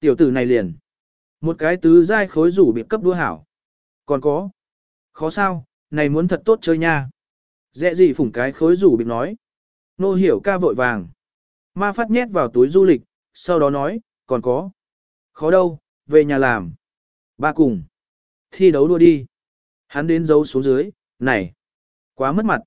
Tiểu tử này liền. Một cái tứ giai khối rủ bị cấp đua hảo. Còn có. Khó sao, này muốn thật tốt chơi nha. Dẹ gì phủng cái khối rủ bị nói. Nô hiểu ca vội vàng. Ma phát nhét vào túi du lịch, sau đó nói, còn có. Khó đâu, về nhà làm. Ba cùng. Thi đấu đua đi. Hắn đến dấu xuống dưới, này. Quá mất mặt.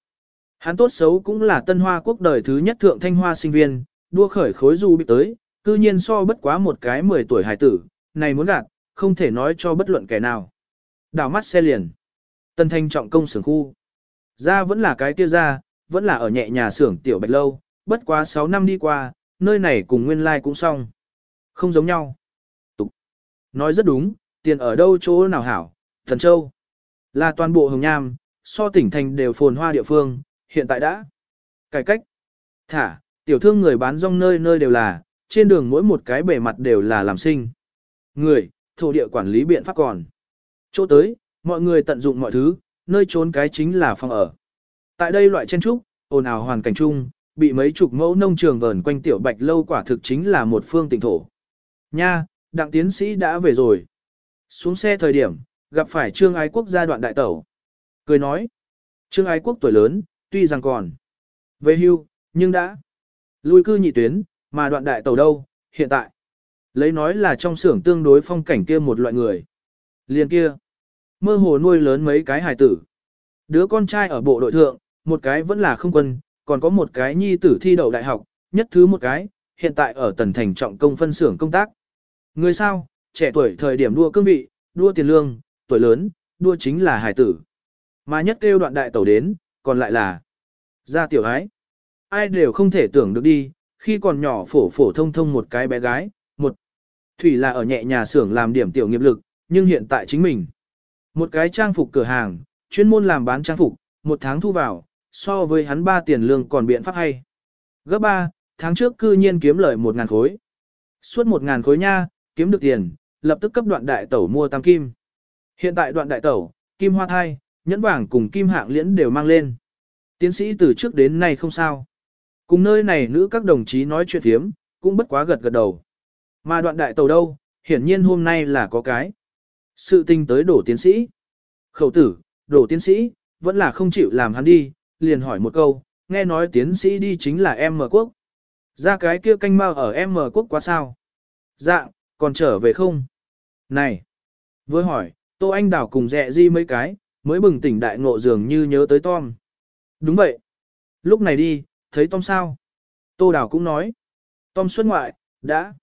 Hắn tốt xấu cũng là tân hoa quốc đời thứ nhất thượng thanh hoa sinh viên, đua khởi khối du bị tới, cư nhiên so bất quá một cái 10 tuổi hải tử, này muốn gạt, không thể nói cho bất luận kẻ nào. Đảo mắt xe liền. Tân thanh trọng công xưởng khu. Ra vẫn là cái kia ra, vẫn là ở nhẹ nhà xưởng tiểu bạch lâu, bất quá 6 năm đi qua, nơi này cùng nguyên lai like cũng xong. Không giống nhau. Tục. Nói rất đúng, tiền ở đâu chỗ nào hảo, thần châu. Là toàn bộ hồng nham, so tỉnh thành đều phồn hoa địa phương, hiện tại đã. Cải cách. Thả, tiểu thương người bán rong nơi nơi đều là, trên đường mỗi một cái bề mặt đều là làm sinh. Người, thổ địa quản lý biện pháp còn. Chỗ tới, mọi người tận dụng mọi thứ, nơi trốn cái chính là phòng ở. Tại đây loại chen trúc, ồn ào hoàn cảnh chung, bị mấy chục mẫu nông trường vờn quanh tiểu bạch lâu quả thực chính là một phương tỉnh thổ. Nha, đặng tiến sĩ đã về rồi. Xuống xe thời điểm, gặp phải trương ái quốc gia đoạn đại tẩu. Cười nói, trương ái quốc tuổi lớn, tuy rằng còn về hưu, nhưng đã lui cư nhị tuyến, mà đoạn đại tẩu đâu, hiện tại. Lấy nói là trong xưởng tương đối phong cảnh kia một loại người. Liền kia, mơ hồ nuôi lớn mấy cái hài tử. Đứa con trai ở bộ đội thượng, một cái vẫn là không quân, còn có một cái nhi tử thi đậu đại học, nhất thứ một cái, hiện tại ở tần thành trọng công phân xưởng công tác. Người sao, trẻ tuổi thời điểm đua cương vị, đua tiền lương, tuổi lớn, đua chính là hài tử. Mà nhất kêu đoạn đại tẩu đến, còn lại là gia tiểu ái. Ai đều không thể tưởng được đi, khi còn nhỏ phổ phổ thông thông một cái bé gái, một thủy là ở nhẹ nhà xưởng làm điểm tiểu nghiệp lực, nhưng hiện tại chính mình. Một cái trang phục cửa hàng, chuyên môn làm bán trang phục, một tháng thu vào, so với hắn ba tiền lương còn biện pháp hay. Gấp ba, tháng trước cư nhiên kiếm lời một ngàn khối. Suốt một ngàn khối nha, kiếm được tiền, lập tức cấp đoạn đại tẩu mua tam kim. Hiện tại đoạn đại tẩu, kim hoa thai, nhẫn vàng cùng kim hạng liễn đều mang lên. Tiến sĩ từ trước đến nay không sao. Cùng nơi này nữ các đồng chí nói chuyện thiếm, cũng bất quá gật gật đầu. Mà đoạn đại tàu đâu, hiển nhiên hôm nay là có cái. Sự tình tới đổ tiến sĩ. Khẩu tử, đổ tiến sĩ, vẫn là không chịu làm hắn đi, liền hỏi một câu, nghe nói tiến sĩ đi chính là em mở quốc. Ra cái kia canh mau ở em mở quốc quá sao? Dạ, còn trở về không? Này! Vừa hỏi, Tô Anh Đảo cùng dẹ di mấy cái, mới bừng tỉnh đại ngộ dường như nhớ tới Tom. Đúng vậy. Lúc này đi, thấy Tom sao? Tô Đào cũng nói. Tom xuất ngoại, đã.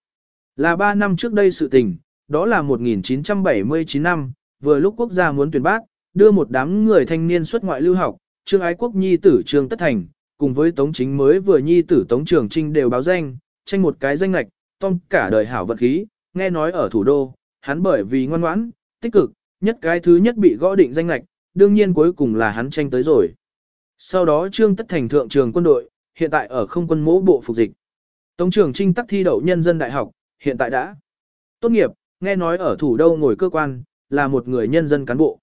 Là 3 năm trước đây sự tình, đó là 1979 năm, vừa lúc quốc gia muốn tuyển bác, đưa một đám người thanh niên xuất ngoại lưu học, Trương Ái Quốc Nhi tử Trương Tất Thành, cùng với Tống Chính mới vừa Nhi tử Tống Trường Trinh đều báo danh, tranh một cái danh lạch, Tom cả đời hảo vật khí, nghe nói ở thủ đô, hắn bởi vì ngoan ngoãn, tích cực, nhất cái thứ nhất bị gõ định danh lạch, đương nhiên cuối cùng là hắn tranh tới rồi. Sau đó Trương Tất Thành thượng trường quân đội, hiện tại ở không quân mỗ bộ phục dịch. Tống trưởng trinh tắc thi đậu nhân dân đại học, hiện tại đã tốt nghiệp, nghe nói ở thủ đô ngồi cơ quan, là một người nhân dân cán bộ.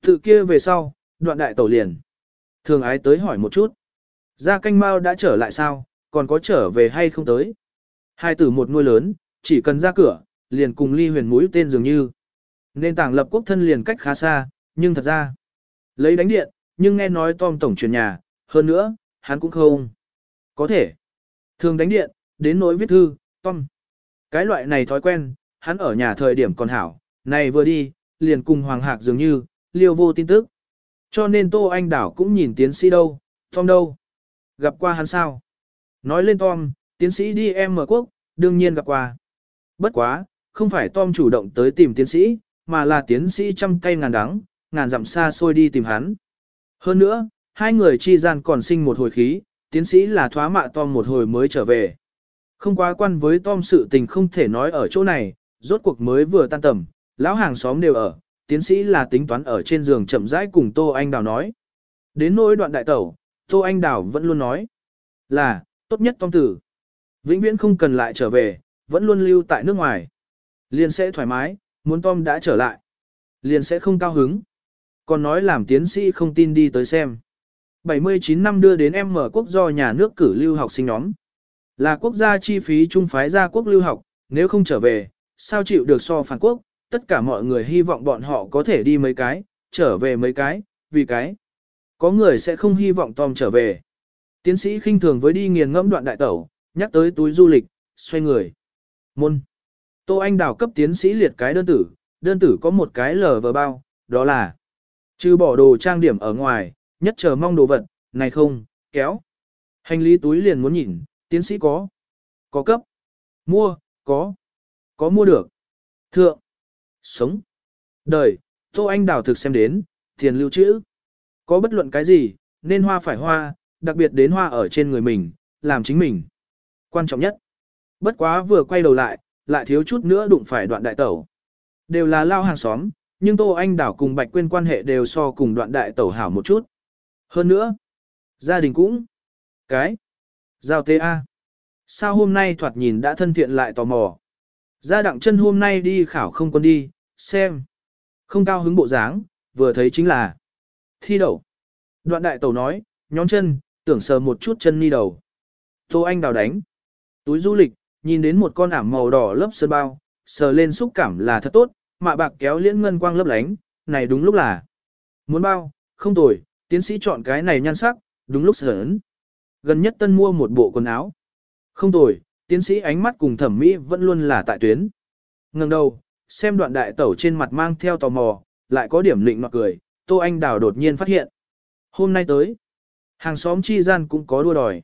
Tự kia về sau, đoạn đại tẩu liền. Thường ái tới hỏi một chút. Gia canh mau đã trở lại sao, còn có trở về hay không tới? Hai tử một nuôi lớn, chỉ cần ra cửa, liền cùng ly huyền mũi tên dường như. Nên tảng lập quốc thân liền cách khá xa, nhưng thật ra, lấy đánh điện, nhưng nghe nói Tom tổng chuyển nhà, hơn nữa, hắn cũng không. Có thể. Thường đánh điện, đến nỗi viết thư, Tom. Cái loại này thói quen, hắn ở nhà thời điểm còn hảo, này vừa đi, liền cùng Hoàng Hạc dường như, liêu vô tin tức. Cho nên Tô Anh Đảo cũng nhìn tiến sĩ đâu, Tom đâu. Gặp qua hắn sao? Nói lên Tom, tiến sĩ đi em mở quốc, đương nhiên gặp qua. Bất quá, không phải Tom chủ động tới tìm tiến sĩ, mà là tiến sĩ trăm cây ngàn đắng, ngàn dặm xa xôi đi tìm hắn. Hơn nữa, hai người chi gian còn sinh một hồi khí, tiến sĩ là thoá mạ Tom một hồi mới trở về. Không quá quan với Tom sự tình không thể nói ở chỗ này, rốt cuộc mới vừa tan tầm, lão hàng xóm đều ở, tiến sĩ là tính toán ở trên giường chậm rãi cùng Tô Anh Đào nói. Đến nỗi đoạn đại tẩu, Tô Anh Đào vẫn luôn nói là, tốt nhất Tom tử. Vĩnh viễn không cần lại trở về, vẫn luôn lưu tại nước ngoài. Liền sẽ thoải mái, muốn Tom đã trở lại. Liền sẽ không cao hứng. Còn nói làm tiến sĩ không tin đi tới xem. 79 năm đưa đến em mở quốc do nhà nước cử lưu học sinh nhóm. Là quốc gia chi phí trung phái ra quốc lưu học, nếu không trở về, sao chịu được so phản quốc, tất cả mọi người hy vọng bọn họ có thể đi mấy cái, trở về mấy cái, vì cái. Có người sẽ không hy vọng Tom trở về. Tiến sĩ khinh thường với đi nghiền ngẫm đoạn đại tẩu, nhắc tới túi du lịch, xoay người. Môn. Tô Anh đào cấp tiến sĩ liệt cái đơn tử, đơn tử có một cái lờ vờ bao, đó là trừ bỏ đồ trang điểm ở ngoài, nhất chờ mong đồ vật, này không, kéo. Hành lý túi liền muốn nhìn, tiến sĩ có. Có cấp. Mua, có. Có mua được. Thượng. Sống. Đời, Tô Anh đào thực xem đến, tiền lưu trữ. Có bất luận cái gì, nên hoa phải hoa, đặc biệt đến hoa ở trên người mình, làm chính mình. Quan trọng nhất. Bất quá vừa quay đầu lại, lại thiếu chút nữa đụng phải đoạn đại tẩu. Đều là lao hàng xóm, nhưng Tô Anh Đảo cùng Bạch Quyên quan hệ đều so cùng đoạn đại tẩu hảo một chút. Hơn nữa, gia đình cũng, cái, giao tê A. Sao hôm nay thoạt nhìn đã thân thiện lại tò mò. Gia đặng chân hôm nay đi khảo không quân đi, xem. Không cao hứng bộ dáng, vừa thấy chính là thi đậu. Đoạn đại tẩu nói, nhón chân, tưởng sờ một chút chân ni đầu. Tô Anh đào đánh. Túi du lịch, nhìn đến một con ảm màu đỏ lớp sơn bao, sờ lên xúc cảm là thật tốt, mạ bạc kéo liễn ngân quang lấp lánh, này đúng lúc là. Muốn bao, không tồi, tiến sĩ chọn cái này nhan sắc, đúng lúc sở ấn. Gần nhất tân mua một bộ quần áo. Không tồi, tiến sĩ ánh mắt cùng thẩm mỹ vẫn luôn là tại tuyến. Ngừng đầu, xem đoạn đại tẩu trên mặt mang theo tò mò, lại có điểm lịnh mặt cười, Tô Anh Đào đột nhiên phát hiện. Hôm nay tới, hàng xóm chi gian cũng có đua đòi.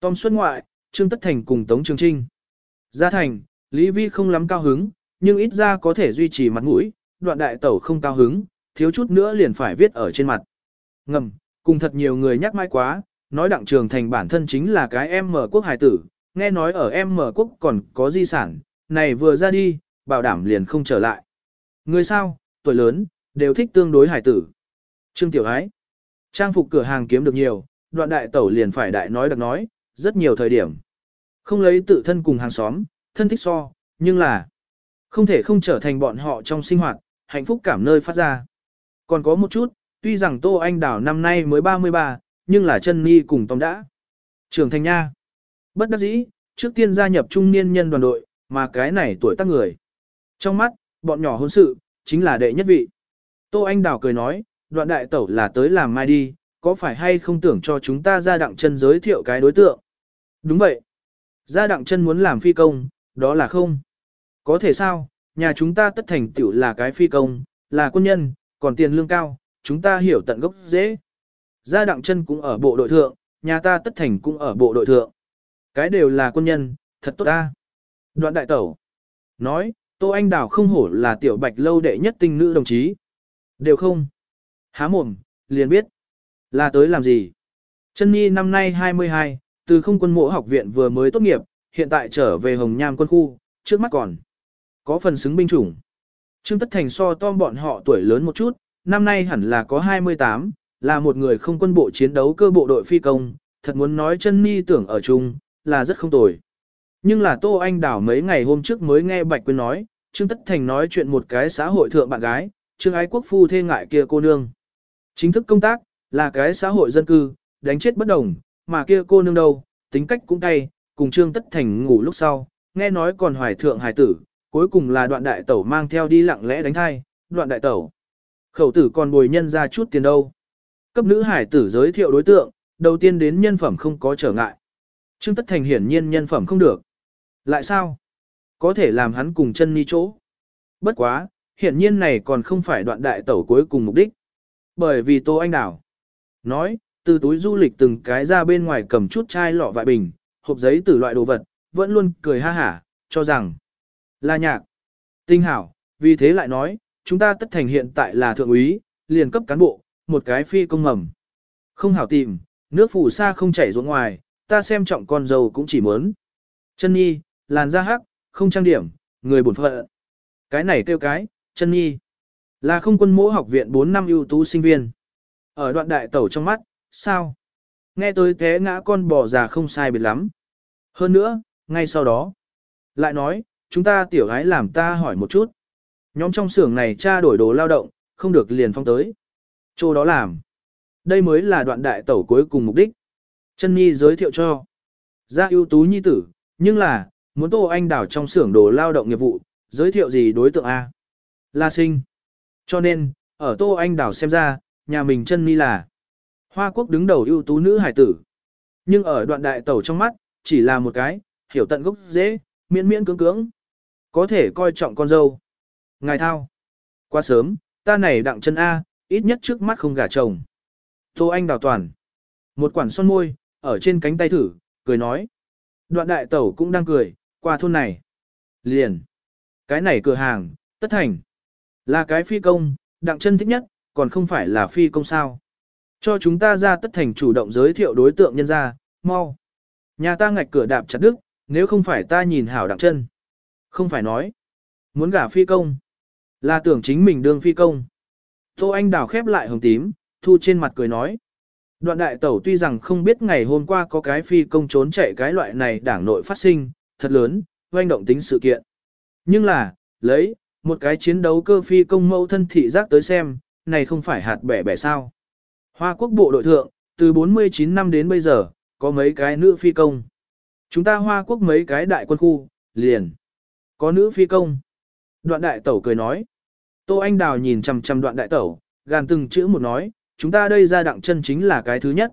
Tom xuất ngoại, Trương Tất Thành cùng Tống Trường Trinh. Gia Thành, Lý Vi không lắm cao hứng, nhưng ít ra có thể duy trì mặt mũi, đoạn đại tẩu không cao hứng, thiếu chút nữa liền phải viết ở trên mặt. Ngầm, cùng thật nhiều người nhắc mãi quá, nói đặng trường thành bản thân chính là cái em mở quốc hải tử, nghe nói ở em mở quốc còn có di sản, này vừa ra đi, bảo đảm liền không trở lại. Người sao, tuổi lớn, đều thích tương đối hải tử. Trương Tiểu Ái, trang phục cửa hàng kiếm được nhiều, đoạn đại tẩu liền phải đại nói đặc nói, rất nhiều thời điểm. Không lấy tự thân cùng hàng xóm, thân thích so, nhưng là không thể không trở thành bọn họ trong sinh hoạt, hạnh phúc cảm nơi phát ra. Còn có một chút, tuy rằng Tô Anh Đảo năm nay mới 33, nhưng là chân ni cùng Tom đã. Trường thành nha. Bất đắc dĩ, trước tiên gia nhập trung niên nhân đoàn đội, mà cái này tuổi tác người. Trong mắt, bọn nhỏ hôn sự, chính là đệ nhất vị. Tô Anh Đào cười nói, đoạn đại tẩu là tới làm mai đi, có phải hay không tưởng cho chúng ta ra đặng chân giới thiệu cái đối tượng? Đúng vậy. Gia đặng chân muốn làm phi công, đó là không. Có thể sao, nhà chúng ta tất thành tiểu là cái phi công, là quân nhân, còn tiền lương cao, chúng ta hiểu tận gốc dễ. Gia đặng chân cũng ở bộ đội thượng, nhà ta tất thành cũng ở bộ đội thượng. Cái đều là quân nhân, thật tốt ta. Đoạn đại tẩu. Nói, Tô Anh Đào không hổ là tiểu bạch lâu đệ nhất tinh nữ đồng chí. Đều không. Há mồm, liền biết. Là tới làm gì? Chân Nhi năm nay 22, từ không quân mộ học viện vừa mới tốt nghiệp, hiện tại trở về Hồng Nham quân khu, trước mắt còn. Có phần xứng binh chủng. Trương Tất Thành so to bọn họ tuổi lớn một chút, năm nay hẳn là có 28, là một người không quân bộ chiến đấu cơ bộ đội phi công, thật muốn nói chân ni tưởng ở chung, là rất không tồi. Nhưng là Tô Anh Đảo mấy ngày hôm trước mới nghe Bạch Quyên nói, Trương Tất Thành nói chuyện một cái xã hội thượng bạn gái, Trương Ái Quốc Phu thê ngại kia cô nương. Chính thức công tác, là cái xã hội dân cư, đánh chết bất đồng, mà kia cô nương đâu, tính cách cũng cay, cùng Trương Tất Thành ngủ lúc sau, nghe nói còn hoài thượng hải tử, cuối cùng là đoạn đại tẩu mang theo đi lặng lẽ đánh thai, đoạn đại tẩu. Khẩu tử còn bồi nhân ra chút tiền đâu. Cấp nữ hải tử giới thiệu đối tượng, đầu tiên đến nhân phẩm không có trở ngại. Trương Tất Thành hiển nhiên nhân phẩm không được. Lại sao? Có thể làm hắn cùng chân ni chỗ. Bất quá, hiển nhiên này còn không phải đoạn đại tẩu cuối cùng mục đích. Bởi vì Tô Anh Đảo nói, từ túi du lịch từng cái ra bên ngoài cầm chút chai lọ vại bình, hộp giấy từ loại đồ vật, vẫn luôn cười ha hả, cho rằng là nhạc. Tinh hảo, vì thế lại nói, chúng ta tất thành hiện tại là thượng úy, liền cấp cán bộ, một cái phi công mầm. Không hảo tìm, nước phủ xa không chảy ruộng ngoài, ta xem trọng con dâu cũng chỉ muốn. Chân nhi, làn da hắc, không trang điểm, người bổn phận. Cái này kêu cái, chân nhi. Là không quân mỗ học viện 4 năm ưu tú sinh viên. Ở đoạn đại tẩu trong mắt, sao? Nghe tôi té ngã con bò già không sai biệt lắm. Hơn nữa, ngay sau đó. Lại nói, chúng ta tiểu gái làm ta hỏi một chút. Nhóm trong xưởng này tra đổi đồ lao động, không được liền phong tới. Chỗ đó làm. Đây mới là đoạn đại tẩu cuối cùng mục đích. Chân Nhi giới thiệu cho. Ra ưu tú nhi tử, nhưng là, muốn Tô Anh đảo trong xưởng đồ lao động nghiệp vụ, giới thiệu gì đối tượng A? La sinh. Cho nên, ở Tô Anh Đảo xem ra, nhà mình chân Nhi là Hoa quốc đứng đầu ưu tú nữ hải tử. Nhưng ở đoạn đại tẩu trong mắt, chỉ là một cái, hiểu tận gốc dễ, miễn miễn cưỡng cưỡng. Có thể coi trọng con dâu. Ngài thao. Quá sớm, ta này đặng chân A, ít nhất trước mắt không gả chồng. Tô Anh đào toàn. Một quản son môi, ở trên cánh tay thử, cười nói. Đoạn đại tẩu cũng đang cười, qua thôn này. Liền. Cái này cửa hàng, tất thành. Là cái phi công, đặng chân thích nhất, còn không phải là phi công sao. Cho chúng ta ra tất thành chủ động giới thiệu đối tượng nhân ra, mau. Nhà ta ngạch cửa đạp chặt đức, nếu không phải ta nhìn hảo đặng chân. Không phải nói. Muốn gả phi công. Là tưởng chính mình đương phi công. Tô Anh đào khép lại hồng tím, thu trên mặt cười nói. Đoạn đại tẩu tuy rằng không biết ngày hôm qua có cái phi công trốn chạy cái loại này đảng nội phát sinh, thật lớn, doanh động tính sự kiện. Nhưng là, lấy, một cái chiến đấu cơ phi công mẫu thân thị giác tới xem, này không phải hạt bẻ bẻ sao. Hoa quốc bộ đội thượng, từ 49 năm đến bây giờ, có mấy cái nữ phi công. Chúng ta hoa quốc mấy cái đại quân khu, liền. Có nữ phi công. Đoạn đại tẩu cười nói. Tô Anh Đào nhìn chằm chằm đoạn đại tẩu, gàn từng chữ một nói, chúng ta đây ra đặng chân chính là cái thứ nhất.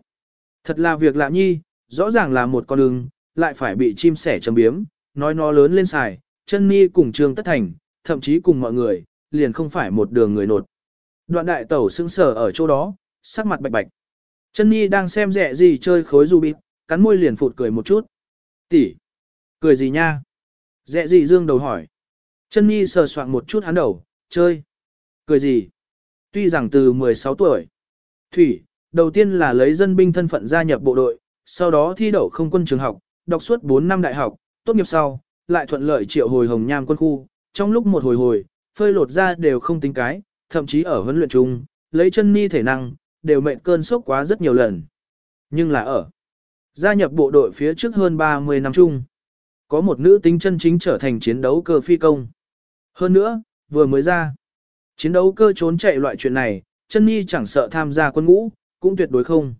Thật là việc lạ nhi, rõ ràng là một con đường, lại phải bị chim sẻ chấm biếm, nói nó lớn lên xài, chân mi cùng trường tất thành, thậm chí cùng mọi người, liền không phải một đường người nột. Đoạn đại tẩu sững sờ ở chỗ đó, sắc mặt bạch bạch. Chân mi đang xem rẻ gì chơi khối du bịt, cắn môi liền phụt cười một chút. Tỷ, cười gì nha? Rẻ gì dương đầu hỏi. Chân mi sờ soạn một chút hắn đầu, chơi. Cười gì? Tuy rằng từ 16 tuổi, Thủy, đầu tiên là lấy dân binh thân phận gia nhập bộ đội, sau đó thi đậu không quân trường học, đọc suốt 4 năm đại học, tốt nghiệp sau, lại thuận lợi triệu hồi hồng nham quân khu, trong lúc một hồi hồi, phơi lột ra đều không tính cái, thậm chí ở huấn luyện chung, lấy chân ni thể năng, đều mệnh cơn sốc quá rất nhiều lần. Nhưng là ở gia nhập bộ đội phía trước hơn 30 năm chung, có một nữ tính chân chính trở thành chiến đấu cơ phi công. Hơn nữa, vừa mới ra, chiến đấu cơ trốn chạy loại chuyện này, chân nhi chẳng sợ tham gia quân ngũ, cũng tuyệt đối không.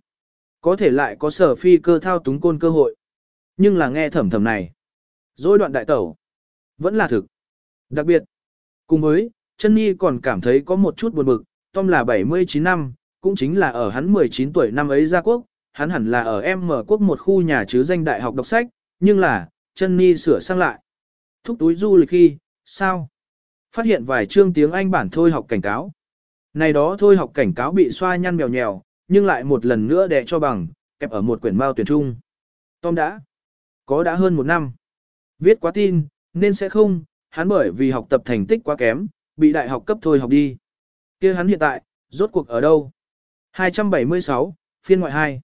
Có thể lại có sở phi cơ thao túng côn cơ hội. Nhưng là nghe thẩm thẩm này. Dối đoạn đại tẩu. Vẫn là thực. Đặc biệt. Cùng với, chân nhi còn cảm thấy có một chút buồn bực. Tom là 79 năm, cũng chính là ở hắn 19 tuổi năm ấy ra quốc. Hắn hẳn là ở em mở quốc một khu nhà chứ danh đại học đọc sách. Nhưng là, chân nhi sửa sang lại. Thúc túi du lịch khi, sao? Phát hiện vài chương tiếng Anh bản thôi học cảnh cáo, này đó thôi học cảnh cáo bị xoa nhăn mèo nhèo, nhưng lại một lần nữa đè cho bằng, kẹp ở một quyển mao tuyển trung. Tom đã, có đã hơn một năm. Viết quá tin, nên sẽ không, hắn bởi vì học tập thành tích quá kém, bị đại học cấp thôi học đi. kia hắn hiện tại, rốt cuộc ở đâu? 276, phiên ngoại 2.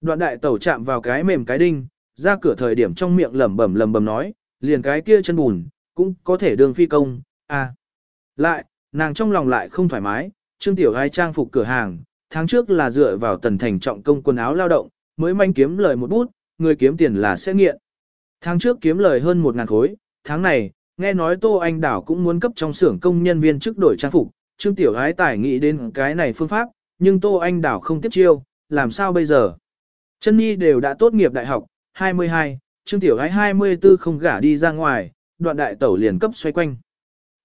Đoạn đại tẩu chạm vào cái mềm cái đinh, ra cửa thời điểm trong miệng lẩm bẩm lẩm bẩm nói, liền cái kia chân bùn, cũng có thể đường phi công, à. Lại, nàng trong lòng lại không thoải mái, Trương Tiểu Gái trang phục cửa hàng, tháng trước là dựa vào tần thành trọng công quần áo lao động, mới manh kiếm lời một bút, người kiếm tiền là sẽ nghiện. Tháng trước kiếm lời hơn 1.000 khối, tháng này, nghe nói Tô Anh Đảo cũng muốn cấp trong xưởng công nhân viên chức đổi trang phục, Trương Tiểu Gái tài nghĩ đến cái này phương pháp, nhưng Tô Anh Đảo không tiếp chiêu, làm sao bây giờ? Chân Nhi đều đã tốt nghiệp đại học, 22, Trương Tiểu Gái 24 không gả đi ra ngoài, đoạn đại tẩu liền cấp xoay quanh.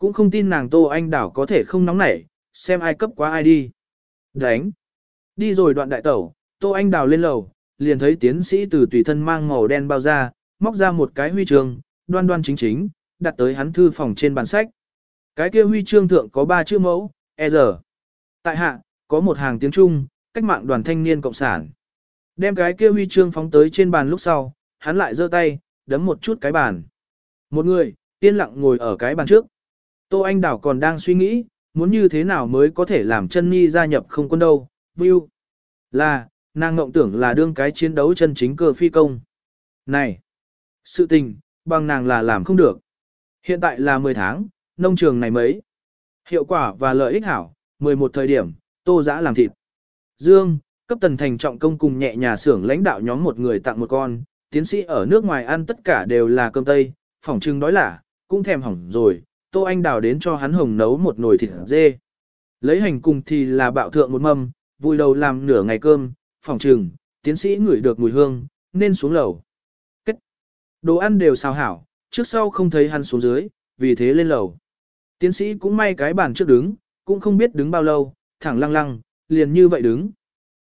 Cũng không tin nàng Tô Anh Đảo có thể không nóng nảy, xem ai cấp quá ai đi. Đánh. Đi rồi đoạn đại tẩu, Tô Anh đào lên lầu, liền thấy tiến sĩ từ tùy thân mang màu đen bao ra, móc ra một cái huy chương, đoan đoan chính chính, đặt tới hắn thư phòng trên bàn sách. Cái kia huy chương thượng có ba chữ mẫu, E giờ. Tại hạ, có một hàng tiếng Trung, cách mạng đoàn thanh niên cộng sản. Đem cái kia huy chương phóng tới trên bàn lúc sau, hắn lại giơ tay, đấm một chút cái bàn. Một người, yên lặng ngồi ở cái bàn trước. Tô Anh Đảo còn đang suy nghĩ, muốn như thế nào mới có thể làm chân nhi gia nhập không quân đâu, view. Là, nàng ngộng tưởng là đương cái chiến đấu chân chính cơ phi công. Này, sự tình, bằng nàng là làm không được. Hiện tại là 10 tháng, nông trường này mấy. Hiệu quả và lợi ích hảo, 11 thời điểm, tô giã làm thịt. Dương, cấp tần thành trọng công cùng nhẹ nhà xưởng lãnh đạo nhóm một người tặng một con, tiến sĩ ở nước ngoài ăn tất cả đều là cơm tây, phỏng trưng đói lả, cũng thèm hỏng rồi, Tô Anh đào đến cho hắn hồng nấu một nồi thịt dê. Lấy hành cùng thì là bạo thượng một mâm, vui đầu làm nửa ngày cơm, phòng trừng, tiến sĩ ngửi được mùi hương, nên xuống lầu. Kết. Đồ ăn đều xào hảo, trước sau không thấy hắn xuống dưới, vì thế lên lầu. Tiến sĩ cũng may cái bàn trước đứng, cũng không biết đứng bao lâu, thẳng lăng lăng, liền như vậy đứng.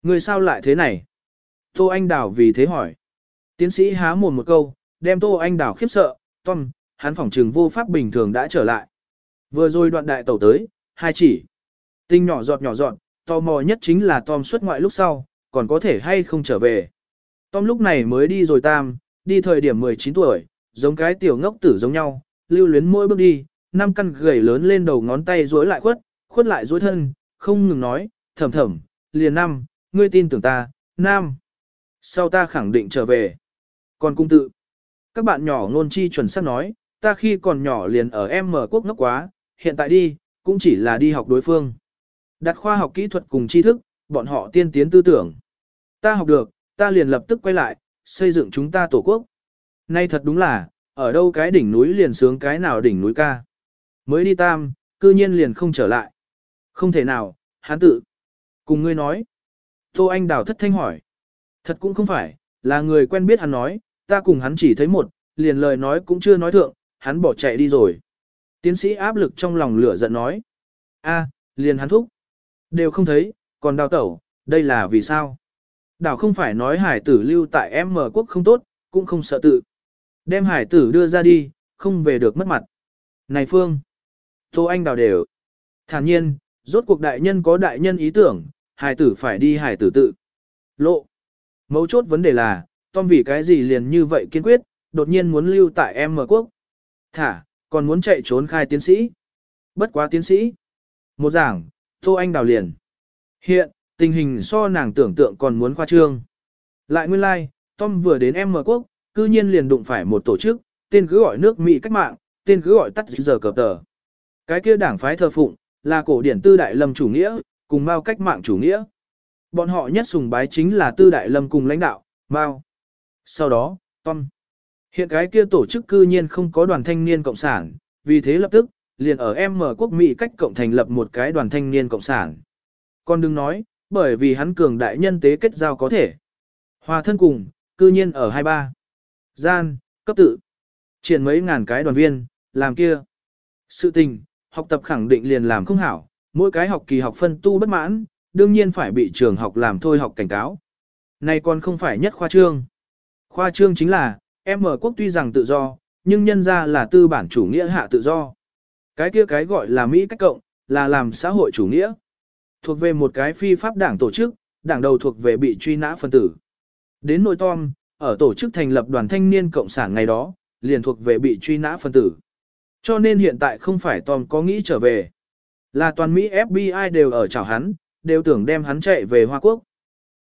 Người sao lại thế này? Tô Anh Đào vì thế hỏi. Tiến sĩ há mồm một câu, đem Tô Anh Đào khiếp sợ, Tom, hắn phỏng trừng vô pháp bình thường đã trở lại. Vừa rồi đoạn đại tẩu tới, hai chỉ. Tinh nhỏ giọt nhỏ giọt, tò mò nhất chính là Tom xuất ngoại lúc sau, còn có thể hay không trở về. Tom lúc này mới đi rồi tam, đi thời điểm 19 tuổi, giống cái tiểu ngốc tử giống nhau, lưu luyến mỗi bước đi, năm căn gầy lớn lên đầu ngón tay rối lại khuất, khuất lại rối thân, không ngừng nói, thầm thầm, liền năm, ngươi tin tưởng ta, nam. Sau ta khẳng định trở về. Còn cung tự. Các bạn nhỏ ngôn chi chuẩn xác nói, ta khi còn nhỏ liền ở em mở quốc ngốc quá, hiện tại đi, cũng chỉ là đi học đối phương. Đặt khoa học kỹ thuật cùng tri thức, bọn họ tiên tiến tư tưởng. Ta học được, ta liền lập tức quay lại, xây dựng chúng ta tổ quốc. Nay thật đúng là, ở đâu cái đỉnh núi liền sướng cái nào đỉnh núi ca. Mới đi tam, cư nhiên liền không trở lại. Không thể nào, hắn tự. Cùng ngươi nói. Tô Anh Đào thất thanh hỏi. Thật cũng không phải, là người quen biết hắn nói, ta cùng hắn chỉ thấy một, liền lời nói cũng chưa nói thượng, hắn bỏ chạy đi rồi. Tiến sĩ áp lực trong lòng lửa giận nói. a, liền hắn thúc. Đều không thấy, còn đào tẩu, đây là vì sao? Đảo không phải nói hải tử lưu tại em mở quốc không tốt, cũng không sợ tự. Đem hải tử đưa ra đi, không về được mất mặt. Này Phương! Tô Anh đào đều. Thản nhiên, rốt cuộc đại nhân có đại nhân ý tưởng, hải tử phải đi hải tử tự. Lộ! Mấu chốt vấn đề là, Tom vì cái gì liền như vậy kiên quyết, đột nhiên muốn lưu tại em mở quốc. Thả, còn muốn chạy trốn khai tiến sĩ. Bất quá tiến sĩ. Một giảng, Tô Anh đào liền. Hiện, tình hình so nàng tưởng tượng còn muốn khoa trương. Lại nguyên lai, like, Tom vừa đến em mở quốc, cư nhiên liền đụng phải một tổ chức, tên cứ gọi nước Mỹ cách mạng, tên cứ gọi tắt giờ cờ tờ. Cái kia đảng phái thờ phụng, là cổ điển tư đại lâm chủ nghĩa, cùng Mao cách mạng chủ nghĩa. Bọn họ nhất sùng bái chính là tư đại lâm cùng lãnh đạo, Mao. Sau đó, Tom. Hiện cái kia tổ chức cư nhiên không có đoàn thanh niên cộng sản, vì thế lập tức, liền ở em mở quốc Mỹ cách cộng thành lập một cái đoàn thanh niên cộng sản. Con đừng nói, bởi vì hắn cường đại nhân tế kết giao có thể. Hòa thân cùng, cư nhiên ở 23. Gian, cấp tự. Triển mấy ngàn cái đoàn viên, làm kia. Sự tình, học tập khẳng định liền làm không hảo, mỗi cái học kỳ học phân tu bất mãn, đương nhiên phải bị trường học làm thôi học cảnh cáo. Này còn không phải nhất khoa trương. Khoa trương chính là, em ở quốc tuy rằng tự do, nhưng nhân ra là tư bản chủ nghĩa hạ tự do. Cái kia cái gọi là Mỹ cách cộng, là làm xã hội chủ nghĩa. Thuộc về một cái phi pháp đảng tổ chức, đảng đầu thuộc về bị truy nã phân tử. Đến nội Tom, ở tổ chức thành lập đoàn thanh niên cộng sản ngày đó, liền thuộc về bị truy nã phân tử. Cho nên hiện tại không phải Tom có nghĩ trở về. Là toàn Mỹ FBI đều ở chào hắn, đều tưởng đem hắn chạy về Hoa Quốc.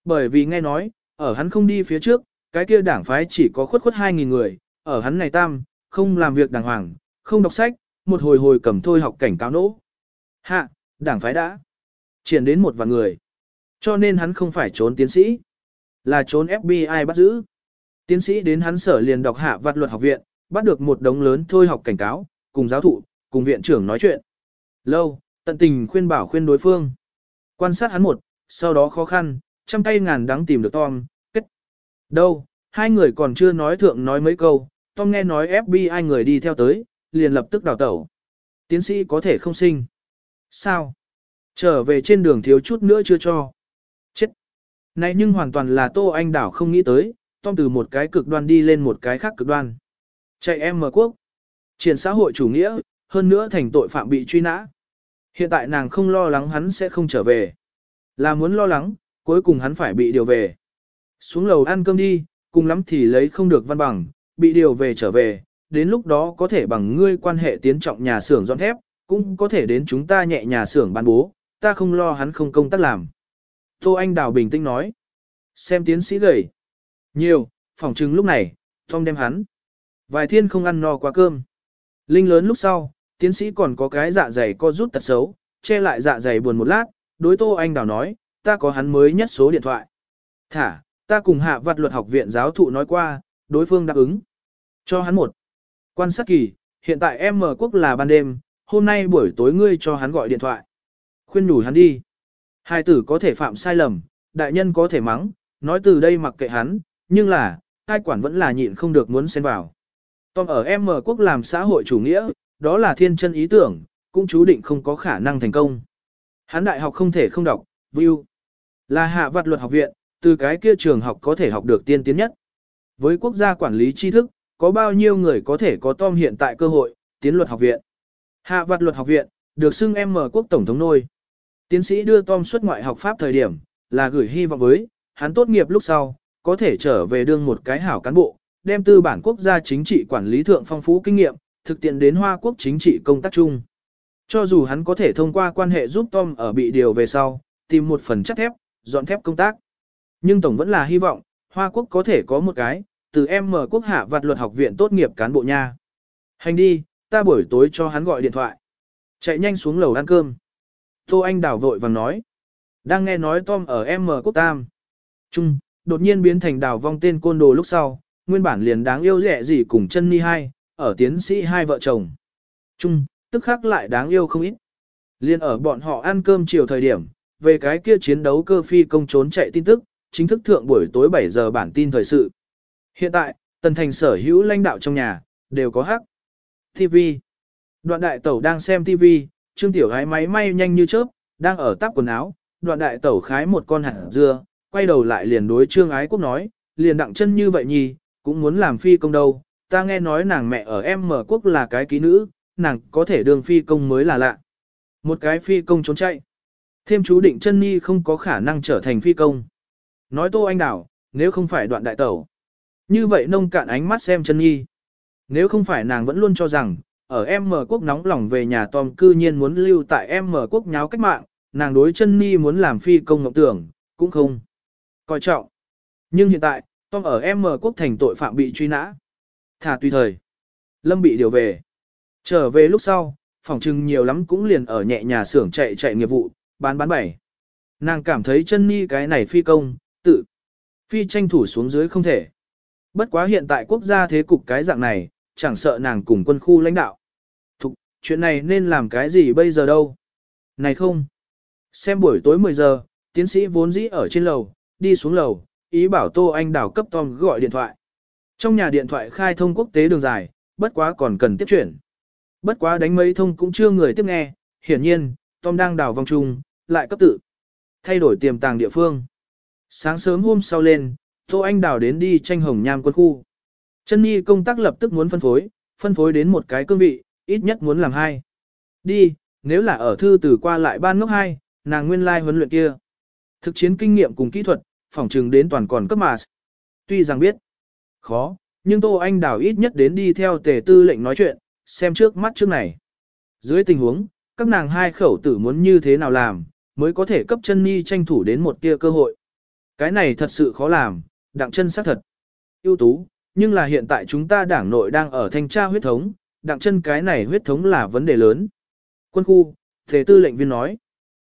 Bởi vì nghe nói, ở hắn không đi phía trước, cái kia đảng phái chỉ có khuất khuất 2.000 người, ở hắn này tam, không làm việc đàng hoàng, không đọc sách, một hồi hồi cầm thôi học cảnh cáo nỗ. Hạ, đảng phái đã triển đến một vạn người. Cho nên hắn không phải trốn tiến sĩ, là trốn FBI bắt giữ. Tiến sĩ đến hắn sở liền đọc hạ vặt luật học viện, bắt được một đống lớn thôi học cảnh cáo, cùng giáo thụ, cùng viện trưởng nói chuyện. Lâu, tận tình khuyên bảo khuyên đối phương. Quan sát hắn một, sau đó khó khăn, trăm tay ngàn đắng tìm được Tom. Đâu, hai người còn chưa nói thượng nói mấy câu, Tom nghe nói FBI người đi theo tới, liền lập tức đào tẩu. Tiến sĩ có thể không sinh. Sao? Trở về trên đường thiếu chút nữa chưa cho. Chết. Này nhưng hoàn toàn là Tô Anh Đảo không nghĩ tới, Tom từ một cái cực đoan đi lên một cái khác cực đoan. Chạy em mở quốc. Triển xã hội chủ nghĩa, hơn nữa thành tội phạm bị truy nã. Hiện tại nàng không lo lắng hắn sẽ không trở về. Là muốn lo lắng, cuối cùng hắn phải bị điều về. Xuống lầu ăn cơm đi, cùng lắm thì lấy không được văn bằng, bị điều về trở về, đến lúc đó có thể bằng ngươi quan hệ tiến trọng nhà xưởng dọn thép, cũng có thể đến chúng ta nhẹ nhà xưởng ban bố, ta không lo hắn không công tác làm. Tô Anh Đào bình tĩnh nói. Xem tiến sĩ gầy. Nhiều, phỏng chừng lúc này, Tom đem hắn. Vài thiên không ăn no quá cơm. Linh lớn lúc sau, tiến sĩ còn có cái dạ dày co rút tật xấu, che lại dạ dày buồn một lát, đối Tô Anh Đào nói, ta có hắn mới nhất số điện thoại. Thả, ta cùng hạ vặt luật học viện giáo thụ nói qua, đối phương đáp ứng. Cho hắn một. Quan sát kỳ, hiện tại em mở quốc là ban đêm, hôm nay buổi tối ngươi cho hắn gọi điện thoại. Khuyên nhủ hắn đi. Hai tử có thể phạm sai lầm, đại nhân có thể mắng, nói từ đây mặc kệ hắn, nhưng là, ai quản vẫn là nhịn không được muốn xen vào. Tom ở em mở quốc làm xã hội chủ nghĩa, đó là thiên chân ý tưởng, cũng chú định không có khả năng thành công. Hắn đại học không thể không đọc, view. Là hạ vặt luật học viện, từ cái kia trường học có thể học được tiên tiến nhất. Với quốc gia quản lý tri thức, có bao nhiêu người có thể có Tom hiện tại cơ hội, tiến luật học viện. Hạ vặt luật học viện, được xưng em mở quốc tổng thống nôi. Tiến sĩ đưa Tom xuất ngoại học pháp thời điểm, là gửi hy vọng với, hắn tốt nghiệp lúc sau, có thể trở về đương một cái hảo cán bộ, đem tư bản quốc gia chính trị quản lý thượng phong phú kinh nghiệm, thực tiện đến Hoa quốc chính trị công tác chung. Cho dù hắn có thể thông qua quan hệ giúp Tom ở bị điều về sau, tìm một phần chất thép, dọn thép công tác. Nhưng Tổng vẫn là hy vọng, Hoa quốc có thể có một cái, từ em mở quốc hạ vặt luật học viện tốt nghiệp cán bộ nha. Hành đi, ta buổi tối cho hắn gọi điện thoại. Chạy nhanh xuống lầu ăn cơm. Tô Anh đảo vội vàng nói. Đang nghe nói Tom ở M quốc tam. Trung, đột nhiên biến thành đảo vong tên côn đồ lúc sau, nguyên bản liền đáng yêu rẻ gì cùng chân ni hai, ở tiến sĩ hai vợ chồng. Trung, tức khắc lại đáng yêu không ít. Liên ở bọn họ ăn cơm chiều thời điểm, về cái kia chiến đấu cơ phi công trốn chạy tin tức, chính thức thượng buổi tối 7 giờ bản tin thời sự. Hiện tại, tần thành sở hữu lãnh đạo trong nhà, đều có hắc. TV. Đoạn đại tẩu đang xem TV, Trương Tiểu Gái máy may nhanh như chớp, đang ở tắp quần áo, đoạn đại tẩu khái một con hạt dưa, quay đầu lại liền đối Trương Ái Quốc nói, liền đặng chân như vậy nhì, cũng muốn làm phi công đâu, ta nghe nói nàng mẹ ở em mở quốc là cái ký nữ, nàng có thể đường phi công mới là lạ. Một cái phi công trốn chạy. Thêm chú định chân nhi không có khả năng trở thành phi công. Nói tô anh đảo, nếu không phải đoạn đại tẩu. Như vậy nông cạn ánh mắt xem chân nhi. Nếu không phải nàng vẫn luôn cho rằng, ở em mở quốc nóng lòng về nhà Tom cư nhiên muốn lưu tại em mở quốc nháo cách mạng, nàng đối chân nhi muốn làm phi công ngọc tưởng, cũng không. Coi trọng. Nhưng hiện tại, Tom ở em mở quốc thành tội phạm bị truy nã. Thả tùy thời. Lâm bị điều về. Trở về lúc sau, phòng trưng nhiều lắm cũng liền ở nhẹ nhà xưởng chạy chạy nghiệp vụ, bán bán bảy. Nàng cảm thấy chân nhi cái này phi công. Phi tranh thủ xuống dưới không thể. Bất quá hiện tại quốc gia thế cục cái dạng này, chẳng sợ nàng cùng quân khu lãnh đạo. Thục, chuyện này nên làm cái gì bây giờ đâu? Này không. Xem buổi tối 10 giờ, tiến sĩ vốn dĩ ở trên lầu, đi xuống lầu, ý bảo Tô Anh đảo cấp Tom gọi điện thoại. Trong nhà điện thoại khai thông quốc tế đường dài, bất quá còn cần tiếp chuyển. Bất quá đánh mấy thông cũng chưa người tiếp nghe, hiển nhiên, Tom đang đảo vòng trung, lại cấp tự. Thay đổi tiềm tàng địa phương. Sáng sớm hôm sau lên, Tô Anh đào đến đi tranh hồng nham quân khu. Chân Nhi công tác lập tức muốn phân phối, phân phối đến một cái cương vị, ít nhất muốn làm hai. Đi, nếu là ở thư từ qua lại ban ngốc hai, nàng nguyên lai huấn luyện kia. Thực chiến kinh nghiệm cùng kỹ thuật, phỏng trừng đến toàn còn cấp mà. Tuy rằng biết, khó, nhưng Tô Anh Đào ít nhất đến đi theo tề tư lệnh nói chuyện, xem trước mắt trước này. Dưới tình huống, các nàng hai khẩu tử muốn như thế nào làm, mới có thể cấp chân Nhi tranh thủ đến một tia cơ hội. Cái này thật sự khó làm, đặng chân xác thật. ưu tú, nhưng là hiện tại chúng ta đảng nội đang ở thanh tra huyết thống, đặng chân cái này huyết thống là vấn đề lớn. Quân khu, thể tư lệnh viên nói.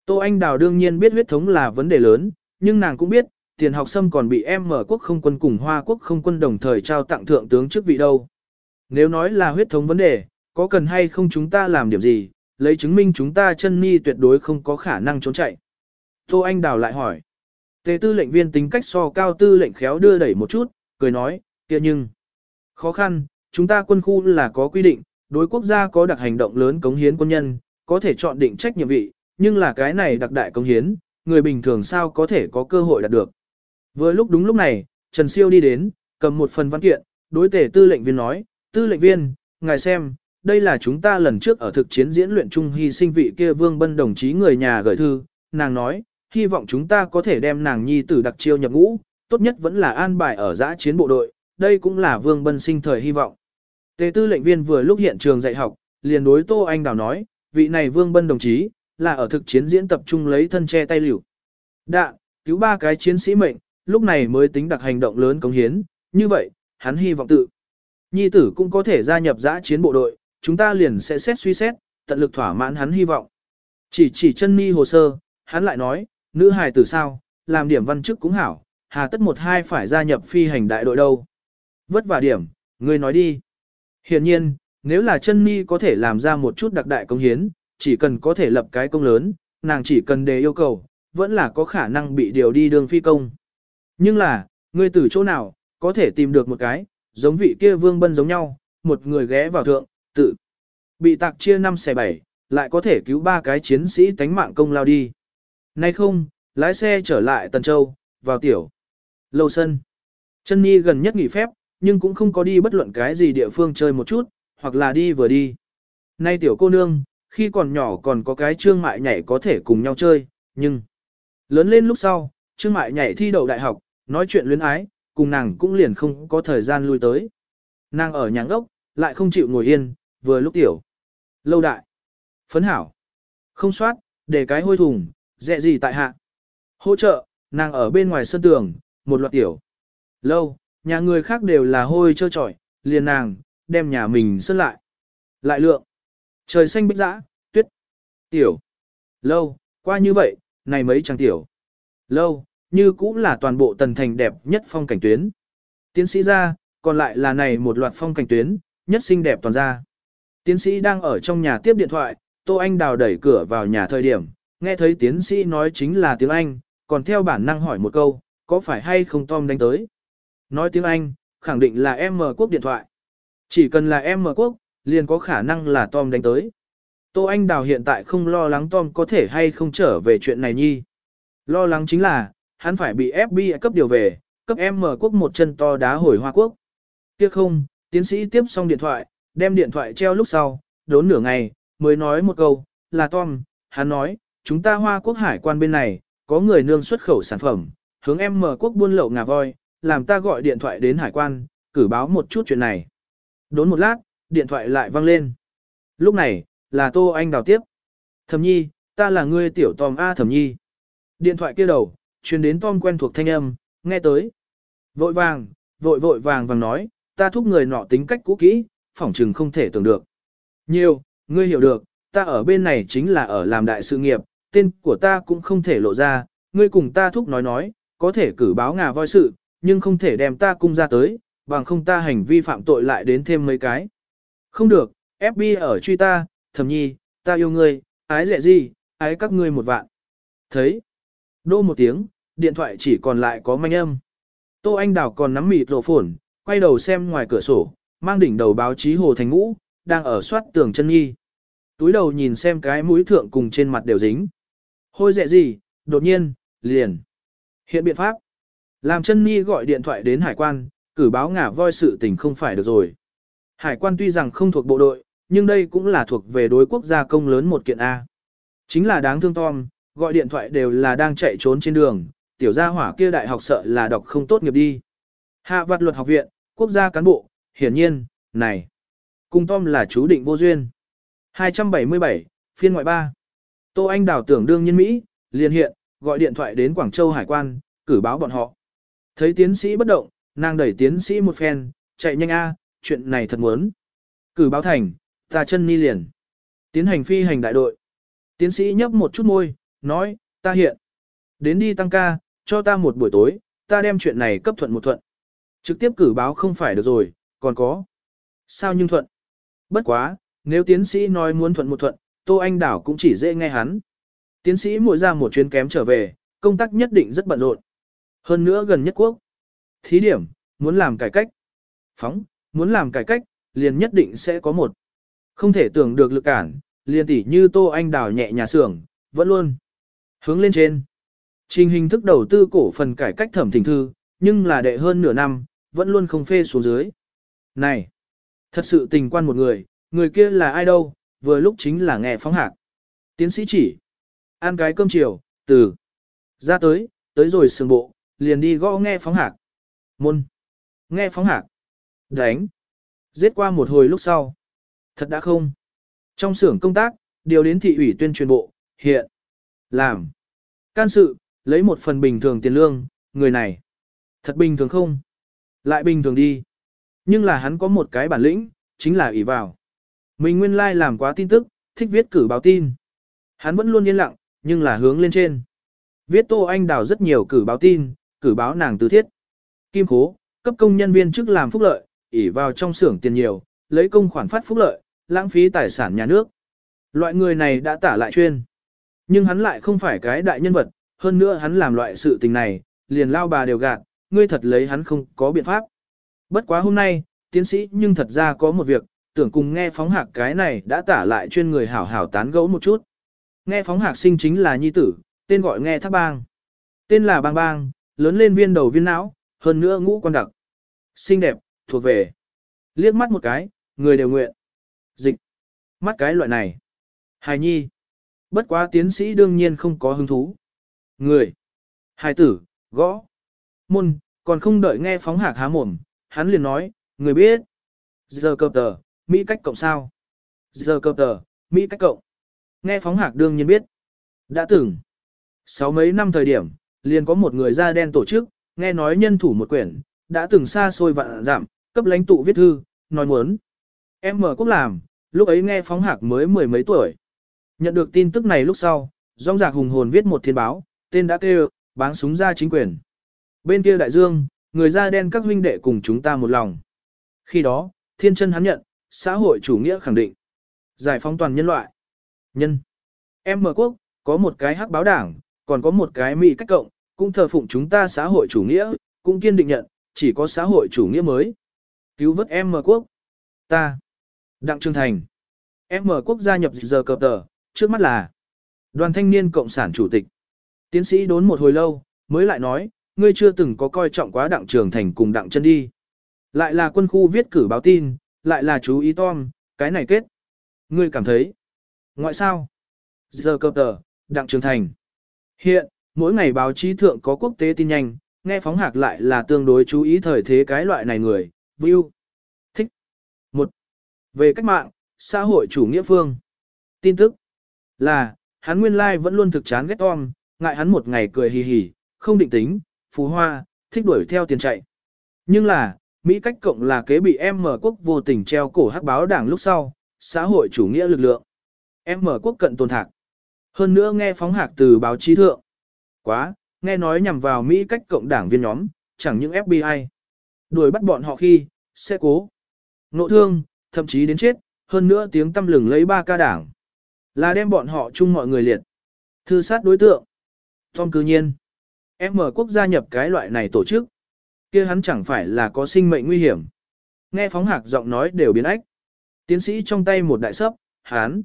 Tô Anh Đào đương nhiên biết huyết thống là vấn đề lớn, nhưng nàng cũng biết, tiền học sâm còn bị em mở quốc không quân cùng Hoa quốc không quân đồng thời trao tặng thượng tướng chức vị đâu. Nếu nói là huyết thống vấn đề, có cần hay không chúng ta làm điểm gì, lấy chứng minh chúng ta chân ni tuyệt đối không có khả năng trốn chạy. Tô Anh Đào lại hỏi. Tề tư lệnh viên tính cách so cao tư lệnh khéo đưa đẩy một chút, cười nói, kia nhưng, khó khăn, chúng ta quân khu là có quy định, đối quốc gia có đặc hành động lớn cống hiến quân nhân, có thể chọn định trách nhiệm vị, nhưng là cái này đặc đại cống hiến, người bình thường sao có thể có cơ hội đạt được. Vừa lúc đúng lúc này, Trần Siêu đi đến, cầm một phần văn kiện, đối tể tư lệnh viên nói, tư lệnh viên, ngài xem, đây là chúng ta lần trước ở thực chiến diễn luyện chung hy sinh vị kia vương bân đồng chí người nhà gửi thư, nàng nói, hy vọng chúng ta có thể đem nàng nhi tử đặc chiêu nhập ngũ, tốt nhất vẫn là an bài ở giã chiến bộ đội, đây cũng là Vương Bân sinh thời hy vọng. Tế tư lệnh viên vừa lúc hiện trường dạy học, liền đối Tô Anh Đào nói, vị này Vương Bân đồng chí, là ở thực chiến diễn tập trung lấy thân che tay liều. Đạ, cứu ba cái chiến sĩ mệnh, lúc này mới tính đặc hành động lớn cống hiến, như vậy, hắn hy vọng tự. Nhi tử cũng có thể gia nhập giã chiến bộ đội, chúng ta liền sẽ xét suy xét, tận lực thỏa mãn hắn hy vọng. Chỉ chỉ chân mi hồ sơ, hắn lại nói, nữ hài tử sao, làm điểm văn chức cũng hảo, hà tất một hai phải gia nhập phi hành đại đội đâu. Vất vả điểm, ngươi nói đi. Hiện nhiên, nếu là chân ni có thể làm ra một chút đặc đại công hiến, chỉ cần có thể lập cái công lớn, nàng chỉ cần đề yêu cầu, vẫn là có khả năng bị điều đi đường phi công. Nhưng là, ngươi từ chỗ nào, có thể tìm được một cái, giống vị kia vương bân giống nhau, một người ghé vào thượng, tự bị tạc chia 5 xẻ 7, lại có thể cứu ba cái chiến sĩ tánh mạng công lao đi. Nay không, lái xe trở lại Tần Châu, vào tiểu. Lâu sân. Chân Nhi gần nhất nghỉ phép, nhưng cũng không có đi bất luận cái gì địa phương chơi một chút, hoặc là đi vừa đi. Nay tiểu cô nương, khi còn nhỏ còn có cái trương mại nhảy có thể cùng nhau chơi, nhưng lớn lên lúc sau, trương mại nhảy thi đậu đại học, nói chuyện luyến ái, cùng nàng cũng liền không có thời gian lui tới. Nàng ở nhà ngốc lại không chịu ngồi yên, vừa lúc tiểu. Lâu đại. Phấn hảo. Không soát, để cái hôi thùng, dẹ gì tại hạ. Hỗ trợ, nàng ở bên ngoài sân tường, một loạt tiểu. Lâu, nhà người khác đều là hôi trơ trọi, liền nàng, đem nhà mình sơn lại. Lại lượng. Trời xanh bích dã, tuyết. Tiểu. Lâu, qua như vậy, này mấy trang tiểu. Lâu, như cũng là toàn bộ tần thành đẹp nhất phong cảnh tuyến. Tiến sĩ ra, còn lại là này một loạt phong cảnh tuyến, nhất xinh đẹp toàn ra. Tiến sĩ đang ở trong nhà tiếp điện thoại, Tô Anh Đào đẩy cửa vào nhà thời điểm, nghe thấy tiến sĩ nói chính là tiếng Anh, còn theo bản năng hỏi một câu, có phải hay không Tom đánh tới. Nói tiếng Anh, khẳng định là M quốc điện thoại. Chỉ cần là M quốc, liền có khả năng là Tom đánh tới. Tô Anh Đào hiện tại không lo lắng Tom có thể hay không trở về chuyện này nhi. Lo lắng chính là, hắn phải bị FBI cấp điều về, cấp M quốc một chân to đá hồi Hoa Quốc. Tiếc không, tiến sĩ tiếp xong điện thoại, đem điện thoại treo lúc sau, đốn nửa ngày, mới nói một câu, là Tom, hắn nói, chúng ta Hoa Quốc hải quan bên này, có người nương xuất khẩu sản phẩm, hướng em mở quốc buôn lậu ngà voi, làm ta gọi điện thoại đến hải quan, cử báo một chút chuyện này. Đốn một lát, điện thoại lại vang lên. Lúc này, là Tô Anh đào tiếp. Thẩm nhi, ta là ngươi tiểu Tom A Thẩm nhi. Điện thoại kia đầu, truyền đến Tom quen thuộc thanh âm, nghe tới. Vội vàng, vội vội vàng vàng nói, ta thúc người nọ tính cách cũ kỹ, phỏng chừng không thể tưởng được. Nhiều, ngươi hiểu được, ta ở bên này chính là ở làm đại sự nghiệp, tên của ta cũng không thể lộ ra, ngươi cùng ta thúc nói nói, có thể cử báo ngà voi sự, nhưng không thể đem ta cung ra tới, bằng không ta hành vi phạm tội lại đến thêm mấy cái. Không được, FB ở truy ta, thầm nhi, ta yêu ngươi, ái dẹ gì, ái các ngươi một vạn. Thấy, đô một tiếng, điện thoại chỉ còn lại có manh âm. Tô Anh Đào còn nắm mịt rổ phổn, quay đầu xem ngoài cửa sổ, mang đỉnh đầu báo chí Hồ Thành Ngũ, đang ở soát tường chân nhi. Túi đầu nhìn xem cái mũi thượng cùng trên mặt đều dính. Hôi dẹ gì, đột nhiên, liền. Hiện biện pháp. Làm chân ni gọi điện thoại đến hải quan, cử báo ngả voi sự tình không phải được rồi. Hải quan tuy rằng không thuộc bộ đội, nhưng đây cũng là thuộc về đối quốc gia công lớn một kiện A. Chính là đáng thương Tom, gọi điện thoại đều là đang chạy trốn trên đường, tiểu gia hỏa kia đại học sợ là đọc không tốt nghiệp đi. Hạ vặt luật học viện, quốc gia cán bộ, hiển nhiên, này. Cùng Tom là chú định vô duyên. 277, phiên ngoại 3. Tô Anh đào tưởng đương nhân Mỹ, liền hiện, gọi điện thoại đến Quảng Châu Hải quan, cử báo bọn họ. Thấy tiến sĩ bất động, nàng đẩy tiến sĩ một phen, chạy nhanh a, chuyện này thật muốn. Cử báo thành, ta chân ni liền. Tiến hành phi hành đại đội. Tiến sĩ nhấp một chút môi, nói, ta hiện. Đến đi tăng ca, cho ta một buổi tối, ta đem chuyện này cấp thuận một thuận. Trực tiếp cử báo không phải được rồi, còn có. Sao nhưng thuận? Bất quá, nếu tiến sĩ nói muốn thuận một thuận, Tô Anh Đảo cũng chỉ dễ nghe hắn. Tiến sĩ mỗi ra một chuyến kém trở về, công tác nhất định rất bận rộn. Hơn nữa gần nhất quốc. Thí điểm, muốn làm cải cách. Phóng, muốn làm cải cách, liền nhất định sẽ có một. Không thể tưởng được lực cản, liền tỉ như Tô Anh Đảo nhẹ nhà xưởng, vẫn luôn. Hướng lên trên. Trình hình thức đầu tư cổ phần cải cách thẩm thỉnh thư, nhưng là đệ hơn nửa năm, vẫn luôn không phê xuống dưới. Này, thật sự tình quan một người, người kia là ai đâu, vừa lúc chính là nghe phóng hạc. Tiến sĩ chỉ, ăn cái cơm chiều, từ, ra tới, tới rồi sườn bộ, liền đi gõ nghe phóng hạc. Môn, nghe phóng hạc, đánh, giết qua một hồi lúc sau. Thật đã không. Trong xưởng công tác, điều đến thị ủy tuyên truyền bộ, hiện, làm, can sự, lấy một phần bình thường tiền lương, người này. Thật bình thường không? Lại bình thường đi. Nhưng là hắn có một cái bản lĩnh, chính là ỷ vào. Mình nguyên lai like làm quá tin tức, thích viết cử báo tin. Hắn vẫn luôn yên lặng, nhưng là hướng lên trên. Viết Tô Anh Đào rất nhiều cử báo tin, cử báo nàng tứ thiết. Kim Khố, cấp công nhân viên chức làm phúc lợi, ỷ vào trong xưởng tiền nhiều, lấy công khoản phát phúc lợi, lãng phí tài sản nhà nước. Loại người này đã tả lại chuyên. Nhưng hắn lại không phải cái đại nhân vật, hơn nữa hắn làm loại sự tình này, liền lao bà đều gạt, ngươi thật lấy hắn không có biện pháp. Bất quá hôm nay, tiến sĩ nhưng thật ra có một việc, tưởng cùng nghe phóng hạc cái này đã tả lại chuyên người hảo hảo tán gẫu một chút. Nghe phóng hạc sinh chính là nhi tử, tên gọi nghe thác bang. Tên là bang bang, lớn lên viên đầu viên não, hơn nữa ngũ quan đặc. Xinh đẹp, thuộc về. Liếc mắt một cái, người đều nguyện. Dịch. Mắt cái loại này. Hài nhi. Bất quá tiến sĩ đương nhiên không có hứng thú. Người. Hài tử, gõ. Môn, còn không đợi nghe phóng hạc há mồm, hắn liền nói, người biết. Giờ cập tờ, Mỹ cách cộng sao? Giờ cập tờ, Mỹ cách cộng. Nghe phóng hạc đương nhiên biết. Đã từng. Sáu mấy năm thời điểm, liền có một người da đen tổ chức, nghe nói nhân thủ một quyển, đã từng xa xôi vạn giảm, cấp lãnh tụ viết thư, nói muốn. Em mở cũng làm, lúc ấy nghe phóng hạc mới mười mấy tuổi. Nhận được tin tức này lúc sau, rong rạc hùng hồn viết một thiên báo, tên đã kêu, báng súng ra chính quyền. Bên kia đại dương, người da đen các huynh đệ cùng chúng ta một lòng. Khi đó, thiên chân hắn nhận, xã hội chủ nghĩa khẳng định. Giải phóng toàn nhân loại. Nhân. Em mở quốc, có một cái hắc báo đảng, còn có một cái mỹ cách cộng, cũng thờ phụng chúng ta xã hội chủ nghĩa, cũng kiên định nhận, chỉ có xã hội chủ nghĩa mới. Cứu vớt em mở quốc. Ta. Đặng Trương Thành. Em mở quốc gia nhập giờ cập tờ, trước mắt là đoàn thanh niên cộng sản chủ tịch. Tiến sĩ đốn một hồi lâu, mới lại nói, ngươi chưa từng có coi trọng quá đặng trường thành cùng đặng chân đi. Lại là quân khu viết cử báo tin, lại là chú ý Tom, cái này kết. Ngươi cảm thấy. Ngoại sao? Giờ cơ tờ, đặng trường thành. Hiện, mỗi ngày báo chí thượng có quốc tế tin nhanh, nghe phóng hạc lại là tương đối chú ý thời thế cái loại này người, view. Thích. một Về cách mạng, xã hội chủ nghĩa phương. Tin tức là, hắn nguyên lai like vẫn luôn thực chán ghét Tom, ngại hắn một ngày cười hì hì, không định tính, phú hoa, thích đuổi theo tiền chạy. Nhưng là, Mỹ cách cộng là kế bị M quốc vô tình treo cổ hắc báo đảng lúc sau, xã hội chủ nghĩa lực lượng. M quốc cận tồn thạc. Hơn nữa nghe phóng hạc từ báo chí thượng. Quá, nghe nói nhằm vào Mỹ cách cộng đảng viên nhóm, chẳng những FBI. Đuổi bắt bọn họ khi, sẽ cố. Nộ thương, thậm chí đến chết, hơn nữa tiếng tâm lừng lấy ba ca đảng. Là đem bọn họ chung mọi người liệt. Thư sát đối tượng. Tom cư nhiên. M quốc gia nhập cái loại này tổ chức kia hắn chẳng phải là có sinh mệnh nguy hiểm. Nghe phóng hạc giọng nói đều biến ách. Tiến sĩ trong tay một đại sấp, hán.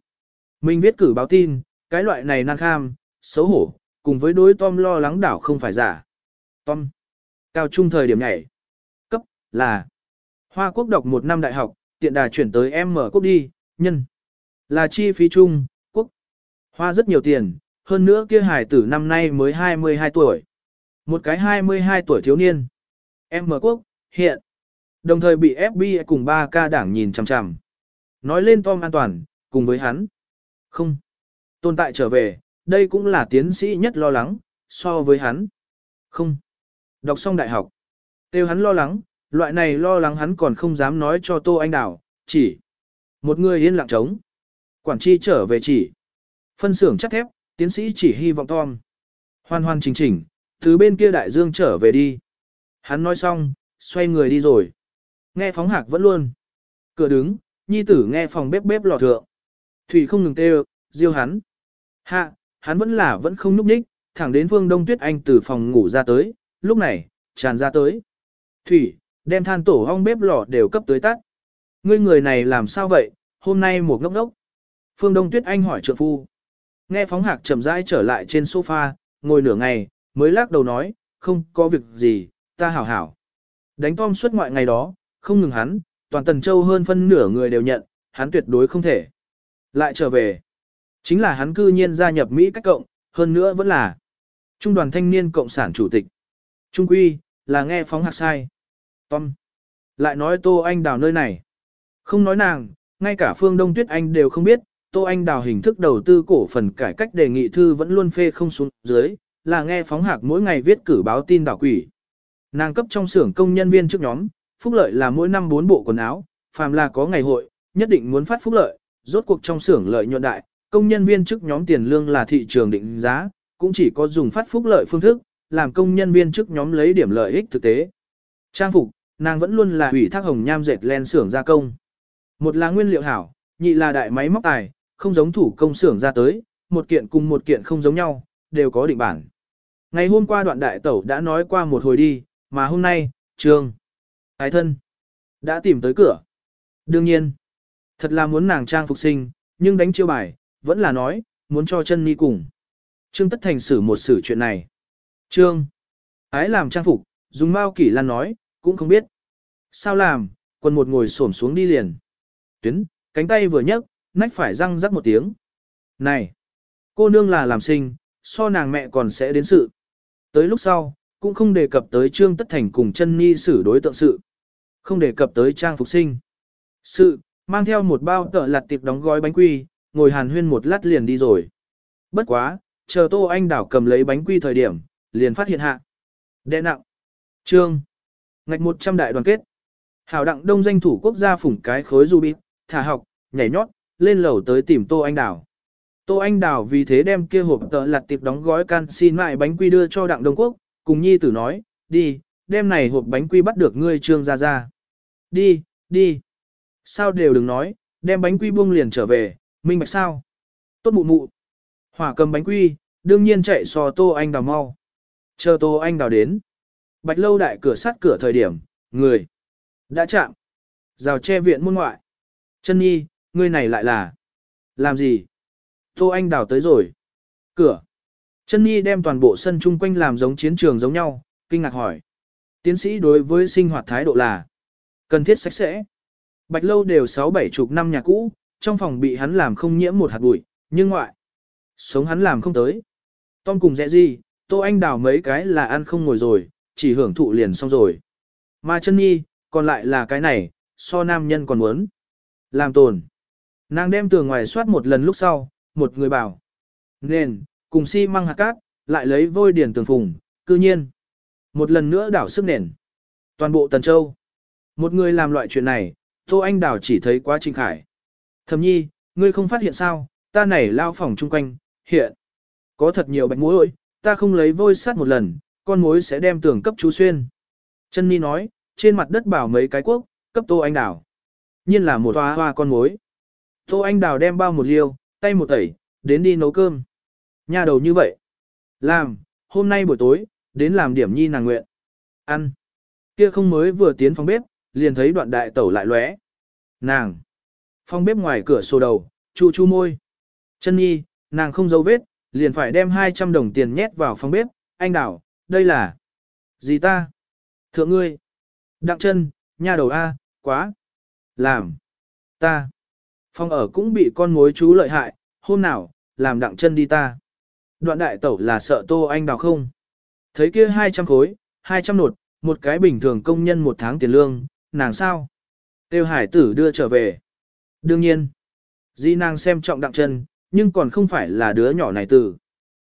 Mình viết cử báo tin, cái loại này nan kham, xấu hổ, cùng với đối Tom lo lắng đảo không phải giả. Tom. Cao trung thời điểm nhảy. Cấp, là. Hoa quốc đọc một năm đại học, tiện đà chuyển tới em mở quốc đi, nhân. Là chi phí chung, quốc. Hoa rất nhiều tiền, hơn nữa kia hải tử năm nay mới 22 tuổi. Một cái 22 tuổi thiếu niên. Em quốc, hiện. Đồng thời bị FBI cùng 3K đảng nhìn chằm chằm. Nói lên Tom an toàn, cùng với hắn. Không. Tồn tại trở về, đây cũng là tiến sĩ nhất lo lắng, so với hắn. Không. Đọc xong đại học. Tiêu hắn lo lắng, loại này lo lắng hắn còn không dám nói cho Tô Anh đảo chỉ. Một người yên lặng trống. Quản chi trở về chỉ. Phân xưởng chắc thép, tiến sĩ chỉ hy vọng Tom. Hoàn hoàn chỉnh chỉnh, từ bên kia đại dương trở về đi. Hắn nói xong, xoay người đi rồi. Nghe phóng hạc vẫn luôn. Cửa đứng, nhi tử nghe phòng bếp bếp lò thượng. Thủy không ngừng tê diêu hắn. Hạ, hắn vẫn là vẫn không núp ních, thẳng đến phương đông tuyết anh từ phòng ngủ ra tới, lúc này, tràn ra tới. Thủy, đem than tổ hong bếp lò đều cấp tới tắt. Ngươi người này làm sao vậy, hôm nay một ngốc ngốc. Phương Đông Tuyết Anh hỏi trượng phu. Nghe phóng hạc chậm rãi trở lại trên sofa, ngồi nửa ngày, mới lắc đầu nói, không có việc gì, ta hảo hảo. Đánh Tom suốt ngoại ngày đó, không ngừng hắn, toàn Tần Châu hơn phân nửa người đều nhận, hắn tuyệt đối không thể. Lại trở về. Chính là hắn cư nhiên gia nhập Mỹ cách cộng, hơn nữa vẫn là Trung đoàn thanh niên cộng sản chủ tịch. Trung quy, là nghe phóng hạc sai. Tom. Lại nói Tô Anh đào nơi này. Không nói nàng, ngay cả phương Đông Tuyết Anh đều không biết, Tô Anh đào hình thức đầu tư cổ phần cải cách đề nghị thư vẫn luôn phê không xuống dưới, là nghe phóng hạc mỗi ngày viết cử báo tin đảo quỷ. Nàng cấp trong xưởng công nhân viên trước nhóm, phúc lợi là mỗi năm 4 bộ quần áo, phàm là có ngày hội, nhất định muốn phát phúc lợi, rốt cuộc trong xưởng lợi nhuận đại, công nhân viên chức nhóm tiền lương là thị trường định giá, cũng chỉ có dùng phát phúc lợi phương thức, làm công nhân viên chức nhóm lấy điểm lợi ích thực tế. Trang phục, nàng vẫn luôn là ủy thác hồng nham dệt len xưởng gia công. Một là nguyên liệu hảo, nhị là đại máy móc tài, không giống thủ công xưởng ra tới, một kiện cùng một kiện không giống nhau, đều có định bản. Ngày hôm qua đoạn đại tẩu đã nói qua một hồi đi, mà hôm nay, trường, ái thân, đã tìm tới cửa. Đương nhiên, Thật là muốn nàng trang phục sinh, nhưng đánh chiêu bài, vẫn là nói, muốn cho chân ni cùng. Trương Tất Thành xử một xử chuyện này. Trương, ái làm trang phục, dùng Mao Kỷ Lan nói, cũng không biết. Sao làm, quần một ngồi xổm xuống đi liền. Tuyến, cánh tay vừa nhấc, nách phải răng rắc một tiếng. Này, cô nương là làm sinh, so nàng mẹ còn sẽ đến sự. Tới lúc sau, cũng không đề cập tới Trương Tất Thành cùng chân ni xử đối tượng sự. Không đề cập tới trang phục sinh. Sự, mang theo một bao tợ lặt tiệp đóng gói bánh quy, ngồi hàn huyên một lát liền đi rồi. Bất quá, chờ Tô Anh Đảo cầm lấy bánh quy thời điểm, liền phát hiện hạ. Đệ nặng. Trương. Ngạch 100 đại đoàn kết. Hảo đặng đông danh thủ quốc gia phủng cái khối du bịt, thả học, nhảy nhót, lên lầu tới tìm Tô Anh Đảo. Tô Anh Đảo vì thế đem kia hộp tợ lặt tiệp đóng gói can xin mại bánh quy đưa cho đặng đông quốc, cùng nhi tử nói, đi, đêm này hộp bánh quy bắt được ngươi trương ra ra. Đi, đi. Sao đều đừng nói, đem bánh quy buông liền trở về, minh bạch sao. Tốt mụ mụ. Hỏa cầm bánh quy, đương nhiên chạy so Tô Anh Đào mau. Chờ Tô Anh Đào đến. Bạch lâu đại cửa sắt cửa thời điểm, người. Đã chạm. Rào che viện môn ngoại. Chân nhi, ngươi này lại là. Làm gì? Tô Anh Đào tới rồi. Cửa. Chân nhi đem toàn bộ sân chung quanh làm giống chiến trường giống nhau, kinh ngạc hỏi. Tiến sĩ đối với sinh hoạt thái độ là cần thiết sạch sẽ. Bạch lâu đều sáu bảy chục năm nhà cũ, trong phòng bị hắn làm không nhiễm một hạt bụi, nhưng ngoại. Sống hắn làm không tới. Tom cùng dễ gì, Tô Anh đào mấy cái là ăn không ngồi rồi, chỉ hưởng thụ liền xong rồi. Mà chân nhi, còn lại là cái này, so nam nhân còn muốn. Làm tồn. Nàng đem tường ngoài soát một lần lúc sau, một người bảo. nên cùng xi si măng hạt cát, lại lấy vôi điền tường phùng, cư nhiên. Một lần nữa đảo sức nền. Toàn bộ Tần Châu. Một người làm loại chuyện này, Tô Anh Đảo chỉ thấy quá trình khải. Thầm nhi, ngươi không phát hiện sao, ta này lao phòng chung quanh, hiện. Có thật nhiều bệnh mối ơi, ta không lấy vôi sát một lần, con mối sẽ đem tường cấp chú xuyên. Chân Nhi nói, trên mặt đất bảo mấy cái quốc, cấp Tô Anh Đảo, Nhiên là một hoa hoa con mối. Tô Anh Đào đem bao một liêu, tay một tẩy, đến đi nấu cơm. Nhà đầu như vậy. Làm, hôm nay buổi tối, đến làm điểm nhi nàng nguyện. Ăn. Kia không mới vừa tiến phòng bếp, liền thấy đoạn đại tẩu lại lóe. Nàng. Phòng bếp ngoài cửa sổ đầu, chu chu môi. Chân nhi, nàng không dấu vết, liền phải đem 200 đồng tiền nhét vào phòng bếp. Anh đảo, đây là... Gì ta? Thượng ngươi. Đặng chân, nha đầu A, quá. Làm. Ta. Phòng ở cũng bị con mối chú lợi hại, hôm nào, làm đặng chân đi ta. Đoạn đại tẩu là sợ tô anh đào không? Thấy kia 200 khối, 200 nột, một cái bình thường công nhân một tháng tiền lương, nàng sao? Tiêu hải tử đưa trở về. Đương nhiên, di nàng xem trọng đặng chân, nhưng còn không phải là đứa nhỏ này tử.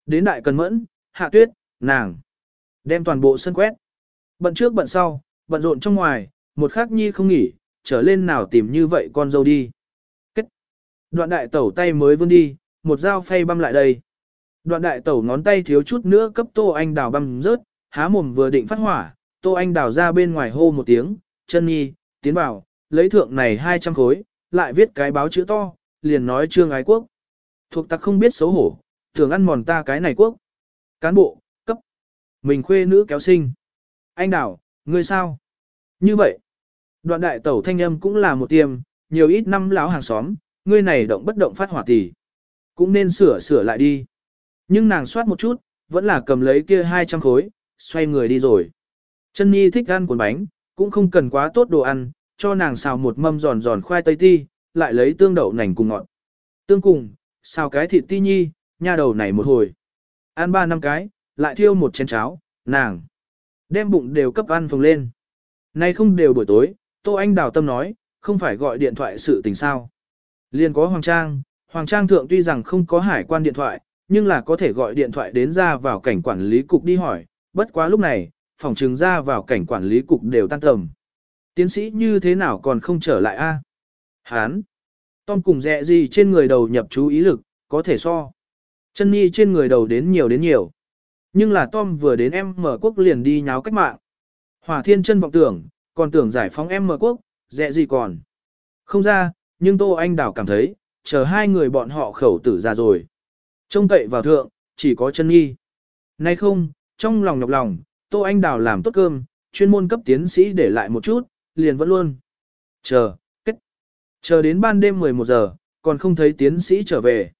Đến đại cần mẫn, hạ tuyết, nàng. Đem toàn bộ sân quét. Bận trước bận sau, bận rộn trong ngoài, một khắc nhi không nghỉ, trở lên nào tìm như vậy con dâu đi. Kết. Đoạn đại tẩu tay mới vươn đi, một dao phay băm lại đây. Đoạn đại tẩu ngón tay thiếu chút nữa cấp tô anh đào băm rớt, há mồm vừa định phát hỏa, tô anh đào ra bên ngoài hô một tiếng, chân nhi, tiến vào, lấy thượng này 200 khối, lại viết cái báo chữ to, liền nói trương ái quốc. Thuộc tặc không biết xấu hổ, thường ăn mòn ta cái này quốc. Cán bộ, cấp. Mình khuê nữ kéo sinh. Anh đào ngươi sao? Như vậy. Đoạn đại tẩu thanh âm cũng là một tiêm, nhiều ít năm lão hàng xóm, ngươi này động bất động phát hỏa tỷ. Cũng nên sửa sửa lại đi. Nhưng nàng soát một chút, vẫn là cầm lấy kia 200 khối, xoay người đi rồi. Chân Nhi thích ăn cuốn bánh, cũng không cần quá tốt đồ ăn, cho nàng xào một mâm giòn giòn khoai tây ti, lại lấy tương đậu nành cùng ngọt. Tương cùng, xào cái thịt ti nhi, nha đầu này một hồi. Ăn ba năm cái, lại thiêu một chén cháo, nàng. Đem bụng đều cấp ăn phồng lên. Nay không đều buổi tối, Tô Anh đào tâm nói, không phải gọi điện thoại sự tình sao. Liên có Hoàng Trang, Hoàng Trang thượng tuy rằng không có hải quan điện thoại, nhưng là có thể gọi điện thoại đến ra vào cảnh quản lý cục đi hỏi, bất quá lúc này, phòng trừng ra vào cảnh quản lý cục đều tan tầm. Tiến sĩ như thế nào còn không trở lại a? Hán. Tom cùng dẹ gì trên người đầu nhập chú ý lực, có thể so. Chân Nhi trên người đầu đến nhiều đến nhiều. Nhưng là Tom vừa đến em mở quốc liền đi nháo cách mạng. Hỏa thiên chân vọng tưởng, còn tưởng giải phóng em mở quốc, dẹ gì còn. Không ra, nhưng Tô Anh đảo cảm thấy, chờ hai người bọn họ khẩu tử ra rồi. Trông cậy vào thượng, chỉ có chân Nhi. Nay không, trong lòng nhọc lòng, Tô Anh Đào làm tốt cơm, chuyên môn cấp tiến sĩ để lại một chút, liền vẫn luôn. Chờ, kết. Chờ đến ban đêm 11 giờ, còn không thấy tiến sĩ trở về.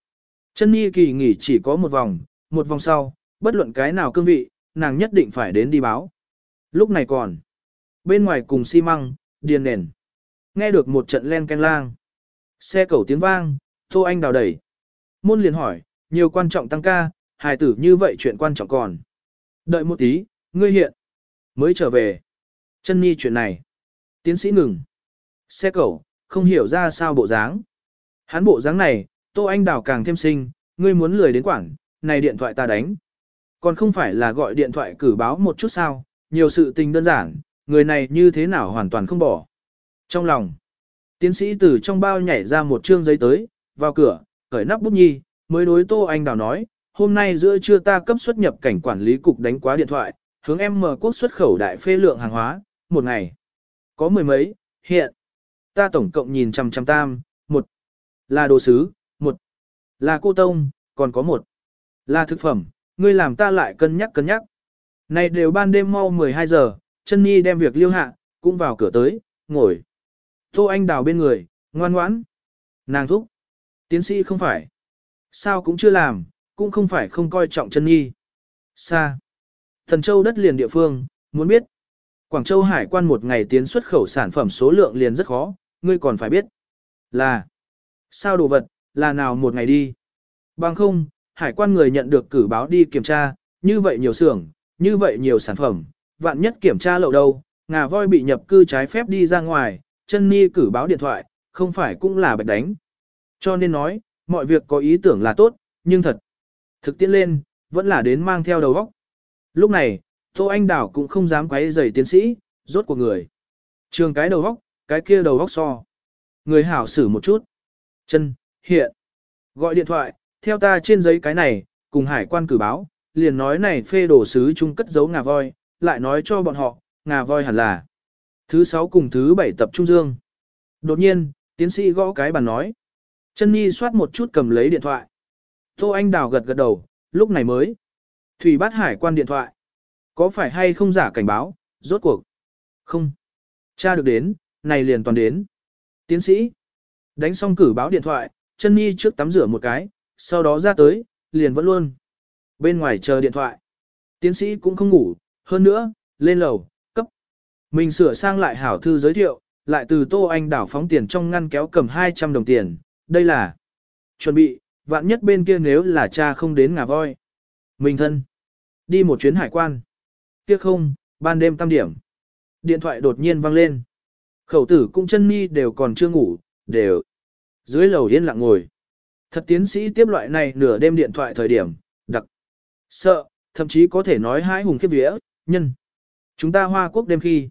Chân Nhi kỳ nghỉ chỉ có một vòng, một vòng sau, bất luận cái nào cương vị, nàng nhất định phải đến đi báo. Lúc này còn, bên ngoài cùng xi măng, điền nền. Nghe được một trận len canh lang. Xe cẩu tiếng vang, Tô Anh đào đẩy. Môn liền hỏi, nhiều quan trọng tăng ca, hài tử như vậy chuyện quan trọng còn. Đợi một tí, ngươi hiện. Mới trở về. Chân Nhi chuyện này. Tiến sĩ ngừng. Xe cẩu, không hiểu ra sao bộ dáng. Hắn bộ dáng này, Tô Anh Đào càng thêm sinh, ngươi muốn lười đến quảng, này điện thoại ta đánh. Còn không phải là gọi điện thoại cử báo một chút sao, nhiều sự tình đơn giản, người này như thế nào hoàn toàn không bỏ. Trong lòng, tiến sĩ từ trong bao nhảy ra một trương giấy tới, vào cửa, khởi nắp bút nhi, mới đối Tô Anh Đào nói, hôm nay giữa trưa ta cấp xuất nhập cảnh quản lý cục đánh quá điện thoại, hướng em mở quốc xuất khẩu đại phê lượng hàng hóa, một ngày. Có mười mấy, hiện. Ta tổng cộng nhìn trăm trăm tam, một là đồ sứ, một là cô tông, còn có một là thực phẩm, ngươi làm ta lại cân nhắc cân nhắc. Này đều ban đêm mau 12 giờ, chân nhi đem việc liêu hạ, cũng vào cửa tới, ngồi. Tô Anh đào bên người, ngoan ngoãn. Nàng thúc. Tiến sĩ không phải. Sao cũng chưa làm, cũng không phải không coi trọng chân nhi. Xa. Thần Châu đất liền địa phương, muốn biết. Quảng Châu hải quan một ngày tiến xuất khẩu sản phẩm số lượng liền rất khó, ngươi còn phải biết. Là. Sao đồ vật, là nào một ngày đi. Bằng không, hải quan người nhận được cử báo đi kiểm tra, như vậy nhiều xưởng, như vậy nhiều sản phẩm, vạn nhất kiểm tra lậu đâu, ngà voi bị nhập cư trái phép đi ra ngoài, chân ni cử báo điện thoại, không phải cũng là bạch đánh. Cho nên nói, mọi việc có ý tưởng là tốt, nhưng thật, thực tiễn lên, vẫn là đến mang theo đầu óc. Lúc này, Tô Anh Đảo cũng không dám quấy rầy tiến sĩ, rốt của người. Trường cái đầu óc, cái kia đầu óc so. Người hảo xử một chút. Chân, hiện. Gọi điện thoại, theo ta trên giấy cái này, cùng hải quan cử báo, liền nói này phê đổ sứ chung cất giấu ngà voi, lại nói cho bọn họ, ngà voi hẳn là. Thứ sáu cùng thứ bảy tập trung dương. Đột nhiên, tiến sĩ gõ cái bàn nói. Chân Nhi soát một chút cầm lấy điện thoại. Tô Anh Đào gật gật đầu, lúc này mới. Thủy bát hải quan điện thoại. Có phải hay không giả cảnh báo, rốt cuộc? Không. Cha được đến, này liền toàn đến. Tiến sĩ. Đánh xong cử báo điện thoại, chân Nhi trước tắm rửa một cái, sau đó ra tới, liền vẫn luôn. Bên ngoài chờ điện thoại. Tiến sĩ cũng không ngủ, hơn nữa, lên lầu, cấp. Mình sửa sang lại hảo thư giới thiệu, lại từ Tô Anh đảo phóng tiền trong ngăn kéo cầm 200 đồng tiền, đây là chuẩn bị, vạn nhất bên kia nếu là cha không đến ngà voi. Mình thân, đi một chuyến hải quan. Tiếc không, ban đêm tam điểm. Điện thoại đột nhiên vang lên. Khẩu tử cũng chân mi đều còn chưa ngủ, đều. Dưới lầu yên lặng ngồi. Thật tiến sĩ tiếp loại này nửa đêm điện thoại thời điểm, đặc. Sợ, thậm chí có thể nói hãi hùng khiếp vía, nhân. Chúng ta hoa quốc đêm khi.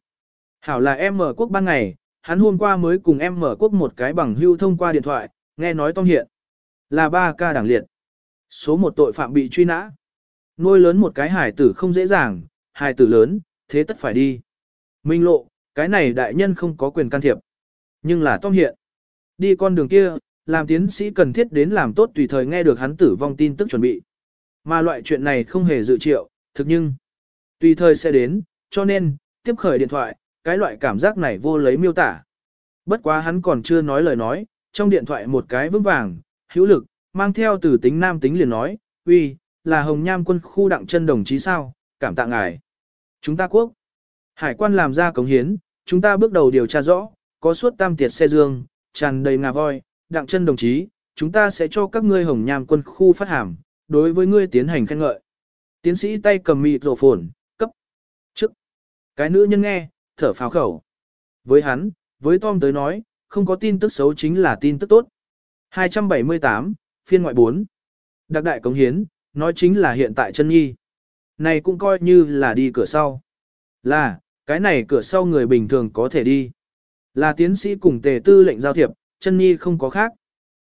Hảo là em mở quốc ban ngày, hắn hôm qua mới cùng em mở quốc một cái bằng hưu thông qua điện thoại, nghe nói Tom hiện. Là ba ca đảng liệt. Số một tội phạm bị truy nã. Nuôi lớn một cái hải tử không dễ dàng, hải tử lớn, thế tất phải đi. Minh lộ, cái này đại nhân không có quyền can thiệp. Nhưng là Tom hiện. Đi con đường kia, làm tiến sĩ cần thiết đến làm tốt tùy thời nghe được hắn tử vong tin tức chuẩn bị. Mà loại chuyện này không hề dự triệu, thực nhưng tùy thời sẽ đến, cho nên, tiếp khởi điện thoại, cái loại cảm giác này vô lấy miêu tả. Bất quá hắn còn chưa nói lời nói, trong điện thoại một cái vững vàng, hữu lực, mang theo từ tính nam tính liền nói, uy, là Hồng Nham quân khu đặng chân đồng chí sao, cảm tạ ngài. Chúng ta quốc, hải quan làm ra cống hiến, chúng ta bước đầu điều tra rõ, có suốt tam tiệt xe dương, tràn đầy ngà voi, đặng chân đồng chí, chúng ta sẽ cho các ngươi Hồng Nham quân khu phát hàm, đối với ngươi tiến hành khen ngợi. Tiến sĩ tay cầm mịt rổ phồn, cấp, trước. Cái nữ nhân nghe, thở phào khẩu. Với hắn, với Tom tới nói, không có tin tức xấu chính là tin tức tốt. 278, phiên ngoại 4. Đặc đại cống hiến, nói chính là hiện tại chân nhi. Này cũng coi như là đi cửa sau. Là, cái này cửa sau người bình thường có thể đi. Là tiến sĩ cùng tề tư lệnh giao thiệp, chân nhi không có khác.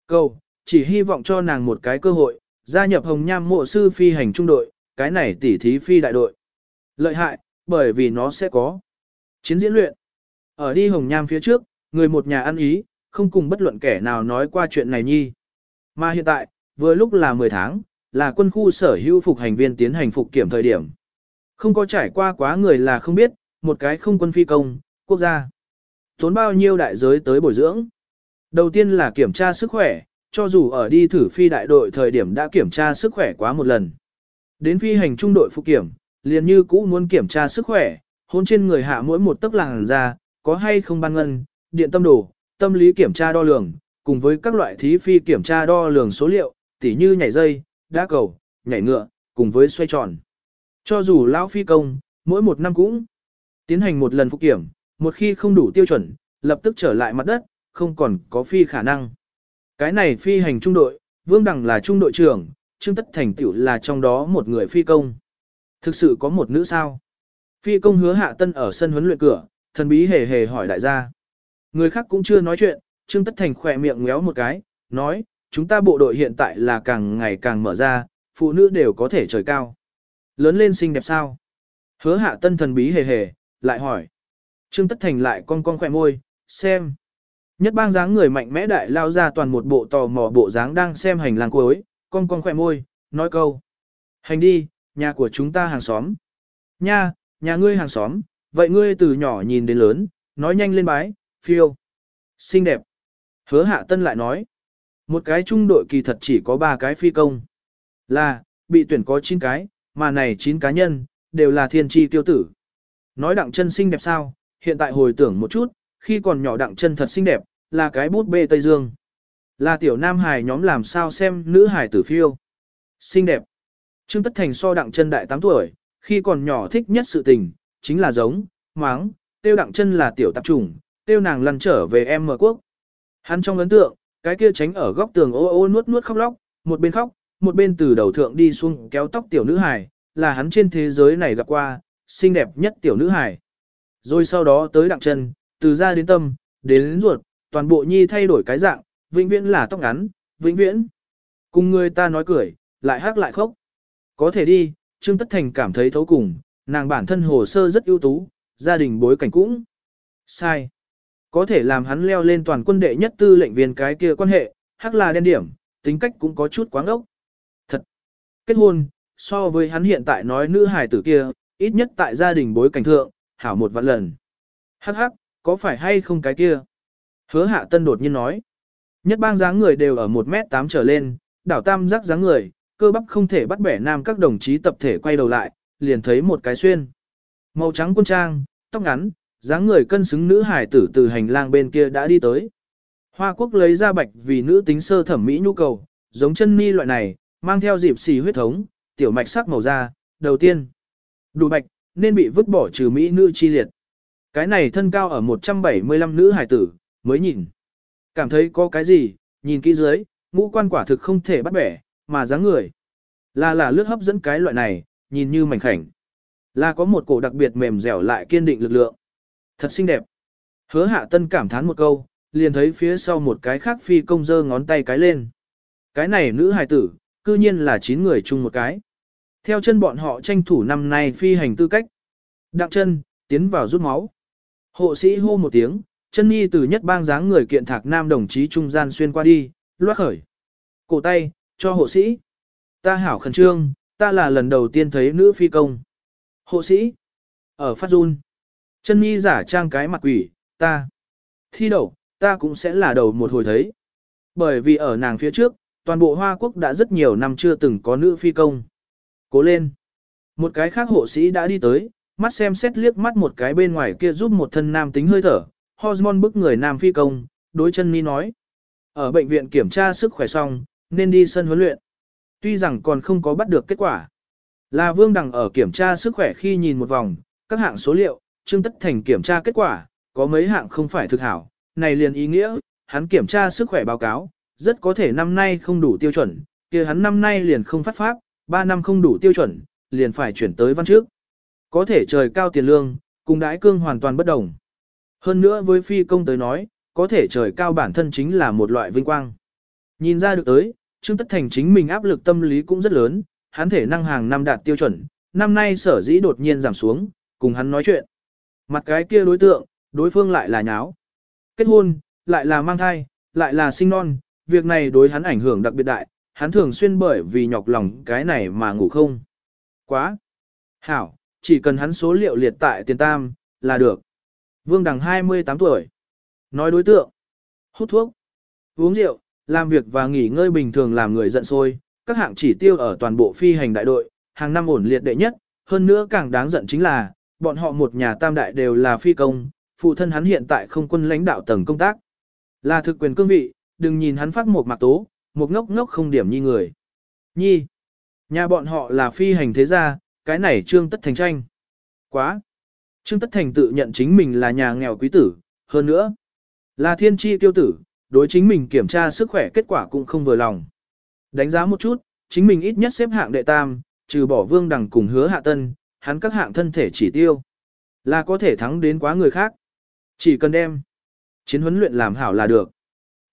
Câu, chỉ hy vọng cho nàng một cái cơ hội, gia nhập hồng nham mộ sư phi hành trung đội, cái này tỉ thí phi đại đội. Lợi hại, bởi vì nó sẽ có chiến diễn luyện. Ở đi hồng nham phía trước, người một nhà ăn ý, không cùng bất luận kẻ nào nói qua chuyện này nhi. Mà hiện tại, vừa lúc là 10 tháng, là quân khu sở hữu phục hành viên tiến hành phục kiểm thời điểm. Không có trải qua quá người là không biết, một cái không quân phi công, quốc gia. Tốn bao nhiêu đại giới tới bồi dưỡng. Đầu tiên là kiểm tra sức khỏe, cho dù ở đi thử phi đại đội thời điểm đã kiểm tra sức khỏe quá một lần. Đến phi hành trung đội phục kiểm, liền như cũ muốn kiểm tra sức khỏe, hôn trên người hạ mỗi một tấc làng ra, có hay không ban ngân, điện tâm đồ, tâm lý kiểm tra đo lường, cùng với các loại thí phi kiểm tra đo lường số liệu, tỉ như nhảy dây, đá cầu, nhảy ngựa, cùng với xoay tròn. Cho dù lão phi công, mỗi một năm cũng tiến hành một lần phục kiểm, một khi không đủ tiêu chuẩn, lập tức trở lại mặt đất, không còn có phi khả năng. Cái này phi hành trung đội, Vương Đằng là trung đội trưởng, Trương Tất Thành tiểu là trong đó một người phi công. Thực sự có một nữ sao? Phi công hứa hạ tân ở sân huấn luyện cửa, thần bí hề hề hỏi đại gia. Người khác cũng chưa nói chuyện, Trương Tất Thành khỏe miệng ngéo một cái, nói, chúng ta bộ đội hiện tại là càng ngày càng mở ra, phụ nữ đều có thể trời cao. Lớn lên xinh đẹp sao? Hứa hạ tân thần bí hề hề, lại hỏi. Trương Tất Thành lại con con khỏe môi, xem. Nhất bang dáng người mạnh mẽ đại lao ra toàn một bộ tò mò bộ dáng đang xem hành lang cuối, con con khỏe môi, nói câu. Hành đi, nhà của chúng ta hàng xóm. Nha, nhà ngươi hàng xóm, vậy ngươi từ nhỏ nhìn đến lớn, nói nhanh lên bái, phiêu. Xinh đẹp. Hứa hạ tân lại nói. Một cái trung đội kỳ thật chỉ có 3 cái phi công. Là, bị tuyển có 9 cái, mà này 9 cá nhân, đều là thiên tri tiêu tử. Nói đặng chân xinh đẹp sao, hiện tại hồi tưởng một chút, khi còn nhỏ đặng chân thật xinh đẹp, là cái bút bê Tây Dương. Là tiểu nam hài nhóm làm sao xem nữ hài tử phiêu. Xinh đẹp. Trương Tất Thành so đặng chân đại 8 tuổi, khi còn nhỏ thích nhất sự tình, chính là giống, máng, tiêu đặng chân là tiểu tạp trùng, tiêu nàng lăn trở về em mở quốc. Hắn trong ấn tượng, cái kia tránh ở góc tường ô ô nuốt nuốt khóc lóc, một bên khóc, một bên từ đầu thượng đi xuống kéo tóc tiểu nữ hài, là hắn trên thế giới này gặp qua, xinh đẹp nhất tiểu nữ hài. Rồi sau đó tới đặng chân, từ ra đến tâm, đến ruột, toàn bộ nhi thay đổi cái dạng, vĩnh viễn là tóc ngắn, vĩnh viễn. Cùng người ta nói cười, lại hát lại khóc. Có thể đi, Trương Tất Thành cảm thấy thấu cùng, nàng bản thân hồ sơ rất ưu tú, gia đình bối cảnh cũng sai. Có thể làm hắn leo lên toàn quân đệ nhất tư lệnh viên cái kia quan hệ, hắc là đen điểm, tính cách cũng có chút quáng ốc. Thật! Kết hôn, so với hắn hiện tại nói nữ hài tử kia, ít nhất tại gia đình bối cảnh thượng, hảo một vạn lần. Hắc hắc, có phải hay không cái kia? Hứa hạ tân đột nhiên nói. Nhất bang dáng người đều ở 1m8 trở lên, đảo tam giác dáng người, cơ bắp không thể bắt bẻ nam các đồng chí tập thể quay đầu lại, liền thấy một cái xuyên. Màu trắng quân trang, tóc ngắn, dáng người cân xứng nữ hải tử từ hành lang bên kia đã đi tới. Hoa quốc lấy ra bạch vì nữ tính sơ thẩm mỹ nhu cầu, giống chân ni loại này, mang theo dịp xì huyết thống, tiểu mạch sắc màu da, đầu tiên. Đủ bạch, nên bị vứt bỏ trừ mỹ nữ chi liệt. Cái này thân cao ở 175 nữ hải tử, mới nhìn. Cảm thấy có cái gì, nhìn kỹ dưới, ngũ quan quả thực không thể bắt bẻ, mà dáng người. Là là lướt hấp dẫn cái loại này, nhìn như mảnh khảnh. Là có một cổ đặc biệt mềm dẻo lại kiên định lực lượng. Thật xinh đẹp. Hứa hạ tân cảm thán một câu, liền thấy phía sau một cái khác phi công dơ ngón tay cái lên. Cái này nữ hài tử, cư nhiên là 9 người chung một cái. Theo chân bọn họ tranh thủ năm nay phi hành tư cách. Đặng chân, tiến vào rút máu. Hộ sĩ hô một tiếng, chân nhi từ nhất bang dáng người kiện thạc nam đồng chí trung gian xuyên qua đi, loát khởi. Cổ tay, cho hộ sĩ. Ta hảo khẩn trương, ta là lần đầu tiên thấy nữ phi công. Hộ sĩ. Ở phát run. Chân nhi giả trang cái mặt quỷ, ta. Thi đậu, ta cũng sẽ là đầu một hồi thấy. Bởi vì ở nàng phía trước, toàn bộ Hoa Quốc đã rất nhiều năm chưa từng có nữ phi công. Cố lên. Một cái khác hộ sĩ đã đi tới, mắt xem xét liếc mắt một cái bên ngoài kia giúp một thân nam tính hơi thở, hormone bức người nam phi công, đối chân ni nói. Ở bệnh viện kiểm tra sức khỏe xong, nên đi sân huấn luyện. Tuy rằng còn không có bắt được kết quả. Là Vương Đằng ở kiểm tra sức khỏe khi nhìn một vòng, các hạng số liệu, Trương Tất Thành kiểm tra kết quả, có mấy hạng không phải thực hảo, này liền ý nghĩa, hắn kiểm tra sức khỏe báo cáo, rất có thể năm nay không đủ tiêu chuẩn, kia hắn năm nay liền không phát pháp, 3 năm không đủ tiêu chuẩn, liền phải chuyển tới văn trước. Có thể trời cao tiền lương, cùng đãi cương hoàn toàn bất đồng. Hơn nữa với phi công tới nói, có thể trời cao bản thân chính là một loại vinh quang. Nhìn ra được tới, Trương Tất Thành chính mình áp lực tâm lý cũng rất lớn, hắn thể năng hàng năm đạt tiêu chuẩn, năm nay sở dĩ đột nhiên giảm xuống, cùng hắn nói chuyện. Mặt cái kia đối tượng, đối phương lại là nháo. Kết hôn, lại là mang thai, lại là sinh non, việc này đối hắn ảnh hưởng đặc biệt đại, hắn thường xuyên bởi vì nhọc lòng cái này mà ngủ không. Quá! Hảo, chỉ cần hắn số liệu liệt tại tiền tam, là được. Vương Đằng 28 tuổi. Nói đối tượng. Hút thuốc. uống rượu, làm việc và nghỉ ngơi bình thường làm người giận sôi, các hạng chỉ tiêu ở toàn bộ phi hành đại đội, hàng năm ổn liệt đệ nhất, hơn nữa càng đáng giận chính là, bọn họ một nhà tam đại đều là phi công, phụ thân hắn hiện tại không quân lãnh đạo tầng công tác. Là thực quyền cương vị, đừng nhìn hắn phát một mạc tố, một ngốc ngốc không điểm nhi người. Nhi, nhà bọn họ là phi hành thế gia, cái này trương tất thành tranh. Quá. Trương tất thành tự nhận chính mình là nhà nghèo quý tử, hơn nữa, là thiên tri tiêu tử, đối chính mình kiểm tra sức khỏe kết quả cũng không vừa lòng. Đánh giá một chút, chính mình ít nhất xếp hạng đệ tam, trừ bỏ vương đằng cùng hứa hạ tân, hắn các hạng thân thể chỉ tiêu. Là có thể thắng đến quá người khác. Chỉ cần đem chiến huấn luyện làm hảo là được.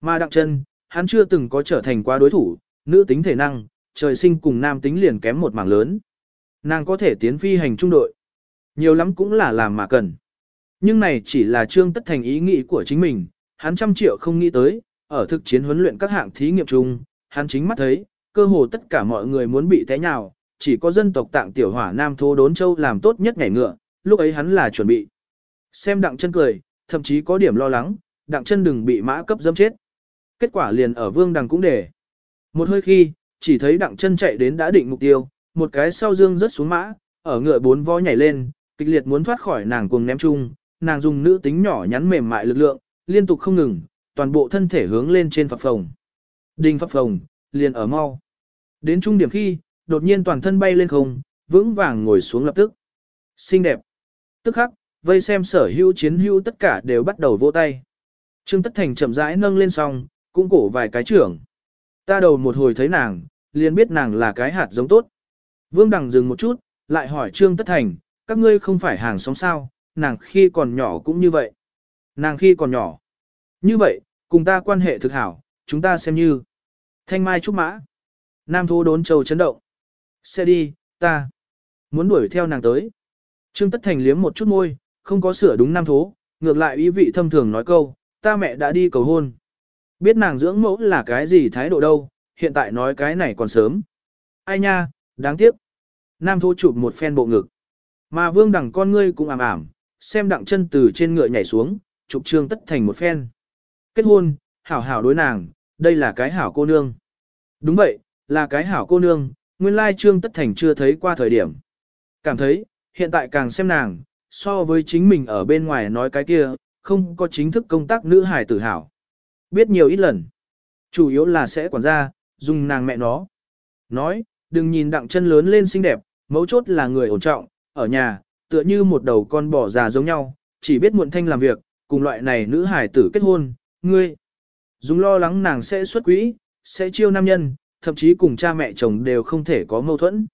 Mà đặng chân, hắn chưa từng có trở thành quá đối thủ, nữ tính thể năng, trời sinh cùng nam tính liền kém một mảng lớn. Nàng có thể tiến phi hành trung đội. Nhiều lắm cũng là làm mà cần. Nhưng này chỉ là trương tất thành ý nghĩ của chính mình, hắn trăm triệu không nghĩ tới, ở thực chiến huấn luyện các hạng thí nghiệm chung, hắn chính mắt thấy, cơ hồ tất cả mọi người muốn bị té nhào, chỉ có dân tộc tạng tiểu hỏa nam thô đốn châu làm tốt nhất ngày ngựa, lúc ấy hắn là chuẩn bị. Xem đặng chân cười, thậm chí có điểm lo lắng, đặng chân đừng bị mã cấp dâm chết. Kết quả liền ở vương đằng cũng để. Một hơi khi, chỉ thấy đặng chân chạy đến đã định mục tiêu, một cái sau dương rớt xuống mã, ở ngựa bốn vó nhảy lên, kịch liệt muốn thoát khỏi nàng cuồng ném chung, nàng dùng nữ tính nhỏ nhắn mềm mại lực lượng, liên tục không ngừng, toàn bộ thân thể hướng lên trên phập phồng. đinh phập phồng, liền ở mau. Đến trung điểm khi, đột nhiên toàn thân bay lên không, vững vàng ngồi xuống lập tức. Xinh đẹp. Tức khắc, vây xem sở hữu chiến hữu tất cả đều bắt đầu vỗ tay. Trương Tất Thành chậm rãi nâng lên song, cũng cổ vài cái trưởng. Ta đầu một hồi thấy nàng, liền biết nàng là cái hạt giống tốt. Vương Đằng dừng một chút, lại hỏi Trương Tất Thành, các ngươi không phải hàng xóm sao, nàng khi còn nhỏ cũng như vậy. Nàng khi còn nhỏ. Như vậy, cùng ta quan hệ thực hảo, chúng ta xem như. Thanh Mai Trúc Mã. Nam Thô đốn châu chấn động. Xe đi, ta. Muốn đuổi theo nàng tới. Trương Tất Thành liếm một chút môi, không có sửa đúng Nam Thố, ngược lại ý vị thâm thường nói câu, ta mẹ đã đi cầu hôn. Biết nàng dưỡng mẫu là cái gì thái độ đâu, hiện tại nói cái này còn sớm. Ai nha, đáng tiếc. Nam Thố chụp một phen bộ ngực. Mà vương đẳng con ngươi cũng ảm ảm, xem đặng chân từ trên ngựa nhảy xuống, chụp trương tất thành một phen. Kết hôn, hảo hảo đối nàng, đây là cái hảo cô nương. Đúng vậy, là cái hảo cô nương, nguyên lai trương tất thành chưa thấy qua thời điểm. Cảm thấy, hiện tại càng xem nàng, so với chính mình ở bên ngoài nói cái kia, không có chính thức công tác nữ hài tử hảo. Biết nhiều ít lần. Chủ yếu là sẽ quản gia, dùng nàng mẹ nó. Nói, đừng nhìn đặng chân lớn lên xinh đẹp, mấu chốt là người ổn trọng, ở nhà, tựa như một đầu con bò già giống nhau, chỉ biết muộn thanh làm việc, cùng loại này nữ hài tử kết hôn, ngươi. Dùng lo lắng nàng sẽ xuất quỹ, sẽ chiêu nam nhân, thậm chí cùng cha mẹ chồng đều không thể có mâu thuẫn.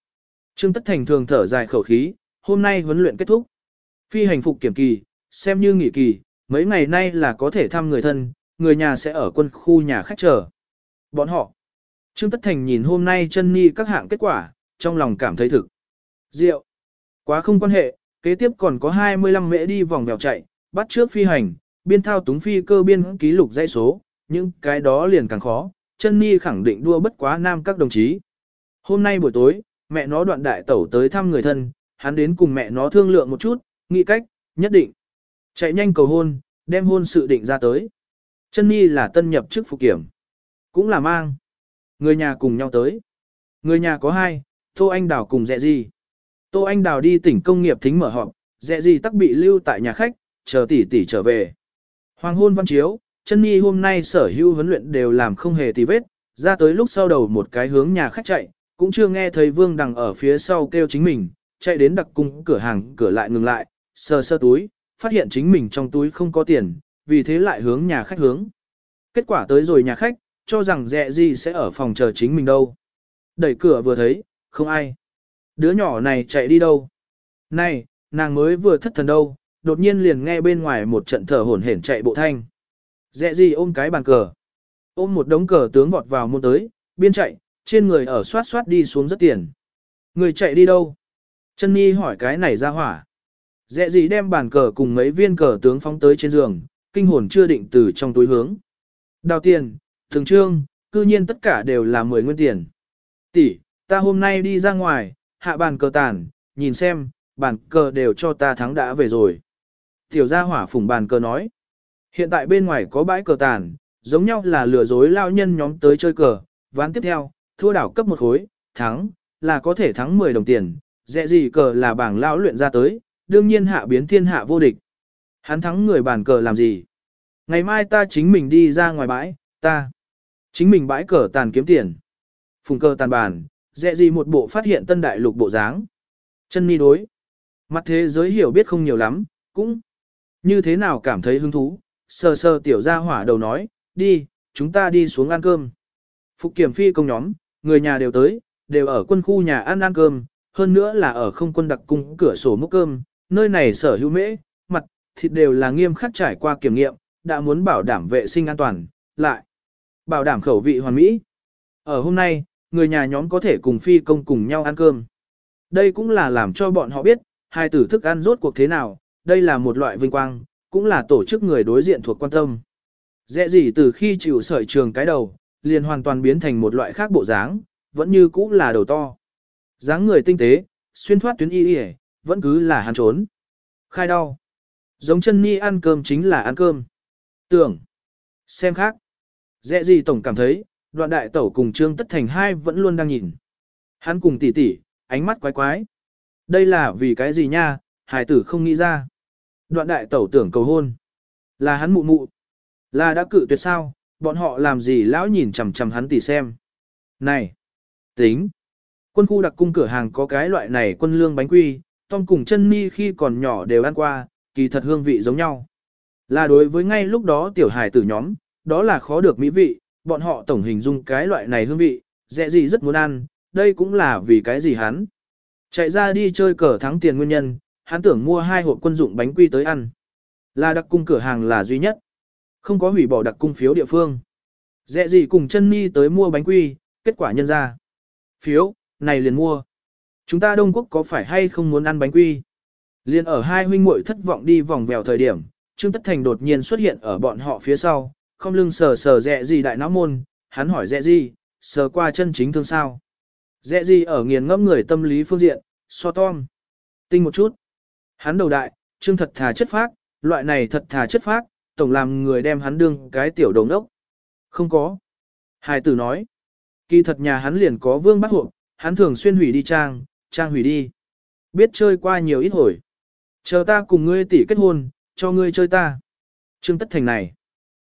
Trương Tất Thành thường thở dài khẩu khí, hôm nay huấn luyện kết thúc. Phi hành phục kiểm kỳ, xem như nghỉ kỳ, mấy ngày nay là có thể thăm người thân, người nhà sẽ ở quân khu nhà khách chờ. Bọn họ. Trương Tất Thành nhìn hôm nay chân ni các hạng kết quả, trong lòng cảm thấy thực. Diệu. Quá không quan hệ, kế tiếp còn có 25 mễ đi vòng bèo chạy, bắt trước phi hành, biên thao túng phi cơ biên ký lục dãy số, những cái đó liền càng khó, chân ni khẳng định đua bất quá nam các đồng chí. Hôm nay buổi tối, mẹ nó đoạn đại tẩu tới thăm người thân, hắn đến cùng mẹ nó thương lượng một chút, nghĩ cách, nhất định. Chạy nhanh cầu hôn, đem hôn sự định ra tới. Chân ni là tân nhập chức phục kiểm. Cũng là mang. Người nhà cùng nhau tới. Người nhà có hai, Tô Anh Đào cùng dẹ gì. Tô Anh Đào đi tỉnh công nghiệp thính mở họp, dẹ gì tắc bị lưu tại nhà khách, chờ tỷ tỷ trở về. Hoàng hôn văn chiếu, chân nhi hôm nay sở hữu huấn luyện đều làm không hề tì vết, ra tới lúc sau đầu một cái hướng nhà khách chạy, cũng chưa nghe thấy Vương Đằng ở phía sau kêu chính mình, chạy đến đặc cung cửa hàng cửa lại ngừng lại, sờ sơ túi, phát hiện chính mình trong túi không có tiền, vì thế lại hướng nhà khách hướng. Kết quả tới rồi nhà khách, cho rằng dẹ gì sẽ ở phòng chờ chính mình đâu. Đẩy cửa vừa thấy, không ai. Đứa nhỏ này chạy đi đâu? Này, nàng mới vừa thất thần đâu, đột nhiên liền nghe bên ngoài một trận thở hổn hển chạy bộ thanh. Dẹ gì ôm cái bàn cờ. Ôm một đống cờ tướng vọt vào môn tới, biên chạy, trên người ở xoát xoát đi xuống rất tiền. Người chạy đi đâu? Chân Nhi hỏi cái này ra hỏa. Dẹ gì đem bàn cờ cùng mấy viên cờ tướng phóng tới trên giường, kinh hồn chưa định từ trong túi hướng. Đào tiền, thường trương, cư nhiên tất cả đều là 10 nguyên tiền. Tỷ, ta hôm nay đi ra ngoài, hạ bàn cờ tàn, nhìn xem, bàn cờ đều cho ta thắng đã về rồi. Tiểu gia hỏa phủng bàn cờ nói. Hiện tại bên ngoài có bãi cờ tàn, Giống nhau là lừa dối lao nhân nhóm tới chơi cờ, ván tiếp theo, thua đảo cấp một khối, thắng, là có thể thắng 10 đồng tiền, dẹ gì cờ là bảng lao luyện ra tới, đương nhiên hạ biến thiên hạ vô địch. Hắn thắng người bàn cờ làm gì? Ngày mai ta chính mình đi ra ngoài bãi, ta chính mình bãi cờ tàn kiếm tiền. Phùng cờ tàn bàn, dẹ gì một bộ phát hiện tân đại lục bộ dáng. Chân mi đối. Mặt thế giới hiểu biết không nhiều lắm, cũng như thế nào cảm thấy hứng thú. Sờ sờ tiểu ra hỏa đầu nói, đi, chúng ta đi xuống ăn cơm. Phục kiểm phi công nhóm, người nhà đều tới, đều ở quân khu nhà ăn ăn cơm, hơn nữa là ở không quân đặc cung cửa sổ múc cơm, nơi này sở hữu mễ, mặt, thịt đều là nghiêm khắc trải qua kiểm nghiệm, đã muốn bảo đảm vệ sinh an toàn, lại bảo đảm khẩu vị hoàn mỹ. Ở hôm nay, người nhà nhóm có thể cùng phi công cùng nhau ăn cơm. Đây cũng là làm cho bọn họ biết, hai tử thức ăn rốt cuộc thế nào, đây là một loại vinh quang, cũng là tổ chức người đối diện thuộc quan tâm. Dễ gì từ khi chịu sợi trường cái đầu, liền hoàn toàn biến thành một loại khác bộ dáng, vẫn như cũ là đầu to. dáng người tinh tế, xuyên thoát tuyến y y vẫn cứ là hắn trốn. Khai đau. Giống chân ni ăn cơm chính là ăn cơm. Tưởng. Xem khác. Dễ gì tổng cảm thấy, đoạn đại tẩu cùng Trương Tất Thành hai vẫn luôn đang nhìn. Hắn cùng tỉ tỉ, ánh mắt quái quái. Đây là vì cái gì nha, hải tử không nghĩ ra. Đoạn đại tẩu tưởng cầu hôn. Là hắn mụ mụ. Là đã cự tuyệt sao, bọn họ làm gì lão nhìn chằm chằm hắn tỉ xem. Này! Tính! Quân khu đặc cung cửa hàng có cái loại này quân lương bánh quy, Tom cùng chân mi khi còn nhỏ đều ăn qua, kỳ thật hương vị giống nhau. Là đối với ngay lúc đó tiểu hài tử nhóm, đó là khó được mỹ vị, bọn họ tổng hình dung cái loại này hương vị, dễ gì rất muốn ăn, đây cũng là vì cái gì hắn. Chạy ra đi chơi cờ thắng tiền nguyên nhân, hắn tưởng mua hai hộp quân dụng bánh quy tới ăn. Là đặc cung cửa hàng là duy nhất. Không có hủy bỏ đặc cung phiếu địa phương. Dẹ gì cùng chân mi tới mua bánh quy, kết quả nhân ra. Phiếu, này liền mua. Chúng ta Đông Quốc có phải hay không muốn ăn bánh quy? Liên ở hai huynh muội thất vọng đi vòng vèo thời điểm, Trương Tất Thành đột nhiên xuất hiện ở bọn họ phía sau, không lưng sờ sờ dẹ gì đại não môn, hắn hỏi dẹ gì, sờ qua chân chính thương sao. Dẹ gì ở nghiền ngẫm người tâm lý phương diện, so tom. Tinh một chút. Hắn đầu đại, Trương thật thà chất phác, loại này thật thà chất phác, tổng làm người đem hắn đương cái tiểu đồng ốc. Không có. Hải tử nói. Kỳ thật nhà hắn liền có vương bắt hộ, hắn thường xuyên hủy đi trang, trang hủy đi. Biết chơi qua nhiều ít hồi. Chờ ta cùng ngươi tỷ kết hôn, cho ngươi chơi ta. Trương Tất Thành này,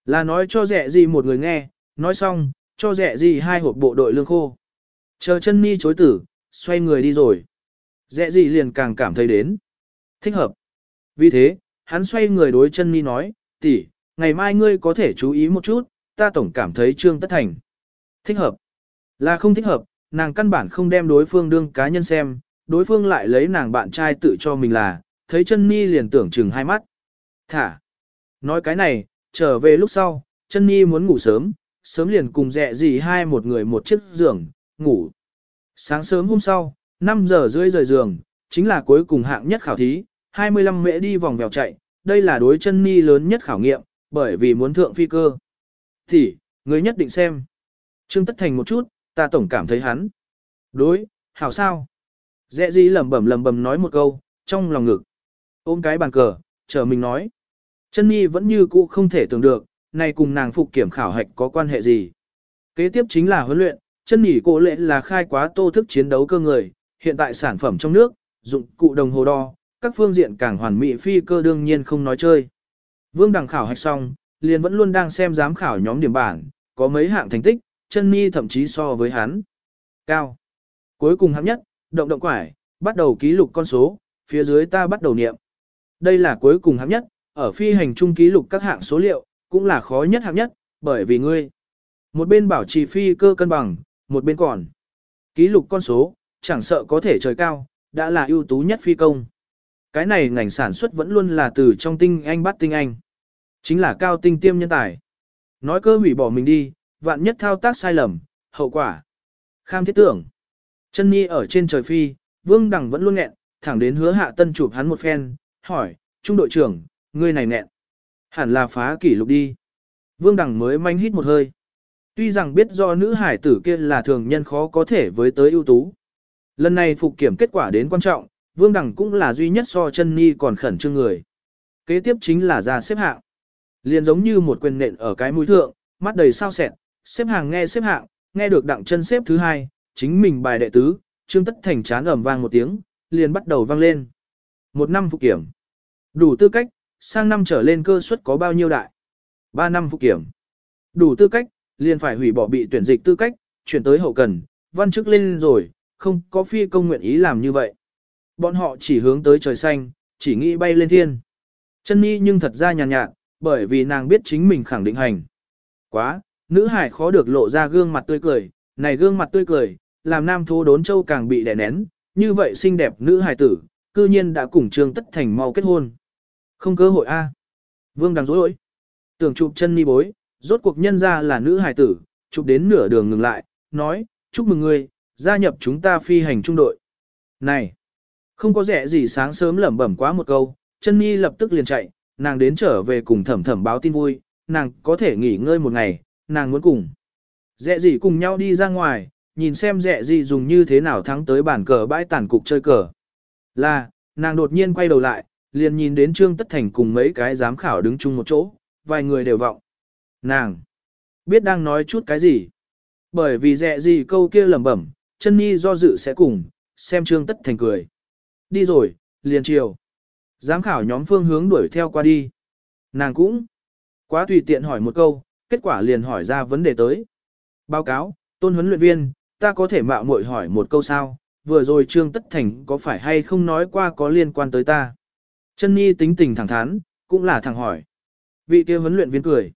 là nói cho rẻ gì một người nghe, nói xong, cho rẻ gì hai hộp bộ đội lương khô. Chờ chân mi chối tử, xoay người đi rồi. Rẻ gì liền càng cảm thấy đến. Thích hợp. Vì thế, hắn xoay người đối chân mi nói, tỷ, ngày mai ngươi có thể chú ý một chút, ta tổng cảm thấy Trương Tất Thành. Thích hợp. Là không thích hợp, nàng căn bản không đem đối phương đương cá nhân xem, đối phương lại lấy nàng bạn trai tự cho mình là, thấy chân mi liền tưởng chừng hai mắt. Thả. Nói cái này, trở về lúc sau, chân mi muốn ngủ sớm, sớm liền cùng dẹ gì hai một người một chiếc giường, ngủ. Sáng sớm hôm sau, 5 giờ rưỡi rời giường, chính là cuối cùng hạng nhất khảo thí, 25 mễ đi vòng vèo chạy, đây là đối chân ni lớn nhất khảo nghiệm, bởi vì muốn thượng phi cơ. Thì, người nhất định xem. Trương Tất Thành một chút, ta tổng cảm thấy hắn. Đối, hảo sao? Dẹ gì lầm bẩm lầm bầm nói một câu, trong lòng ngực. Ôm cái bàn cờ, chờ mình nói. Chân Nhi vẫn như cũ không thể tưởng được, này cùng nàng phục kiểm khảo hạch có quan hệ gì. Kế tiếp chính là huấn luyện, chân nhỉ cổ lệ là khai quá tô thức chiến đấu cơ người, hiện tại sản phẩm trong nước, dụng cụ đồng hồ đo, các phương diện càng hoàn mỹ phi cơ đương nhiên không nói chơi. Vương đằng khảo hạch xong, liền vẫn luôn đang xem giám khảo nhóm điểm bản, có mấy hạng thành tích, chân Nhi thậm chí so với hắn. Cao. Cuối cùng hạng nhất, động động quải, bắt đầu ký lục con số, phía dưới ta bắt đầu niệm. Đây là cuối cùng hạng nhất, ở phi hành trung ký lục các hạng số liệu, cũng là khó nhất hạng nhất, bởi vì ngươi. Một bên bảo trì phi cơ cân bằng, một bên còn. Ký lục con số, chẳng sợ có thể trời cao, đã là ưu tú nhất phi công. Cái này ngành sản xuất vẫn luôn là từ trong tinh anh bắt tinh anh. Chính là cao tinh tiêm nhân tài. Nói cơ hủy bỏ mình đi, vạn nhất thao tác sai lầm, hậu quả. Kham thiết tưởng. Chân Nhi ở trên trời phi, Vương Đằng vẫn luôn nghẹn, thẳng đến hứa hạ tân chụp hắn một phen, hỏi, trung đội trưởng, ngươi này nghẹn. Hẳn là phá kỷ lục đi. Vương Đằng mới manh hít một hơi. Tuy rằng biết do nữ hải tử kia là thường nhân khó có thể với tới ưu tú. Lần này phục kiểm kết quả đến quan trọng, Vương Đằng cũng là duy nhất so chân ni còn khẩn trương người. Kế tiếp chính là ra xếp hạng. Liền giống như một quyền nện ở cái mũi thượng, mắt đầy sao sẹn, xếp hàng nghe xếp hạng, nghe được đặng chân xếp thứ hai, chính mình bài đệ tứ, Trương Tất Thành chán ẩm vang một tiếng, liền bắt đầu vang lên. Một năm phục kiểm. Đủ tư cách, sang năm trở lên cơ suất có bao nhiêu đại? Ba năm phục kiểm. Đủ tư cách, liền phải hủy bỏ bị tuyển dịch tư cách, chuyển tới hậu cần, văn chức lên rồi, không có phi công nguyện ý làm như vậy. Bọn họ chỉ hướng tới trời xanh, chỉ nghĩ bay lên thiên. Chân Nhi nhưng thật ra nhàn nhạt, bởi vì nàng biết chính mình khẳng định hành. Quá, nữ hải khó được lộ ra gương mặt tươi cười, này gương mặt tươi cười, làm nam thố đốn châu càng bị đè nén, như vậy xinh đẹp nữ hải tử, cư nhiên đã cùng Trương Tất Thành mau kết hôn. Không cơ hội a. Vương đang dối Tưởng chụp chân mi bối, rốt cuộc nhân ra là nữ hải tử, chụp đến nửa đường ngừng lại, nói, chúc mừng ngươi, gia nhập chúng ta phi hành trung đội. Này, không có rẻ gì sáng sớm lẩm bẩm quá một câu, chân mi lập tức liền chạy, nàng đến trở về cùng thẩm thẩm báo tin vui, nàng có thể nghỉ ngơi một ngày, nàng muốn cùng. Rẻ gì cùng nhau đi ra ngoài, nhìn xem rẻ gì dùng như thế nào thắng tới bản cờ bãi tản cục chơi cờ. Là, nàng đột nhiên quay đầu lại, liền nhìn đến Trương Tất Thành cùng mấy cái giám khảo đứng chung một chỗ, vài người đều vọng. Nàng, biết đang nói chút cái gì. Bởi vì rẻ gì câu kia lẩm bẩm, chân nhi do dự sẽ cùng, xem Trương Tất Thành cười. Đi rồi, liền chiều. Giám khảo nhóm phương hướng đuổi theo qua đi. Nàng cũng quá tùy tiện hỏi một câu, kết quả liền hỏi ra vấn đề tới. Báo cáo, tôn huấn luyện viên, ta có thể mạo muội hỏi một câu sao, vừa rồi Trương Tất Thành có phải hay không nói qua có liên quan tới ta. Chân Nhi tính tình thẳng thắn, cũng là thẳng hỏi. Vị kia huấn luyện viên cười.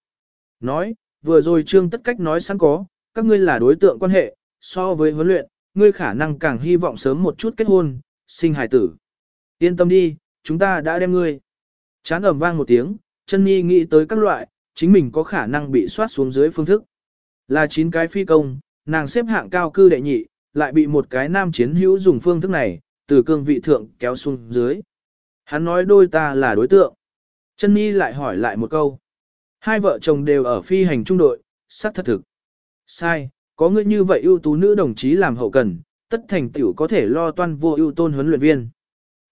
Nói, vừa rồi Trương Tất Cách nói sẵn có, các ngươi là đối tượng quan hệ, so với huấn luyện, ngươi khả năng càng hy vọng sớm một chút kết hôn, sinh hài tử. Yên tâm đi, chúng ta đã đem ngươi. Chán ẩm vang một tiếng, chân nhi nghĩ tới các loại, chính mình có khả năng bị soát xuống dưới phương thức. Là chín cái phi công, nàng xếp hạng cao cư đệ nhị, lại bị một cái nam chiến hữu dùng phương thức này, từ cương vị thượng kéo xuống dưới. Hắn nói đôi ta là đối tượng. Chân nhi lại hỏi lại một câu. Hai vợ chồng đều ở phi hành trung đội, sắc thật thực. Sai, có người như vậy ưu tú nữ đồng chí làm hậu cần, tất thành tiểu có thể lo toan vô ưu tôn huấn luyện viên.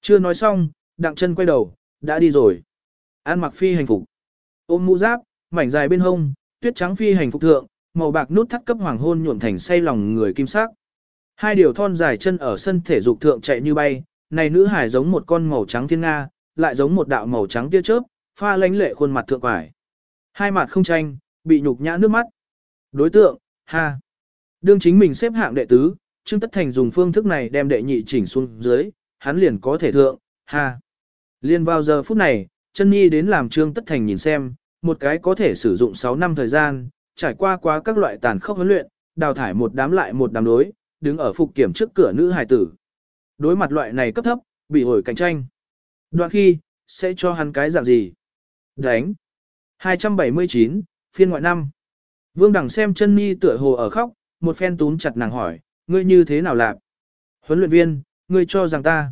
Chưa nói xong, đặng chân quay đầu, đã đi rồi. An mặc phi hành phục. Ôm mũ giáp, mảnh dài bên hông, tuyết trắng phi hành phục thượng, màu bạc nút thắt cấp hoàng hôn nhuộm thành say lòng người kim sắc. Hai điều thon dài chân ở sân thể dục thượng chạy như bay, này nữ hải giống một con màu trắng thiên nga, lại giống một đạo màu trắng tia chớp, pha lánh lệ khuôn mặt thượng quải. Hai mặt không tranh, bị nhục nhã nước mắt. Đối tượng, ha. Đương chính mình xếp hạng đệ tứ, Trương Tất Thành dùng phương thức này đem đệ nhị chỉnh xuống dưới, hắn liền có thể thượng, ha. Liên vào giờ phút này, chân nhi đến làm Trương Tất Thành nhìn xem, một cái có thể sử dụng 6 năm thời gian, trải qua quá các loại tàn khốc huấn luyện, đào thải một đám lại một đám đối, đứng ở phục kiểm trước cửa nữ hài tử. Đối mặt loại này cấp thấp, bị hồi cạnh tranh. Đoạn khi, sẽ cho hắn cái dạng gì? Đánh. 279, phiên ngoại năm. Vương Đằng xem chân mi tựa hồ ở khóc, một phen túm chặt nàng hỏi, ngươi như thế nào lạc? Huấn luyện viên, ngươi cho rằng ta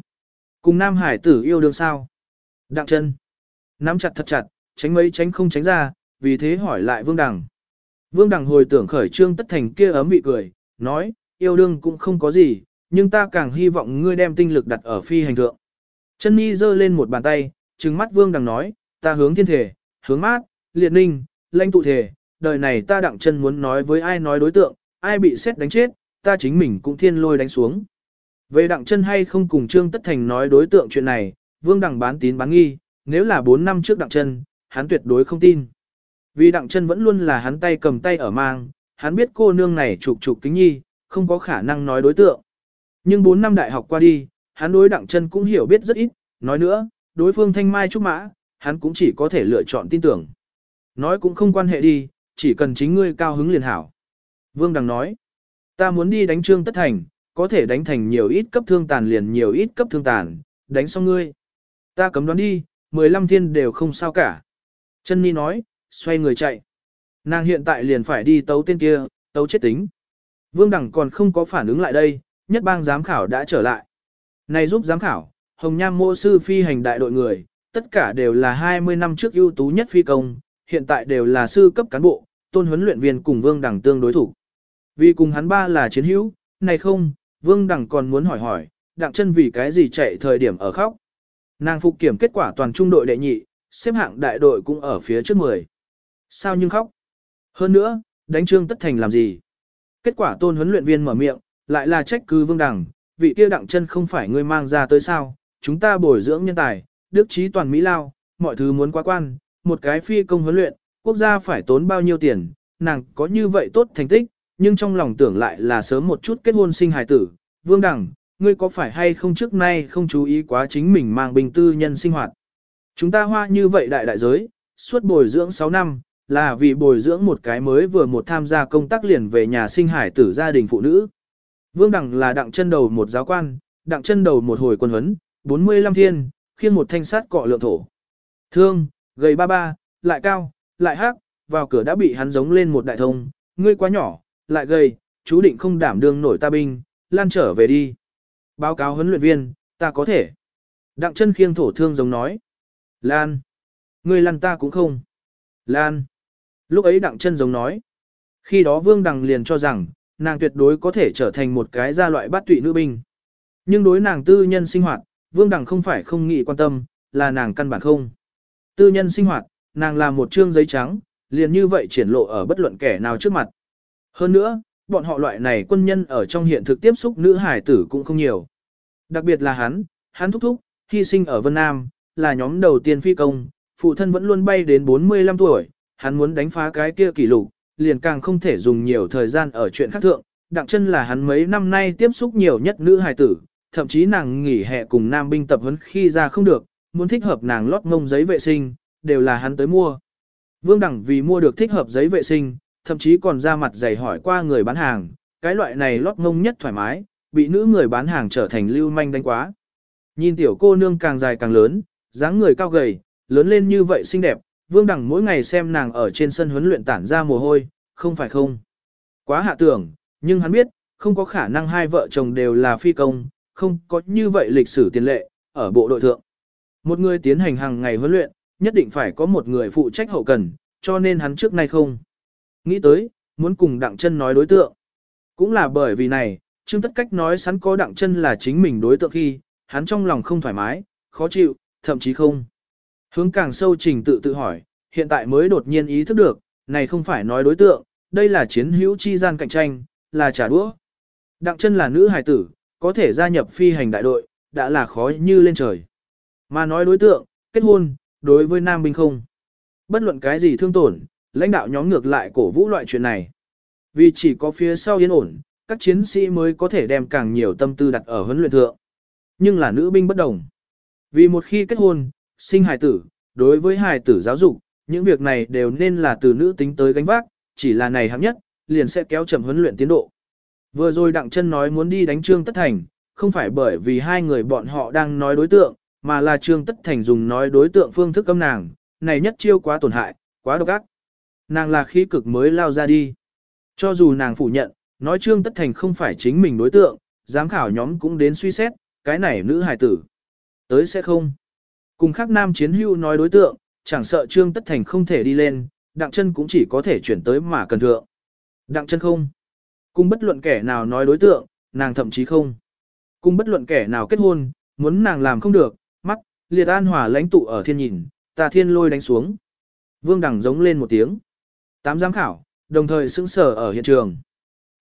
cùng Nam Hải tử yêu đương sao? Đặng chân. Nắm chặt thật chặt, tránh mấy tránh không tránh ra, vì thế hỏi lại Vương Đằng. Vương Đằng hồi tưởng khởi trương tất thành kia ấm vị cười, nói, yêu đương cũng không có gì, nhưng ta càng hy vọng ngươi đem tinh lực đặt ở phi hành thượng. Chân mi giơ lên một bàn tay, trừng mắt Vương Đằng nói, ta hướng thiên thể, hướng mát, liệt ninh, lãnh tụ thể, đời này ta đặng chân muốn nói với ai nói đối tượng, ai bị xét đánh chết, ta chính mình cũng thiên lôi đánh xuống. Về đặng chân hay không cùng Trương Tất Thành nói đối tượng chuyện này, Vương Đằng bán tín bán nghi, nếu là 4 năm trước đặng chân, hắn tuyệt đối không tin. Vì đặng chân vẫn luôn là hắn tay cầm tay ở mang, hắn biết cô nương này trục trục kính nhi, không có khả năng nói đối tượng. Nhưng 4 năm đại học qua đi, hắn đối đặng chân cũng hiểu biết rất ít, nói nữa, đối phương thanh mai trúc mã, hắn cũng chỉ có thể lựa chọn tin tưởng. Nói cũng không quan hệ đi, chỉ cần chính ngươi cao hứng liền hảo. Vương Đằng nói, ta muốn đi đánh trương tất thành, có thể đánh thành nhiều ít cấp thương tàn liền nhiều ít cấp thương tàn, đánh xong ngươi. Ta cấm đoán đi, 15 thiên đều không sao cả. Chân Ni nói, xoay người chạy. Nàng hiện tại liền phải đi tấu tên kia, tấu chết tính. Vương Đằng còn không có phản ứng lại đây, nhất bang giám khảo đã trở lại. Này giúp giám khảo, Hồng Nham mô sư phi hành đại đội người, tất cả đều là 20 năm trước ưu tú nhất phi công, hiện tại đều là sư cấp cán bộ, tôn huấn luyện viên cùng Vương Đằng tương đối thủ. Vì cùng hắn ba là chiến hữu, này không, Vương Đằng còn muốn hỏi hỏi, đặng chân vì cái gì chạy thời điểm ở khóc. Nàng phục kiểm kết quả toàn trung đội đệ nhị, xếp hạng đại đội cũng ở phía trước 10. Sao nhưng khóc? Hơn nữa, đánh Trương Tất Thành làm gì? Kết quả tôn huấn luyện viên mở miệng, lại là trách cứ Vương Đằng, vị kia đặng chân không phải ngươi mang ra tới sao, chúng ta bồi dưỡng nhân tài, đức trí toàn Mỹ Lao, mọi thứ muốn quá quan, một cái phi công huấn luyện, quốc gia phải tốn bao nhiêu tiền, nàng có như vậy tốt thành tích, nhưng trong lòng tưởng lại là sớm một chút kết hôn sinh hài tử. Vương Đằng, ngươi có phải hay không trước nay không chú ý quá chính mình mang bình tư nhân sinh hoạt. Chúng ta hoa như vậy đại đại giới, suốt bồi dưỡng 6 năm, là vì bồi dưỡng một cái mới vừa một tham gia công tác liền về nhà sinh hải tử gia đình phụ nữ. Vương Đằng là đặng chân đầu một giáo quan, đặng chân đầu một hồi quân huấn, 45 thiên, khiên một thanh sát cọ lượng thổ. Thương, gầy ba ba, lại cao, lại hắc, vào cửa đã bị hắn giống lên một đại thông, ngươi quá nhỏ, lại gầy, chú định không đảm đương nổi ta binh, lan trở về đi. Báo cáo huấn luyện viên, ta có thể. Đặng chân khiêng thổ thương giống nói. Lan. Ngươi lăn ta cũng không. Lan. Lúc ấy đặng chân giống nói. Khi đó Vương Đằng liền cho rằng, nàng tuyệt đối có thể trở thành một cái gia loại bát tụy nữ binh. Nhưng đối nàng tư nhân sinh hoạt, Vương Đằng không phải không nghĩ quan tâm, là nàng căn bản không. Tư nhân sinh hoạt, nàng là một trương giấy trắng, liền như vậy triển lộ ở bất luận kẻ nào trước mặt. Hơn nữa, bọn họ loại này quân nhân ở trong hiện thực tiếp xúc nữ hải tử cũng không nhiều. Đặc biệt là hắn, hắn thúc thúc, hy sinh ở Vân Nam, là nhóm đầu tiên phi công, phụ thân vẫn luôn bay đến 45 tuổi, hắn muốn đánh phá cái kia kỷ lục, liền càng không thể dùng nhiều thời gian ở chuyện khác thượng. Đặng chân là hắn mấy năm nay tiếp xúc nhiều nhất nữ hài tử, thậm chí nàng nghỉ hè cùng nam binh tập huấn khi ra không được, muốn thích hợp nàng lót ngông giấy vệ sinh, đều là hắn tới mua. Vương Đẳng vì mua được thích hợp giấy vệ sinh, thậm chí còn ra mặt dày hỏi qua người bán hàng, cái loại này lót ngông nhất thoải mái, bị nữ người bán hàng trở thành lưu manh đánh quá. Nhìn tiểu cô nương càng dài càng lớn, dáng người cao gầy, lớn lên như vậy xinh đẹp, Vương Đằng mỗi ngày xem nàng ở trên sân huấn luyện tản ra mồ hôi, không phải không. Quá hạ tưởng, nhưng hắn biết, không có khả năng hai vợ chồng đều là phi công, không có như vậy lịch sử tiền lệ, ở bộ đội thượng. Một người tiến hành hàng ngày huấn luyện, nhất định phải có một người phụ trách hậu cần, cho nên hắn trước nay không. Nghĩ tới, muốn cùng đặng chân nói đối tượng. Cũng là bởi vì này, Trương Tất Cách nói sẵn có đặng chân là chính mình đối tượng khi, hắn trong lòng không thoải mái, khó chịu, thậm chí không. Hướng càng sâu trình tự tự hỏi, hiện tại mới đột nhiên ý thức được, này không phải nói đối tượng, đây là chiến hữu chi gian cạnh tranh, là trả đũa. Đặng chân là nữ hài tử, có thể gia nhập phi hành đại đội, đã là khó như lên trời. Mà nói đối tượng, kết hôn, đối với nam binh không. Bất luận cái gì thương tổn, lãnh đạo nhóm ngược lại cổ vũ loại chuyện này. Vì chỉ có phía sau yên ổn, các chiến sĩ mới có thể đem càng nhiều tâm tư đặt ở huấn luyện thượng. Nhưng là nữ binh bất đồng. Vì một khi kết hôn, sinh hài tử, đối với hài tử giáo dục, những việc này đều nên là từ nữ tính tới gánh vác, chỉ là này hạng nhất, liền sẽ kéo chậm huấn luyện tiến độ. Vừa rồi Đặng Chân nói muốn đi đánh Trương Tất Thành, không phải bởi vì hai người bọn họ đang nói đối tượng, mà là Trương Tất Thành dùng nói đối tượng phương thức âm nàng, này nhất chiêu quá tổn hại, quá độc ác. Nàng là khí cực mới lao ra đi. Cho dù nàng phủ nhận, nói Trương Tất Thành không phải chính mình đối tượng, giám khảo nhóm cũng đến suy xét, cái này nữ hài tử. Tới sẽ không. Cùng khác nam chiến hưu nói đối tượng, chẳng sợ Trương Tất Thành không thể đi lên, Đặng chân cũng chỉ có thể chuyển tới mà cần thượng. Đặng chân không. Cùng bất luận kẻ nào nói đối tượng, nàng thậm chí không. Cùng bất luận kẻ nào kết hôn, muốn nàng làm không được, mắt, liệt an hòa lãnh tụ ở thiên nhìn, ta thiên lôi đánh xuống. Vương đẳng giống lên một tiếng. Tám giám khảo, đồng thời sững sở ở hiện trường.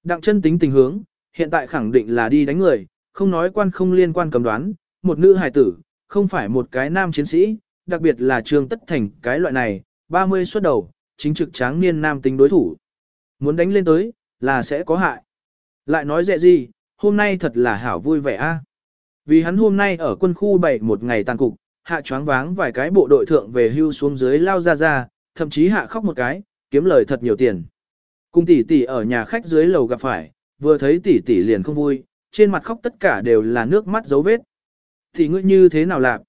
Đặng chân tính tình hướng, hiện tại khẳng định là đi đánh người, không nói quan không liên quan cầm đoán, một nữ hài tử, không phải một cái nam chiến sĩ, đặc biệt là Trương Tất Thành cái loại này, 30 xuất đầu, chính trực tráng niên nam tính đối thủ. Muốn đánh lên tới, là sẽ có hại. Lại nói dẹ gì, hôm nay thật là hảo vui vẻ a. Vì hắn hôm nay ở quân khu 7 một ngày tàn cục, hạ choáng váng vài cái bộ đội thượng về hưu xuống dưới lao ra ra, thậm chí hạ khóc một cái, kiếm lời thật nhiều tiền. Cùng tỷ tỷ ở nhà khách dưới lầu gặp phải, vừa thấy tỷ tỷ liền không vui, trên mặt khóc tất cả đều là nước mắt dấu vết. Thì ngươi như thế nào lạc?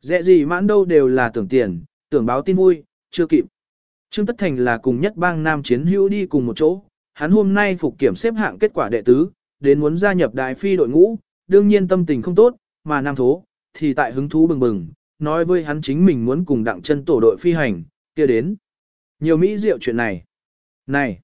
Dẹ gì mãn đâu đều là tưởng tiền, tưởng báo tin vui, chưa kịp. Trương Tất Thành là cùng nhất bang nam chiến hữu đi cùng một chỗ, hắn hôm nay phục kiểm xếp hạng kết quả đệ tứ, đến muốn gia nhập đại phi đội ngũ, đương nhiên tâm tình không tốt, mà nam thố, thì tại hứng thú bừng bừng, nói với hắn chính mình muốn cùng đặng chân tổ đội phi hành, kia đến. Nhiều mỹ diệu chuyện này. Này,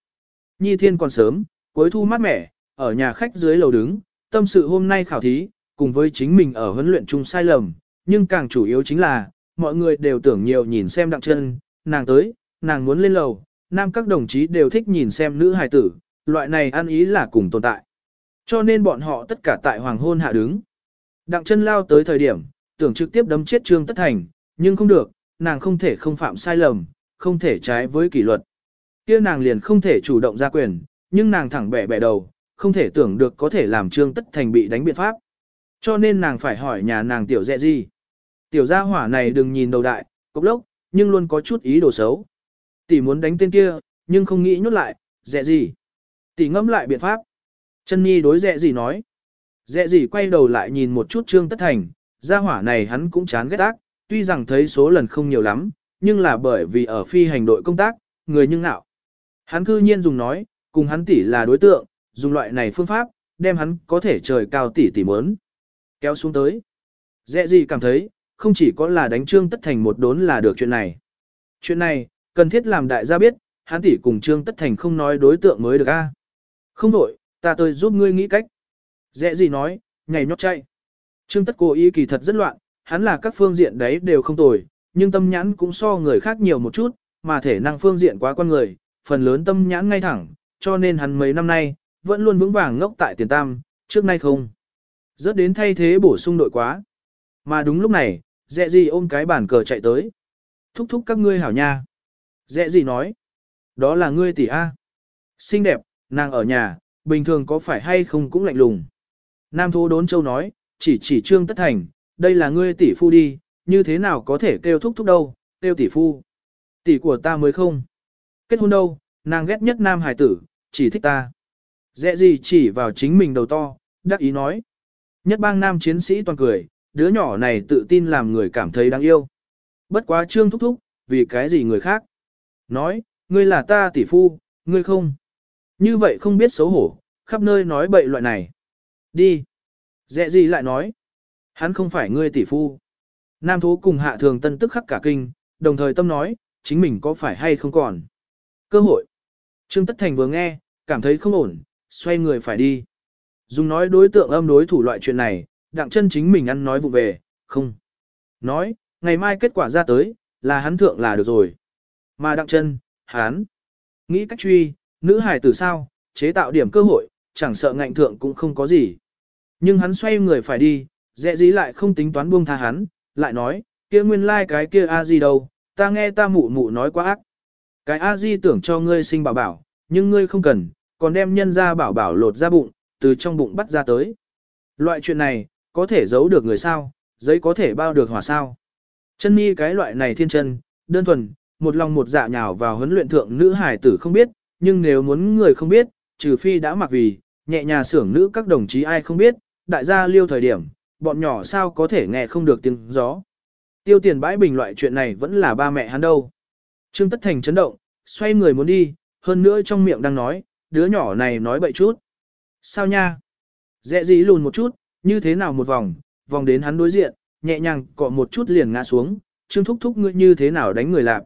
Nhi Thiên còn sớm, cuối thu mát mẻ, ở nhà khách dưới lầu đứng, tâm sự hôm nay khảo thí, cùng với chính mình ở huấn luyện chung sai lầm, nhưng càng chủ yếu chính là, mọi người đều tưởng nhiều nhìn xem đặng chân, nàng tới, nàng muốn lên lầu, nam các đồng chí đều thích nhìn xem nữ hài tử, loại này ăn ý là cùng tồn tại. Cho nên bọn họ tất cả tại hoàng hôn hạ đứng. Đặng chân lao tới thời điểm, tưởng trực tiếp đấm chết Trương Tất Thành, nhưng không được, nàng không thể không phạm sai lầm, không thể trái với kỷ luật. kia nàng liền không thể chủ động ra quyền, nhưng nàng thẳng bẻ bẻ đầu, không thể tưởng được có thể làm Trương Tất Thành bị đánh biện pháp. Cho nên nàng phải hỏi nhà nàng tiểu dẹ gì. Tiểu gia hỏa này đừng nhìn đầu đại, cốc lốc, nhưng luôn có chút ý đồ xấu. Tỷ muốn đánh tên kia, nhưng không nghĩ nhốt lại, dẹ gì. Tỷ ngẫm lại biện pháp. Chân Nhi đối dẹ gì nói. Dẹ gì quay đầu lại nhìn một chút Trương Tất Thành, gia hỏa này hắn cũng chán ghét ác, tuy rằng thấy số lần không nhiều lắm, nhưng là bởi vì ở phi hành đội công tác, người nhưng nạo. Hắn cư nhiên dùng nói, cùng hắn tỷ là đối tượng, dùng loại này phương pháp, đem hắn có thể trời cao tỷ tỷ mớn. Kéo xuống tới. Dẹ gì cảm thấy, không chỉ có là đánh Trương Tất Thành một đốn là được chuyện này. Chuyện này, cần thiết làm đại gia biết, hắn tỷ cùng Trương Tất Thành không nói đối tượng mới được a. Không đổi, ta tôi giúp ngươi nghĩ cách. Dẹ gì nói, ngày nhót chạy. Trương Tất cố ý kỳ thật rất loạn, hắn là các phương diện đấy đều không tồi, nhưng tâm nhãn cũng so người khác nhiều một chút, mà thể năng phương diện quá con người, phần lớn tâm nhãn ngay thẳng, cho nên hắn mấy năm nay, vẫn luôn vững vàng ngốc tại tiền tam, trước nay không. Rớt đến thay thế bổ sung đội quá. Mà đúng lúc này, dẹ gì ôm cái bàn cờ chạy tới. Thúc thúc các ngươi hảo nha. Dẹ gì nói. Đó là ngươi tỷ A. Xinh đẹp, nàng ở nhà, bình thường có phải hay không cũng lạnh lùng. Nam thố đốn châu nói, chỉ chỉ trương tất thành, đây là ngươi tỷ phu đi, như thế nào có thể kêu thúc thúc đâu, kêu tỷ phu. Tỷ của ta mới không. Kết hôn đâu, nàng ghét nhất nam hải tử, chỉ thích ta. Dẹ gì chỉ vào chính mình đầu to, đắc ý nói. Nhất bang nam chiến sĩ toàn cười, đứa nhỏ này tự tin làm người cảm thấy đáng yêu. Bất quá trương thúc thúc, vì cái gì người khác. Nói, ngươi là ta tỷ phu, ngươi không. Như vậy không biết xấu hổ, khắp nơi nói bậy loại này. Đi. Dẹ gì lại nói. Hắn không phải ngươi tỷ phu. Nam thú cùng hạ thường tân tức khắc cả kinh, đồng thời tâm nói, chính mình có phải hay không còn. Cơ hội. Trương Tất Thành vừa nghe, cảm thấy không ổn, xoay người phải đi. Dùng nói đối tượng âm đối thủ loại chuyện này, đặng chân chính mình ăn nói vụ về, không. Nói, ngày mai kết quả ra tới, là hắn thượng là được rồi. Mà đặng chân, hắn, nghĩ cách truy, nữ hải tử sao, chế tạo điểm cơ hội, chẳng sợ ngạnh thượng cũng không có gì. Nhưng hắn xoay người phải đi, dẹ dĩ lại không tính toán buông tha hắn, lại nói, kia nguyên lai like cái kia a di đâu, ta nghe ta mụ mụ nói quá ác. Cái a di tưởng cho ngươi sinh bảo bảo, nhưng ngươi không cần, còn đem nhân ra bảo bảo lột ra bụng, từ trong bụng bắt ra tới. Loại chuyện này, có thể giấu được người sao, giấy có thể bao được hỏa sao. Chân mi cái loại này thiên chân, đơn thuần, một lòng một dạ nhào vào huấn luyện thượng nữ hải tử không biết, nhưng nếu muốn người không biết, trừ phi đã mặc vì, nhẹ nhà xưởng nữ các đồng chí ai không biết, đại gia liêu thời điểm, bọn nhỏ sao có thể nghe không được tiếng gió. Tiêu tiền bãi bình loại chuyện này vẫn là ba mẹ hắn đâu. Trương Tất Thành chấn động, xoay người muốn đi, hơn nữa trong miệng đang nói, đứa nhỏ này nói bậy chút. Sao nha? Dẹ dĩ lùn một chút, như thế nào một vòng, vòng đến hắn đối diện, nhẹ nhàng cọ một chút liền ngã xuống, Trương Thúc Thúc ngươi như thế nào đánh người lạc.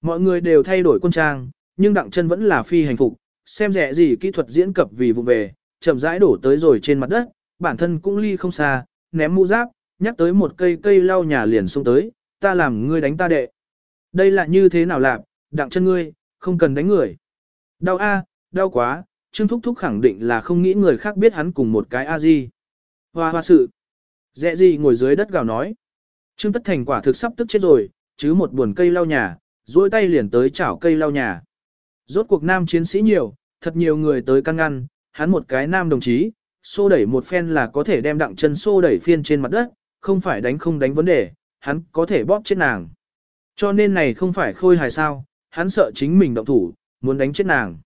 Mọi người đều thay đổi quân trang, nhưng đặng chân vẫn là phi hành phục, xem rẻ gì kỹ thuật diễn cập vì vụ về, chậm rãi đổ tới rồi trên mặt đất, bản thân cũng ly không xa, ném mũ giáp, nhắc tới một cây cây lau nhà liền xuống tới, ta làm ngươi đánh ta đệ. Đây là như thế nào làm đặng chân ngươi, không cần đánh người. Đau a, đau quá, Trương Thúc Thúc khẳng định là không nghĩ người khác biết hắn cùng một cái a di. Hoa hoa sự. Dẹ gì ngồi dưới đất gào nói. Trương Tất Thành quả thực sắp tức chết rồi, chứ một buồn cây lau nhà, duỗi tay liền tới chảo cây lau nhà. Rốt cuộc nam chiến sĩ nhiều, thật nhiều người tới căn ngăn, hắn một cái nam đồng chí, xô đẩy một phen là có thể đem đặng chân xô đẩy phiên trên mặt đất, không phải đánh không đánh vấn đề, hắn có thể bóp chết nàng. Cho nên này không phải khôi hài sao, hắn sợ chính mình động thủ, muốn đánh chết nàng.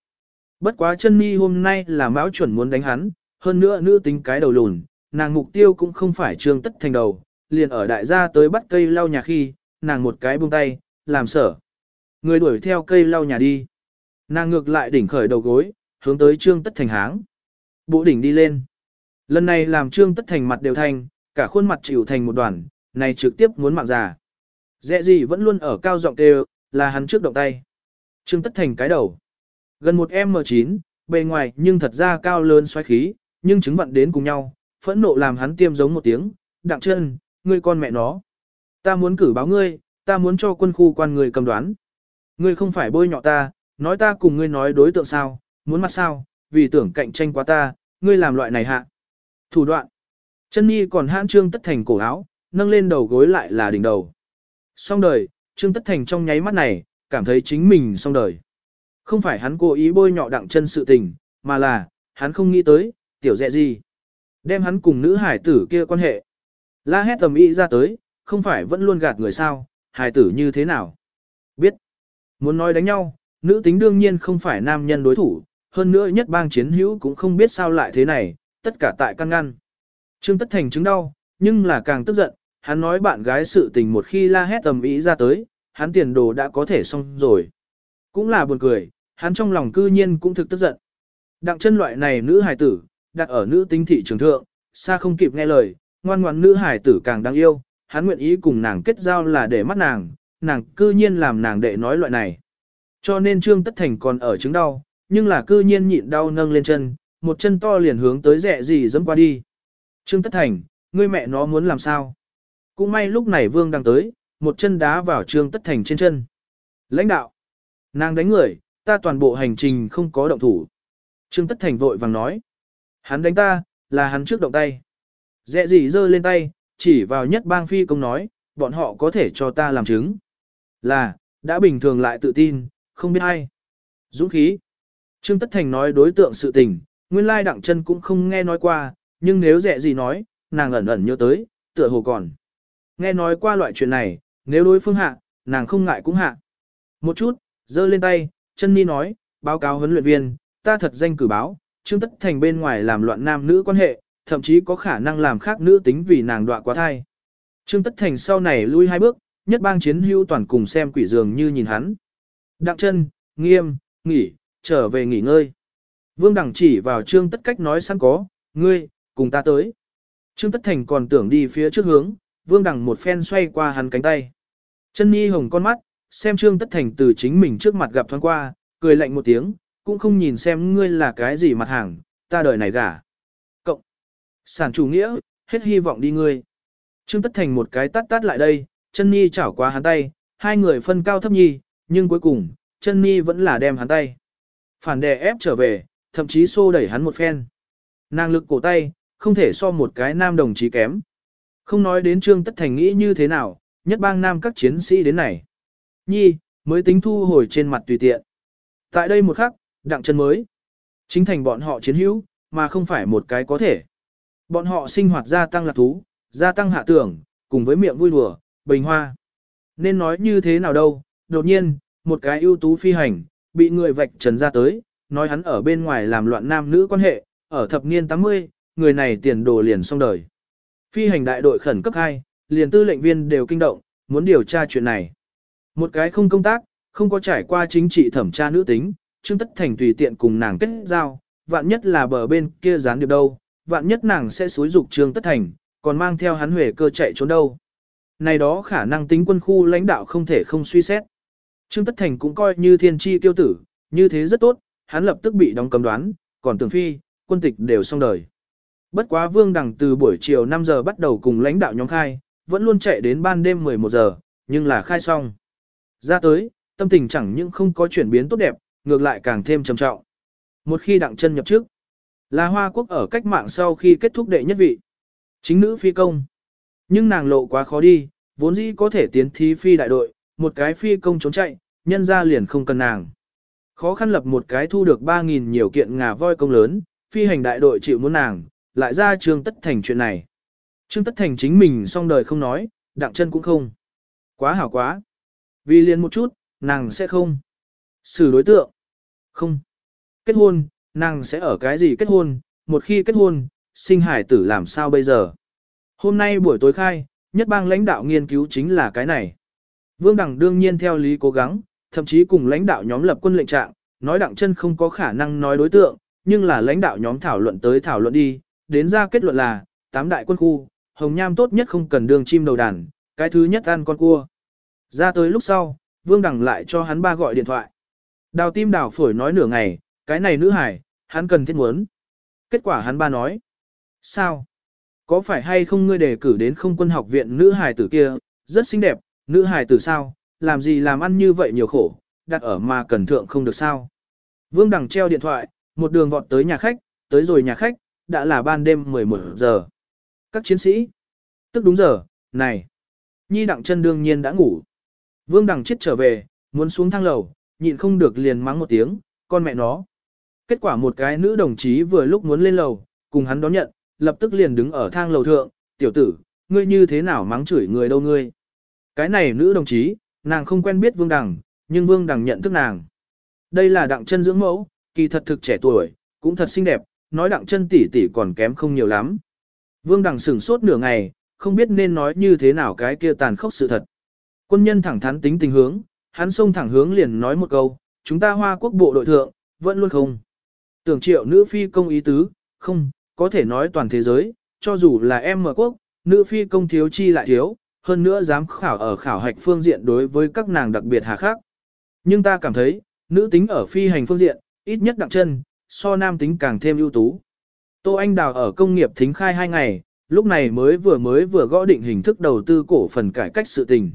Bất quá chân mi hôm nay là mão chuẩn muốn đánh hắn, hơn nữa nữ tính cái đầu lùn, nàng mục tiêu cũng không phải trương tất thành đầu, liền ở đại gia tới bắt cây lau nhà khi, nàng một cái buông tay, làm sở. Người đuổi theo cây lau nhà đi. Nàng ngược lại đỉnh khởi đầu gối, hướng tới trương tất thành háng. Bộ đỉnh đi lên. Lần này làm trương tất thành mặt đều thành, cả khuôn mặt chịu thành một đoàn, này trực tiếp muốn mạng già. Dẹ gì vẫn luôn ở cao giọng kêu, là hắn trước động tay. Trương tất thành cái đầu. Gần một M9, bề ngoài nhưng thật ra cao lớn xoáy khí, nhưng chứng vận đến cùng nhau, phẫn nộ làm hắn tiêm giống một tiếng, đặng chân, ngươi con mẹ nó. Ta muốn cử báo ngươi, ta muốn cho quân khu quan người cầm đoán. Ngươi không phải bôi nhọ ta, nói ta cùng ngươi nói đối tượng sao, muốn mặt sao, vì tưởng cạnh tranh quá ta, ngươi làm loại này hạ. Thủ đoạn. Chân Nhi còn hãn Trương Tất Thành cổ áo, nâng lên đầu gối lại là đỉnh đầu. Xong đời, Trương Tất Thành trong nháy mắt này, cảm thấy chính mình xong đời. Không phải hắn cố ý bôi nhọ đặng chân sự tình, mà là, hắn không nghĩ tới, tiểu dẹ gì. Đem hắn cùng nữ hải tử kia quan hệ. La hét tầm ý ra tới, không phải vẫn luôn gạt người sao, hải tử như thế nào. Biết. Muốn nói đánh nhau, nữ tính đương nhiên không phải nam nhân đối thủ, hơn nữa nhất bang chiến hữu cũng không biết sao lại thế này, tất cả tại căn ngăn. Trương Tất Thành chứng đau, nhưng là càng tức giận, hắn nói bạn gái sự tình một khi la hét tầm ý ra tới, hắn tiền đồ đã có thể xong rồi. Cũng là buồn cười, hắn trong lòng cư nhiên cũng thực tức giận. Đặng chân loại này nữ hài tử, đặt ở nữ tinh thị trường thượng, xa không kịp nghe lời, ngoan ngoãn nữ hài tử càng đáng yêu, hắn nguyện ý cùng nàng kết giao là để mắt nàng, nàng cư nhiên làm nàng đệ nói loại này. Cho nên Trương Tất Thành còn ở chứng đau, nhưng là cư nhiên nhịn đau nâng lên chân, một chân to liền hướng tới rẻ gì dẫm qua đi. Trương Tất Thành, ngươi mẹ nó muốn làm sao? Cũng may lúc này Vương đang tới, một chân đá vào Trương Tất Thành trên chân. Lãnh đạo, nàng đánh người, ta toàn bộ hành trình không có động thủ. Trương Tất Thành vội vàng nói. Hắn đánh ta, là hắn trước động tay. Dẹ gì giơ lên tay, chỉ vào nhất bang phi công nói, bọn họ có thể cho ta làm chứng. Là, đã bình thường lại tự tin, không biết ai. Dũng khí. Trương Tất Thành nói đối tượng sự tình, nguyên lai đặng chân cũng không nghe nói qua, nhưng nếu dẹ gì nói, nàng ẩn ẩn nhớ tới, tựa hồ còn. Nghe nói qua loại chuyện này, nếu đối phương hạ, nàng không ngại cũng hạ. Một chút, giơ lên tay, chân ni nói, báo cáo huấn luyện viên, ta thật danh cử báo, Trương Tất Thành bên ngoài làm loạn nam nữ quan hệ, thậm chí có khả năng làm khác nữ tính vì nàng đọa quá thai. Trương Tất Thành sau này lui hai bước, nhất bang chiến hưu toàn cùng xem quỷ dường như nhìn hắn. Đặng chân, nghiêm, nghỉ, trở về nghỉ ngơi. Vương Đẳng chỉ vào Trương Tất Cách nói sẵn có, ngươi, cùng ta tới. Trương Tất Thành còn tưởng đi phía trước hướng, Vương Đẳng một phen xoay qua hắn cánh tay. Chân Nhi hồng con mắt, xem Trương Tất Thành từ chính mình trước mặt gặp thoáng qua, cười lạnh một tiếng, cũng không nhìn xem ngươi là cái gì mặt hàng, ta đời này gả. Cộng. Sản chủ nghĩa, hết hy vọng đi ngươi. Trương Tất Thành một cái tát tát lại đây, chân Nhi chảo qua hắn tay, hai người phân cao thấp nhi, nhưng cuối cùng, chân Nhi vẫn là đem hắn tay. Phản đè ép trở về, thậm chí xô đẩy hắn một phen. Nàng lực cổ tay, không thể so một cái nam đồng chí kém. Không nói đến Trương Tất Thành nghĩ như thế nào, nhất bang nam các chiến sĩ đến này. Nhi, mới tính thu hồi trên mặt tùy tiện. Tại đây một khắc, đặng chân mới. Chính thành bọn họ chiến hữu, mà không phải một cái có thể. Bọn họ sinh hoạt gia tăng lạc thú, gia tăng hạ tưởng, cùng với miệng vui đùa, bình hoa. Nên nói như thế nào đâu, đột nhiên, một cái ưu tú phi hành, bị người vạch trần ra tới, nói hắn ở bên ngoài làm loạn nam nữ quan hệ, ở thập niên 80, người này tiền đồ liền xong đời. Phi hành đại đội khẩn cấp 2, liền tư lệnh viên đều kinh động, muốn điều tra chuyện này. Một cái không công tác, không có trải qua chính trị thẩm tra nữ tính, Trương Tất Thành tùy tiện cùng nàng kết giao, vạn nhất là bờ bên kia gián điệp đâu, vạn nhất nàng sẽ xúi dục Trương Tất Thành, còn mang theo hắn huề cơ chạy trốn đâu. Này đó khả năng tính quân khu lãnh đạo không thể không suy xét. Trương Tất Thành cũng coi như thiên tri tiêu tử, như thế rất tốt, hắn lập tức bị đóng cấm đoán, còn tưởng phi, quân tịch đều xong đời. Bất quá Vương Đằng từ buổi chiều 5 giờ bắt đầu cùng lãnh đạo nhóm khai, vẫn luôn chạy đến ban đêm 11 giờ, nhưng là khai xong. Ra tới, tâm tình chẳng những không có chuyển biến tốt đẹp, ngược lại càng thêm trầm trọng. Một khi đặng chân nhập trước, là Hoa Quốc ở cách mạng sau khi kết thúc đệ nhất vị. Chính nữ phi công. Nhưng nàng lộ quá khó đi, vốn dĩ có thể tiến thí phi đại đội, một cái phi công trốn chạy, nhân ra liền không cần nàng. Khó khăn lập một cái thu được 3.000 nhiều kiện ngà voi công lớn, phi hành đại đội chịu muốn nàng, lại ra Trương Tất Thành chuyện này. Trương Tất Thành chính mình xong đời không nói, đặng chân cũng không. Quá hảo quá. Vì liền một chút, nàng sẽ không. Xử đối tượng. Không. Kết hôn, nàng sẽ ở cái gì kết hôn, một khi kết hôn, sinh hải tử làm sao bây giờ. Hôm nay buổi tối khai, nhất bang lãnh đạo nghiên cứu chính là cái này. Vương Đằng đương nhiên theo lý cố gắng, thậm chí cùng lãnh đạo nhóm lập quân lệnh trạng, nói đặng chân không có khả năng nói đối tượng, nhưng là lãnh đạo nhóm thảo luận tới thảo luận đi, đến ra kết luận là, tám đại quân khu, hồng nham tốt nhất không cần đường chim đầu đàn, cái thứ nhất ăn con cua. Ra tới lúc sau, Vương Đằng lại cho hắn ba gọi điện thoại. Đào tim đào phổi nói nửa ngày, cái này nữ hải, hắn cần thiết muốn. Kết quả hắn ba nói. Sao? Có phải hay không ngươi đề cử đến không quân học viện nữ hải tử kia, rất xinh đẹp, nữ hải tử sao, làm gì làm ăn như vậy nhiều khổ, đặt ở mà cần thượng không được sao. Vương Đằng treo điện thoại, một đường vọt tới nhà khách, tới rồi nhà khách, đã là ban đêm 11 giờ. Các chiến sĩ, tức đúng giờ, này. Nhi đặng chân đương nhiên đã ngủ. Vương Đằng chết trở về, muốn xuống thang lầu, nhịn không được liền mắng một tiếng, con mẹ nó. Kết quả một cái nữ đồng chí vừa lúc muốn lên lầu, cùng hắn đón nhận, lập tức liền đứng ở thang lầu thượng, tiểu tử, ngươi như thế nào mắng chửi người đâu ngươi. Cái này nữ đồng chí, nàng không quen biết Vương Đằng, nhưng Vương Đằng nhận thức nàng. Đây là đặng chân dưỡng mẫu, kỳ thật thực trẻ tuổi, cũng thật xinh đẹp, nói đặng chân tỷ tỷ còn kém không nhiều lắm. Vương Đằng sửng sốt nửa ngày, không biết nên nói như thế nào cái kia tàn khốc sự thật. Quân nhân thẳng thắn tính tình hướng, hắn xông thẳng hướng liền nói một câu, chúng ta hoa quốc bộ đội thượng, vẫn luôn không. Tưởng triệu nữ phi công ý tứ, không, có thể nói toàn thế giới, cho dù là em mở quốc, nữ phi công thiếu chi lại thiếu, hơn nữa dám khảo ở khảo hạch phương diện đối với các nàng đặc biệt hà khắc. Nhưng ta cảm thấy, nữ tính ở phi hành phương diện, ít nhất đặng chân, so nam tính càng thêm ưu tú. Tô Anh Đào ở công nghiệp thính khai hai ngày, lúc này mới vừa mới vừa gõ định hình thức đầu tư cổ phần cải cách sự tình.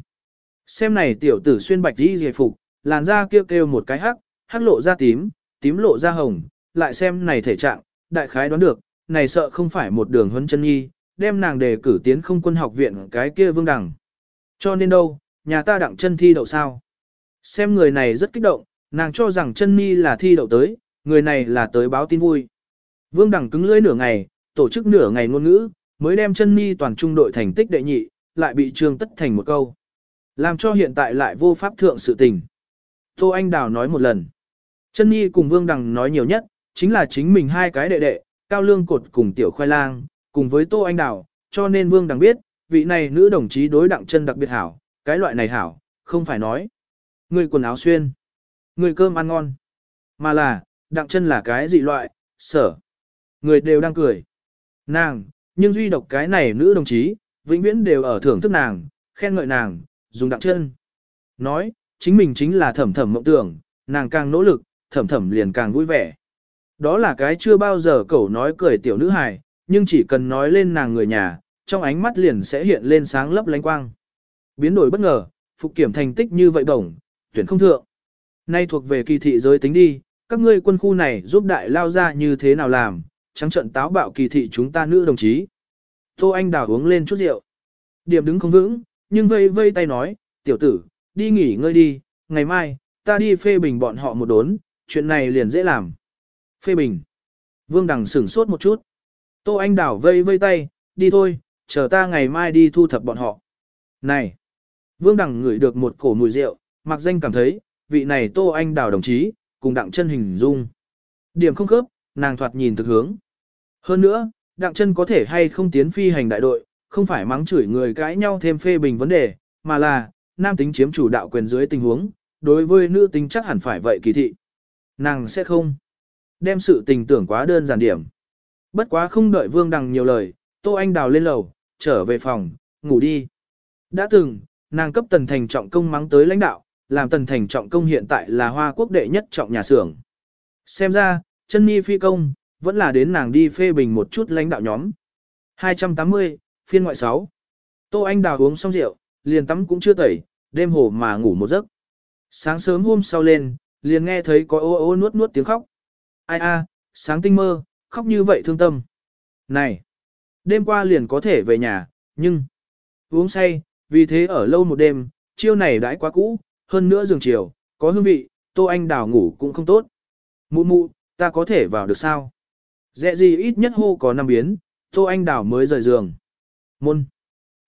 Xem này tiểu tử xuyên bạch đi giải phục, làn da kêu kêu một cái hắc, hắc lộ ra tím, tím lộ ra hồng, lại xem này thể trạng, đại khái đoán được, này sợ không phải một đường huấn chân nhi, đem nàng đề cử tiến không quân học viện cái kia vương đẳng. Cho nên đâu, nhà ta đặng chân thi đậu sao? Xem người này rất kích động, nàng cho rằng chân nhi là thi đậu tới, người này là tới báo tin vui. Vương đẳng cứng lưỡi nửa ngày, tổ chức nửa ngày ngôn ngữ, mới đem chân nhi toàn trung đội thành tích đệ nhị, lại bị trương tất thành một câu. Làm cho hiện tại lại vô pháp thượng sự tình. Tô Anh Đào nói một lần. Chân nhi cùng Vương Đằng nói nhiều nhất, chính là chính mình hai cái đệ đệ, Cao Lương Cột cùng Tiểu Khoai Lang, cùng với Tô Anh Đào, cho nên Vương Đằng biết, vị này nữ đồng chí đối đặng chân đặc biệt hảo, cái loại này hảo, không phải nói. Người quần áo xuyên, người cơm ăn ngon, mà là, đặng chân là cái dị loại, sở. Người đều đang cười. Nàng, nhưng duy độc cái này nữ đồng chí, vĩnh viễn đều ở thưởng thức nàng, khen ngợi nàng, dùng đặng chân. Nói, chính mình chính là thẩm thẩm mộng tưởng, nàng càng nỗ lực, thẩm thẩm liền càng vui vẻ. Đó là cái chưa bao giờ cậu nói cười tiểu nữ hài, nhưng chỉ cần nói lên nàng người nhà, trong ánh mắt liền sẽ hiện lên sáng lấp lánh quang. Biến đổi bất ngờ, phục kiểm thành tích như vậy bổng, tuyển không thượng. Nay thuộc về kỳ thị giới tính đi, các ngươi quân khu này giúp đại lao ra như thế nào làm, trắng trận táo bạo kỳ thị chúng ta nữ đồng chí. Tô Anh đào uống lên chút rượu. Điểm đứng không vững, nhưng vây vây tay nói, tiểu tử, đi nghỉ ngơi đi, ngày mai, ta đi phê bình bọn họ một đốn, chuyện này liền dễ làm. Phê bình. Vương Đằng sửng sốt một chút. Tô Anh Đảo vây vây tay, đi thôi, chờ ta ngày mai đi thu thập bọn họ. Này! Vương Đằng ngửi được một cổ mùi rượu, mặc danh cảm thấy, vị này Tô Anh Đảo đồng chí, cùng đặng chân hình dung. Điểm không khớp, nàng thoạt nhìn thực hướng. Hơn nữa, đặng chân có thể hay không tiến phi hành đại đội, không phải mắng chửi người cãi nhau thêm phê bình vấn đề, mà là, nam tính chiếm chủ đạo quyền dưới tình huống, đối với nữ tính chắc hẳn phải vậy kỳ thị. Nàng sẽ không đem sự tình tưởng quá đơn giản điểm. Bất quá không đợi Vương Đằng nhiều lời, Tô Anh đào lên lầu, trở về phòng, ngủ đi. Đã từng, nàng cấp Tần Thành trọng công mắng tới lãnh đạo, làm Tần Thành trọng công hiện tại là hoa quốc đệ nhất trọng nhà xưởng. Xem ra, chân mi phi công, vẫn là đến nàng đi phê bình một chút lãnh đạo nhóm. 280, phiên ngoại 6. Tô Anh đào uống xong rượu, liền tắm cũng chưa tẩy, đêm hồ mà ngủ một giấc. Sáng sớm hôm sau lên, liền nghe thấy có ô ô nuốt nuốt tiếng khóc. Ai a, sáng tinh mơ, khóc như vậy thương tâm. Này, đêm qua liền có thể về nhà, nhưng uống say, vì thế ở lâu một đêm, chiêu này đãi quá cũ, hơn nữa giường chiều, có hương vị, Tô Anh đào ngủ cũng không tốt. Mụ mụ, ta có thể vào được sao? Dẹ gì ít nhất hô có năm biến, Tô Anh đào mới rời giường. Môn.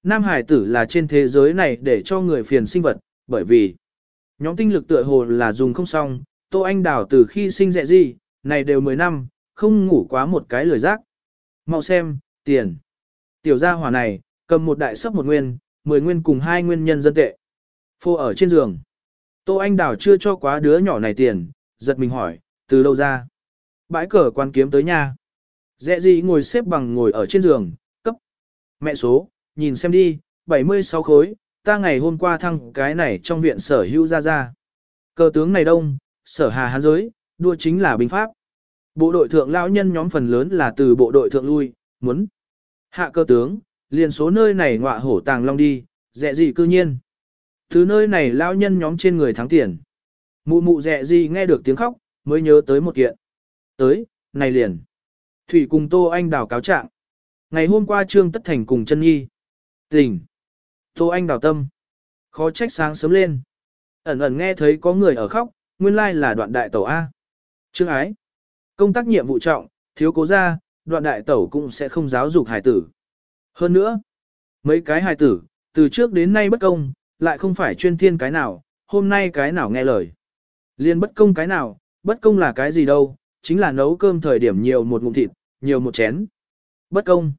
Nam hải tử là trên thế giới này để cho người phiền sinh vật, bởi vì nhóm tinh lực tựa hồ là dùng không xong, Tô Anh đào từ khi sinh dẹ gì, này đều 10 năm, không ngủ quá một cái lười giác. Mau xem, tiền. Tiểu gia hỏa này, cầm một đại sấp một nguyên, 10 nguyên cùng hai nguyên nhân dân tệ. Phô ở trên giường. Tô Anh Đào chưa cho quá đứa nhỏ này tiền, giật mình hỏi, từ đâu ra? Bãi cờ quan kiếm tới nhà. Dẹ gì ngồi xếp bằng ngồi ở trên giường, cấp. Mẹ số, nhìn xem đi, 76 khối, ta ngày hôm qua thăng cái này trong viện sở hữu ra ra. Cờ tướng này đông, sở hà hán giới, đua chính là binh pháp. Bộ đội thượng lão nhân nhóm phần lớn là từ bộ đội thượng lui, muốn hạ cơ tướng, liền số nơi này ngọa hổ tàng long đi, dẹ gì cư nhiên. Từ nơi này lão nhân nhóm trên người thắng tiền. Mụ mụ dẹ gì nghe được tiếng khóc, mới nhớ tới một kiện. Tới, này liền. Thủy cùng Tô Anh đào cáo trạng. Ngày hôm qua Trương Tất Thành cùng chân nhi. Tỉnh. Tô Anh đào tâm. Khó trách sáng sớm lên. Ẩn ẩn nghe thấy có người ở khóc, nguyên lai là đoạn đại tổ A. Trương ái. Công tác nhiệm vụ trọng, thiếu cố ra, đoạn đại tẩu cũng sẽ không giáo dục hài tử. Hơn nữa, mấy cái hài tử, từ trước đến nay bất công, lại không phải chuyên thiên cái nào, hôm nay cái nào nghe lời. Liên bất công cái nào, bất công là cái gì đâu, chính là nấu cơm thời điểm nhiều một ngụm thịt, nhiều một chén. Bất công.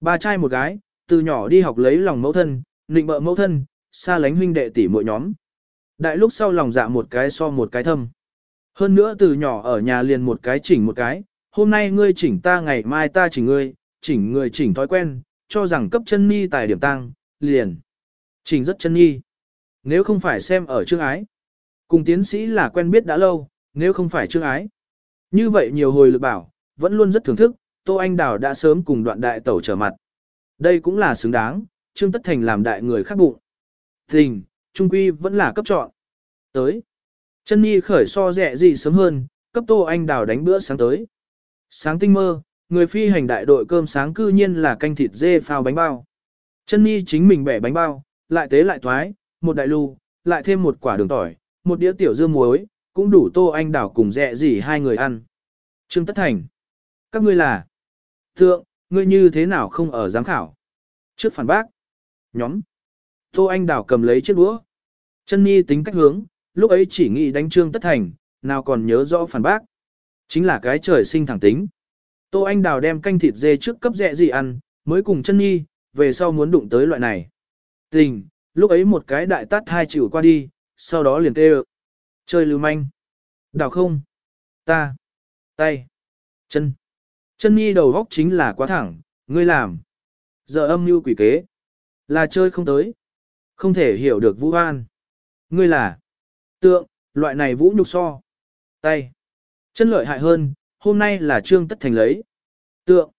Ba trai một gái, từ nhỏ đi học lấy lòng mẫu thân, nịnh bợ mẫu thân, xa lánh huynh đệ tỷ muội nhóm. Đại lúc sau lòng dạ một cái so một cái thâm. Hơn nữa từ nhỏ ở nhà liền một cái chỉnh một cái, hôm nay ngươi chỉnh ta ngày mai ta chỉnh ngươi, chỉnh người chỉnh thói quen, cho rằng cấp chân nhi tài điểm tăng, liền. Chỉnh rất chân nhi. Nếu không phải xem ở chương ái. Cùng tiến sĩ là quen biết đã lâu, nếu không phải chương ái. Như vậy nhiều hồi lực bảo, vẫn luôn rất thưởng thức, Tô Anh Đào đã sớm cùng đoạn đại tẩu trở mặt. Đây cũng là xứng đáng, Trương Tất Thành làm đại người khác bụng. Tình, Trung Quy vẫn là cấp chọn. Tới. Chân Nhi khởi so rẻ gì sớm hơn, cấp Tô Anh Đào đánh bữa sáng tới. Sáng tinh mơ, người phi hành đại đội cơm sáng cư nhiên là canh thịt dê phao bánh bao. Chân Nhi chính mình bẻ bánh bao, lại tế lại thoái, một đại lưu, lại thêm một quả đường tỏi, một đĩa tiểu dưa muối, cũng đủ Tô Anh Đào cùng rẻ gì hai người ăn. Trương Tất Thành. Các ngươi là. Thượng, ngươi như thế nào không ở giám khảo? Trước phản bác. Nhóm. Tô Anh Đào cầm lấy chiếc đũa. Chân Nhi tính cách hướng, lúc ấy chỉ nghĩ đánh Trương Tất Thành, nào còn nhớ rõ phản bác. Chính là cái trời sinh thẳng tính. Tô Anh Đào đem canh thịt dê trước cấp rẻ gì ăn, mới cùng chân nhi, về sau muốn đụng tới loại này. Tình, lúc ấy một cái đại tát hai chịu qua đi, sau đó liền tê Chơi lưu manh. Đào không. Ta. Tay. Chân. Chân nhi đầu góc chính là quá thẳng, ngươi làm. Giờ âm mưu quỷ kế. Là chơi không tới. Không thể hiểu được vũ an. Ngươi là. Tượng, loại này vũ nhục so. Tay. Chân lợi hại hơn, hôm nay là trương tất thành lấy. Tượng.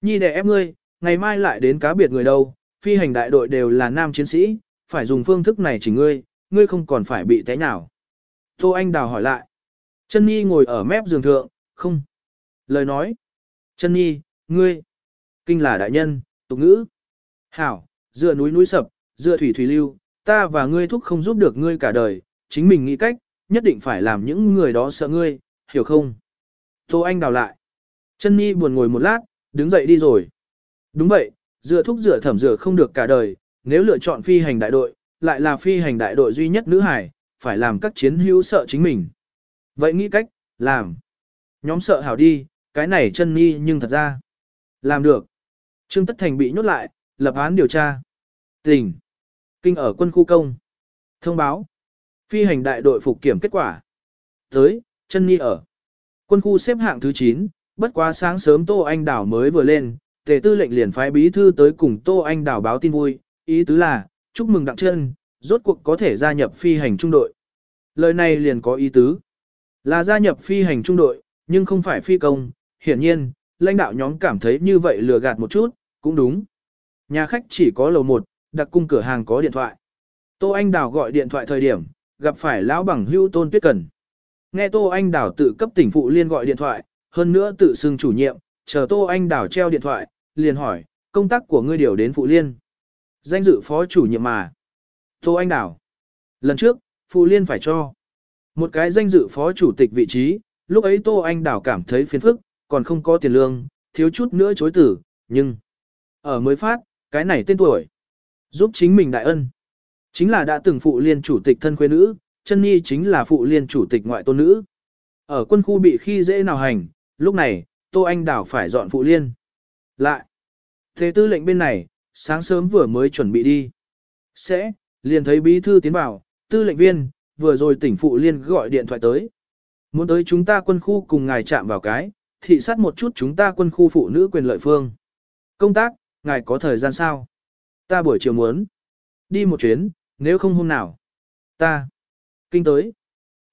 Nhi đẻ ép ngươi, ngày mai lại đến cá biệt người đâu, phi hành đại đội đều là nam chiến sĩ, phải dùng phương thức này chỉ ngươi, ngươi không còn phải bị té nào. Tô Anh Đào hỏi lại. Chân Nhi ngồi ở mép giường thượng, không. Lời nói. Chân Nhi, ngươi. Kinh là đại nhân, tục ngữ. Hảo, dựa núi núi sập, dựa thủy thủy lưu, ta và ngươi thúc không giúp được ngươi cả đời, chính mình nghĩ cách, nhất định phải làm những người đó sợ ngươi, hiểu không? Tô Anh đào lại. Chân Nhi buồn ngồi một lát, đứng dậy đi rồi. Đúng vậy, dựa thúc dựa thẩm dựa không được cả đời, nếu lựa chọn phi hành đại đội, lại là phi hành đại đội duy nhất nữ hải, phải làm các chiến hữu sợ chính mình. Vậy nghĩ cách, làm. Nhóm sợ hảo đi, cái này chân Nhi nhưng thật ra. Làm được. Trương Tất Thành bị nhốt lại, lập án điều tra. Tình. Kinh ở quân khu công. Thông báo. Phi hành đại đội phục kiểm kết quả. Tới, chân Nhi ở. Quân khu xếp hạng thứ 9, bất quá sáng sớm Tô Anh Đảo mới vừa lên, tề tư lệnh liền phái bí thư tới cùng Tô Anh Đảo báo tin vui, ý tứ là, chúc mừng Đặng chân, rốt cuộc có thể gia nhập phi hành trung đội. Lời này liền có ý tứ, là gia nhập phi hành trung đội, nhưng không phải phi công, hiển nhiên, lãnh đạo nhóm cảm thấy như vậy lừa gạt một chút, cũng đúng. Nhà khách chỉ có lầu 1, đặc cung cửa hàng có điện thoại. Tô Anh Đào gọi điện thoại thời điểm, gặp phải lão bằng hưu tôn tuyết cần. Nghe Tô Anh Đảo tự cấp tỉnh phụ liên gọi điện thoại, hơn nữa tự xưng chủ nhiệm, chờ Tô Anh Đảo treo điện thoại, liền hỏi, công tác của ngươi điều đến phụ liên. Danh dự phó chủ nhiệm mà. Tô Anh Đảo. Lần trước, phụ liên phải cho. Một cái danh dự phó chủ tịch vị trí, lúc ấy Tô Anh Đảo cảm thấy phiền phức, còn không có tiền lương, thiếu chút nữa chối tử, nhưng... Ở mới phát, cái này tên tuổi. Giúp chính mình đại ân. Chính là đã từng phụ liên chủ tịch thân quê nữ, chân nhi chính là phụ liên chủ tịch ngoại tôn nữ. Ở quân khu bị khi dễ nào hành, lúc này, Tô Anh Đảo phải dọn phụ liên. Lại, thế tư lệnh bên này, sáng sớm vừa mới chuẩn bị đi. Sẽ, liền thấy bí thư tiến vào, tư lệnh viên, vừa rồi tỉnh phụ liên gọi điện thoại tới. Muốn tới chúng ta quân khu cùng ngài chạm vào cái, thị sát một chút chúng ta quân khu phụ nữ quyền lợi phương. Công tác, ngài có thời gian sao? Ta buổi chiều muốn. Đi một chuyến, nếu không hôm nào. Ta. Kinh tới.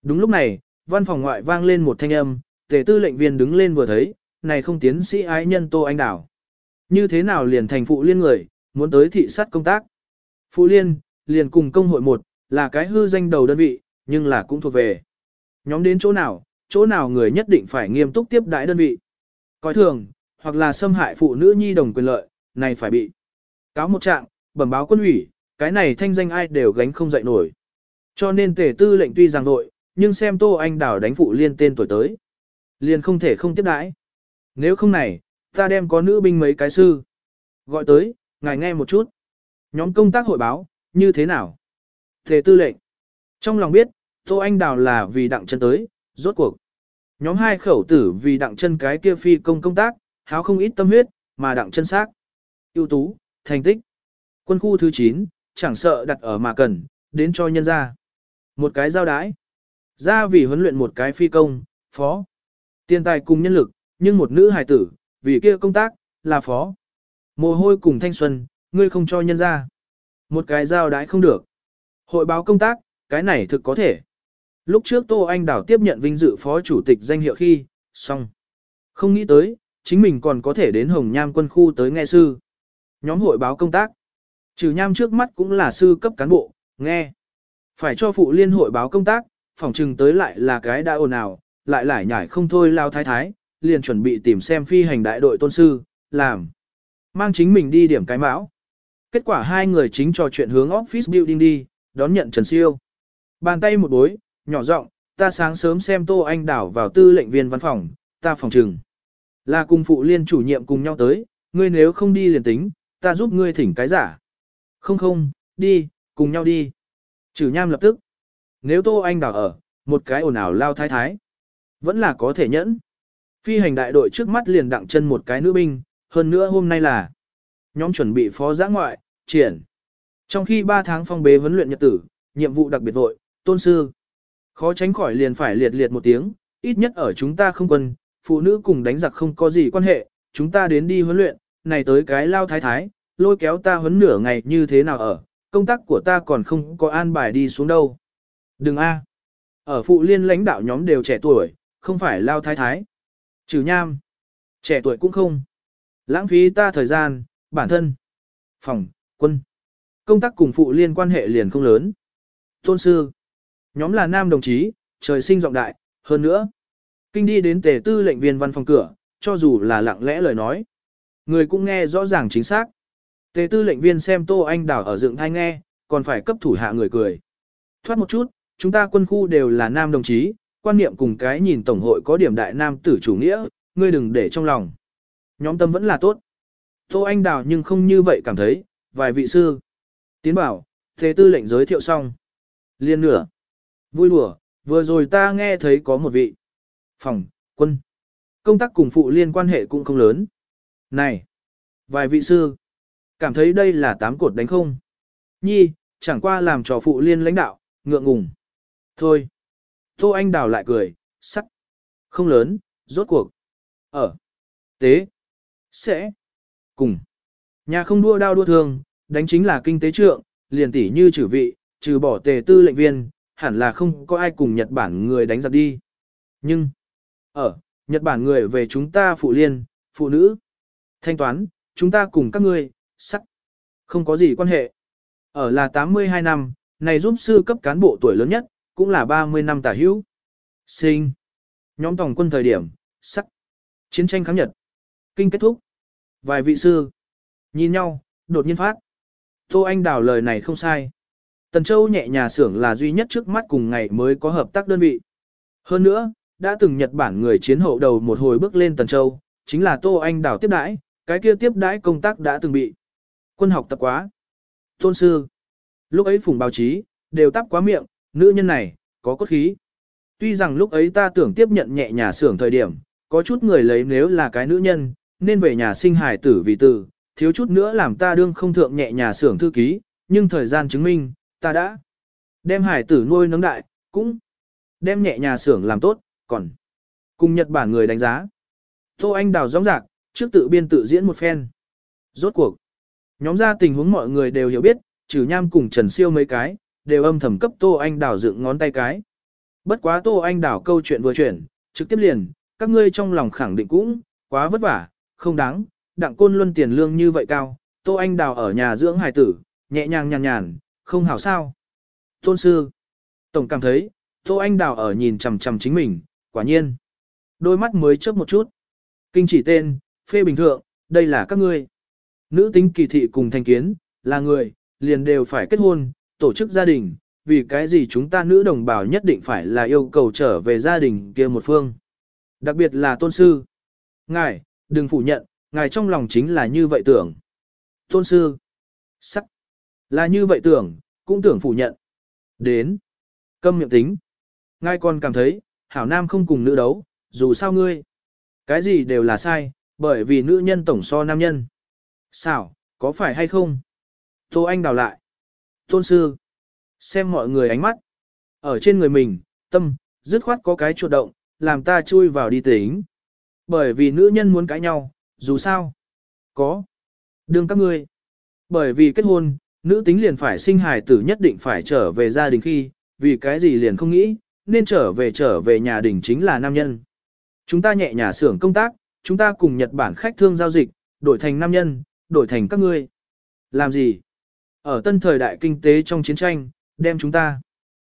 Đúng lúc này, văn phòng ngoại vang lên một thanh âm, tề tư lệnh viên đứng lên vừa thấy, này không tiến sĩ ái nhân Tô Anh Đảo. Như thế nào liền thành phụ liên người, muốn tới thị sát công tác. Phụ liên, liền cùng công hội một, là cái hư danh đầu đơn vị, nhưng là cũng thuộc về. Nhóm đến chỗ nào, chỗ nào người nhất định phải nghiêm túc tiếp đãi đơn vị. Coi thường, hoặc là xâm hại phụ nữ nhi đồng quyền lợi, này phải bị. Cáo một trạng, bẩm báo quân ủy, cái này thanh danh ai đều gánh không dậy nổi. Cho nên tề tư lệnh tuy rằng nội, nhưng xem Tô Anh Đảo đánh phụ liên tên tuổi tới. Liền không thể không tiếp đãi. Nếu không này, ta đem có nữ binh mấy cái sư. Gọi tới, ngài nghe một chút. Nhóm công tác hội báo, như thế nào? Tề tư lệnh. Trong lòng biết, Tô Anh Đào là vì đặng chân tới, rốt cuộc. Nhóm hai khẩu tử vì đặng chân cái kia phi công công tác, háo không ít tâm huyết, mà đặng chân xác. ưu tú, thành tích. Quân khu thứ 9, chẳng sợ đặt ở mà cần, đến cho nhân ra. Một cái giao đái. Ra vì huấn luyện một cái phi công, phó. Tiền tài cùng nhân lực, nhưng một nữ hài tử, vì kia công tác, là phó. Mồ hôi cùng thanh xuân, ngươi không cho nhân ra. Một cái giao đái không được. Hội báo công tác, cái này thực có thể. Lúc trước Tô Anh Đảo tiếp nhận vinh dự phó chủ tịch danh hiệu khi, xong. Không nghĩ tới, chính mình còn có thể đến Hồng Nham quân khu tới nghe sư. Nhóm hội báo công tác. Trừ Nham trước mắt cũng là sư cấp cán bộ, nghe. Phải cho phụ liên hội báo công tác, phòng trừng tới lại là cái đã ồn ào, lại lại nhảy không thôi lao thái thái, liền chuẩn bị tìm xem phi hành đại đội tôn sư, làm. Mang chính mình đi điểm cái mão. Kết quả hai người chính trò chuyện hướng office building đi, đón nhận Trần Siêu. Bàn tay một bối, nhỏ giọng, ta sáng sớm xem Tô Anh đảo vào tư lệnh viên văn phòng, ta phòng trừng. Là cùng phụ liên chủ nhiệm cùng nhau tới, ngươi nếu không đi liền tính, ta giúp ngươi thỉnh cái giả. Không không, đi, cùng nhau đi. Trừ nham lập tức. Nếu Tô Anh đào ở, một cái ồn ào lao thái thái. Vẫn là có thể nhẫn. Phi hành đại đội trước mắt liền đặng chân một cái nữ binh, hơn nữa hôm nay là nhóm chuẩn bị phó giã ngoại, triển. Trong khi 3 tháng phong bế vấn luyện nhật tử, nhiệm vụ đặc biệt vội, tôn sư. Khó tránh khỏi liền phải liệt liệt một tiếng, ít nhất ở chúng ta không quân, phụ nữ cùng đánh giặc không có gì quan hệ, chúng ta đến đi huấn luyện, này tới cái lao thái thái, lôi kéo ta huấn nửa ngày như thế nào ở, công tác của ta còn không có an bài đi xuống đâu. Đừng a, Ở phụ liên lãnh đạo nhóm đều trẻ tuổi, không phải lao thái thái. Trừ nham. Trẻ tuổi cũng không. Lãng phí ta thời gian, bản thân. Phòng, quân. Công tác cùng phụ liên quan hệ liền không lớn. Tôn sư. Nhóm là nam đồng chí, trời sinh rộng đại, hơn nữa. Kinh đi đến tề tư lệnh viên văn phòng cửa, cho dù là lặng lẽ lời nói. Người cũng nghe rõ ràng chính xác. Tế tư lệnh viên xem Tô Anh Đào ở dựng thai nghe, còn phải cấp thủ hạ người cười. Thoát một chút, chúng ta quân khu đều là nam đồng chí, quan niệm cùng cái nhìn tổng hội có điểm đại nam tử chủ nghĩa, ngươi đừng để trong lòng. Nhóm tâm vẫn là tốt. Tô Anh Đào nhưng không như vậy cảm thấy, vài vị sư. Tiến bảo, thế tư lệnh giới thiệu xong. Liên nửa. Vui đùa, vừa rồi ta nghe thấy có một vị. Phòng, quân. Công tác cùng phụ liên quan hệ cũng không lớn. Này, vài vị sư. Cảm thấy đây là tám cột đánh không? Nhi, chẳng qua làm trò phụ liên lãnh đạo, ngượng ngùng. Thôi. Tô Anh Đào lại cười, sắc. Không lớn, rốt cuộc. Ở. Tế. Sẽ. Cùng. Nhà không đua đao đua thương, đánh chính là kinh tế trượng, liền tỷ như trừ vị, trừ bỏ tề tư lệnh viên, hẳn là không có ai cùng Nhật Bản người đánh giặc đi. Nhưng, ở, Nhật Bản người về chúng ta phụ liên, phụ nữ, thanh toán, chúng ta cùng các ngươi, sắc, không có gì quan hệ. Ở là 82 năm, này giúp sư cấp cán bộ tuổi lớn nhất, cũng là 30 năm tả hữu. Sinh, nhóm tổng quân thời điểm, sắc, chiến tranh kháng Nhật, kinh kết thúc. Vài vị sư, nhìn nhau, đột nhiên phát. Tô Anh đào lời này không sai. Tần Châu nhẹ nhà xưởng là duy nhất trước mắt cùng ngày mới có hợp tác đơn vị. Hơn nữa, đã từng Nhật Bản người chiến hậu đầu một hồi bước lên Tần Châu, chính là Tô Anh đào tiếp đãi, cái kia tiếp đãi công tác đã từng bị. Quân học tập quá. Tôn sư. Lúc ấy phùng báo chí, đều tắp quá miệng, nữ nhân này, có cốt khí. Tuy rằng lúc ấy ta tưởng tiếp nhận nhẹ nhà xưởng thời điểm, có chút người lấy nếu là cái nữ nhân, nên về nhà sinh hài tử vì tử, thiếu chút nữa làm ta đương không thượng nhẹ nhà xưởng thư ký, nhưng thời gian chứng minh, ta đã đem hải tử nuôi nấng đại, cũng đem nhẹ nhà xưởng làm tốt, còn cùng Nhật Bản người đánh giá. Tô Anh đào rõ rạc, trước tự biên tự diễn một phen. Rốt cuộc, nhóm ra tình huống mọi người đều hiểu biết, trừ nham cùng Trần Siêu mấy cái, đều âm thầm cấp Tô Anh đào dựng ngón tay cái. Bất quá Tô Anh đào câu chuyện vừa chuyển, trực tiếp liền, các ngươi trong lòng khẳng định cũng, quá vất vả, không đáng, đặng côn luân tiền lương như vậy cao, Tô Anh đào ở nhà dưỡng hài tử, nhẹ nhàng nhàn nhàn, không hảo sao. Tôn sư, tổng cảm thấy, Tô Anh Đào ở nhìn chằm chằm chính mình, quả nhiên. Đôi mắt mới chớp một chút. Kinh chỉ tên, phê bình thượng, đây là các ngươi. Nữ tính kỳ thị cùng thành kiến, là người, liền đều phải kết hôn, tổ chức gia đình, vì cái gì chúng ta nữ đồng bào nhất định phải là yêu cầu trở về gia đình kia một phương. Đặc biệt là tôn sư. Ngài, đừng phủ nhận, ngài trong lòng chính là như vậy tưởng. Tôn sư. Sắc. Là như vậy tưởng, cũng tưởng phủ nhận. Đến. Câm miệng tính. Ngài còn cảm thấy, hảo nam không cùng nữ đấu, dù sao ngươi. Cái gì đều là sai, bởi vì nữ nhân tổng so nam nhân. Sao, có phải hay không? Tô Anh đào lại. Tôn sư. Xem mọi người ánh mắt. Ở trên người mình, tâm, dứt khoát có cái chuột động, làm ta chui vào đi tính. Bởi vì nữ nhân muốn cãi nhau, dù sao. Có. Đương các ngươi. Bởi vì kết hôn, nữ tính liền phải sinh hài tử nhất định phải trở về gia đình khi, vì cái gì liền không nghĩ, nên trở về trở về nhà đình chính là nam nhân. Chúng ta nhẹ nhà xưởng công tác, chúng ta cùng Nhật Bản khách thương giao dịch, đổi thành nam nhân, đổi thành các ngươi. Làm gì? Ở tân thời đại kinh tế trong chiến tranh, đem chúng ta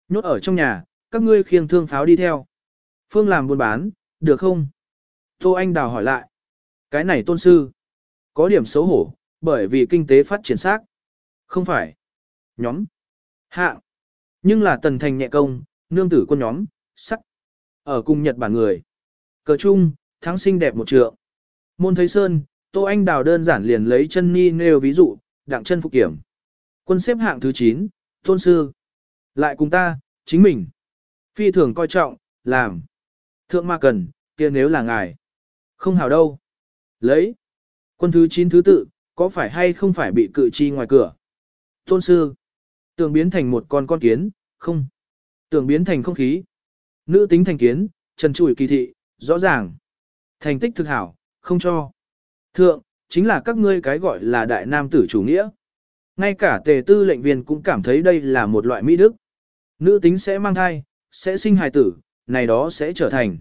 nhốt ở trong nhà, các ngươi khiêng thương pháo đi theo. Phương làm buôn bán, được không? Tô Anh Đào hỏi lại. Cái này tôn sư. Có điểm xấu hổ, bởi vì kinh tế phát triển xác. Không phải. Nhóm. Hạ. Nhưng là tần thành nhẹ công, nương tử quân nhóm, sắc. Ở cùng Nhật Bản người. Cờ chung, tháng sinh đẹp một trượng. Môn Thấy Sơn, Tô Anh Đào đơn giản liền lấy chân ni nêu ví dụ, đặng chân phục kiểm. Quân xếp hạng thứ 9, tôn sư. Lại cùng ta, chính mình. Phi thường coi trọng, làm. Thượng ma cần, kia nếu là ngài. Không hảo đâu. Lấy. Quân thứ 9 thứ tự, có phải hay không phải bị cự chi ngoài cửa? Tôn sư. Tưởng biến thành một con con kiến, không. Tưởng biến thành không khí. Nữ tính thành kiến, trần trụi kỳ thị, rõ ràng. Thành tích thực hảo, không cho. Thượng, chính là các ngươi cái gọi là đại nam tử chủ nghĩa. Ngay cả tề tư lệnh viên cũng cảm thấy đây là một loại mỹ đức. Nữ tính sẽ mang thai, sẽ sinh hài tử, này đó sẽ trở thành.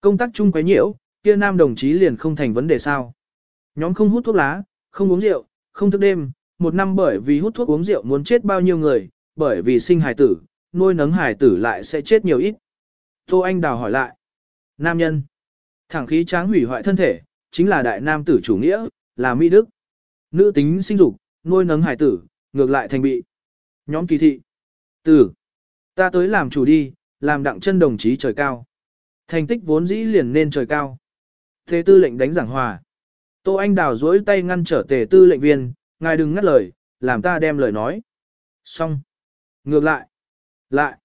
Công tác chung quấy nhiễu, kia nam đồng chí liền không thành vấn đề sao. Nhóm không hút thuốc lá, không uống rượu, không thức đêm, một năm bởi vì hút thuốc uống rượu muốn chết bao nhiêu người, bởi vì sinh hài tử, nuôi nấng hài tử lại sẽ chết nhiều ít. Tô Anh Đào hỏi lại. Nam nhân. Thẳng khí tráng hủy hoại thân thể, chính là đại nam tử chủ nghĩa, là mỹ đức. Nữ tính sinh dục, nuôi nấng hải tử, ngược lại thành bị. Nhóm kỳ thị. Tử. Ta tới làm chủ đi, làm đặng chân đồng chí trời cao. Thành tích vốn dĩ liền nên trời cao. Thế tư lệnh đánh giảng hòa. Tô Anh Đào duỗi tay ngăn trở tề tư lệnh viên, ngài đừng ngắt lời, làm ta đem lời nói. Xong. Ngược lại. Lại.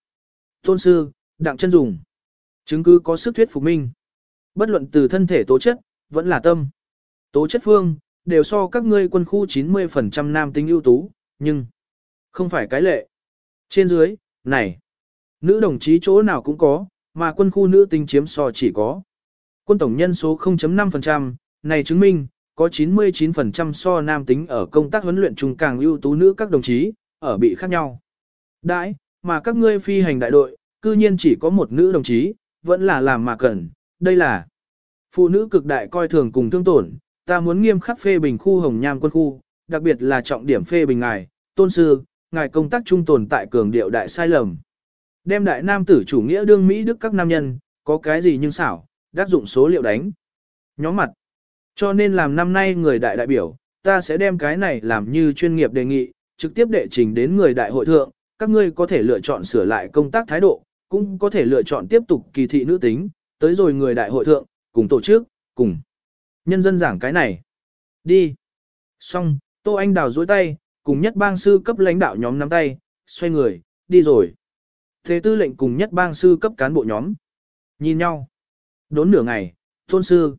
Tôn sư, đặng chân dùng. Chứng cứ có sức thuyết phục minh. Bất luận từ thân thể tố chất, vẫn là tâm. Tố chất phương, đều so các ngươi quân khu 90% nam tính ưu tú, nhưng không phải cái lệ. Trên dưới, này, nữ đồng chí chỗ nào cũng có, mà quân khu nữ tính chiếm so chỉ có. Quân tổng nhân số 0.5%, này chứng minh, có 99% so nam tính ở công tác huấn luyện trung càng ưu tú nữ các đồng chí, ở bị khác nhau. Đãi, mà các ngươi phi hành đại đội, cư nhiên chỉ có một nữ đồng chí, vẫn là làm mà cần, đây là phụ nữ cực đại coi thường cùng thương tổn, ta muốn nghiêm khắc phê bình khu hồng nham quân khu, đặc biệt là trọng điểm phê bình ngài, tôn sư, ngài công tác trung tồn tại cường điệu đại sai lầm. Đem đại nam tử chủ nghĩa đương Mỹ Đức các nam nhân, có cái gì nhưng xảo, đáp dụng số liệu đánh. Nhóm mặt. Cho nên làm năm nay người đại đại biểu, ta sẽ đem cái này làm như chuyên nghiệp đề nghị, trực tiếp đệ trình đến người đại hội thượng, các ngươi có thể lựa chọn sửa lại công tác thái độ, cũng có thể lựa chọn tiếp tục kỳ thị nữ tính, tới rồi người đại hội thượng, cùng tổ chức, cùng nhân dân giảng cái này. Đi. Xong, Tô Anh đào dối tay, cùng nhất bang sư cấp lãnh đạo nhóm nắm tay, xoay người, đi rồi. Thế tư lệnh cùng nhất bang sư cấp cán bộ nhóm. Nhìn nhau. Đốn nửa ngày, thôn sư.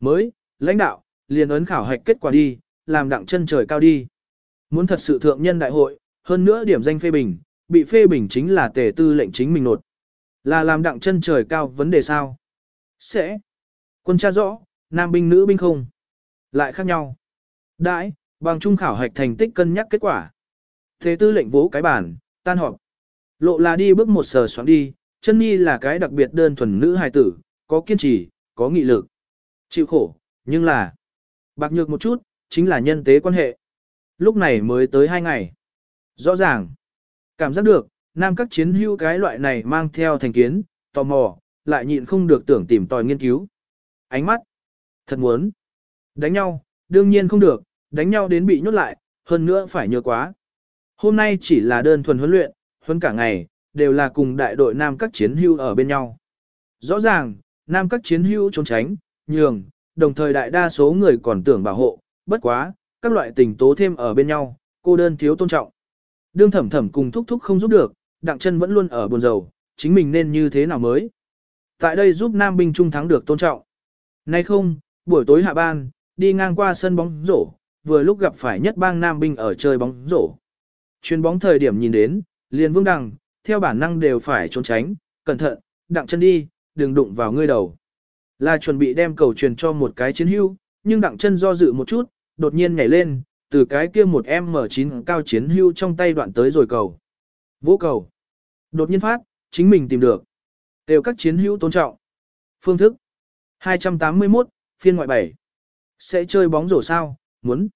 Mới, lãnh đạo, liền ấn khảo hạch kết quả đi, làm đặng chân trời cao đi. Muốn thật sự thượng nhân đại hội, hơn nữa điểm danh phê bình, bị phê bình chính là tề tư lệnh chính mình nột. Là làm đặng chân trời cao vấn đề sao? Sẽ. Quân tra rõ, nam binh nữ binh không. Lại khác nhau. Đãi, bằng trung khảo hạch thành tích cân nhắc kết quả. Thế tư lệnh vỗ cái bản, tan họp. Lộ là đi bước một sờ soạn đi, chân nhi là cái đặc biệt đơn thuần nữ hài tử, có kiên trì, có nghị lực. Chịu khổ, nhưng là bạc nhược một chút, chính là nhân tế quan hệ. Lúc này mới tới hai ngày. Rõ ràng, cảm giác được, Nam các chiến hữu cái loại này mang theo thành kiến, tò mò, lại nhịn không được tưởng tìm tòi nghiên cứu. Ánh mắt, thật muốn. Đánh nhau, đương nhiên không được, đánh nhau đến bị nhốt lại, hơn nữa phải nhớ quá. Hôm nay chỉ là đơn thuần huấn luyện, huấn cả ngày, đều là cùng đại đội nam các chiến Hưu ở bên nhau. Rõ ràng, nam các chiến Hưu trốn tránh, nhường, đồng thời đại đa số người còn tưởng bảo hộ, bất quá, các loại tình tố thêm ở bên nhau, cô đơn thiếu tôn trọng. Đương thẩm thẩm cùng thúc thúc không giúp được, đặng chân vẫn luôn ở buồn rầu, chính mình nên như thế nào mới. Tại đây giúp Nam binh trung thắng được tôn trọng. Nay không, buổi tối hạ ban, đi ngang qua sân bóng rổ, vừa lúc gặp phải nhất bang Nam binh ở chơi bóng rổ. Chuyên bóng thời điểm nhìn đến, liền vương đằng, theo bản năng đều phải trốn tránh, cẩn thận, đặng chân đi, đừng đụng vào ngươi đầu. Là chuẩn bị đem cầu truyền cho một cái chiến hưu, nhưng đặng chân do dự một chút, đột nhiên nhảy lên, từ cái kia một M9 cao chiến hưu trong tay đoạn tới rồi cầu. Vỗ cầu. Đột nhiên phát, chính mình tìm được. Đều các chiến hữu tôn trọng. Phương thức. 281, phiên ngoại 7. Sẽ chơi bóng rổ sao, muốn.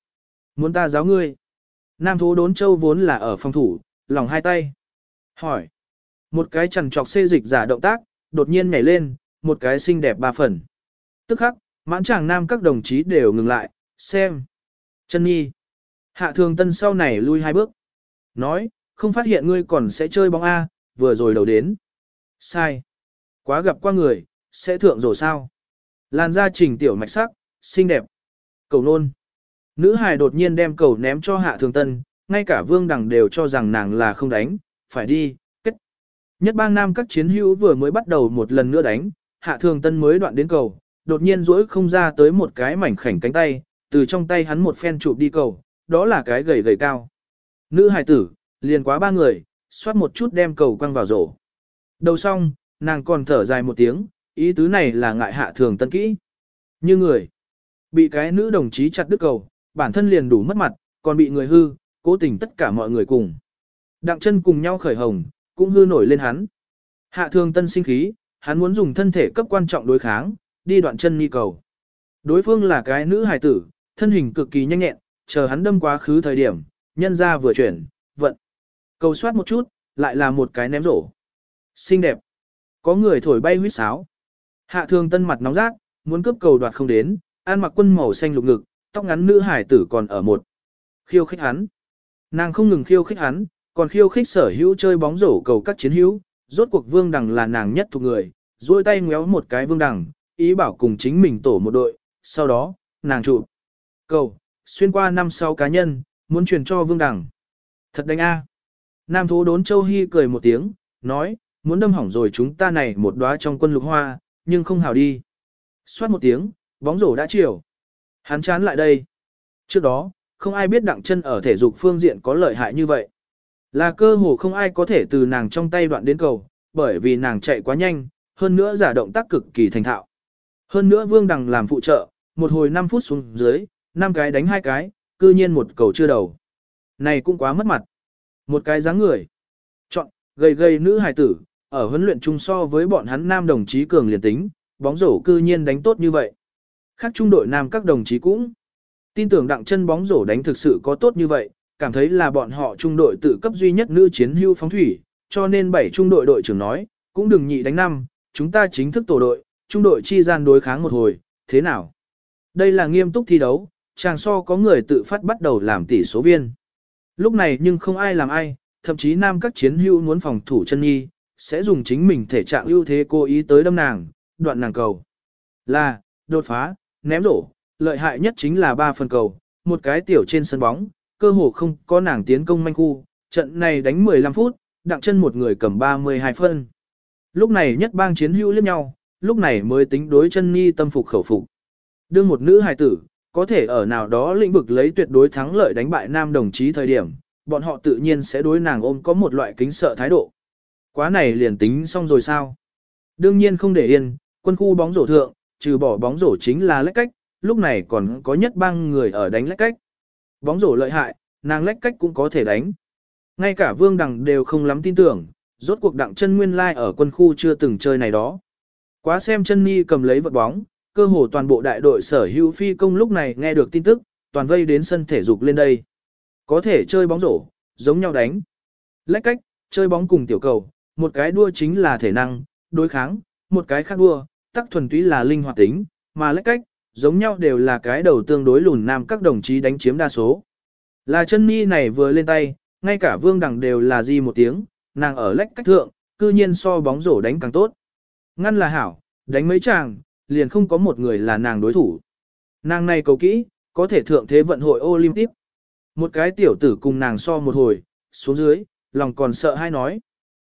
Muốn ta giáo ngươi. Nam thố đốn châu vốn là ở phòng thủ, lòng hai tay. Hỏi. Một cái chằn trọc xê dịch giả động tác, đột nhiên nhảy lên, một cái xinh đẹp ba phần. Tức khắc, mãn chàng nam các đồng chí đều ngừng lại, xem. Chân nhi. Hạ thường tân sau này lui hai bước. Nói, không phát hiện ngươi còn sẽ chơi bóng A, vừa rồi đầu đến. Sai. Quá gặp qua người, sẽ thượng rồi sao. Làn da trình tiểu mạch sắc, xinh đẹp. Cầu nôn. Nữ hài đột nhiên đem cầu ném cho hạ thường tân, ngay cả vương đằng đều cho rằng nàng là không đánh, phải đi, kết. Nhất bang nam các chiến hữu vừa mới bắt đầu một lần nữa đánh, hạ thường tân mới đoạn đến cầu, đột nhiên rỗi không ra tới một cái mảnh khảnh cánh tay, từ trong tay hắn một phen chụp đi cầu, đó là cái gầy gầy cao. Nữ hài tử, liền quá ba người, xoát một chút đem cầu quăng vào rổ. Đầu xong, nàng còn thở dài một tiếng, ý tứ này là ngại hạ thường tân kỹ. Như người, bị cái nữ đồng chí chặt đứt cầu, bản thân liền đủ mất mặt, còn bị người hư, cố tình tất cả mọi người cùng. Đặng chân cùng nhau khởi hồng, cũng hư nổi lên hắn. Hạ thường tân sinh khí, hắn muốn dùng thân thể cấp quan trọng đối kháng, đi đoạn chân nghi cầu. Đối phương là cái nữ hài tử, thân hình cực kỳ nhanh nhẹn, chờ hắn đâm quá khứ thời điểm, nhân ra vừa chuyển, vận. Cầu soát một chút, lại là một cái ném rổ. Xinh đẹp. Có người thổi bay huyết sáo. Hạ thường tân mặt nóng rát, muốn cướp cầu đoạt không đến, an mặc quân màu xanh lục ngực, tóc ngắn nữ hải tử còn ở một. Khiêu khích hắn. Nàng không ngừng khiêu khích hắn, còn khiêu khích sở hữu chơi bóng rổ cầu các chiến hữu, rốt cuộc vương đằng là nàng nhất thuộc người, duỗi tay ngéo một cái vương đằng, ý bảo cùng chính mình tổ một đội, sau đó, nàng trụ. Cầu, xuyên qua năm sáu cá nhân, muốn truyền cho vương đằng. Thật đánh a. Nam thố đốn châu hy cười một tiếng, nói, muốn đâm hỏng rồi chúng ta này một đóa trong quân lục hoa, nhưng không hào đi. Xoát một tiếng, bóng rổ đã chiều. Hắn chán lại đây. Trước đó, không ai biết đặng chân ở thể dục phương diện có lợi hại như vậy. Là cơ hồ không ai có thể từ nàng trong tay đoạn đến cầu, bởi vì nàng chạy quá nhanh, hơn nữa giả động tác cực kỳ thành thạo. Hơn nữa Vương Đằng làm phụ trợ, một hồi 5 phút xuống dưới, 5 cái đánh hai cái, cư nhiên một cầu chưa đầu. Này cũng quá mất mặt. Một cái dáng người. Chọn, gầy gầy nữ hài tử, ở huấn luyện chung so với bọn hắn nam đồng chí cường liền tính, bóng rổ cư nhiên đánh tốt như vậy. Khác trung đội nam các đồng chí cũng tin tưởng đặng chân bóng rổ đánh thực sự có tốt như vậy, cảm thấy là bọn họ trung đội tự cấp duy nhất nữ chiến hưu phóng thủy, cho nên bảy trung đội đội trưởng nói, cũng đừng nhị đánh năm, chúng ta chính thức tổ đội, trung đội chi gian đối kháng một hồi, thế nào? Đây là nghiêm túc thi đấu, chàng so có người tự phát bắt đầu làm tỷ số viên. Lúc này nhưng không ai làm ai, thậm chí nam các chiến hưu muốn phòng thủ chân nhi, sẽ dùng chính mình thể trạng ưu thế cố ý tới đâm nàng, đoạn nàng cầu. Là, đột phá, ném rổ, lợi hại nhất chính là ba phần cầu, một cái tiểu trên sân bóng, cơ hồ không có nàng tiến công manh khu, trận này đánh 15 phút, đặng chân một người cầm 32 phân. Lúc này nhất bang chiến hữu liếc nhau, lúc này mới tính đối chân nhi tâm phục khẩu phục. Đương một nữ hài tử, có thể ở nào đó lĩnh vực lấy tuyệt đối thắng lợi đánh bại nam đồng chí thời điểm, bọn họ tự nhiên sẽ đối nàng ôm có một loại kính sợ thái độ. Quá này liền tính xong rồi sao? Đương nhiên không để yên, quân khu bóng rổ thượng, trừ bỏ bóng rổ chính là lách cách, lúc này còn có nhất bang người ở đánh lách cách. Bóng rổ lợi hại, nàng lách cách cũng có thể đánh. Ngay cả vương đằng đều không lắm tin tưởng, rốt cuộc đặng chân nguyên lai like ở quân khu chưa từng chơi này đó. Quá xem chân ni cầm lấy vật bóng, cơ hồ toàn bộ đại đội sở hữu phi công lúc này nghe được tin tức, toàn vây đến sân thể dục lên đây. Có thể chơi bóng rổ, giống nhau đánh. Lách cách, Chơi bóng cùng tiểu cầu, một cái đua chính là thể năng, đối kháng, một cái khác đua, tắc thuần túy là linh hoạt tính, mà lách cách, giống nhau đều là cái đầu tương đối lùn nam các đồng chí đánh chiếm đa số. Là chân mi này vừa lên tay, ngay cả vương đẳng đều là gì một tiếng, nàng ở lách cách thượng, cư nhiên so bóng rổ đánh càng tốt. Ngăn là hảo, đánh mấy chàng, liền không có một người là nàng đối thủ. Nàng này cầu kỹ, có thể thượng thế vận hội Olympic. Một cái tiểu tử cùng nàng so một hồi, xuống dưới, lòng còn sợ hay nói.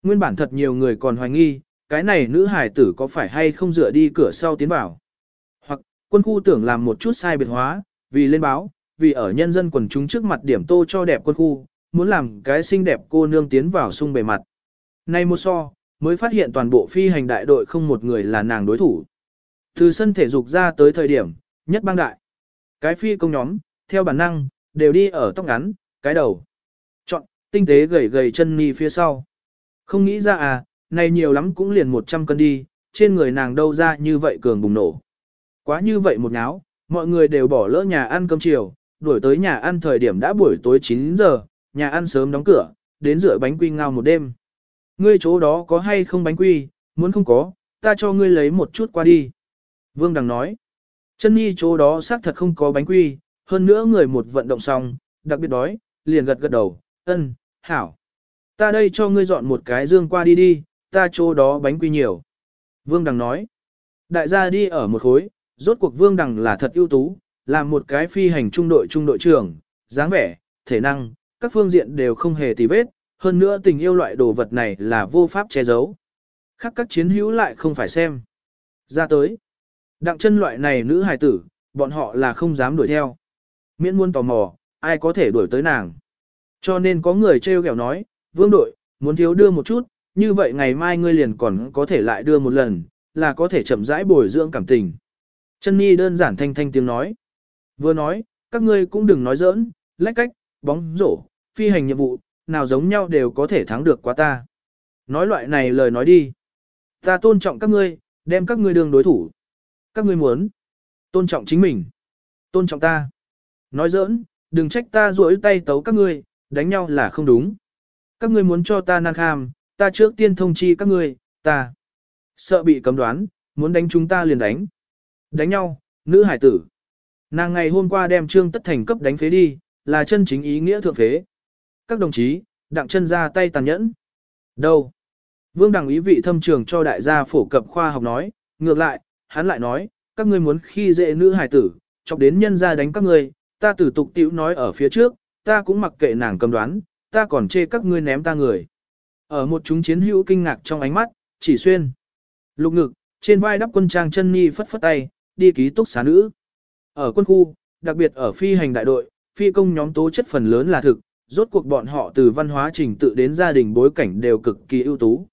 Nguyên bản thật nhiều người còn hoài nghi, cái này nữ hải tử có phải hay không dựa đi cửa sau tiến vào. Hoặc, quân khu tưởng làm một chút sai biệt hóa, vì lên báo, vì ở nhân dân quần chúng trước mặt điểm tô cho đẹp quân khu, muốn làm cái xinh đẹp cô nương tiến vào sung bề mặt. Nay một so, mới phát hiện toàn bộ phi hành đại đội không một người là nàng đối thủ. Từ sân thể dục ra tới thời điểm, nhất bang đại. Cái phi công nhóm, theo bản năng, đều đi ở tóc ngắn, cái đầu. Chọn, tinh tế gầy gầy chân ni phía sau. Không nghĩ ra à, này nhiều lắm cũng liền 100 cân đi, trên người nàng đâu ra như vậy cường bùng nổ. Quá như vậy một náo, mọi người đều bỏ lỡ nhà ăn cơm chiều, đuổi tới nhà ăn thời điểm đã buổi tối 9 giờ, nhà ăn sớm đóng cửa, đến rửa bánh quy ngao một đêm. Ngươi chỗ đó có hay không bánh quy, muốn không có, ta cho ngươi lấy một chút qua đi. Vương Đằng nói, chân nhi chỗ đó xác thật không có bánh quy, hơn nữa người một vận động xong, đặc biệt đói, liền gật gật đầu, ân, hảo. Ta đây cho ngươi dọn một cái dương qua đi đi, ta chỗ đó bánh quy nhiều. Vương Đằng nói, đại gia đi ở một khối, rốt cuộc Vương Đằng là thật ưu tú, là một cái phi hành trung đội trung đội trưởng, dáng vẻ, thể năng, các phương diện đều không hề tì vết, hơn nữa tình yêu loại đồ vật này là vô pháp che giấu. Khác các chiến hữu lại không phải xem. Ra tới, đặng chân loại này nữ hài tử, bọn họ là không dám đuổi theo. Miễn muôn tò mò, ai có thể đuổi tới nàng. Cho nên có người trêu ghẹo nói, vương đội, muốn thiếu đưa một chút, như vậy ngày mai ngươi liền còn có thể lại đưa một lần, là có thể chậm rãi bồi dưỡng cảm tình. Chân Nhi đơn giản thanh thanh tiếng nói. Vừa nói, các ngươi cũng đừng nói giỡn, lách cách, bóng rổ, phi hành nhiệm vụ, nào giống nhau đều có thể thắng được quá ta. Nói loại này lời nói đi. Ta tôn trọng các ngươi, đem các ngươi đương đối thủ. Các ngươi muốn tôn trọng chính mình, tôn trọng ta. Nói giỡn, đừng trách ta duỗi tay tấu các ngươi, đánh nhau là không đúng. Các ngươi muốn cho ta nan kham, ta trước tiên thông chi các ngươi, ta sợ bị cấm đoán, muốn đánh chúng ta liền đánh. Đánh nhau, nữ hải tử. Nàng ngày hôm qua đem Trương Tất Thành cấp đánh phế đi, là chân chính ý nghĩa thượng phế. Các đồng chí, đặng chân ra tay tàn nhẫn. Đâu? Vương đẳng ý vị thâm trường cho đại gia phổ cập khoa học nói, ngược lại, hắn lại nói, các ngươi muốn khi dễ nữ hải tử, chọc đến nhân ra đánh các ngươi, ta tử tục tiểu nói ở phía trước, ta cũng mặc kệ nàng cầm đoán, ta còn chê các ngươi ném ta người. Ở một chúng chiến hữu kinh ngạc trong ánh mắt, chỉ xuyên. Lục ngực, trên vai đắp quân trang chân nhi phất phất tay, đi ký túc xá nữ. Ở quân khu, đặc biệt ở phi hành đại đội, phi công nhóm tố chất phần lớn là thực, rốt cuộc bọn họ từ văn hóa trình tự đến gia đình bối cảnh đều cực kỳ ưu tú.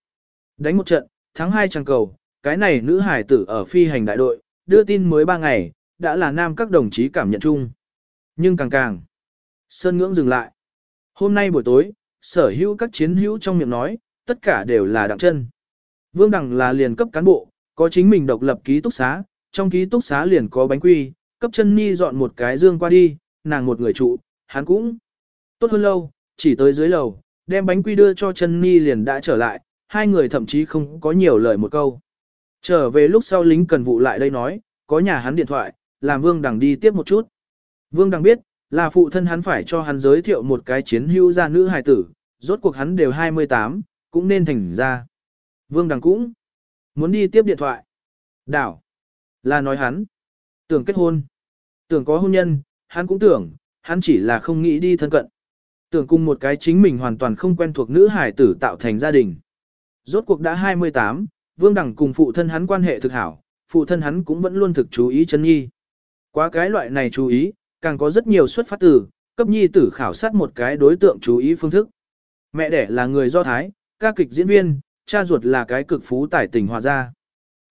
Đánh một trận, tháng 2 trang cầu, cái này nữ hải tử ở phi hành đại đội, đưa tin mới 3 ngày, đã là nam các đồng chí cảm nhận chung. Nhưng càng càng, Sơn ngưỡng dừng lại. Hôm nay buổi tối, sở hữu các chiến hữu trong miệng nói, tất cả đều là đặng chân. Vương Đằng là liền cấp cán bộ, có chính mình độc lập ký túc xá, trong ký túc xá liền có bánh quy, cấp chân ni dọn một cái dương qua đi, nàng một người trụ, hắn cũng tốt hơn lâu, chỉ tới dưới lầu, đem bánh quy đưa cho chân ni liền đã trở lại, hai người thậm chí không có nhiều lời một câu. Trở về lúc sau lính cần vụ lại đây nói, có nhà hắn điện thoại, làm Vương Đằng đi tiếp một chút. Vương Đằng biết, là phụ thân hắn phải cho hắn giới thiệu một cái chiến hữu gia nữ hài tử, rốt cuộc hắn đều 28, cũng nên thành ra. Vương Đằng cũng muốn đi tiếp điện thoại. Đảo, là nói hắn, tưởng kết hôn, tưởng có hôn nhân, hắn cũng tưởng, hắn chỉ là không nghĩ đi thân cận. Tưởng cùng một cái chính mình hoàn toàn không quen thuộc nữ hải tử tạo thành gia đình. Rốt cuộc đã 28, Vương Đằng cùng phụ thân hắn quan hệ thực hảo, phụ thân hắn cũng vẫn luôn thực chú ý chân nhi. Quá cái loại này chú ý, càng có rất nhiều xuất phát từ, cấp nhi tử khảo sát một cái đối tượng chú ý phương thức. Mẹ đẻ là người Do Thái, ca kịch diễn viên, cha ruột là cái cực phú tài tình hòa gia.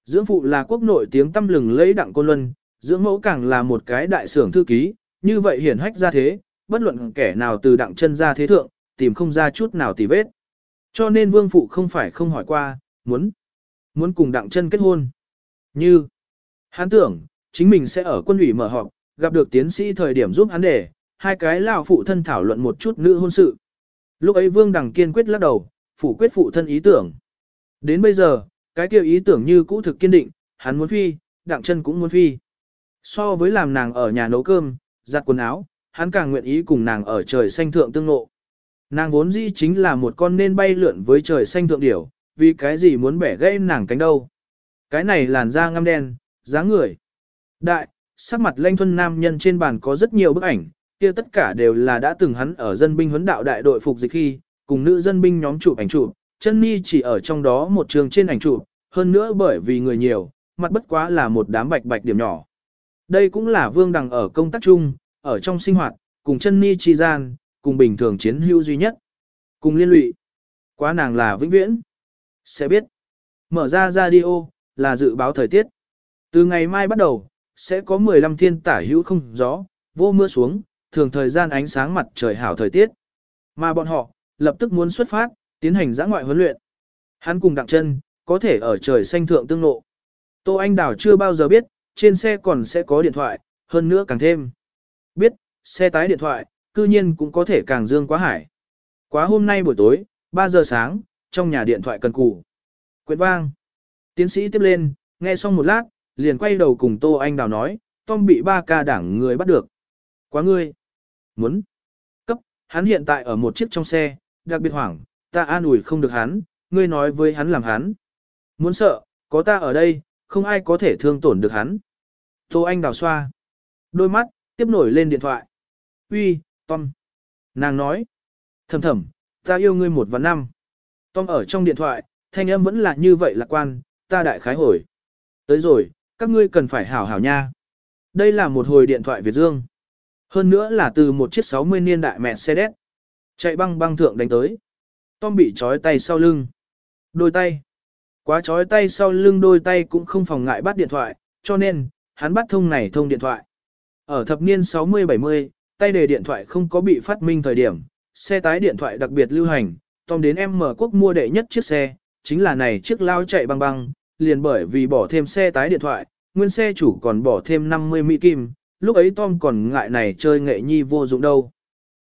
Dưỡng phụ là quốc nội tiếng tâm lừng lấy đặng côn luân, dưỡng mẫu càng là một cái đại sưởng thư ký, như vậy hiển hách ra thế, bất luận kẻ nào từ đặng chân ra thế thượng, tìm không ra chút nào tì vết. Cho nên vương phụ không phải không hỏi qua, muốn, muốn cùng đặng chân kết hôn. Như, hắn tưởng, chính mình sẽ ở quân ủy mở họp, gặp được tiến sĩ thời điểm giúp hắn để, hai cái lão phụ thân thảo luận một chút nữ hôn sự. Lúc ấy vương đằng kiên quyết lắc đầu, phủ quyết phụ thân ý tưởng. Đến bây giờ, cái kia ý tưởng như cũ thực kiên định, hắn muốn phi, đặng chân cũng muốn phi. So với làm nàng ở nhà nấu cơm, giặt quần áo, hắn càng nguyện ý cùng nàng ở trời xanh thượng tương ngộ. Nàng vốn dĩ chính là một con nên bay lượn với trời xanh thượng điểu, vì cái gì muốn bẻ gãy nàng cánh đâu. Cái này làn da ngăm đen, dáng người. Đại, sắc mặt lanh thuân nam nhân trên bàn có rất nhiều bức ảnh, kia tất cả đều là đã từng hắn ở dân binh huấn đạo đại đội phục dịch khi, cùng nữ dân binh nhóm chụp ảnh chụp, chân ni chỉ ở trong đó một trường trên ảnh chụp, hơn nữa bởi vì người nhiều, mặt bất quá là một đám bạch bạch điểm nhỏ. Đây cũng là vương đằng ở công tác chung, ở trong sinh hoạt, cùng chân ni chi gian, cùng bình thường chiến hữu duy nhất. Cùng liên lụy. Quá nàng là vĩnh viễn. Sẽ biết. Mở ra radio, là dự báo thời tiết. Từ ngày mai bắt đầu, sẽ có 15 thiên tả hữu không gió, vô mưa xuống, thường thời gian ánh sáng mặt trời hảo thời tiết. Mà bọn họ, lập tức muốn xuất phát, tiến hành giã ngoại huấn luyện. Hắn cùng đặng chân, có thể ở trời xanh thượng tương lộ Tô Anh đảo chưa bao giờ biết, trên xe còn sẽ có điện thoại, hơn nữa càng thêm. Biết, xe tái điện thoại, cư nhiên cũng có thể càng dương quá hải. Quá hôm nay buổi tối, 3 giờ sáng, trong nhà điện thoại cần cù. Quyệt vang. Tiến sĩ tiếp lên, nghe xong một lát, liền quay đầu cùng Tô Anh Đào nói, Tom bị ba ca đảng người bắt được. Quá ngươi. Muốn. Cấp, hắn hiện tại ở một chiếc trong xe, đặc biệt hoảng, ta an ủi không được hắn, ngươi nói với hắn làm hắn. Muốn sợ, có ta ở đây, không ai có thể thương tổn được hắn. Tô Anh đào xoa. Đôi mắt, tiếp nổi lên điện thoại. Uy, Tom. Nàng nói. Thầm thầm, ta yêu ngươi một và năm. Tom ở trong điện thoại, thanh âm vẫn là như vậy lạc quan, ta đại khái hồi. Tới rồi, các ngươi cần phải hảo hảo nha. Đây là một hồi điện thoại Việt Dương. Hơn nữa là từ một chiếc 60 niên đại mẹ xe đét. Chạy băng băng thượng đánh tới. Tom bị trói tay sau lưng. Đôi tay. Quá trói tay sau lưng đôi tay cũng không phòng ngại bắt điện thoại, cho nên, hắn bắt thông này thông điện thoại. Ở thập niên 60-70, tay đề điện thoại không có bị phát minh thời điểm, xe tái điện thoại đặc biệt lưu hành, Tom đến em mở quốc mua đệ nhất chiếc xe, chính là này chiếc lao chạy băng băng, liền bởi vì bỏ thêm xe tái điện thoại, nguyên xe chủ còn bỏ thêm 50 mỹ kim, lúc ấy Tom còn ngại này chơi nghệ nhi vô dụng đâu.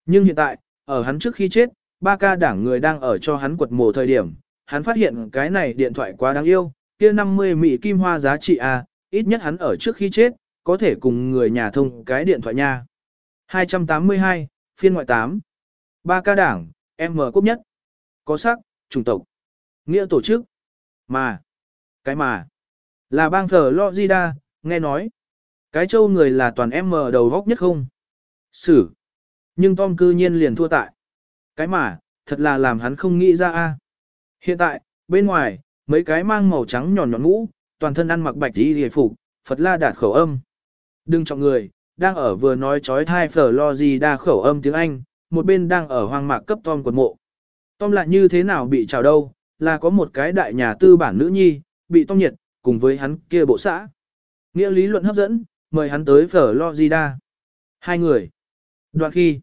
Nhưng hiện tại, ở hắn trước khi chết, ba ca đảng người đang ở cho hắn quật mồ thời điểm, hắn phát hiện cái này điện thoại quá đáng yêu, kia 50 mỹ kim hoa giá trị à, ít nhất hắn ở trước khi chết, có thể cùng người nhà thông cái điện thoại nha. 282, phiên ngoại 8. Ba ca đảng, M quốc nhất. Có sắc, chủng tộc. Nghĩa tổ chức. Mà. Cái mà. Là bang thờ Florida, nghe nói. Cái châu người là toàn em mở đầu góc nhất không? Sử. Nhưng Tom cư nhiên liền thua tại. Cái mà, thật là làm hắn không nghĩ ra a. Hiện tại, bên ngoài, mấy cái mang màu trắng nhọn nhọn mũ, toàn thân ăn mặc bạch đi hề phục, Phật la đạt khẩu âm. Đừng chọn người, đang ở vừa nói chói thai phở lo gì đa khẩu âm tiếng Anh, một bên đang ở hoang mạc cấp Tom quần mộ. Tom lại như thế nào bị chào đâu, là có một cái đại nhà tư bản nữ nhi, bị tông nhiệt, cùng với hắn kia bộ xã. Nghĩa lý luận hấp dẫn, mời hắn tới phở Florida. Hai người. Đoạn khi,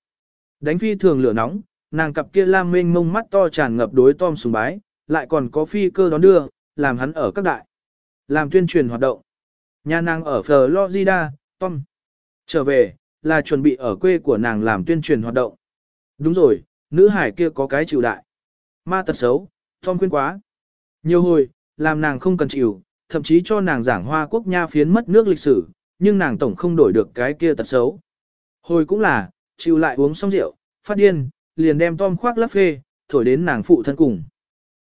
đánh phi thường lửa nóng, nàng cặp kia lam mênh mông mắt to tràn ngập đối Tom sùng bái, lại còn có phi cơ đón đưa, làm hắn ở các đại. Làm tuyên truyền hoạt động. Nhà nàng ở Florida, Tom. Trở về, là chuẩn bị ở quê của nàng làm tuyên truyền hoạt động. Đúng rồi, nữ hải kia có cái chịu đại. Ma tật xấu, Tom khuyên quá. Nhiều hồi, làm nàng không cần chịu, thậm chí cho nàng giảng hoa quốc nha phiến mất nước lịch sử, nhưng nàng tổng không đổi được cái kia tật xấu. Hồi cũng là, chịu lại uống xong rượu, phát điên, liền đem Tom khoác lắp phê, thổi đến nàng phụ thân cùng.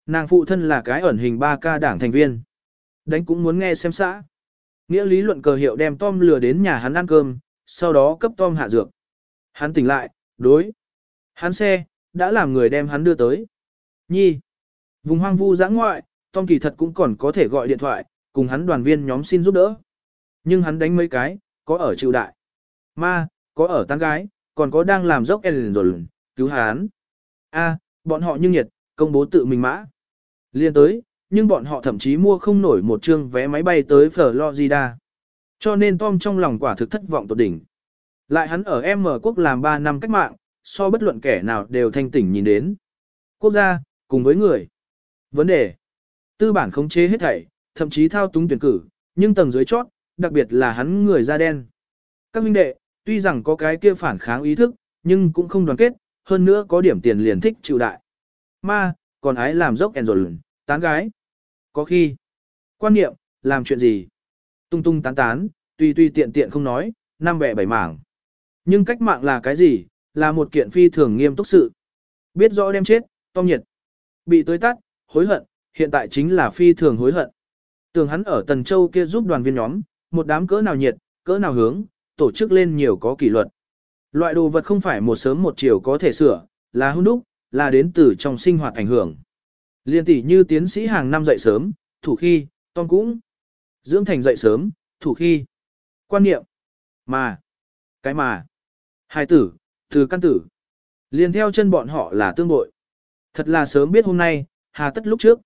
Nàng phụ thân là cái ẩn hình 3 ca đảng thành viên. Đánh cũng muốn nghe xem xã. Nghĩa lý luận cờ hiệu đem Tom lừa đến nhà hắn ăn cơm, sau đó cấp Tom hạ dược. Hắn tỉnh lại, đối. Hắn xe, đã làm người đem hắn đưa tới. Nhi. Vùng hoang vu giã ngoại, Tom kỳ thật cũng còn có thể gọi điện thoại, cùng hắn đoàn viên nhóm xin giúp đỡ. Nhưng hắn đánh mấy cái, có ở chịu đại. Ma, có ở tăng gái, còn có đang làm dốc Ellen rồi, cứu hắn. A, bọn họ như nhiệt, công bố tự mình mã. Liên tới, nhưng bọn họ thậm chí mua không nổi một chương vé máy bay tới Florida. Cho nên Tom trong lòng quả thực thất vọng tột đỉnh. Lại hắn ở M quốc làm 3 năm cách mạng, so bất luận kẻ nào đều thanh tỉnh nhìn đến. Quốc gia, cùng với người. Vấn đề. Tư bản khống chế hết thảy, thậm chí thao túng tuyển cử, nhưng tầng dưới chót, đặc biệt là hắn người da đen. Các huynh đệ, tuy rằng có cái kia phản kháng ý thức, nhưng cũng không đoàn kết, hơn nữa có điểm tiền liền thích chịu đại. Ma, còn ái làm dốc ẻn rồi tán gái. Có khi, quan niệm, làm chuyện gì? Tung tung tán tán, tùy tùy tiện tiện không nói, năm bẻ bảy mảng. Nhưng cách mạng là cái gì? Là một kiện phi thường nghiêm túc sự. Biết rõ đem chết, Tom nhiệt. Bị tới tắt, hối hận, hiện tại chính là phi thường hối hận. Tưởng hắn ở Tần Châu kia giúp đoàn viên nhóm, một đám cỡ nào nhiệt, cỡ nào hướng, tổ chức lên nhiều có kỷ luật. Loại đồ vật không phải một sớm một chiều có thể sửa, là hôn đúc, là đến từ trong sinh hoạt ảnh hưởng. Liên tỷ như tiến sĩ hàng năm dậy sớm, thủ khi, Tom cũng dưỡng thành dậy sớm, thủ khi. Quan niệm, mà, cái mà, hai tử, từ căn tử. Liên theo chân bọn họ là tương bội. Thật là sớm biết hôm nay, hà tất lúc trước.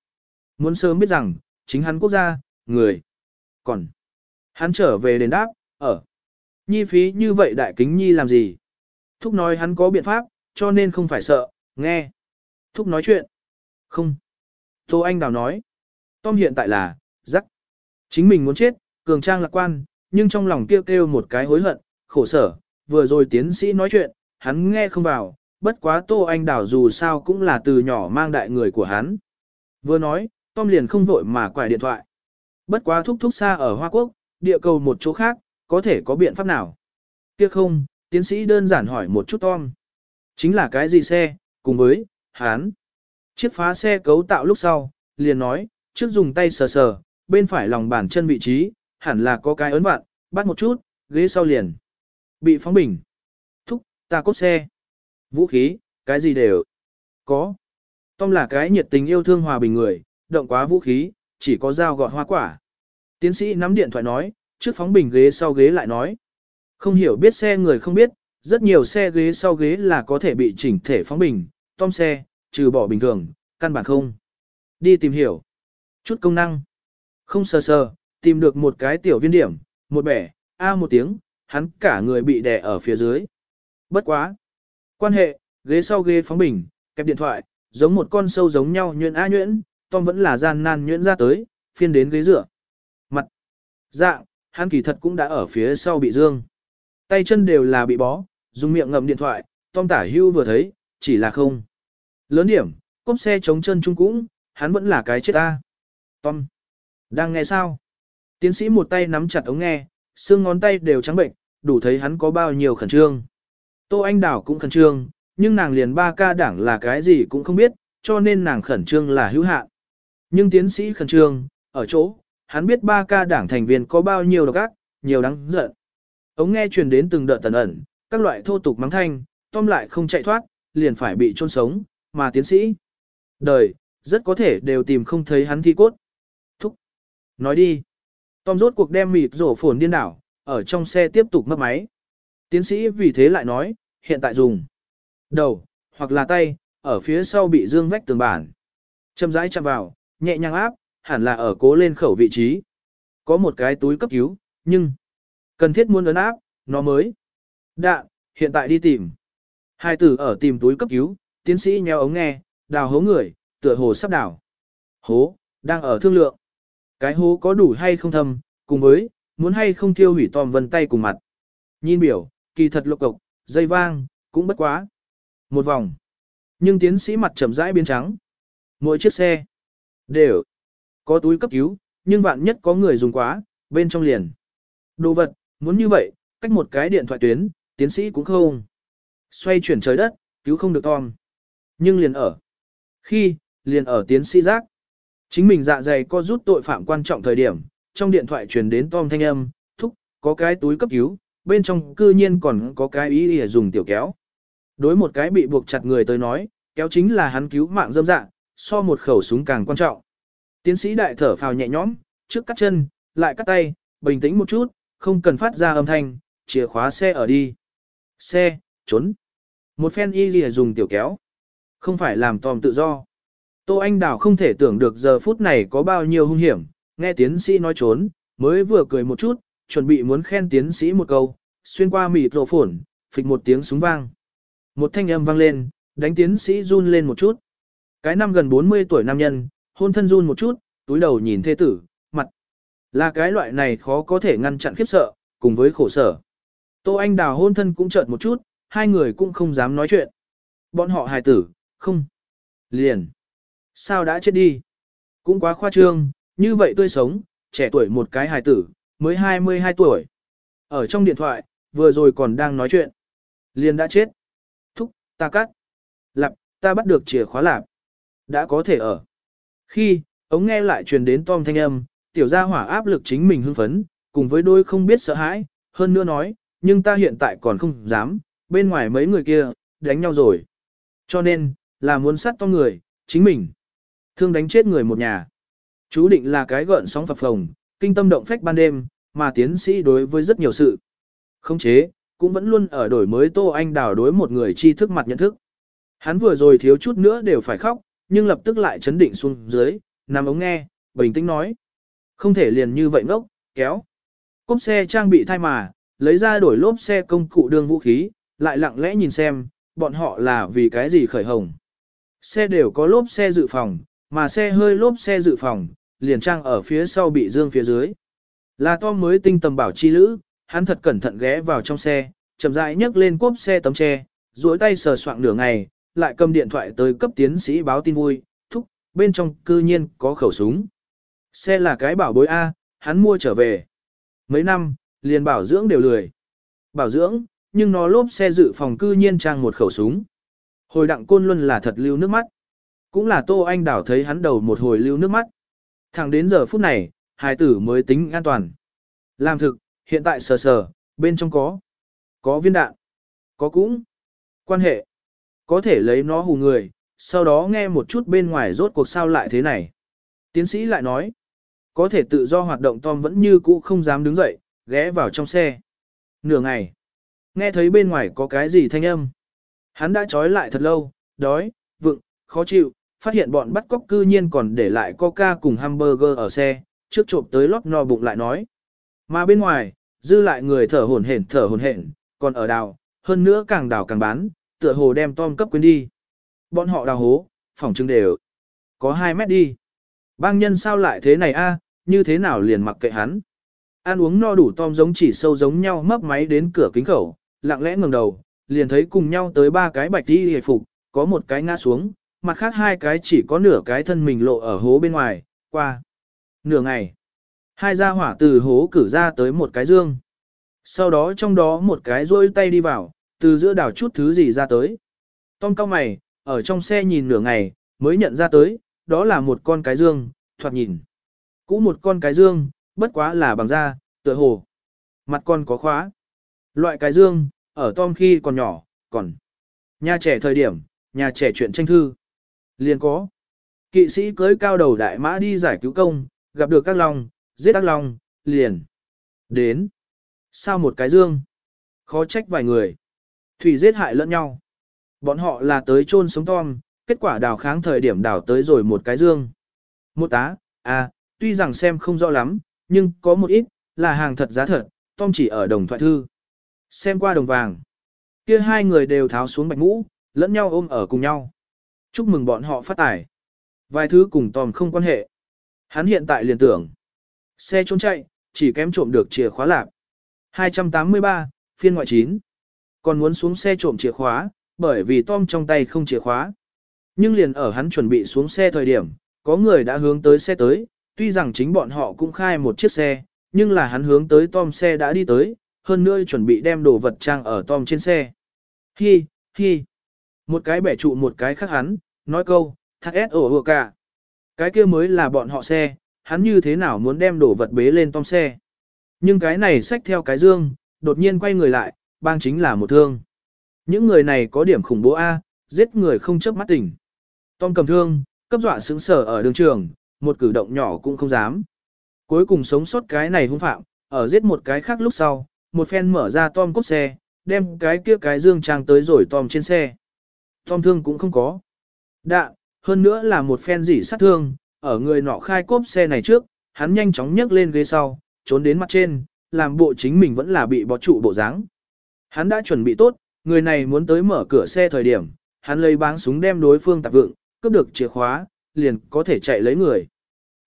Muốn sớm biết rằng, chính hắn quốc gia, người. Còn, hắn trở về đền đáp, ở. Nhi phí như vậy đại kính nhi làm gì? Thúc nói hắn có biện pháp, cho nên không phải sợ, nghe. Thúc nói chuyện. Không. Tô Anh Đào nói. Tom hiện tại là, rắc. Chính mình muốn chết, cường trang lạc quan, nhưng trong lòng kêu kêu một cái hối hận, khổ sở. Vừa rồi tiến sĩ nói chuyện, hắn nghe không vào, bất quá Tô Anh Đào dù sao cũng là từ nhỏ mang đại người của hắn. Vừa nói, Tom liền không vội mà quải điện thoại. Bất quá thúc thúc xa ở Hoa Quốc, địa cầu một chỗ khác, có thể có biện pháp nào? Kia không, tiến sĩ đơn giản hỏi một chút Tom. Chính là cái gì xe, cùng với, hắn. Chiếc phá xe cấu tạo lúc sau, liền nói, trước dùng tay sờ sờ, bên phải lòng bàn chân vị trí, hẳn là có cái ấn vặn, bắt một chút, ghế sau liền. Bị phóng bình. Thúc, ta cốt xe. Vũ khí, cái gì đều có. Tom là cái nhiệt tình yêu thương hòa bình người, động quá vũ khí, chỉ có dao gọt hoa quả. Tiến sĩ nắm điện thoại nói, trước phóng bình ghế sau ghế lại nói. Không hiểu biết xe người không biết, rất nhiều xe ghế sau ghế là có thể bị chỉnh thể phóng bình, tom xe, trừ bỏ bình thường, căn bản không. Đi tìm hiểu. Chút công năng. Không sờ sờ, tìm được một cái tiểu viên điểm, một bẻ, a một tiếng, hắn cả người bị đè ở phía dưới. Bất quá. Quan hệ, ghế sau ghế phóng bình, kẹp điện thoại, giống một con sâu giống nhau nhuyễn a nhuyễn, Tom vẫn là gian nan nhuyễn ra tới, phiên đến ghế dựa. Mặt. Dạng, hắn kỳ thật cũng đã ở phía sau bị dương. Tay chân đều là bị bó, dùng miệng ngậm điện thoại, Tom tả hưu vừa thấy, chỉ là không. Lớn điểm, cốp xe chống chân chung cũng, hắn vẫn là cái chết ta. Tom. Đang nghe sao? Tiến sĩ một tay nắm chặt ống nghe, xương ngón tay đều trắng bệnh, đủ thấy hắn có bao nhiêu khẩn trương. Tô Anh Đảo cũng khẩn trương, nhưng nàng liền ba ca đảng là cái gì cũng không biết, cho nên nàng khẩn trương là hữu hạn. Nhưng tiến sĩ khẩn trương, ở chỗ, hắn biết ba ca đảng thành viên có bao nhiêu độc ác, nhiều đáng giận. Ống nghe truyền đến từng đợt tần ẩn, các loại thô tục mắng thanh, Tom lại không chạy thoát, liền phải bị chôn sống, mà tiến sĩ. Đời, rất có thể đều tìm không thấy hắn thi cốt. Thúc. Nói đi. Tom rốt cuộc đem mịt rổ phồn điên đảo, ở trong xe tiếp tục mất máy. Tiến sĩ vì thế lại nói, hiện tại dùng đầu, hoặc là tay, ở phía sau bị dương vách tường bản. Châm rãi chạm vào, nhẹ nhàng áp, hẳn là ở cố lên khẩu vị trí. Có một cái túi cấp cứu, nhưng cần thiết muốn ấn áp, nó mới. Đạn, hiện tại đi tìm. Hai tử ở tìm túi cấp cứu, tiến sĩ nheo ống nghe, đào hố người, tựa hồ sắp đào. Hố, đang ở thương lượng. Cái hố có đủ hay không thâm, cùng với, muốn hay không thiêu hủy tòm vân tay cùng mặt. Nhìn biểu, kỳ thật lộc cộc, dây vang, cũng bất quá. Một vòng. Nhưng tiến sĩ mặt chậm rãi biến trắng. Mỗi chiếc xe đều có túi cấp cứu, nhưng vạn nhất có người dùng quá, bên trong liền. Đồ vật, muốn như vậy, cách một cái điện thoại tuyến, tiến sĩ cũng không. Xoay chuyển trời đất, cứu không được Tom. Nhưng liền ở. Khi, liền ở tiến sĩ giác. Chính mình dạ dày có rút tội phạm quan trọng thời điểm, trong điện thoại truyền đến Tom thanh âm, thúc, có cái túi cấp cứu, bên trong cư nhiên còn có cái ý để dùng tiểu kéo. Đối một cái bị buộc chặt người tới nói, kéo chính là hắn cứu mạng dâm dạ, so một khẩu súng càng quan trọng. Tiến sĩ đại thở phào nhẹ nhõm, trước cắt chân, lại cắt tay, bình tĩnh một chút, không cần phát ra âm thanh, chìa khóa xe ở đi. Xe, trốn. Một phen y lìa dùng tiểu kéo. Không phải làm tòm tự do. Tô Anh Đào không thể tưởng được giờ phút này có bao nhiêu hung hiểm, nghe tiến sĩ nói trốn, mới vừa cười một chút, chuẩn bị muốn khen tiến sĩ một câu, xuyên qua mịt rộ phổn, phịch một tiếng súng vang. Một thanh âm vang lên, đánh tiến sĩ run lên một chút. Cái năm gần 40 tuổi nam nhân, hôn thân run một chút, túi đầu nhìn thê tử, mặt. Là cái loại này khó có thể ngăn chặn khiếp sợ, cùng với khổ sở. Tô Anh Đào hôn thân cũng chợt một chút, hai người cũng không dám nói chuyện. Bọn họ hài tử, không. Liền. Sao đã chết đi? Cũng quá khoa trương, như vậy tươi sống, trẻ tuổi một cái hài tử, mới 22 tuổi. Ở trong điện thoại, vừa rồi còn đang nói chuyện. Liền đã chết. Thúc, ta cắt. Lạp, ta bắt được chìa khóa lạp. Đã có thể ở. Khi, ống nghe lại truyền đến Tom thanh âm, tiểu gia hỏa áp lực chính mình hưng phấn, cùng với đôi không biết sợ hãi, hơn nữa nói, nhưng ta hiện tại còn không dám, bên ngoài mấy người kia, đánh nhau rồi. Cho nên, là muốn sát Tom người, chính mình. Thương đánh chết người một nhà. Chú định là cái gợn sóng phập phồng, kinh tâm động phách ban đêm, mà tiến sĩ đối với rất nhiều sự. Không chế, cũng vẫn luôn ở đổi mới Tô Anh Đào đối một người tri thức mặt nhận thức. Hắn vừa rồi thiếu chút nữa đều phải khóc, nhưng lập tức lại chấn định xuống dưới, nằm ống nghe, bình tĩnh nói. Không thể liền như vậy ngốc, kéo. Cốp xe trang bị thay mà, lấy ra đổi lốp xe công cụ đương vũ khí, lại lặng lẽ nhìn xem, bọn họ là vì cái gì khởi hồng. Xe đều có lốp xe dự phòng, mà xe hơi lốp xe dự phòng, liền trang ở phía sau bị dương phía dưới. Là Tom mới tinh tầm bảo chi lữ, hắn thật cẩn thận ghé vào trong xe, chậm rãi nhấc lên cốp xe tấm tre, duỗi tay sờ soạng nửa ngày, lại cầm điện thoại tới cấp tiến sĩ báo tin vui, thúc, bên trong cư nhiên có khẩu súng. Xe là cái bảo bối A, hắn mua trở về. Mấy năm, liền bảo dưỡng đều lười. Bảo dưỡng, nhưng nó lốp xe dự phòng cư nhiên trang một khẩu súng. Hồi đặng côn luôn là thật lưu nước mắt. Cũng là Tô Anh Đảo thấy hắn đầu một hồi lưu nước mắt. Thẳng đến giờ phút này, hài tử mới tính an toàn. Làm thực, hiện tại sờ sờ, bên trong có. Có viên đạn. Có cũng. Quan hệ. Có thể lấy nó hù người, sau đó nghe một chút bên ngoài rốt cuộc sao lại thế này. Tiến sĩ lại nói. Có thể tự do hoạt động Tom vẫn như cũ không dám đứng dậy, ghé vào trong xe. Nửa ngày. Nghe thấy bên ngoài có cái gì thanh âm. Hắn đã trói lại thật lâu, đói, vựng, khó chịu, phát hiện bọn bắt cóc cư nhiên còn để lại coca cùng hamburger ở xe, trước trộm tới lót no bụng lại nói. Mà bên ngoài, dư lại người thở hổn hển thở hổn hển, còn ở đào, hơn nữa càng đào càng bán, tựa hồ đem Tom cấp quên đi. Bọn họ đào hố, phòng trưng đều có 2 mét đi. Bang nhân sao lại thế này a? như thế nào liền mặc kệ hắn. Ăn uống no đủ Tom giống chỉ sâu giống nhau mấp máy đến cửa kính khẩu, lặng lẽ ngẩng đầu, liền thấy cùng nhau tới ba cái bạch đi hề phục, có một cái ngã xuống, mặt khác hai cái chỉ có nửa cái thân mình lộ ở hố bên ngoài, qua. Nửa ngày, hai gia hỏa từ hố cử ra tới một cái dương. Sau đó trong đó một cái rôi tay đi vào, từ giữa đảo chút thứ gì ra tới. Tom cao mày, ở trong xe nhìn nửa ngày, mới nhận ra tới, đó là một con cái dương, thoạt nhìn. Cũ một con cái dương, bất quá là bằng da, tựa hồ. Mặt con có khóa. Loại cái dương, ở Tom khi còn nhỏ, còn. Nhà trẻ thời điểm, nhà trẻ chuyện tranh thư. Liền có. Kỵ sĩ cưới cao đầu đại mã đi giải cứu công, gặp được các long, giết các long, liền. Đến. Sao một cái dương? Khó trách vài người. Thủy giết hại lẫn nhau. Bọn họ là tới chôn sống Tom, kết quả đào kháng thời điểm đào tới rồi một cái dương. Một tá, à, tuy rằng xem không rõ lắm, nhưng có một ít, là hàng thật giá thật, Tom chỉ ở đồng thoại thư. Xem qua đồng vàng. Kia hai người đều tháo xuống bạch mũ, lẫn nhau ôm ở cùng nhau. Chúc mừng bọn họ phát tài. Vài thứ cùng Tom không quan hệ. Hắn hiện tại liền tưởng. Xe trốn chạy, chỉ kém trộm được chìa khóa lạc. 283, phiên ngoại 9. Còn muốn xuống xe trộm chìa khóa, bởi vì Tom trong tay không chìa khóa. Nhưng liền ở hắn chuẩn bị xuống xe thời điểm, có người đã hướng tới xe tới, tuy rằng chính bọn họ cũng khai một chiếc xe, nhưng là hắn hướng tới Tom xe đã đi tới, hơn nữa chuẩn bị đem đồ vật trang ở Tom trên xe. Hi, hi. Một cái bẻ trụ một cái khác hắn, nói câu, thắc ép ổ vừa cả. Cái kia mới là bọn họ xe, hắn như thế nào muốn đem đồ vật bế lên Tom xe. Nhưng cái này xách theo cái dương, đột nhiên quay người lại, bang chính là một thương. Những người này có điểm khủng bố A, giết người không chớp mắt tỉnh. Tom cầm thương, cấp dọa sững sờ ở đường trường, một cử động nhỏ cũng không dám. Cuối cùng sống sót cái này hung phạm, ở giết một cái khác lúc sau, một phen mở ra Tom cốp xe, đem cái kia cái dương trang tới rồi Tom trên xe. Tom thương cũng không có. Đạn, hơn nữa là một phen dỉ sát thương, ở người nọ khai cốp xe này trước, hắn nhanh chóng nhấc lên ghế sau, trốn đến mặt trên, làm bộ chính mình vẫn là bị bó trụ bộ dáng. Hắn đã chuẩn bị tốt, người này muốn tới mở cửa xe thời điểm, hắn lấy báng súng đem đối phương tạp vượng, cướp được chìa khóa, liền có thể chạy lấy người.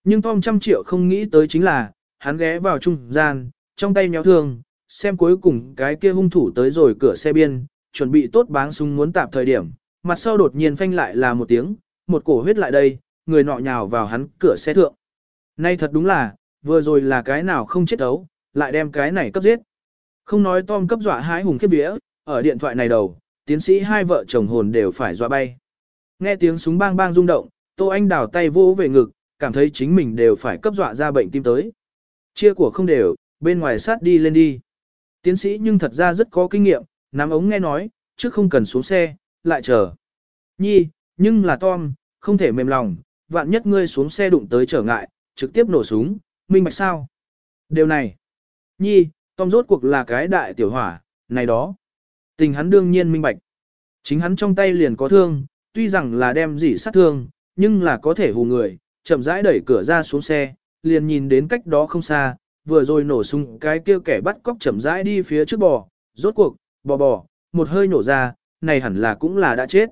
Nhưng Tom trăm triệu không nghĩ tới chính là, hắn ghé vào trung gian, trong tay nhéo thương, xem cuối cùng cái kia hung thủ tới rồi cửa xe biên, chuẩn bị tốt báng súng muốn tạp thời điểm, mặt sau đột nhiên phanh lại là một tiếng, một cổ huyết lại đây, người nọ nhào vào hắn cửa xe thượng. Nay thật đúng là, vừa rồi là cái nào không chết ấu, lại đem cái này cấp giết. Không nói Tom cấp dọa hái hùng khiếp vía, ở điện thoại này đầu, tiến sĩ hai vợ chồng hồn đều phải dọa bay. Nghe tiếng súng bang bang rung động, Tô Anh đào tay vô về ngực, cảm thấy chính mình đều phải cấp dọa ra bệnh tim tới. Chia của không đều, bên ngoài sát đi lên đi. Tiến sĩ nhưng thật ra rất có kinh nghiệm, nắm ống nghe nói, chứ không cần xuống xe, lại chờ. Nhi, nhưng là Tom, không thể mềm lòng, vạn nhất ngươi xuống xe đụng tới trở ngại, trực tiếp nổ súng, minh bạch sao? Điều này, Nhi, Tom rốt cuộc là cái đại tiểu hỏa, này đó. Tình hắn đương nhiên minh bạch. Chính hắn trong tay liền có thương, tuy rằng là đem dỉ sát thương, nhưng là có thể hù người, chậm rãi đẩy cửa ra xuống xe, liền nhìn đến cách đó không xa, vừa rồi nổ súng cái kia kẻ bắt cóc chậm rãi đi phía trước bò, rốt cuộc, bò bò, một hơi nổ ra, này hẳn là cũng là đã chết.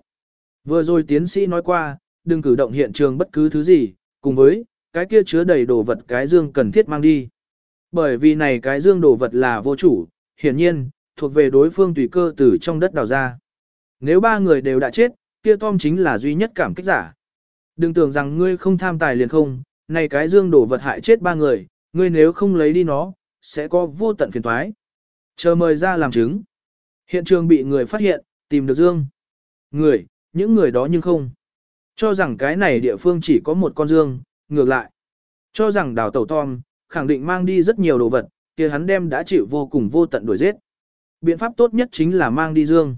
Vừa rồi tiến sĩ nói qua, đừng cử động hiện trường bất cứ thứ gì, cùng với, cái kia chứa đầy đồ vật cái dương cần thiết mang đi. Bởi vì này cái dương đồ vật là vô chủ, hiển nhiên, thuộc về đối phương tùy cơ từ trong đất đào ra. Nếu ba người đều đã chết, kia Tom chính là duy nhất cảm kích giả. Đừng tưởng rằng ngươi không tham tài liền không, này cái dương đồ vật hại chết ba người, ngươi nếu không lấy đi nó, sẽ có vô tận phiền toái. Chờ mời ra làm chứng. Hiện trường bị người phát hiện, tìm được dương. Người, những người đó nhưng không. Cho rằng cái này địa phương chỉ có một con dương, ngược lại. Cho rằng đào tẩu Tom, khẳng định mang đi rất nhiều đồ vật, kia hắn đem đã chịu vô cùng vô tận đuổi giết. Biện pháp tốt nhất chính là mang đi dương.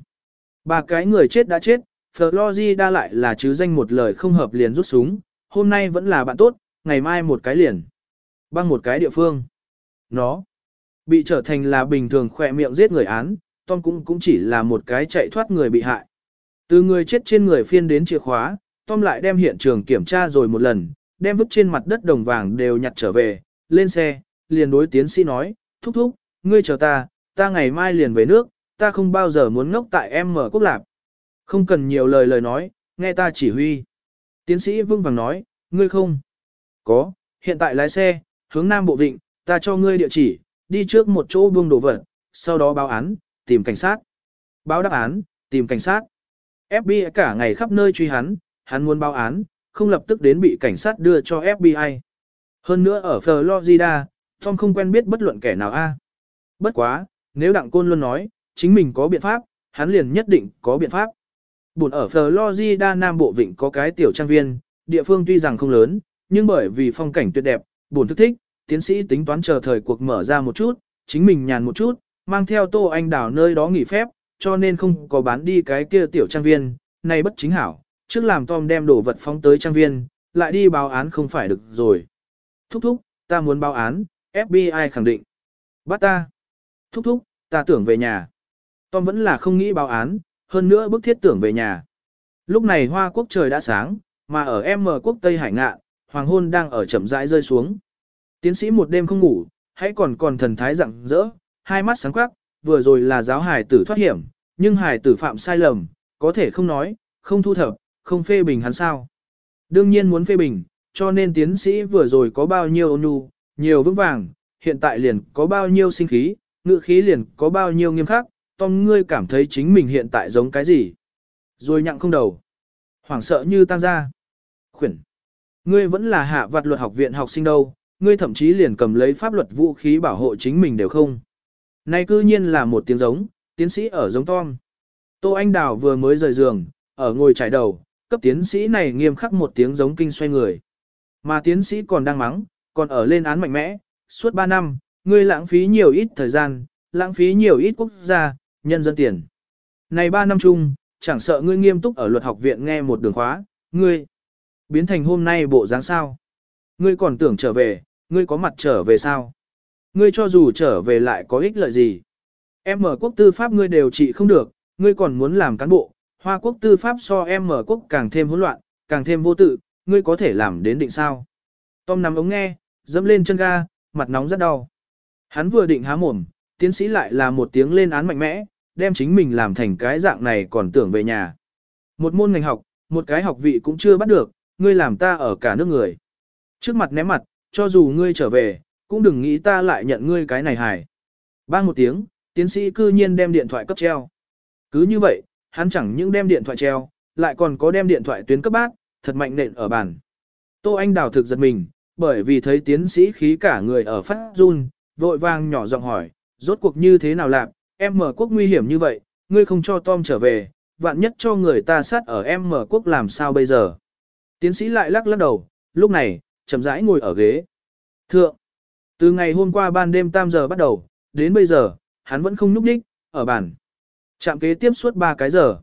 Ba cái người chết đã chết, Florida lại là chứ danh một lời không hợp liền rút súng, hôm nay vẫn là bạn tốt, ngày mai một cái liền. Băng một cái địa phương. Nó bị trở thành là bình thường khỏe miệng giết người án, Tom cũng cũng chỉ là một cái chạy thoát người bị hại. Từ người chết trên người phiên đến chìa khóa, Tom lại đem hiện trường kiểm tra rồi một lần, đem vứt trên mặt đất đồng vàng đều nhặt trở về, lên xe, liền đối tiến sĩ nói, thúc thúc, ngươi chờ ta, ta ngày mai liền về nước, ta không bao giờ muốn ngốc tại em mở quốc lạp. Không cần nhiều lời lời nói, nghe ta chỉ huy. Tiến sĩ vững vàng nói, ngươi không. Có, hiện tại lái xe, hướng Nam Bộ Vịnh, ta cho ngươi địa chỉ, đi trước một chỗ buông đồ vật, sau đó báo án, tìm cảnh sát. Báo đáp án, tìm cảnh sát. FBI cả ngày khắp nơi truy hắn, hắn muốn báo án, không lập tức đến bị cảnh sát đưa cho FBI. Hơn nữa ở Florida, Tom không quen biết bất luận kẻ nào a. Bất quá, nếu Đặng Côn luôn nói, chính mình có biện pháp, hắn liền nhất định có biện pháp. Buồn ở Florida Nam Bộ Vịnh có cái tiểu trang viên, địa phương tuy rằng không lớn, nhưng bởi vì phong cảnh tuyệt đẹp, buồn thức thích, tiến sĩ tính toán chờ thời cuộc mở ra một chút, chính mình nhàn một chút, mang theo Tô Anh Đảo nơi đó nghỉ phép, cho nên không có bán đi cái kia tiểu trang viên, này bất chính hảo, trước làm Tom đem đồ vật phóng tới trang viên, lại đi báo án không phải được rồi. Thúc thúc, ta muốn báo án, FBI khẳng định. Bắt ta. Thúc thúc, ta tưởng về nhà. Tom vẫn là không nghĩ báo án, hơn nữa bức thiết tưởng về nhà. Lúc này Hoa Quốc trời đã sáng, mà ở M quốc Tây Hải Ngạ, hoàng hôn đang ở chậm rãi rơi xuống. Tiến sĩ một đêm không ngủ, hãy còn còn thần thái rạng rỡ, hai mắt sáng quắc, vừa rồi là giáo hải tử thoát hiểm, nhưng hải tử phạm sai lầm, có thể không nói, không thu thập, không phê bình hắn sao. Đương nhiên muốn phê bình, cho nên tiến sĩ vừa rồi có bao nhiêu ôn nhu, nhiều vững vàng, hiện tại liền có bao nhiêu sinh khí, ngự khí liền có bao nhiêu nghiêm khắc, Tom ngươi cảm thấy chính mình hiện tại giống cái gì? Rồi nhặng không đầu. Hoảng sợ như tăng ra. Khuyển. Ngươi vẫn là hạ vặt luật học viện học sinh đâu, ngươi thậm chí liền cầm lấy pháp luật vũ khí bảo hộ chính mình đều không. Này cư nhiên là một tiếng giống, tiến sĩ ở giống Tom. Tô Anh Đào vừa mới rời giường, ở ngồi trải đầu, cấp tiến sĩ này nghiêm khắc một tiếng giống kinh xoay người. Mà tiến sĩ còn đang mắng, còn ở lên án mạnh mẽ, suốt 3 năm, ngươi lãng phí nhiều ít thời gian, lãng phí nhiều ít quốc gia, nhân dân tiền. Này 3 năm chung, chẳng sợ ngươi nghiêm túc ở luật học viện nghe một đường khóa, ngươi biến thành hôm nay bộ dáng sao. Ngươi còn tưởng trở về, ngươi có mặt trở về sao? Ngươi cho dù trở về lại có ích lợi gì? Em mở quốc tư pháp ngươi đều trị không được, ngươi còn muốn làm cán bộ, hoa quốc tư pháp so em mở quốc càng thêm hỗn loạn, càng thêm vô tự, ngươi có thể làm đến định sao? Tom nắm ống nghe, dẫm lên chân ga, mặt nóng rất đau. Hắn vừa định há mồm, tiến sĩ lại là một tiếng lên án mạnh mẽ, đem chính mình làm thành cái dạng này còn tưởng về nhà. Một môn ngành học, một cái học vị cũng chưa bắt được, ngươi làm ta ở cả nước người. Trước mặt ném mặt, cho dù ngươi trở về, cũng đừng nghĩ ta lại nhận ngươi cái này hài. Bang một tiếng, tiến sĩ cư nhiên đem điện thoại cấp treo. Cứ như vậy, hắn chẳng những đem điện thoại treo, lại còn có đem điện thoại tuyến cấp bát, thật mạnh nện ở bàn. Tô Anh Đào thực giật mình, bởi vì thấy tiến sĩ khí cả người ở phát run, vội vàng nhỏ giọng hỏi, rốt cuộc như thế nào làm, em mở quốc nguy hiểm như vậy, ngươi không cho Tom trở về, vạn nhất cho người ta sát ở em mở quốc làm sao bây giờ. Tiến sĩ lại lắc lắc đầu, lúc này, chậm rãi ngồi ở ghế. Thượng, từ ngày hôm qua ban đêm tam giờ bắt đầu, đến bây giờ, hắn vẫn không nhúc nhích, ở bàn. Chạm kế tiếp suốt 3 cái giờ.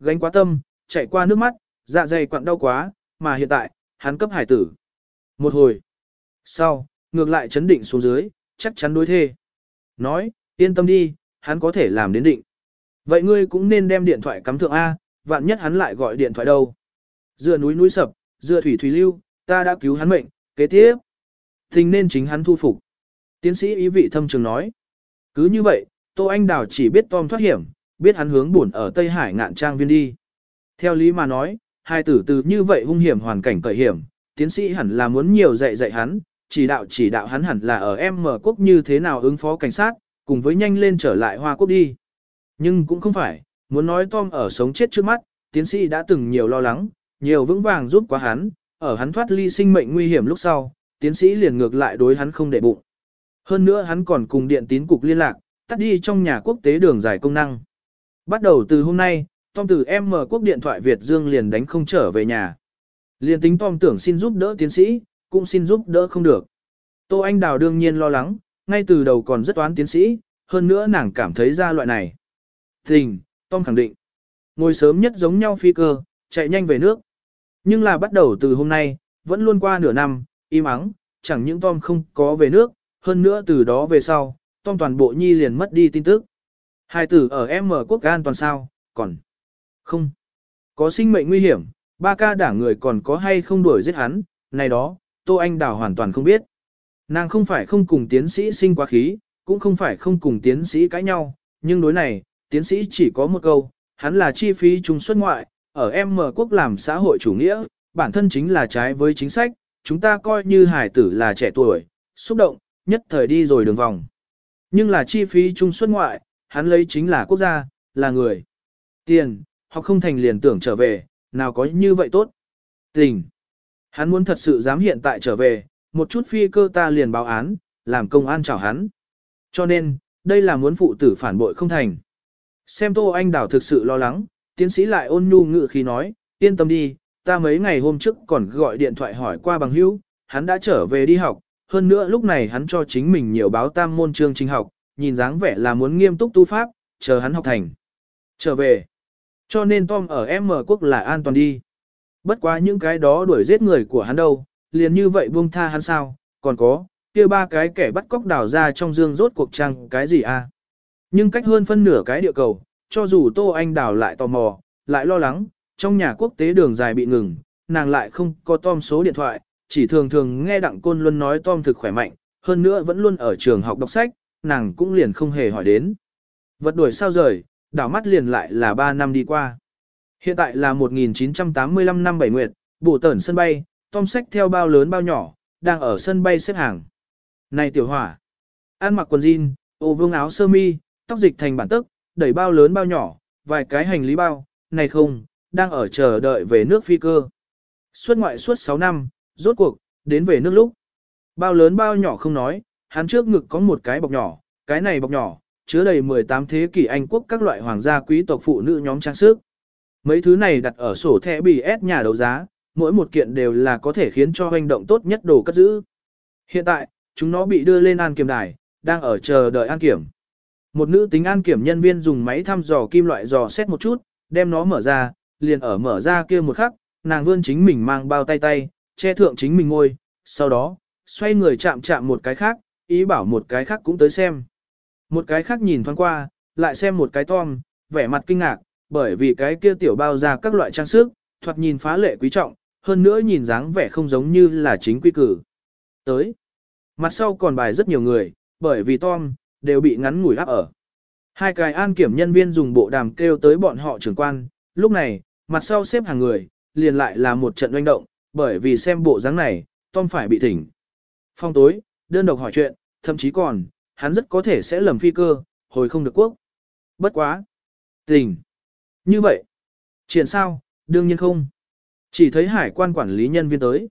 Gánh quá tâm, chạy qua nước mắt, dạ dày quặn đau quá, mà hiện tại, hắn cấp hải tử. Một hồi. Sau, ngược lại chấn định xuống dưới, chắc chắn đối thê. Nói, yên tâm đi, hắn có thể làm đến định. Vậy ngươi cũng nên đem điện thoại cắm thượng A, vạn nhất hắn lại gọi điện thoại đâu. Dựa núi núi sập, dựa thủy thủy lưu, ta đã cứu hắn mệnh, kế tiếp. Tình nên chính hắn thu phục. Tiến sĩ ý vị thâm trường nói. Cứ như vậy, Tô Anh Đào chỉ biết Tom thoát hiểm, biết hắn hướng buồn ở Tây Hải ngạn trang viên đi. Theo lý mà nói, hai tử từ như vậy hung hiểm hoàn cảnh cởi hiểm, tiến sĩ hẳn là muốn nhiều dạy dạy hắn, chỉ đạo chỉ đạo hắn hẳn là ở em mở quốc như thế nào ứng phó cảnh sát, cùng với nhanh lên trở lại Hoa Quốc đi. Nhưng cũng không phải, muốn nói Tom ở sống chết trước mắt, tiến sĩ đã từng nhiều lo lắng, nhiều vững vàng giúp quá hắn, ở hắn thoát ly sinh mệnh nguy hiểm lúc sau, tiến sĩ liền ngược lại đối hắn không để bụng. Hơn nữa hắn còn cùng điện tín cục liên lạc, tắt đi trong nhà quốc tế đường dài công năng. Bắt đầu từ hôm nay, Tom từ M quốc điện thoại Việt Dương liền đánh không trở về nhà. Liền tính Tom tưởng xin giúp đỡ tiến sĩ, cũng xin giúp đỡ không được. Tô Anh Đào đương nhiên lo lắng, ngay từ đầu còn rất toán tiến sĩ, hơn nữa nàng cảm thấy ra loại này. Tình, Tom khẳng định. Ngồi sớm nhất giống nhau phi cơ, chạy nhanh về nước. Nhưng là bắt đầu từ hôm nay, vẫn luôn qua nửa năm, im ắng, chẳng những Tom không có về nước, hơn nữa từ đó về sau, Tom toàn bộ nhi liền mất đi tin tức. Hai tử ở M quốc an toàn sao, còn không. Có sinh mệnh nguy hiểm, ba ca đảng người còn có hay không đuổi giết hắn, này đó, Tô Anh Đào hoàn toàn không biết. Nàng không phải không cùng tiến sĩ sinh quá khí, cũng không phải không cùng tiến sĩ cãi nhau, nhưng đối này, tiến sĩ chỉ có một câu, hắn là chi phí trung xuất ngoại, ở M quốc làm xã hội chủ nghĩa, bản thân chính là trái với chính sách, chúng ta coi như hải tử là trẻ tuổi, xúc động, nhất thời đi rồi đường vòng. Nhưng là chi phí trung xuất ngoại, hắn lấy chính là quốc gia, là người. Tiền, học không thành liền tưởng trở về, nào có như vậy tốt. Tình. Hắn muốn thật sự dám hiện tại trở về, một chút phi cơ ta liền báo án, làm công an chào hắn. Cho nên, đây là muốn phụ tử phản bội không thành. Xem Tô Anh Đảo thực sự lo lắng, tiến sĩ lại ôn nhu ngự khi nói, yên tâm đi, ta mấy ngày hôm trước còn gọi điện thoại hỏi qua bằng hữu, hắn đã trở về đi học, hơn nữa lúc này hắn cho chính mình nhiều báo tam môn chương trình học, nhìn dáng vẻ là muốn nghiêm túc tu pháp, chờ hắn học thành. Trở về. Cho nên Tom ở M quốc là an toàn đi. Bất quá những cái đó đuổi giết người của hắn đâu, liền như vậy buông tha hắn sao, còn có, kia ba cái kẻ bắt cóc đào ra trong dương rốt cuộc trăng cái gì à. Nhưng cách hơn phân nửa cái địa cầu, cho dù Tô Anh đào lại tò mò, lại lo lắng, trong nhà quốc tế đường dài bị ngừng, nàng lại không có Tom số điện thoại, chỉ thường thường nghe Đặng Côn Luân nói Tom thực khỏe mạnh, hơn nữa vẫn luôn ở trường học đọc sách, nàng cũng liền không hề hỏi đến. Vật đuổi sao rời, đảo mắt liền lại là 3 năm đi qua. Hiện tại là 1985 năm 7 nguyệt, bổ tẩn sân bay, Tom sách theo bao lớn bao nhỏ, đang ở sân bay xếp hàng. Này tiểu hỏa, ăn mặc quần jean, ô vương áo sơ mi, tóc dịch thành bản tức, đẩy bao lớn bao nhỏ, vài cái hành lý bao, này không, đang ở chờ đợi về nước phi cơ. Suốt ngoại suốt 6 năm, rốt cuộc, đến về nước lúc. Bao lớn bao nhỏ không nói, hắn trước ngực có một cái bọc nhỏ, cái này bọc nhỏ, chứa đầy 18 thế kỷ Anh quốc các loại hoàng gia quý tộc phụ nữ nhóm trang sức. Mấy thứ này đặt ở sổ thẻ BS nhà đấu giá, mỗi một kiện đều là có thể khiến cho hành động tốt nhất đồ cất giữ. Hiện tại, chúng nó bị đưa lên an kiểm đài, đang ở chờ đợi an kiểm. Một nữ tính an kiểm nhân viên dùng máy thăm dò kim loại dò xét một chút, đem nó mở ra, liền ở mở ra kia một khắc, nàng vươn chính mình mang bao tay tay, che thượng chính mình ngôi, sau đó, xoay người chạm chạm một cái khác, ý bảo một cái khác cũng tới xem. Một cái khác nhìn thoáng qua, lại xem một cái Tom, vẻ mặt kinh ngạc, bởi vì cái kia tiểu bao ra các loại trang sức, thoạt nhìn phá lệ quý trọng, hơn nữa nhìn dáng vẻ không giống như là chính quy cử. Tới, mặt sau còn bài rất nhiều người, bởi vì Tom, đều bị ngắn ngủi áp ở. Hai cái an kiểm nhân viên dùng bộ đàm kêu tới bọn họ trưởng quan, lúc này, mặt sau xếp hàng người, liền lại là một trận doanh động, bởi vì xem bộ dáng này, Tom phải bị thỉnh. Phong tối, đơn độc hỏi chuyện, thậm chí còn, hắn rất có thể sẽ lầm phi cơ, hồi không được quốc. Bất quá. Tình. Như vậy. Triển sao, đương nhiên không. Chỉ thấy hải quan quản lý nhân viên tới.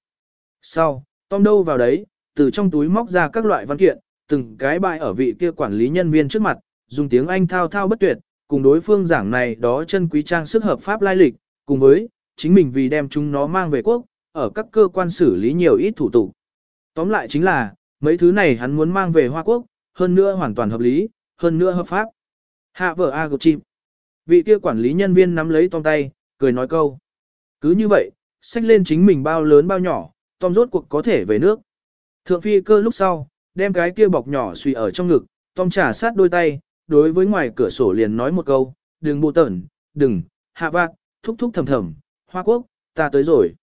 Sau, Tom đâu vào đấy, từ trong túi móc ra các loại văn kiện, từng cái bài ở vị kia quản lý nhân viên trước mặt, dùng tiếng Anh thao thao bất tuyệt, cùng đối phương giảng này đó chân quý trang sức hợp pháp lai lịch, cùng với, chính mình vì đem chúng nó mang về quốc, ở các cơ quan xử lý nhiều ít thủ tục. Tóm lại chính là, mấy thứ này hắn muốn mang về Hoa Quốc, hơn nữa hoàn toàn hợp lý, hơn nữa hợp pháp. Hạ vợ A gục chim. Vị kia quản lý nhân viên nắm lấy Tom tay, cười nói câu. Cứ như vậy, xách lên chính mình bao lớn bao nhỏ, Tom rốt cuộc có thể về nước. Thượng phi cơ lúc sau, đem cái kia bọc nhỏ suy ở trong ngực, Tom trả sát đôi tay, đối với ngoài cửa sổ liền nói một câu, đừng bộ tẩn, đừng, hạ vạt, thúc thúc thầm thầm, hoa quốc, ta tới rồi.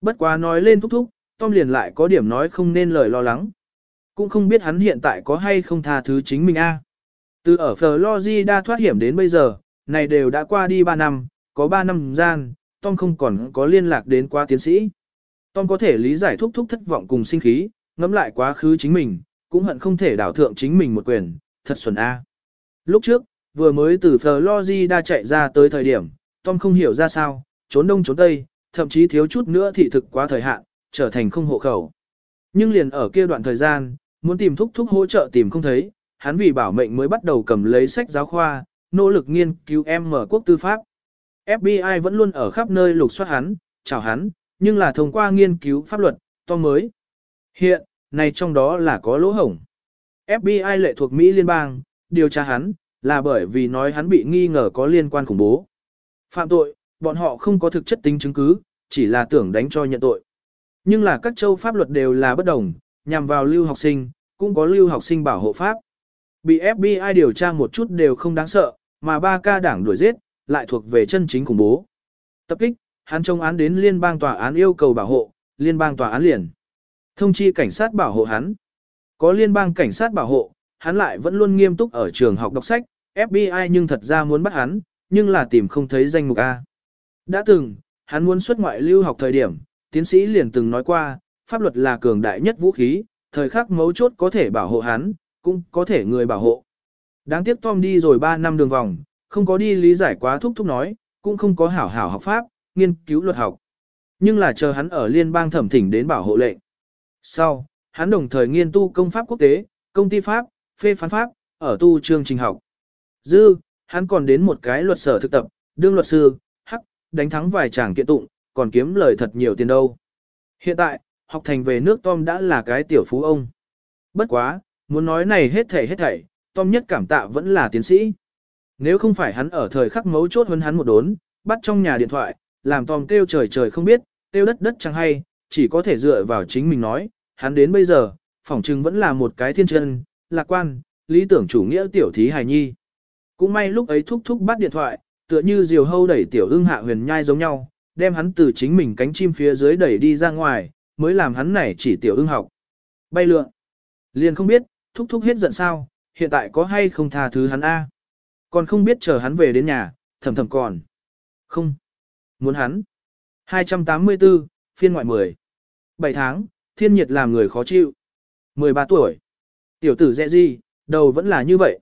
Bất quá nói lên thúc thúc, Tom liền lại có điểm nói không nên lời lo lắng. Cũng không biết hắn hiện tại có hay không tha thứ chính mình a. Từ ở Florida thoát hiểm đến bây giờ, này đều đã qua đi 3 năm, có 3 năm gian, Tom không còn có liên lạc đến qua tiến sĩ. Tom có thể lý giải thúc thúc thất vọng cùng sinh khí, ngẫm lại quá khứ chính mình, cũng hận không thể đảo thượng chính mình một quyền, thật xuẩn a. Lúc trước, vừa mới từ Florida chạy ra tới thời điểm, Tom không hiểu ra sao, trốn đông trốn tây, thậm chí thiếu chút nữa thị thực quá thời hạn, trở thành không hộ khẩu. Nhưng liền ở kia đoạn thời gian, muốn tìm thúc thúc hỗ trợ tìm không thấy, hắn vì bảo mệnh mới bắt đầu cầm lấy sách giáo khoa, nỗ lực nghiên cứu em mở quốc tư pháp. FBI vẫn luôn ở khắp nơi lục soát hắn, chào hắn, nhưng là thông qua nghiên cứu pháp luật, to mới. Hiện, này trong đó là có lỗ hổng. FBI lệ thuộc Mỹ liên bang, điều tra hắn, là bởi vì nói hắn bị nghi ngờ có liên quan khủng bố. Phạm tội, bọn họ không có thực chất tính chứng cứ, chỉ là tưởng đánh cho nhận tội. Nhưng là các châu pháp luật đều là bất đồng, nhằm vào lưu học sinh, cũng có lưu học sinh bảo hộ pháp. Bị FBI điều tra một chút đều không đáng sợ, mà ba ca đảng đuổi giết, lại thuộc về chân chính khủng bố. Tập kích, hắn trông án đến liên bang tòa án yêu cầu bảo hộ, liên bang tòa án liền. Thông chi cảnh sát bảo hộ hắn. Có liên bang cảnh sát bảo hộ, hắn lại vẫn luôn nghiêm túc ở trường học đọc sách, FBI nhưng thật ra muốn bắt hắn, nhưng là tìm không thấy danh mục A. Đã từng, hắn muốn xuất ngoại lưu học thời điểm, tiến sĩ liền từng nói qua, pháp luật là cường đại nhất vũ khí, thời khắc mấu chốt có thể bảo hộ hắn, cũng có thể người bảo hộ. Đáng tiếc Tom đi rồi 3 năm đường vòng, không có đi lý giải quá thúc thúc nói, cũng không có hảo hảo học pháp, nghiên cứu luật học. Nhưng là chờ hắn ở liên bang thẩm thỉnh đến bảo hộ lệnh. Sau, hắn đồng thời nghiên tu công pháp quốc tế, công ty pháp, phê phán pháp, ở tu chương trình học. Dư, hắn còn đến một cái luật sở thực tập, đương luật sư, hắc, đánh thắng vài chàng kiện tụng, còn kiếm lời thật nhiều tiền đâu. Hiện tại, học thành về nước Tom đã là cái tiểu phú ông. Bất quá, muốn nói này hết thảy hết thảy, Tom nhất cảm tạ vẫn là tiến sĩ. Nếu không phải hắn ở thời khắc mấu chốt hơn hắn một đốn, bắt trong nhà điện thoại, làm Tom kêu trời trời không biết, kêu đất đất chẳng hay, chỉ có thể dựa vào chính mình nói, hắn đến bây giờ, phỏng chừng vẫn là một cái thiên chân, lạc quan, lý tưởng chủ nghĩa tiểu thí hài nhi. Cũng may lúc ấy thúc thúc bắt điện thoại, tựa như diều hâu đẩy tiểu ưng hạ huyền nhai giống nhau, đem hắn từ chính mình cánh chim phía dưới đẩy đi ra ngoài, mới làm hắn này chỉ tiểu ưng học. Bay lượn. Liền không biết, thúc thúc hết giận sao, hiện tại có hay không tha thứ hắn A. Còn không biết chờ hắn về đến nhà, thầm thầm còn. Không. Muốn hắn. 284, phiên ngoại 10. 7 tháng, thiên nhiệt làm người khó chịu. 13 tuổi. Tiểu tử dẹ gì, đầu vẫn là như vậy.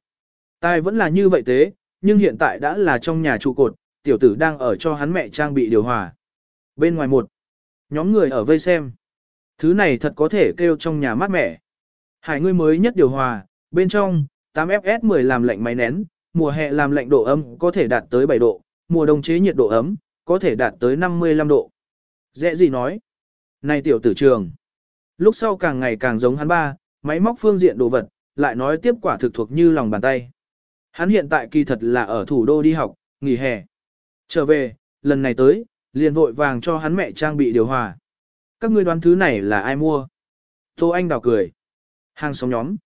Tai vẫn là như vậy thế, nhưng hiện tại đã là trong nhà trụ cột, tiểu tử đang ở cho hắn mẹ trang bị điều hòa. Bên ngoài một, nhóm người ở vây xem. Thứ này thật có thể kêu trong nhà mát mẻ. Hải ngươi mới nhất điều hòa, bên trong, 8FS10 làm lạnh máy nén, mùa hè làm lạnh độ ấm có thể đạt tới 7 độ, mùa đông chế nhiệt độ ấm, có thể đạt tới 55 độ. Dễ gì nói? Này tiểu tử trường. Lúc sau càng ngày càng giống hắn ba, máy móc phương diện đồ vật, lại nói tiếp quả thực thuộc như lòng bàn tay. Hắn hiện tại kỳ thật là ở thủ đô đi học, nghỉ hè. Trở về, lần này tới, liền vội vàng cho hắn mẹ trang bị điều hòa. Các ngươi đoán thứ này là ai mua? Tô Anh đào cười. Hàng xóm nhóm.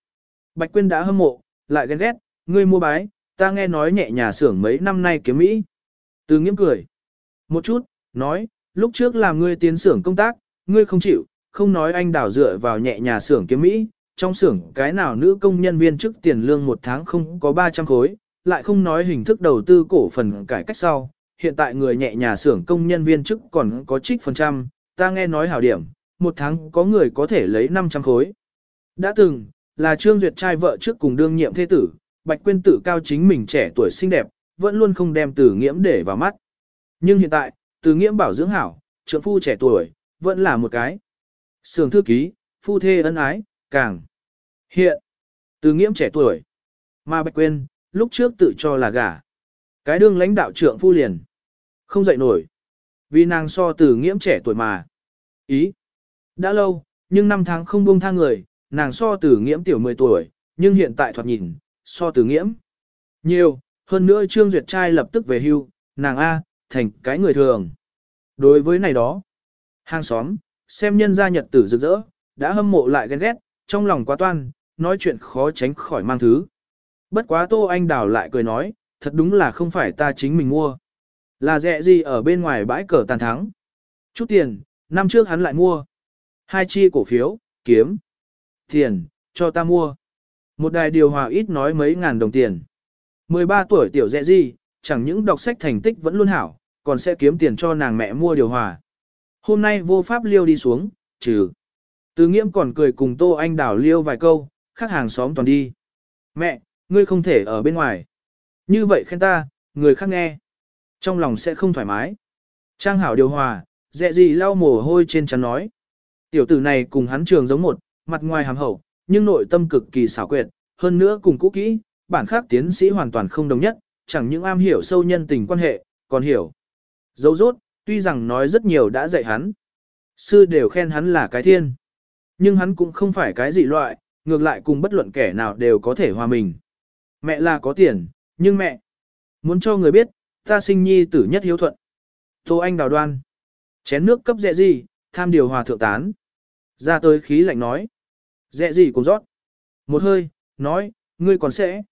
Bạch Quyên đã hâm mộ, lại ghen ghét, ngươi mua bái, ta nghe nói nhẹ nhà xưởng mấy năm nay kiếm Mỹ. Từ nghiễm cười. Một chút, nói, lúc trước làm ngươi tiến xưởng công tác, ngươi không chịu, không nói anh đảo dựa vào nhẹ nhà xưởng kiếm Mỹ, trong xưởng cái nào nữ công nhân viên chức tiền lương một tháng không có 300 khối, lại không nói hình thức đầu tư cổ phần cải cách sau, hiện tại người nhẹ nhà xưởng công nhân viên chức còn có trích phần trăm, ta nghe nói hảo điểm, một tháng có người có thể lấy 500 khối. Đã từng, là Trương Duyệt trai vợ trước cùng đương nhiệm thế tử, Bạch Quyên tử cao chính mình trẻ tuổi xinh đẹp, vẫn luôn không đem tử nghiễm để vào mắt. Nhưng hiện tại, tử nghiễm bảo dưỡng hảo, trượng phu trẻ tuổi, vẫn là một cái. Sường thư ký, phu thê ân ái, càng. Hiện, từ nghiễm trẻ tuổi. Mà bạch quyên lúc trước tự cho là gả. Cái đương lãnh đạo trưởng phu liền. Không dậy nổi. Vì nàng so từ nghiễm trẻ tuổi mà. Ý. Đã lâu, nhưng năm tháng không buông tha người, nàng so từ nghiễm tiểu 10 tuổi, nhưng hiện tại thoạt nhìn, so từ nghiễm. Nhiều, hơn nữa Trương Duyệt trai lập tức về hưu, nàng A, thành cái người thường. Đối với này đó, hàng xóm, xem nhân gia nhật tử rực rỡ, đã hâm mộ lại ghen ghét, trong lòng quá toan, nói chuyện khó tránh khỏi mang thứ. Bất quá Tô Anh Đào lại cười nói, thật đúng là không phải ta chính mình mua. Là dẹ gì ở bên ngoài bãi cờ tàn thắng. Chút tiền, năm trước hắn lại mua. Hai chi cổ phiếu, kiếm. Tiền, cho ta mua. Một đài điều hòa ít nói mấy ngàn đồng tiền. 13 tuổi tiểu dẹ gì, chẳng những đọc sách thành tích vẫn luôn hảo, còn sẽ kiếm tiền cho nàng mẹ mua điều hòa. Hôm nay vô pháp liêu đi xuống, trừ. Từ nghiễm còn cười cùng Tô Anh đảo liêu vài câu, khác hàng xóm toàn đi. Mẹ, ngươi không thể ở bên ngoài. Như vậy khen ta, người khác nghe. Trong lòng sẽ không thoải mái. Trang hảo điều hòa, dẹ gì lau mồ hôi trên chắn nói. Tiểu tử này cùng hắn trường giống một, mặt ngoài hàm hậu, nhưng nội tâm cực kỳ xảo quyệt, hơn nữa cùng cũ kỹ, bản khác tiến sĩ hoàn toàn không đồng nhất, chẳng những am hiểu sâu nhân tình quan hệ, còn hiểu. Dấu rốt, tuy rằng nói rất nhiều đã dạy hắn. Sư đều khen hắn là cái thiên. Nhưng hắn cũng không phải cái dị loại, ngược lại cùng bất luận kẻ nào đều có thể hòa mình. Mẹ là có tiền, nhưng mẹ muốn cho người biết, ta sinh nhi tử nhất hiếu thuận. Tô Anh đào đoan. Chén nước cấp dẹ gì, tham điều hòa thượng tán. Ra tới khí lạnh nói. Dẹ gì cũng rót. Một hơi, nói, ngươi còn sẽ.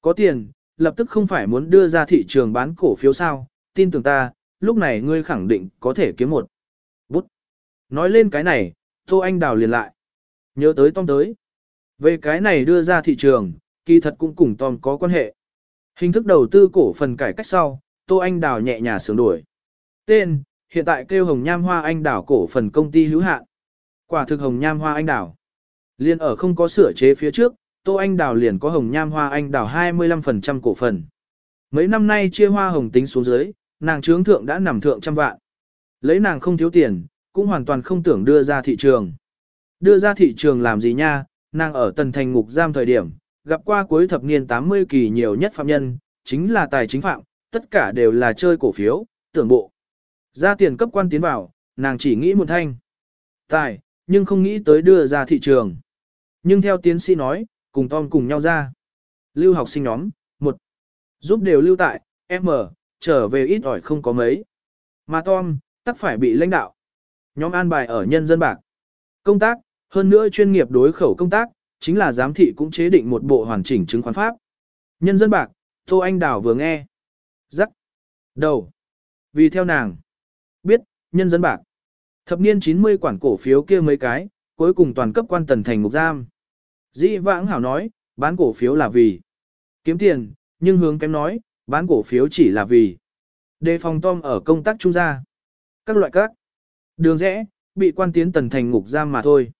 Có tiền, lập tức không phải muốn đưa ra thị trường bán cổ phiếu sao, tin tưởng ta, lúc này ngươi khẳng định có thể kiếm một bút. Nói lên cái này, Tô Anh Đào liền lại. Nhớ tới Tom tới. Về cái này đưa ra thị trường, kỳ thật cũng cùng Tom có quan hệ. Hình thức đầu tư cổ phần cải cách sau, Tô Anh Đào nhẹ nhàng sửa đổi. Tên, hiện tại kêu Hồng Nham Hoa Anh Đào cổ phần công ty hữu hạn. Quả thực Hồng Nham Hoa Anh Đào. Liên ở không có sửa chế phía trước, Tô Anh Đào liền có Hồng Nham Hoa Anh Đào 25% cổ phần. Mấy năm nay chia hoa hồng tính xuống dưới, nàng trướng thượng đã nằm thượng trăm vạn. Lấy nàng không thiếu tiền, cũng hoàn toàn không tưởng đưa ra thị trường. Đưa ra thị trường làm gì nha, nàng ở tần thành ngục giam thời điểm, gặp qua cuối thập niên 80 kỳ nhiều nhất phạm nhân, chính là tài chính phạm, tất cả đều là chơi cổ phiếu, tưởng bộ. Ra tiền cấp quan tiến vào, nàng chỉ nghĩ một thanh. Tài, nhưng không nghĩ tới đưa ra thị trường. Nhưng theo tiến sĩ nói, cùng Tom cùng nhau ra. Lưu học sinh nhóm, một Giúp đều lưu tại, M, trở về ít ỏi không có mấy. Mà Tom, tắc phải bị lãnh đạo. Nhóm an bài ở nhân dân bạc. Công tác, hơn nữa chuyên nghiệp đối khẩu công tác, chính là giám thị cũng chế định một bộ hoàn chỉnh chứng khoán pháp. Nhân dân bạc, Tô Anh Đào vừa nghe. Rắc. Đầu. Vì theo nàng. Biết, nhân dân bạc. Thập niên 90 quản cổ phiếu kia mấy cái, cuối cùng toàn cấp quan tần thành ngục giam. Dĩ vãng hảo nói, bán cổ phiếu là vì kiếm tiền, nhưng hướng kém nói, bán cổ phiếu chỉ là vì đề phòng Tom ở công tác trung gia. Các loại các đường rẽ, bị quan tiến tần thành ngục giam mà thôi.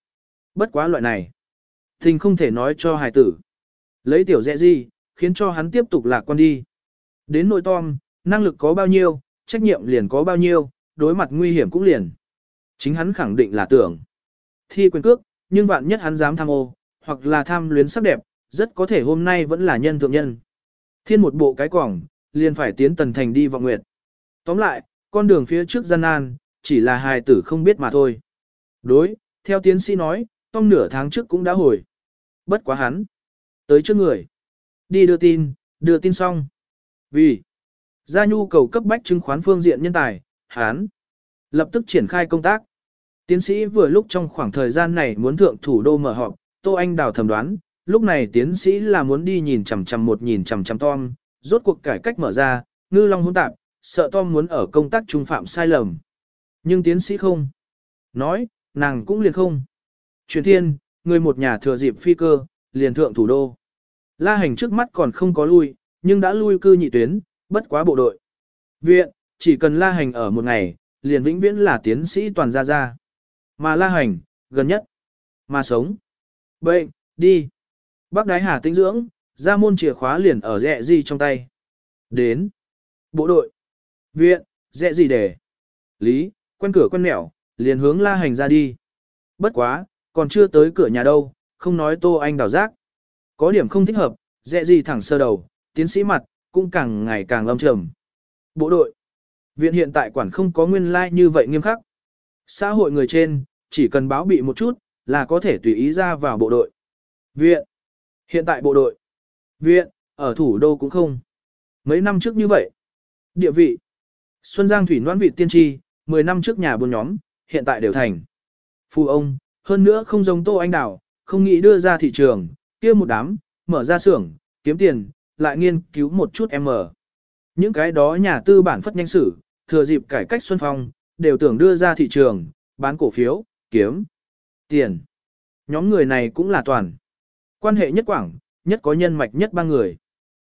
Bất quá loại này. Tình không thể nói cho hài tử. Lấy tiểu dẹ gì, khiến cho hắn tiếp tục lạc quan đi. Đến nội Tom, năng lực có bao nhiêu, trách nhiệm liền có bao nhiêu, đối mặt nguy hiểm cũng liền. Chính hắn khẳng định là tưởng. Thi quyền cước, nhưng vạn nhất hắn dám tham ô, hoặc là tham luyến sắc đẹp, rất có thể hôm nay vẫn là nhân thượng nhân. Thiên một bộ cái quỏng, liền phải tiến tần thành đi vọng nguyệt. Tóm lại, con đường phía trước gian nan, chỉ là hài tử không biết mà thôi. Đối, theo tiến sĩ nói, Tom nửa tháng trước cũng đã hồi. Bất quá hắn. Tới trước người. Đi đưa tin, đưa tin xong. Vì, ra nhu cầu cấp bách chứng khoán phương diện nhân tài, hắn. Lập tức triển khai công tác. Tiến sĩ vừa lúc trong khoảng thời gian này muốn thượng thủ đô mở họp, Tô Anh đào thầm đoán, lúc này tiến sĩ là muốn đi nhìn chằm chằm một nhìn chằm chằm Tom, rốt cuộc cải cách mở ra, ngư long hỗn tạp, sợ Tom muốn ở công tác trung phạm sai lầm. Nhưng tiến sĩ không. Nói, nàng cũng liền không. Truyền thiên, người một nhà thừa dịp phi cơ, liền thượng thủ đô. La hành trước mắt còn không có lui, nhưng đã lui cư nhị tuyến, bất quá bộ đội. Viện, chỉ cần la hành ở một ngày, liền vĩnh viễn là tiến sĩ toàn gia gia. Mà la hành, gần nhất. Mà sống. Bệnh, đi. Bác đái hà tinh dưỡng, ra môn chìa khóa liền ở rẹ gì trong tay. Đến. Bộ đội. Viện, rẹ gì để. Lý, quen cửa quen mẹo, liền hướng la hành ra đi. bất quá, còn chưa tới cửa nhà đâu, không nói Tô Anh đào giác. Có điểm không thích hợp, dẹ gì thẳng sơ đầu, tiến sĩ mặt, cũng càng ngày càng lâm trầm. Bộ đội. Viện hiện tại quản không có nguyên lai like như vậy nghiêm khắc. Xã hội người trên, chỉ cần báo bị một chút, là có thể tùy ý ra vào bộ đội. Viện. Hiện tại bộ đội. Viện, ở thủ đô cũng không. Mấy năm trước như vậy. Địa vị. Xuân Giang Thủy Noãn vị tiên tri, 10 năm trước nhà buôn nhóm, hiện tại đều thành. Phu ông, hơn nữa không giống Tô Anh Đào, không nghĩ đưa ra thị trường, kia một đám, mở ra xưởng, kiếm tiền, lại nghiên cứu một chút em mở. Những cái đó nhà tư bản phất nhanh sử, thừa dịp cải cách Xuân Phong, đều tưởng đưa ra thị trường, bán cổ phiếu, kiếm tiền. Nhóm người này cũng là toàn. Quan hệ nhất quảng, nhất có nhân mạch nhất ba người.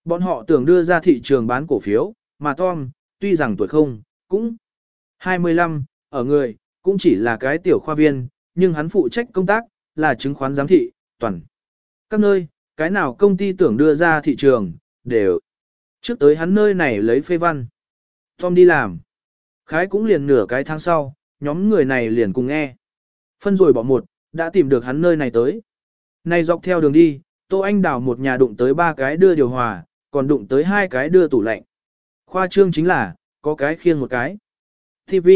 Bọn họ tưởng đưa ra thị trường bán cổ phiếu, mà Tom, tuy rằng tuổi không, cũng 25, ở người, cũng chỉ là cái tiểu khoa viên, nhưng hắn phụ trách công tác, là chứng khoán giám thị, toàn. Các nơi, cái nào công ty tưởng đưa ra thị trường, đều. Trước tới hắn nơi này lấy phê văn. Tom đi làm. Khái cũng liền nửa cái tháng sau, nhóm người này liền cùng nghe. Phân rồi bỏ một, đã tìm được hắn nơi này tới. Này dọc theo đường đi, Tô Anh đào một nhà đụng tới ba cái đưa điều hòa, còn đụng tới hai cái đưa tủ lạnh. Khoa trương chính là, có cái khiêng một cái. TV,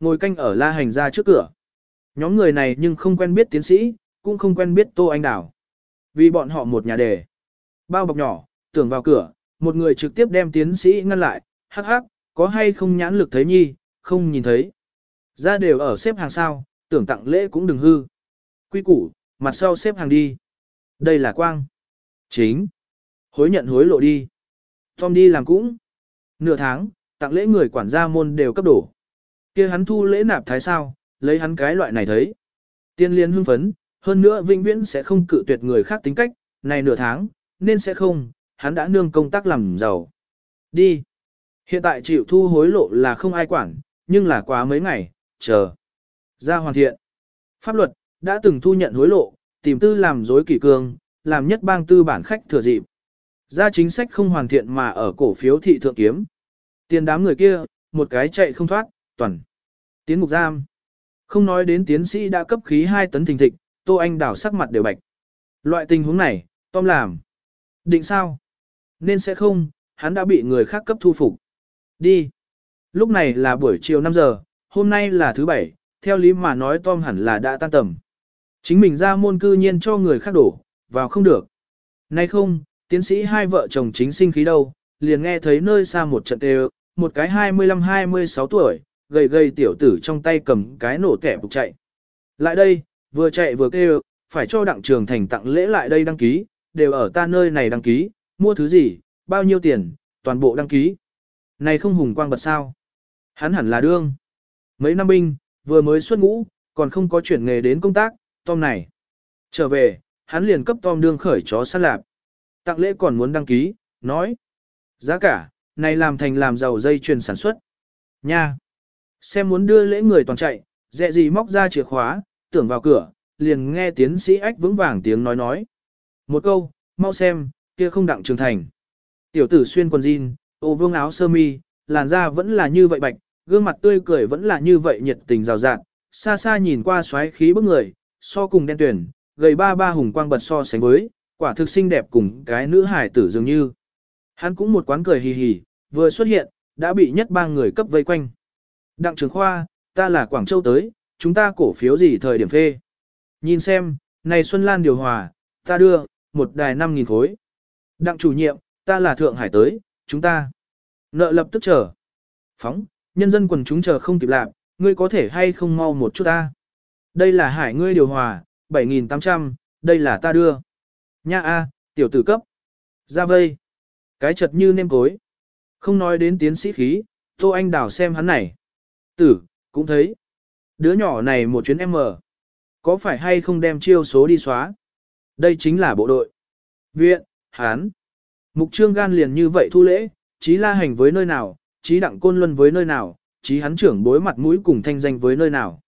ngồi canh ở la hành ra trước cửa. Nhóm người này nhưng không quen biết tiến sĩ, cũng không quen biết Tô Anh Đào. Vì bọn họ một nhà đề. Bao bọc nhỏ, tưởng vào cửa, một người trực tiếp đem tiến sĩ ngăn lại, hắc hắc, có hay không nhãn lực thấy nhi, không nhìn thấy. Ra đều ở xếp hàng sao tưởng tặng lễ cũng đừng hư. Quy củ, mặt sau xếp hàng đi. Đây là quang. Chính. Hối nhận hối lộ đi. Tom đi làm cũng. Nửa tháng, tặng lễ người quản gia môn đều cấp đổ. kia hắn thu lễ nạp thái sao, lấy hắn cái loại này thấy. Tiên liên hưng phấn, hơn nữa vĩnh viễn sẽ không cự tuyệt người khác tính cách, này nửa tháng, nên sẽ không, hắn đã nương công tác làm giàu. Đi. Hiện tại chịu thu hối lộ là không ai quản, nhưng là quá mấy ngày, chờ. Ra hoàn thiện. Pháp luật, đã từng thu nhận hối lộ, tìm tư làm dối kỷ cương, làm nhất bang tư bản khách thừa dịp. Ra chính sách không hoàn thiện mà ở cổ phiếu thị thượng kiếm. Tiền đám người kia, một cái chạy không thoát, toàn. Tiến ngục giam. Không nói đến tiến sĩ đã cấp khí 2 tấn thình thịch, Tô Anh đảo sắc mặt đều bạch. Loại tình huống này, Tom làm. Định sao? Nên sẽ không, hắn đã bị người khác cấp thu phục. Đi. Lúc này là buổi chiều 5 giờ, hôm nay là thứ bảy, theo lý mà nói Tom hẳn là đã tan tầm. Chính mình ra môn cư nhiên cho người khác đổ, vào không được. Nay không, tiến sĩ hai vợ chồng chính sinh khí đâu, liền nghe thấy nơi xa một trận đều, một cái 25-26 tuổi, gầy gầy tiểu tử trong tay cầm cái nổ kẻ bục chạy. Lại đây, vừa chạy vừa kêu, phải cho đặng trường thành tặng lễ lại đây đăng ký, đều ở ta nơi này đăng ký, mua thứ gì, bao nhiêu tiền, toàn bộ đăng ký. Này không hùng quang bật sao. Hắn hẳn là đương. Mấy năm binh, vừa mới xuất ngũ, còn không có chuyển nghề đến công tác, Tom này. Trở về, hắn liền cấp Tom đương khởi chó sát lạp. Tặng lễ còn muốn đăng ký, nói. Giá cả, này làm thành làm giàu dây chuyền sản xuất. Nha. Xem muốn đưa lễ người toàn chạy, dẹ gì móc ra chìa khóa, tưởng vào cửa, liền nghe tiến sĩ ách vững vàng tiếng nói nói. Một câu, mau xem, kia không đặng trường thành. Tiểu tử xuyên quần jean, ô vương áo sơ mi, làn da vẫn là như vậy bạch, gương mặt tươi cười vẫn là như vậy nhiệt tình rào rạt, xa xa nhìn qua xoáy khí bức người, so cùng đen tuyển, gầy ba ba hùng quang bật so sánh với, quả thực xinh đẹp cùng cái nữ hải tử dường như. Hắn cũng một quán cười hì hì, vừa xuất hiện, đã bị nhất ba người cấp vây quanh. Đặng trường khoa, ta là Quảng Châu tới, chúng ta cổ phiếu gì thời điểm phê. Nhìn xem, này Xuân Lan điều hòa, ta đưa, một đài 5.000 khối. Đặng chủ nhiệm, ta là Thượng Hải tới, chúng ta. Nợ lập tức chờ. Phóng, nhân dân quần chúng chờ không kịp làm, ngươi có thể hay không mau một chút ta. Đây là hải ngươi điều hòa, 7.800, đây là ta đưa. Nha A, tiểu tử cấp. Ra vây. Cái chật như nêm cối. Không nói đến tiến sĩ khí, Tô Anh Đào xem hắn này. Tử, cũng thấy. Đứa nhỏ này một chuyến M. Có phải hay không đem chiêu số đi xóa? Đây chính là bộ đội. Viện, Hán. Mục trương gan liền như vậy thu lễ, trí la hành với nơi nào, trí đặng côn luân với nơi nào, trí hắn trưởng bối mặt mũi cùng thanh danh với nơi nào.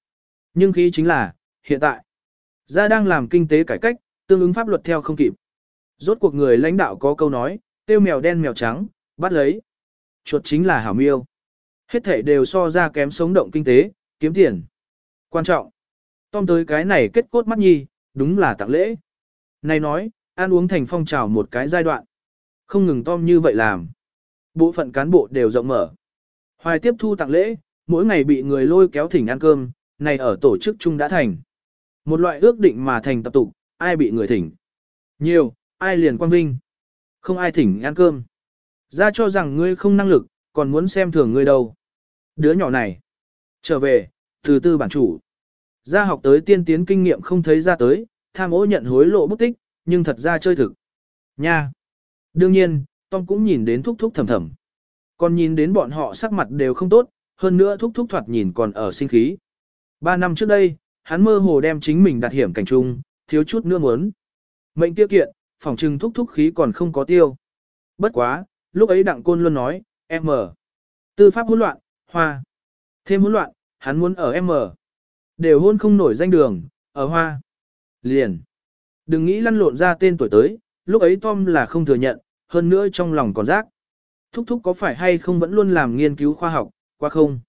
Nhưng khí chính là, hiện tại, gia đang làm kinh tế cải cách, tương ứng pháp luật theo không kịp. Rốt cuộc người lãnh đạo có câu nói, tiêu mèo đen mèo trắng, bắt lấy. Chuột chính là hảo miêu. Hết thể đều so ra kém sống động kinh tế, kiếm tiền. Quan trọng. Tom tới cái này kết cốt mắt nhi, đúng là tặng lễ. Này nói, ăn uống thành phong trào một cái giai đoạn. Không ngừng Tom như vậy làm. Bộ phận cán bộ đều rộng mở. Hoài tiếp thu tặng lễ, mỗi ngày bị người lôi kéo thỉnh ăn cơm, này ở tổ chức chung đã thành. Một loại ước định mà thành tập tục, ai bị người thỉnh. Nhiều, ai liền quang vinh. Không ai thỉnh ăn cơm. Ra cho rằng ngươi không năng lực, còn muốn xem thường ngươi đâu. Đứa nhỏ này. Trở về, từ tư bản chủ. Ra học tới tiên tiến kinh nghiệm không thấy ra tới, tham ô nhận hối lộ bút tích, nhưng thật ra chơi thực. Nha. Đương nhiên, Tom cũng nhìn đến thúc thúc thầm thầm. Còn nhìn đến bọn họ sắc mặt đều không tốt, hơn nữa thúc thúc thoạt nhìn còn ở sinh khí. Ba năm trước đây, hắn mơ hồ đem chính mình đặt hiểm cảnh trung, thiếu chút nữa muốn. Mệnh tiêu kiện, phòng trừng thúc thúc khí còn không có tiêu. Bất quá, lúc ấy đặng côn luôn nói, em mở Tư pháp hỗn loạn, hoa. Thêm hỗn loạn, hắn muốn ở M. Đều hôn không nổi danh đường, ở hoa. Liền. Đừng nghĩ lăn lộn ra tên tuổi tới, lúc ấy Tom là không thừa nhận, hơn nữa trong lòng còn rác. Thúc thúc có phải hay không vẫn luôn làm nghiên cứu khoa học, qua không?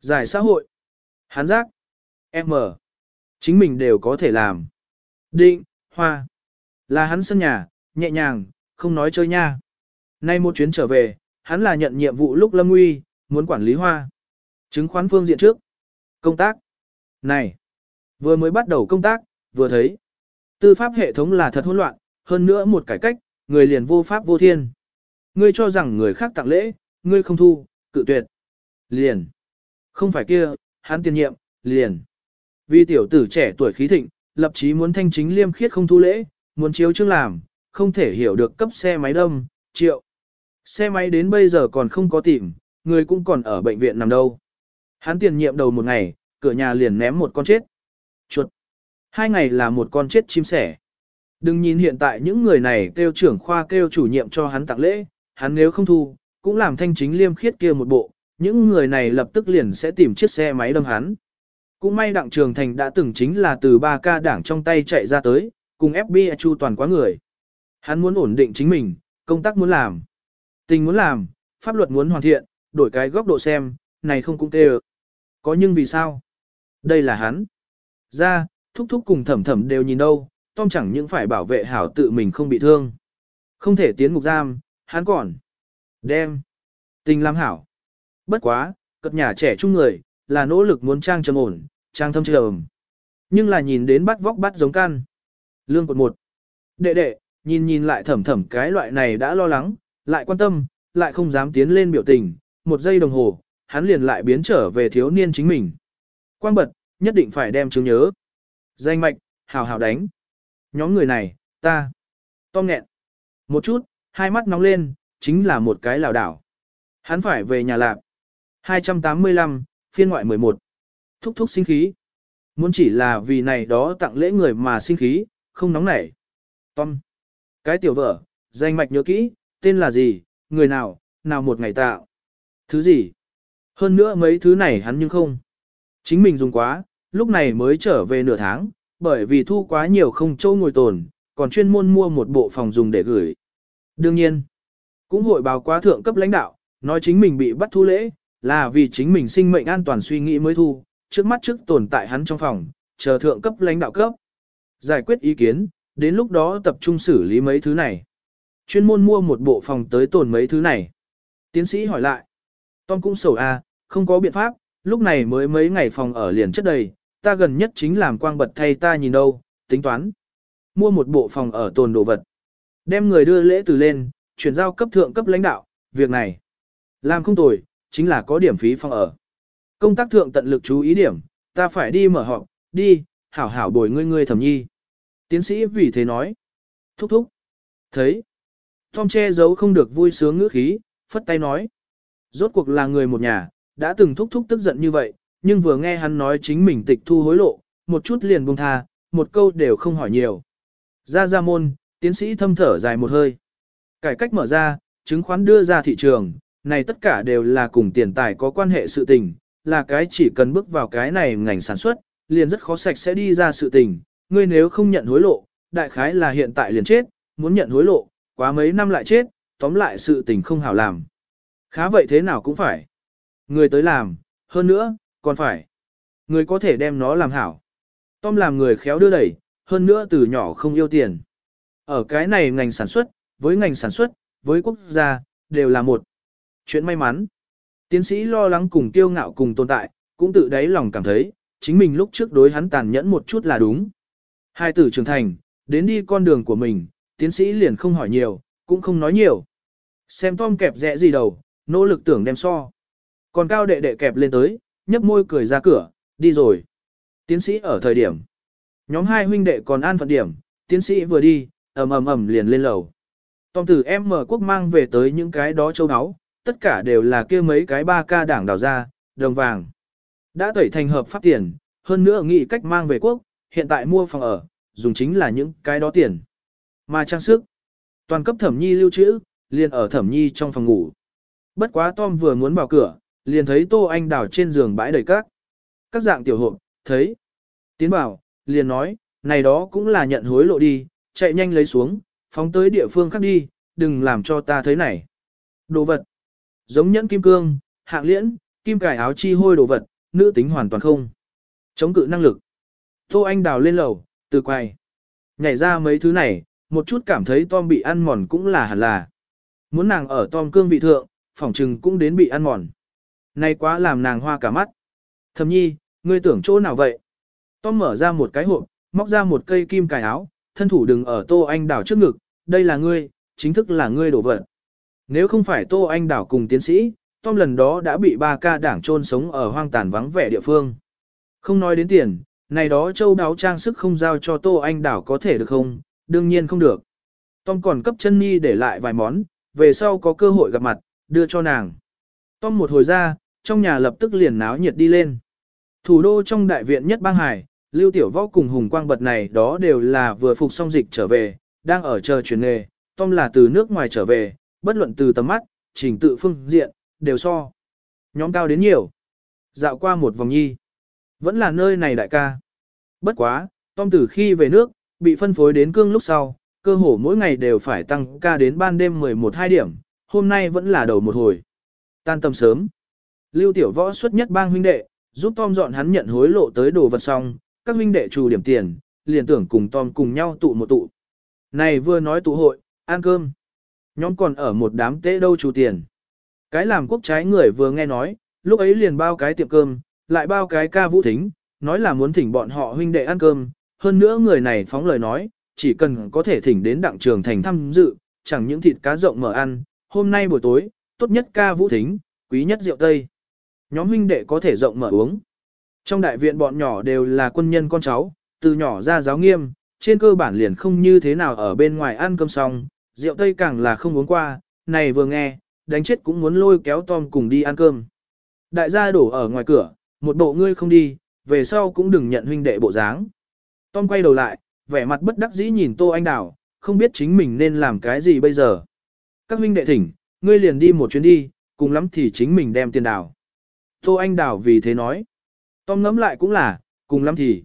Giải xã hội. Hắn rác. M. Chính mình đều có thể làm. Định, hoa. Là hắn sân nhà, nhẹ nhàng, không nói chơi nha. Nay một chuyến trở về, hắn là nhận nhiệm vụ lúc lâm nguy, muốn quản lý hoa. Chứng khoán phương diện trước. Công tác. Này. Vừa mới bắt đầu công tác, vừa thấy. Tư pháp hệ thống là thật hỗn loạn, hơn nữa một cải cách, người liền vô pháp vô thiên. Ngươi cho rằng người khác tặng lễ, ngươi không thu, cự tuyệt. Liền. Không phải kia, hắn tiền nhiệm, liền. Vì tiểu tử trẻ tuổi khí thịnh, lập chí muốn thanh chính liêm khiết không thu lễ, muốn chiếu chương làm, không thể hiểu được cấp xe máy đâm, triệu. Xe máy đến bây giờ còn không có tìm, người cũng còn ở bệnh viện nằm đâu. Hắn tiền nhiệm đầu một ngày, cửa nhà liền ném một con chết. Chuột. Hai ngày là một con chết chim sẻ. Đừng nhìn hiện tại những người này kêu trưởng khoa kêu chủ nhiệm cho hắn tặng lễ, hắn nếu không thu, cũng làm thanh chính liêm khiết kia một bộ, những người này lập tức liền sẽ tìm chiếc xe máy đâm hắn. Cũng may đặng trường thành đã từng chính là từ 3 ca đảng trong tay chạy ra tới, cùng FBI chu toàn quá người. Hắn muốn ổn định chính mình, công tác muốn làm, tình muốn làm, pháp luật muốn hoàn thiện, đổi cái góc độ xem, này không cũng tê Có nhưng vì sao? Đây là hắn. Ra, thúc thúc cùng thẩm thẩm đều nhìn đâu, Tom chẳng những phải bảo vệ hảo tự mình không bị thương. Không thể tiến ngục giam, hắn còn. Đem. Tình làm hảo. Bất quá, cất nhà trẻ trung người, là nỗ lực muốn trang trầm ổn, trang thâm trầm. Nhưng là nhìn đến bắt vóc bắt giống căn. Lương cột một. Đệ đệ, nhìn nhìn lại thẩm thẩm cái loại này đã lo lắng, lại quan tâm, lại không dám tiến lên biểu tình. Một giây đồng hồ, hắn liền lại biến trở về thiếu niên chính mình. Quang bật, nhất định phải đem chứng nhớ. Danh mạch, hào hào đánh. Nhóm người này, ta. Tom nghẹn. Một chút, hai mắt nóng lên, chính là một cái lào đảo. Hắn phải về nhà lạp. 285, phiên ngoại 11. Thúc thúc sinh khí. Muốn chỉ là vì này đó tặng lễ người mà sinh khí, không nóng nảy. Tom. Cái tiểu vợ, danh mạch nhớ kỹ, tên là gì, người nào, nào một ngày tạo. Thứ gì? Hơn nữa mấy thứ này hắn nhưng không. Chính mình dùng quá, lúc này mới trở về nửa tháng, bởi vì thu quá nhiều không châu ngồi tồn, còn chuyên môn mua một bộ phòng dùng để gửi. Đương nhiên, cũng hội báo quá thượng cấp lãnh đạo, nói chính mình bị bắt thu lễ, là vì chính mình sinh mệnh an toàn suy nghĩ mới thu, trước mắt trước tồn tại hắn trong phòng, chờ thượng cấp lãnh đạo cấp. Giải quyết ý kiến, đến lúc đó tập trung xử lý mấy thứ này. Chuyên môn mua một bộ phòng tới tồn mấy thứ này. Tiến sĩ hỏi lại. Tom cũng sầu a, à, không có biện pháp, lúc này mới mấy ngày phòng ở liền chất đầy, ta gần nhất chính làm quang bật thay ta nhìn đâu, tính toán. Mua một bộ phòng ở tồn đồ vật. Đem người đưa lễ từ lên, chuyển giao cấp thượng cấp lãnh đạo, việc này. Làm không tồi, chính là có điểm phí phòng ở. Công tác thượng tận lực chú ý điểm, ta phải đi mở họp, đi, hảo hảo bồi ngươi ngươi thẩm nhi. Tiến sĩ vì thế nói. Thúc thúc. Thấy. Tom che giấu không được vui sướng ngữ khí, phất tay nói. Rốt cuộc là người một nhà, đã từng thúc thúc tức giận như vậy, nhưng vừa nghe hắn nói chính mình tịch thu hối lộ, một chút liền buông tha, một câu đều không hỏi nhiều. Ra ra môn, tiến sĩ thâm thở dài một hơi. Cải cách mở ra, chứng khoán đưa ra thị trường, này tất cả đều là cùng tiền tài có quan hệ sự tình, là cái chỉ cần bước vào cái này ngành sản xuất, liền rất khó sạch sẽ đi ra sự tình, ngươi nếu không nhận hối lộ, đại khái là hiện tại liền chết, muốn nhận hối lộ, quá mấy năm lại chết, tóm lại sự tình không hảo làm. Khá vậy thế nào cũng phải. Người tới làm, hơn nữa, còn phải. Người có thể đem nó làm hảo. Tom làm người khéo đưa đẩy, hơn nữa từ nhỏ không yêu tiền. Ở cái này ngành sản xuất, với ngành sản xuất, với quốc gia, đều là một chuyện may mắn. Tiến sĩ lo lắng cùng tiêu ngạo cùng tồn tại, cũng tự đáy lòng cảm thấy, chính mình lúc trước đối hắn tàn nhẫn một chút là đúng. Hai tử trưởng thành, đến đi con đường của mình, tiến sĩ liền không hỏi nhiều, cũng không nói nhiều. Xem Tom kẹp rẽ gì đầu, nỗ lực tưởng đem so. Còn cao đệ đệ kẹp lên tới, nhấp môi cười ra cửa, đi rồi. Tiến sĩ ở thời điểm. Nhóm hai huynh đệ còn an phận điểm, tiến sĩ vừa đi, ầm ầm ầm liền lên lầu. Tom tử em mở quốc mang về tới những cái đó châu áo, tất cả đều là kia mấy cái ba ca đảng đào ra, đồng vàng. Đã tẩy thành hợp pháp tiền, hơn nữa nghĩ cách mang về quốc, hiện tại mua phòng ở, dùng chính là những cái đó tiền. Mà trang sức, toàn cấp thẩm nhi lưu trữ, liền ở thẩm nhi trong phòng ngủ. Bất quá Tom vừa muốn vào cửa, liền thấy Tô Anh đào trên giường bãi đầy các. Các dạng tiểu hộp, thấy. Tiến bảo, liền nói, này đó cũng là nhận hối lộ đi, chạy nhanh lấy xuống, phóng tới địa phương khác đi, đừng làm cho ta thấy này. Đồ vật, giống nhẫn kim cương, hạng liễn, kim cải áo chi hôi đồ vật, nữ tính hoàn toàn không. Chống cự năng lực. Tô Anh đào lên lầu, từ quay. Nhảy ra mấy thứ này, một chút cảm thấy Tom bị ăn mòn cũng là hẳn là. Muốn nàng ở Tom cương vị thượng, phỏng trừng cũng đến bị ăn mòn. nay quá làm nàng hoa cả mắt. Thầm nhi, ngươi tưởng chỗ nào vậy? Tom mở ra một cái hộp, móc ra một cây kim cài áo, thân thủ đừng ở Tô Anh Đảo trước ngực, đây là ngươi, chính thức là ngươi đổ vật. Nếu không phải Tô Anh Đảo cùng tiến sĩ, Tom lần đó đã bị ba ca đảng trôn sống ở hoang tàn vắng vẻ địa phương. Không nói đến tiền, này đó châu đáo trang sức không giao cho Tô Anh Đảo có thể được không? Đương nhiên không được. Tom còn cấp chân Nhi để lại vài món, về sau có cơ hội gặp mặt, đưa cho nàng. Tom một hồi ra, trong nhà lập tức liền náo nhiệt đi lên. Thủ đô trong đại viện nhất bang hải, Lưu Tiểu Võ cùng Hùng Quang Bật này đó đều là vừa phục xong dịch trở về, đang ở chờ chuyển nghề, Tom là từ nước ngoài trở về, bất luận từ tầm mắt, trình tự phương diện, đều so. Nhóm cao đến nhiều. Dạo qua một vòng nhi. Vẫn là nơi này đại ca. Bất quá, Tom từ khi về nước, bị phân phối đến cương lúc sau, cơ hồ mỗi ngày đều phải tăng ca đến ban đêm 11-2 điểm, hôm nay vẫn là đầu một hồi. Tan tâm sớm. Lưu Tiểu Võ xuất nhất bang huynh đệ, giúp Tom dọn hắn nhận hối lộ tới đồ vật xong, các huynh đệ trù điểm tiền, liền tưởng cùng Tom cùng nhau tụ một tụ. Này vừa nói tụ hội, ăn cơm. Nhóm còn ở một đám tế đâu trù tiền. Cái làm quốc trái người vừa nghe nói, lúc ấy liền bao cái tiệm cơm, lại bao cái ca vũ thính, nói là muốn thỉnh bọn họ huynh đệ ăn cơm, hơn nữa người này phóng lời nói, chỉ cần có thể thỉnh đến đặng trường thành thăm dự, chẳng những thịt cá rộng mở ăn, hôm nay buổi tối, tốt nhất ca vũ thính, quý nhất rượu tây. Nhóm huynh đệ có thể rộng mở uống. Trong đại viện bọn nhỏ đều là quân nhân con cháu, từ nhỏ ra giáo nghiêm, trên cơ bản liền không như thế nào ở bên ngoài ăn cơm xong, rượu tây càng là không uống qua, này vừa nghe, đánh chết cũng muốn lôi kéo Tom cùng đi ăn cơm. Đại gia đổ ở ngoài cửa, một bộ ngươi không đi, về sau cũng đừng nhận huynh đệ bộ dáng. Tom quay đầu lại, vẻ mặt bất đắc dĩ nhìn Tô Anh Đào, không biết chính mình nên làm cái gì bây giờ. Các huynh đệ thỉnh, ngươi liền đi một chuyến đi, cùng lắm thì chính mình đem tiền đào. Tô Anh Đào vì thế nói. Tom ngẫm lại cũng là, cùng lắm thì.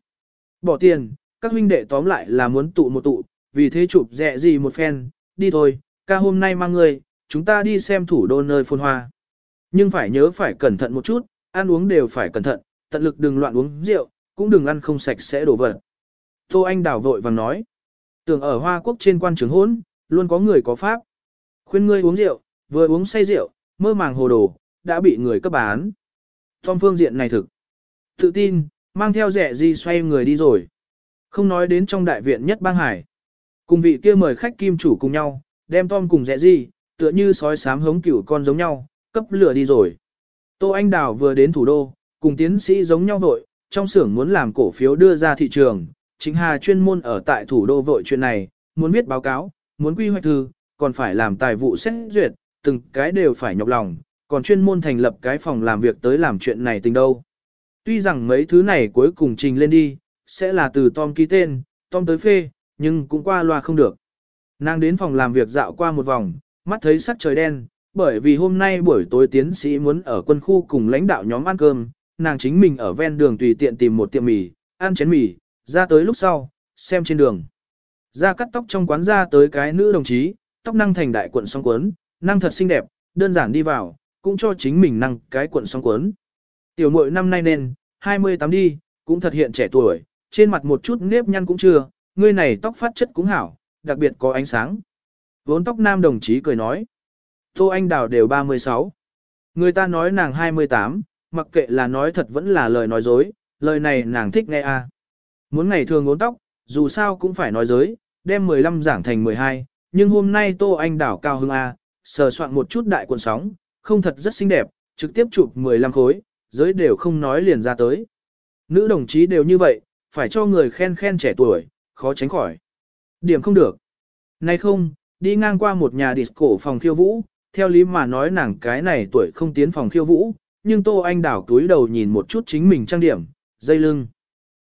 Bỏ tiền, các huynh đệ tóm lại là muốn tụ một tụ, vì thế chụp rẻ gì một phen, đi thôi, ca hôm nay mang ngươi, chúng ta đi xem thủ đô nơi phồn hoa. Nhưng phải nhớ phải cẩn thận một chút, ăn uống đều phải cẩn thận, tận lực đừng loạn uống rượu, cũng đừng ăn không sạch sẽ đổ vật. Tô Anh đảo vội vàng nói, tưởng ở Hoa Quốc trên quan trường hỗn, luôn có người có pháp. Khuyên ngươi uống rượu, vừa uống say rượu, mơ màng hồ đồ, đã bị người cấp bán. Tom phương diện này thực. Tự tin, mang theo rẻ gì xoay người đi rồi. Không nói đến trong đại viện nhất bang hải. Cùng vị kia mời khách kim chủ cùng nhau, đem Tom cùng rẻ gì, tựa như sói sám hống cửu con giống nhau, cấp lửa đi rồi. Tô Anh Đào vừa đến thủ đô, cùng tiến sĩ giống nhau vội, trong xưởng muốn làm cổ phiếu đưa ra thị trường, chính Hà chuyên môn ở tại thủ đô vội chuyện này, muốn viết báo cáo, muốn quy hoạch thư, còn phải làm tài vụ xét duyệt, từng cái đều phải nhọc lòng, còn chuyên môn thành lập cái phòng làm việc tới làm chuyện này tình đâu. Tuy rằng mấy thứ này cuối cùng trình lên đi, sẽ là từ Tom ký tên, Tom tới phê, nhưng cũng qua loa không được. Nàng đến phòng làm việc dạo qua một vòng, mắt thấy sắc trời đen, bởi vì hôm nay buổi tối tiến sĩ muốn ở quân khu cùng lãnh đạo nhóm ăn cơm, nàng chính mình ở ven đường tùy tiện tìm một tiệm mì, ăn chén mì, ra tới lúc sau, xem trên đường. Ra cắt tóc trong quán ra tới cái nữ đồng chí, tóc năng thành đại quận song quấn, năng thật xinh đẹp, đơn giản đi vào, cũng cho chính mình năng cái quận song quấn. Tiểu muội năm nay nên, 28 đi, cũng thật hiện trẻ tuổi, trên mặt một chút nếp nhăn cũng chưa, ngươi này tóc phát chất cũng hảo, đặc biệt có ánh sáng. Vốn tóc nam đồng chí cười nói. Tô Anh Đào đều 36. Người ta nói nàng 28, mặc kệ là nói thật vẫn là lời nói dối, lời này nàng thích nghe à. Muốn ngày thường ngốn tóc, dù sao cũng phải nói dối, đem 15 giảng thành 12, nhưng hôm nay Tô Anh đảo cao hưng A, à, sờ soạn một chút đại cuộn sóng, không thật rất xinh đẹp, trực tiếp chụp 15 khối, giới đều không nói liền ra tới. Nữ đồng chí đều như vậy, phải cho người khen khen trẻ tuổi, khó tránh khỏi. Điểm không được. Nay không, đi ngang qua một nhà disco phòng khiêu vũ, theo lý mà nói nàng cái này tuổi không tiến phòng khiêu vũ, nhưng Tô Anh đảo túi đầu nhìn một chút chính mình trang điểm, dây lưng.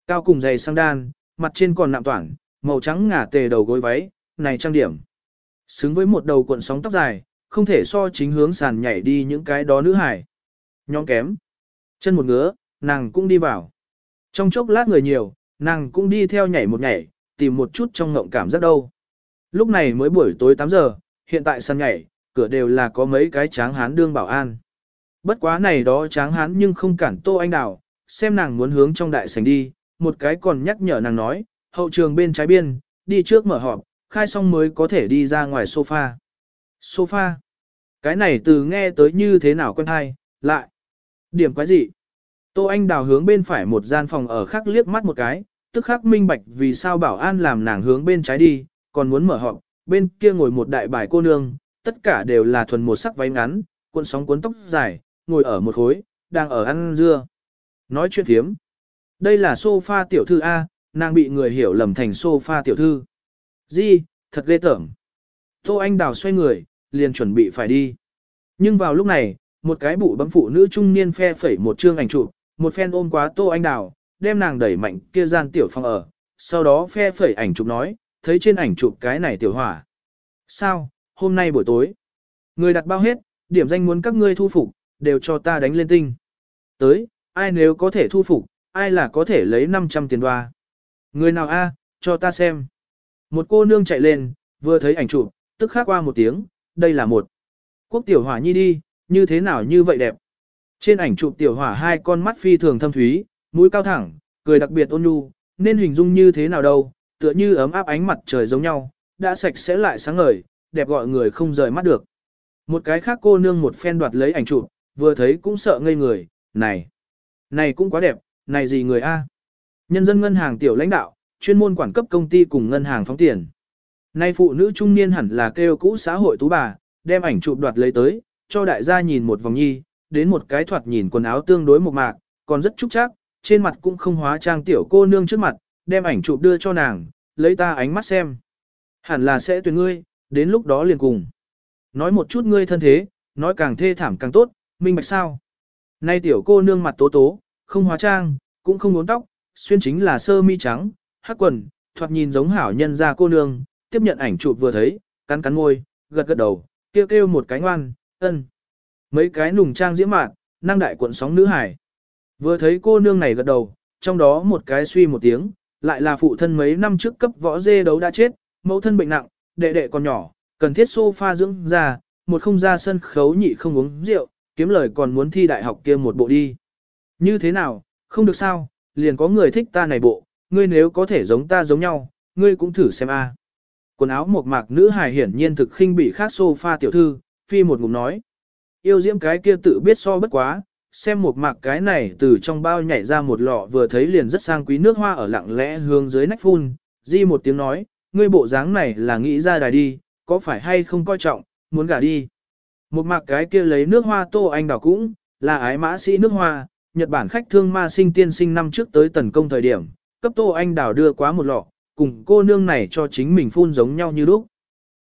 Cao cùng dày sang đan, mặt trên còn nạm toản, màu trắng ngả tề đầu gối váy, này trang điểm. Xứng với một đầu cuộn sóng tóc dài, không thể so chính hướng sàn nhảy đi những cái đó nữ hải. Nhóm kém. Chân một ngứa, nàng cũng đi vào. Trong chốc lát người nhiều, nàng cũng đi theo nhảy một nhảy, tìm một chút trong ngộng cảm giác đâu. Lúc này mới buổi tối 8 giờ, hiện tại sàn nhảy, cửa đều là có mấy cái tráng hán đương bảo an. Bất quá này đó tráng hán nhưng không cản tô anh đào, xem nàng muốn hướng trong đại sảnh đi, một cái còn nhắc nhở nàng nói, hậu trường bên trái biên, đi trước mở họp, khai xong mới có thể đi ra ngoài sofa. Sofa. Cái này từ nghe tới như thế nào quen hay, lại. Điểm quái gì? Tô Anh đào hướng bên phải một gian phòng ở khác liếc mắt một cái, tức khắc minh bạch vì sao bảo an làm nàng hướng bên trái đi, còn muốn mở họp, bên kia ngồi một đại bài cô nương, tất cả đều là thuần một sắc váy ngắn, cuộn sóng cuốn tóc dài, ngồi ở một khối, đang ở ăn dưa. Nói chuyện thiếm. Đây là sofa tiểu thư A, nàng bị người hiểu lầm thành sofa tiểu thư. Di, thật ghê tởm. Tô Anh Đào xoay người, liền chuẩn bị phải đi. Nhưng vào lúc này, một cái bụ bấm phụ nữ trung niên phe phẩy một chương ảnh chụp, một phen ôm quá Tô Anh Đào, đem nàng đẩy mạnh kia gian tiểu phòng ở, sau đó phe phẩy ảnh chụp nói, thấy trên ảnh chụp cái này tiểu hỏa. Sao, hôm nay buổi tối, người đặt bao hết, điểm danh muốn các ngươi thu phục, đều cho ta đánh lên tinh. Tới, ai nếu có thể thu phục, ai là có thể lấy 500 tiền đoa. Người nào a, cho ta xem. Một cô nương chạy lên, vừa thấy ảnh chụp, tức khắc qua một tiếng, đây là một. Quốc tiểu hỏa nhi đi, như thế nào như vậy đẹp. Trên ảnh chụp tiểu hỏa hai con mắt phi thường thâm thúy, mũi cao thẳng, cười đặc biệt ôn nhu, nên hình dung như thế nào đâu, tựa như ấm áp ánh mặt trời giống nhau, đã sạch sẽ lại sáng ngời, đẹp gọi người không rời mắt được. Một cái khác cô nương một phen đoạt lấy ảnh chụp, vừa thấy cũng sợ ngây người, này, này cũng quá đẹp, này gì người a? Nhân dân ngân hàng tiểu lãnh đạo, chuyên môn quản cấp công ty cùng ngân hàng phóng tiền. Nay phụ nữ trung niên hẳn là kêu cũ xã hội tú bà, đem ảnh chụp đoạt lấy tới, cho đại gia nhìn một vòng nhi, đến một cái thoạt nhìn quần áo tương đối một mạc, còn rất trúc chắc, trên mặt cũng không hóa trang tiểu cô nương trước mặt, đem ảnh chụp đưa cho nàng, lấy ta ánh mắt xem. Hẳn là sẽ tuyển ngươi, đến lúc đó liền cùng. Nói một chút ngươi thân thế, nói càng thê thảm càng tốt, minh bạch sao. Nay tiểu cô nương mặt tố tố, không hóa trang, cũng không uốn tóc, xuyên chính là sơ mi trắng, hắc quần, thoạt nhìn giống hảo nhân ra cô nương, tiếp nhận ảnh chụp vừa thấy, cắn cắn môi, gật gật đầu, kêu kêu một cái ngoan, ân. Mấy cái nùng trang diễm mạn, năng đại cuộn sóng nữ hải. Vừa thấy cô nương này gật đầu, trong đó một cái suy một tiếng, lại là phụ thân mấy năm trước cấp võ dê đấu đã chết, mẫu thân bệnh nặng, đệ đệ còn nhỏ, cần thiết sofa dưỡng ra, một không ra sân khấu nhị không uống rượu, kiếm lời còn muốn thi đại học kia một bộ đi. Như thế nào, không được sao, liền có người thích ta này bộ, ngươi nếu có thể giống ta giống nhau, ngươi cũng thử xem a. Quần áo một mạc nữ hài hiển nhiên thực khinh bị khác sofa tiểu thư, phi một ngụm nói. Yêu diễm cái kia tự biết so bất quá, xem một mạc cái này từ trong bao nhảy ra một lọ vừa thấy liền rất sang quý nước hoa ở lặng lẽ hướng dưới nách phun, di một tiếng nói, ngươi bộ dáng này là nghĩ ra đài đi, có phải hay không coi trọng, muốn gả đi. Một mạc cái kia lấy nước hoa tô anh đào cũng, là ái mã sĩ nước hoa, Nhật Bản khách thương ma sinh tiên sinh năm trước tới tấn công thời điểm, cấp tô anh đào đưa quá một lọ, cùng cô nương này cho chính mình phun giống nhau như lúc.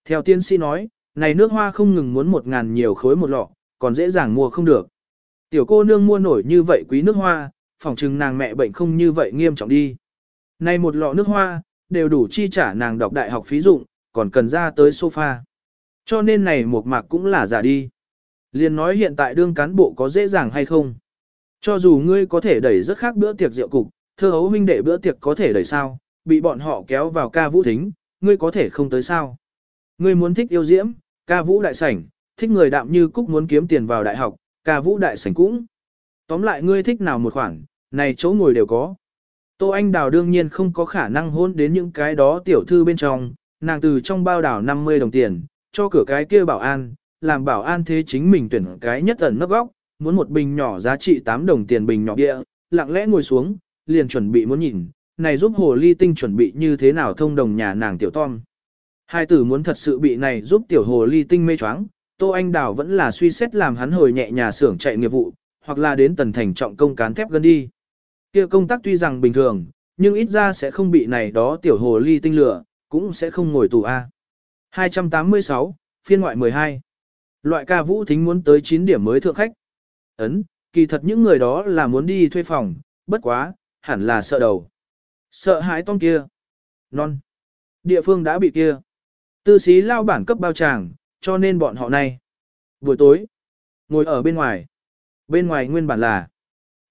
Theo tiên sĩ nói, này nước hoa không ngừng muốn một ngàn nhiều khối một lọ, còn dễ dàng mua không được. Tiểu cô nương mua nổi như vậy quý nước hoa, phỏng chừng nàng mẹ bệnh không như vậy nghiêm trọng đi. Này một lọ nước hoa, đều đủ chi trả nàng đọc đại học phí dụng, còn cần ra tới sofa. Cho nên này một mạc cũng là giả đi. Liên nói hiện tại đương cán bộ có dễ dàng hay không. Cho dù ngươi có thể đẩy rất khác bữa tiệc rượu cục, thơ hấu huynh đệ bữa tiệc có thể đẩy sao, bị bọn họ kéo vào ca vũ thính, ngươi có thể không tới sao. Ngươi muốn thích yêu diễm, ca vũ đại sảnh, thích người đạm như cúc muốn kiếm tiền vào đại học, ca vũ đại sảnh cũng. Tóm lại ngươi thích nào một khoản, này chỗ ngồi đều có. Tô Anh Đào đương nhiên không có khả năng hôn đến những cái đó tiểu thư bên trong, nàng từ trong bao đảo 50 đồng tiền, cho cửa cái kia bảo an, làm bảo an thế chính mình tuyển cái nhất ẩn nấp góc, muốn một bình nhỏ giá trị 8 đồng tiền bình nhỏ địa, lặng lẽ ngồi xuống, liền chuẩn bị muốn nhìn, này giúp hồ ly tinh chuẩn bị như thế nào thông đồng nhà nàng tiểu Tom. Hai tử muốn thật sự bị này giúp tiểu hồ ly tinh mê choáng, Tô Anh Đào vẫn là suy xét làm hắn hồi nhẹ nhà xưởng chạy nghiệp vụ, hoặc là đến tần thành trọng công cán thép gần đi. Kia công tác tuy rằng bình thường, nhưng ít ra sẽ không bị này đó tiểu hồ ly tinh lửa, cũng sẽ không ngồi tù A. 286, phiên ngoại 12. Loại ca vũ thính muốn tới 9 điểm mới thượng khách. Ấn, kỳ thật những người đó là muốn đi thuê phòng, bất quá, hẳn là sợ đầu. Sợ hãi tom kia. Non. Địa phương đã bị kia. Tư sĩ lao bản cấp bao tràng, cho nên bọn họ này. Buổi tối, ngồi ở bên ngoài. Bên ngoài nguyên bản là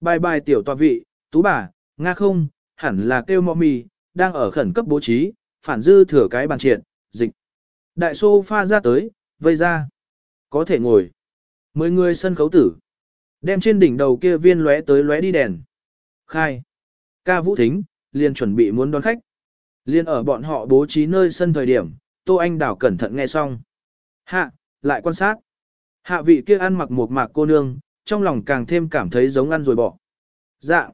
bài bài tiểu tòa vị, tú bà, nga không, hẳn là kêu mọ mì, đang ở khẩn cấp bố trí, phản dư thừa cái bàn triệt, dịch. Đại sofa ra tới, vây ra. Có thể ngồi. Mười người sân khấu tử. Đem trên đỉnh đầu kia viên lóe tới lóe đi đèn. Khai. Ca vũ thính, liền chuẩn bị muốn đón khách. Liên ở bọn họ bố trí nơi sân thời điểm, Tô Anh Đảo cẩn thận nghe xong. Hạ, lại quan sát. Hạ vị kia ăn mặc một mạc cô nương, trong lòng càng thêm cảm thấy giống ăn rồi bỏ. Dạ.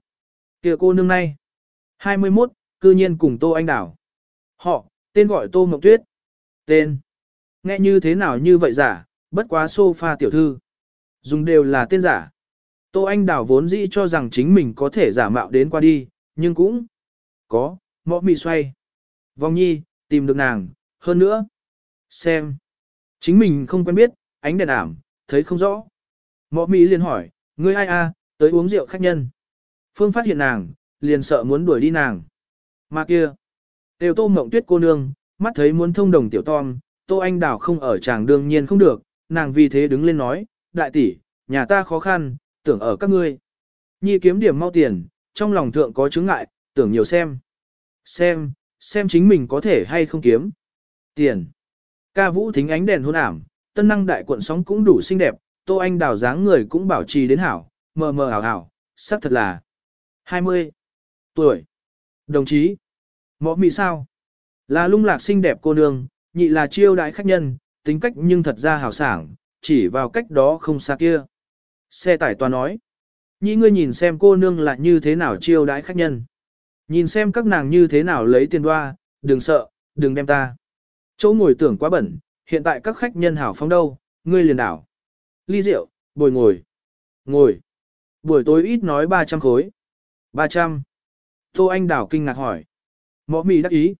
kia cô nương này. 21, cư nhiên cùng Tô Anh Đảo, Họ, tên gọi Tô Mộng Tuyết. Tên. Nghe như thế nào như vậy giả, bất quá sofa tiểu thư. Dùng đều là tên giả. Tô Anh Đảo vốn dĩ cho rằng chính mình có thể giả mạo đến qua đi, nhưng cũng có, mõ mì xoay. Vong nhi, tìm được nàng, hơn nữa. Xem. Chính mình không quen biết, ánh đèn ảm, thấy không rõ. Mõ mì liền hỏi, ngươi ai a, tới uống rượu khách nhân. Phương phát hiện nàng, liền sợ muốn đuổi đi nàng. Mà kia. đều tô mộng tuyết cô nương, mắt thấy muốn thông đồng tiểu tom, tô anh đảo không ở chàng đương nhiên không được, nàng vì thế đứng lên nói, đại tỷ, nhà ta khó khăn, tưởng ở các ngươi. Nhi kiếm điểm mau tiền, trong lòng thượng có chứng ngại, tưởng nhiều xem. Xem, xem chính mình có thể hay không kiếm. Tiền. Ca vũ thính ánh đèn hôn ảm, tân năng đại cuộn sóng cũng đủ xinh đẹp, tô anh đào dáng người cũng bảo trì đến hảo, mờ mờ ảo ảo, sắc thật là 20 tuổi. Đồng chí. Mõ mị sao? Là lung lạc xinh đẹp cô nương, nhị là chiêu đại khách nhân, tính cách nhưng thật ra hào sảng, chỉ vào cách đó không xa kia. Xe tải toa nói. Nhi ngươi nhìn xem cô nương là như thế nào chiêu đãi khách nhân. Nhìn xem các nàng như thế nào lấy tiền đoa, đừng sợ, đừng đem ta. Chỗ ngồi tưởng quá bẩn, hiện tại các khách nhân hảo phong đâu, ngươi liền đảo. Ly rượu, bồi ngồi. Ngồi. Buổi tối ít nói 300 khối. 300. Tô Anh đảo kinh ngạc hỏi. Mõ mì đắc ý.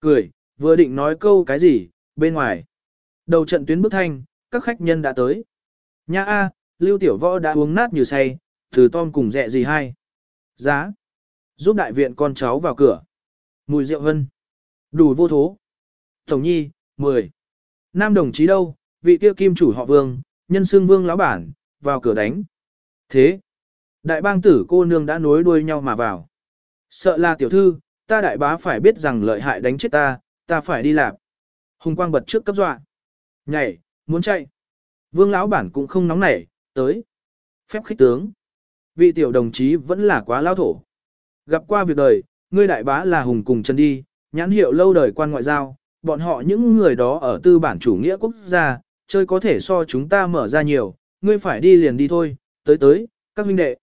Cười, vừa định nói câu cái gì, bên ngoài. Đầu trận tuyến bức thanh, các khách nhân đã tới. Nha A, Lưu Tiểu Võ đã uống nát như say, từ tom cùng dẹ gì hay. Giá. Giúp đại viện con cháu vào cửa. Mùi rượu hân. Đủ vô thố. Tổng nhi, 10. Nam đồng chí đâu, vị kia kim chủ họ vương, nhân xương vương lão bản, vào cửa đánh. Thế. Đại bang tử cô nương đã nối đuôi nhau mà vào. Sợ là tiểu thư, ta đại bá phải biết rằng lợi hại đánh chết ta, ta phải đi làm. Hùng quang bật trước cấp dọa. Nhảy, muốn chạy. Vương lão bản cũng không nóng nảy, tới. Phép khích tướng. Vị tiểu đồng chí vẫn là quá lao thổ. Gặp qua việc đời, ngươi đại bá là hùng cùng chân đi, nhãn hiệu lâu đời quan ngoại giao, bọn họ những người đó ở tư bản chủ nghĩa quốc gia, chơi có thể so chúng ta mở ra nhiều, ngươi phải đi liền đi thôi, tới tới, các huynh đệ.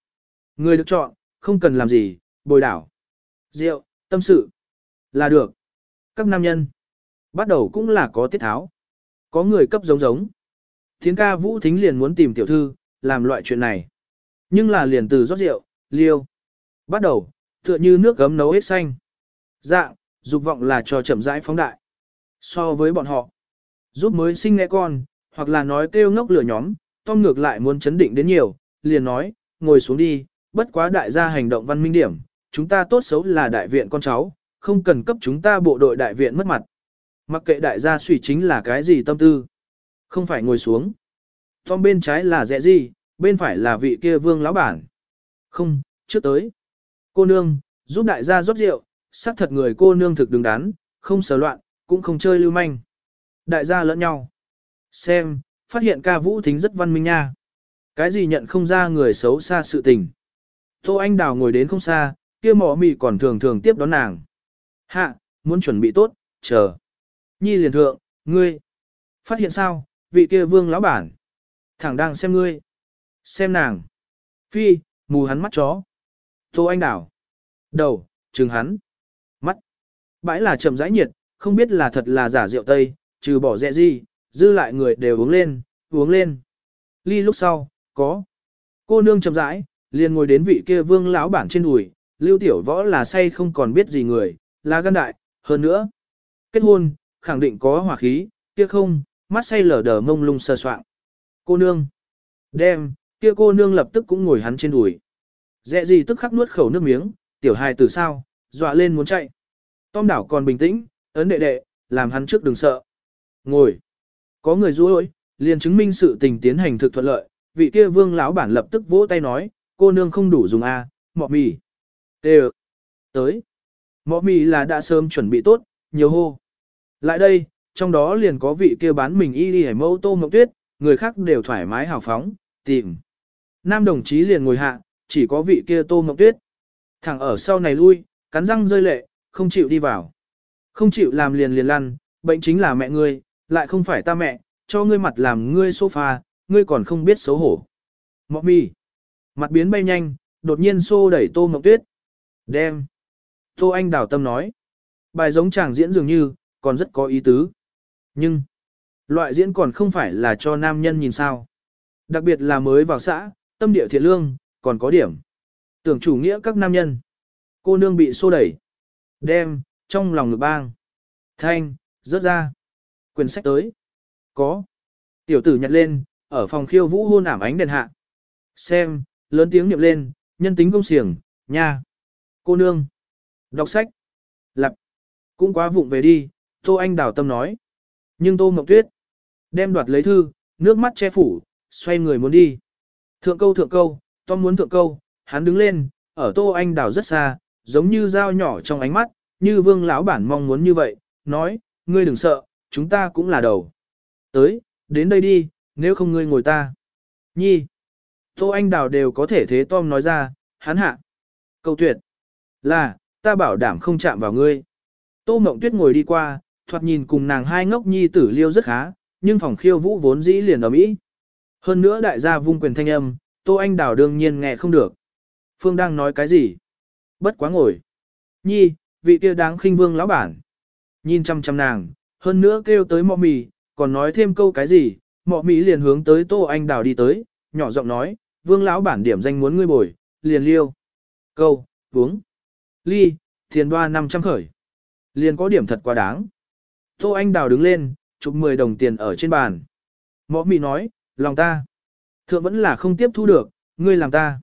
ngươi được chọn, không cần làm gì, bồi đảo. Rượu, tâm sự. Là được. Các nam nhân. Bắt đầu cũng là có tiết tháo. Có người cấp giống giống. Thiến ca vũ thính liền muốn tìm tiểu thư, làm loại chuyện này. Nhưng là liền từ rót rượu, liêu. Bắt đầu, tựa như nước gấm nấu hết xanh. Dạng, dục vọng là cho chậm rãi phóng đại. So với bọn họ, giúp mới sinh nghe con, hoặc là nói kêu ngốc lửa nhóm, Tom ngược lại muốn chấn định đến nhiều, liền nói, ngồi xuống đi, bất quá đại gia hành động văn minh điểm, chúng ta tốt xấu là đại viện con cháu, không cần cấp chúng ta bộ đội đại viện mất mặt. Mặc kệ đại gia suy chính là cái gì tâm tư. Không phải ngồi xuống. Tom bên trái là dẹ gì, bên phải là vị kia vương lão bản. Không, trước tới. Cô nương, giúp đại gia rót rượu, sắc thật người cô nương thực đứng đắn, không sờ loạn, cũng không chơi lưu manh. Đại gia lẫn nhau. Xem, phát hiện ca vũ thính rất văn minh nha. Cái gì nhận không ra người xấu xa sự tình. Tô Anh Đào ngồi đến không xa, kia mỏ mị còn thường thường tiếp đón nàng. Hạ, muốn chuẩn bị tốt, chờ. Nhi liền thượng, ngươi. Phát hiện sao, vị kia vương lão bản. Thẳng đang xem ngươi. Xem nàng. Phi, mù hắn mắt chó. Tô anh đảo. Đầu, trừng hắn. Mắt. Bãi là chậm rãi nhiệt, không biết là thật là giả rượu tây, trừ bỏ dẹ gì, dư lại người đều uống lên, uống lên. Ly lúc sau, có. Cô nương chậm rãi, liền ngồi đến vị kia vương lão bản trên đùi, lưu tiểu võ là say không còn biết gì người, là gan đại, hơn nữa. Kết hôn, khẳng định có hỏa khí, kia không, mắt say lở đờ mông lung sơ soạn. Cô nương. Đem, kia cô nương lập tức cũng ngồi hắn trên đùi. Dẹ gì tức khắc nuốt khẩu nước miếng, tiểu hài từ sao, dọa lên muốn chạy. Tom đảo còn bình tĩnh, ấn đệ đệ, làm hắn trước đừng sợ. Ngồi. Có người rối, liền chứng minh sự tình tiến hành thực thuận lợi, vị kia vương lão bản lập tức vỗ tay nói, cô nương không đủ dùng a, à, mọ mì. Tê Tới. Mọ mì là đã sớm chuẩn bị tốt, nhiều hô. Lại đây, trong đó liền có vị kia bán mình y đi hải mâu tô mộng tuyết, người khác đều thoải mái hào phóng, tìm. Nam đồng chí liền ngồi hạ, chỉ có vị kia tô mộng tuyết. Thẳng ở sau này lui, cắn răng rơi lệ, không chịu đi vào. Không chịu làm liền liền lăn, bệnh chính là mẹ ngươi, lại không phải ta mẹ, cho ngươi mặt làm ngươi sofa, ngươi còn không biết xấu hổ. Mọ mi. Mặt biến bay nhanh, đột nhiên xô đẩy tô mộng tuyết. Đem. Tô Anh đào tâm nói. Bài giống chàng diễn dường như, còn rất có ý tứ. Nhưng, loại diễn còn không phải là cho nam nhân nhìn sao. Đặc biệt là mới vào xã, tâm địa thiện lương, còn có điểm. Tưởng chủ nghĩa các nam nhân. Cô nương bị xô đẩy. Đem, trong lòng ngực bang. Thanh, rớt ra. Quyển sách tới. Có. Tiểu tử nhặt lên, ở phòng khiêu vũ hôn ảm ánh đèn hạ. Xem, lớn tiếng niệm lên, nhân tính công xiềng, nha. Cô nương. Đọc sách. Lặp. Cũng quá vụng về đi, Tô Anh đào tâm nói. Nhưng Tô Mộng Tuyết. Đem đoạt lấy thư, nước mắt che phủ, xoay người muốn đi. Thượng câu thượng câu, Tom muốn thượng câu, hắn đứng lên, ở Tô Anh đào rất xa, giống như dao nhỏ trong ánh mắt, như vương lão bản mong muốn như vậy, nói, ngươi đừng sợ, chúng ta cũng là đầu. Tới, đến đây đi, nếu không ngươi ngồi ta. Nhi. Tô Anh Đào đều có thể thế Tom nói ra, hắn hạ. Câu tuyệt. Là, ta bảo đảm không chạm vào ngươi. Tô Mộng Tuyết ngồi đi qua, thoạt nhìn cùng nàng hai ngốc nhi tử liêu rất khá, nhưng phòng khiêu vũ vốn dĩ liền ở mỹ. Hơn nữa đại gia vung quyền thanh âm, Tô Anh Đào đương nhiên nghe không được. Phương đang nói cái gì? Bất quá ngồi. Nhi, vị kia đáng khinh vương lão bản. Nhìn chăm chăm nàng, hơn nữa kêu tới mọ mì, còn nói thêm câu cái gì, mọ mì liền hướng tới Tô Anh Đào đi tới, nhỏ giọng nói, vương lão bản điểm danh muốn ngươi bồi, liền liêu. Câu, uống. Ly, thiền đoa 500 khởi. Liền có điểm thật quá đáng. Tô Anh Đào đứng lên, chụp 10 đồng tiền ở trên bàn. Mọ mì nói, lòng ta. Thượng vẫn là không tiếp thu được, ngươi làm ta.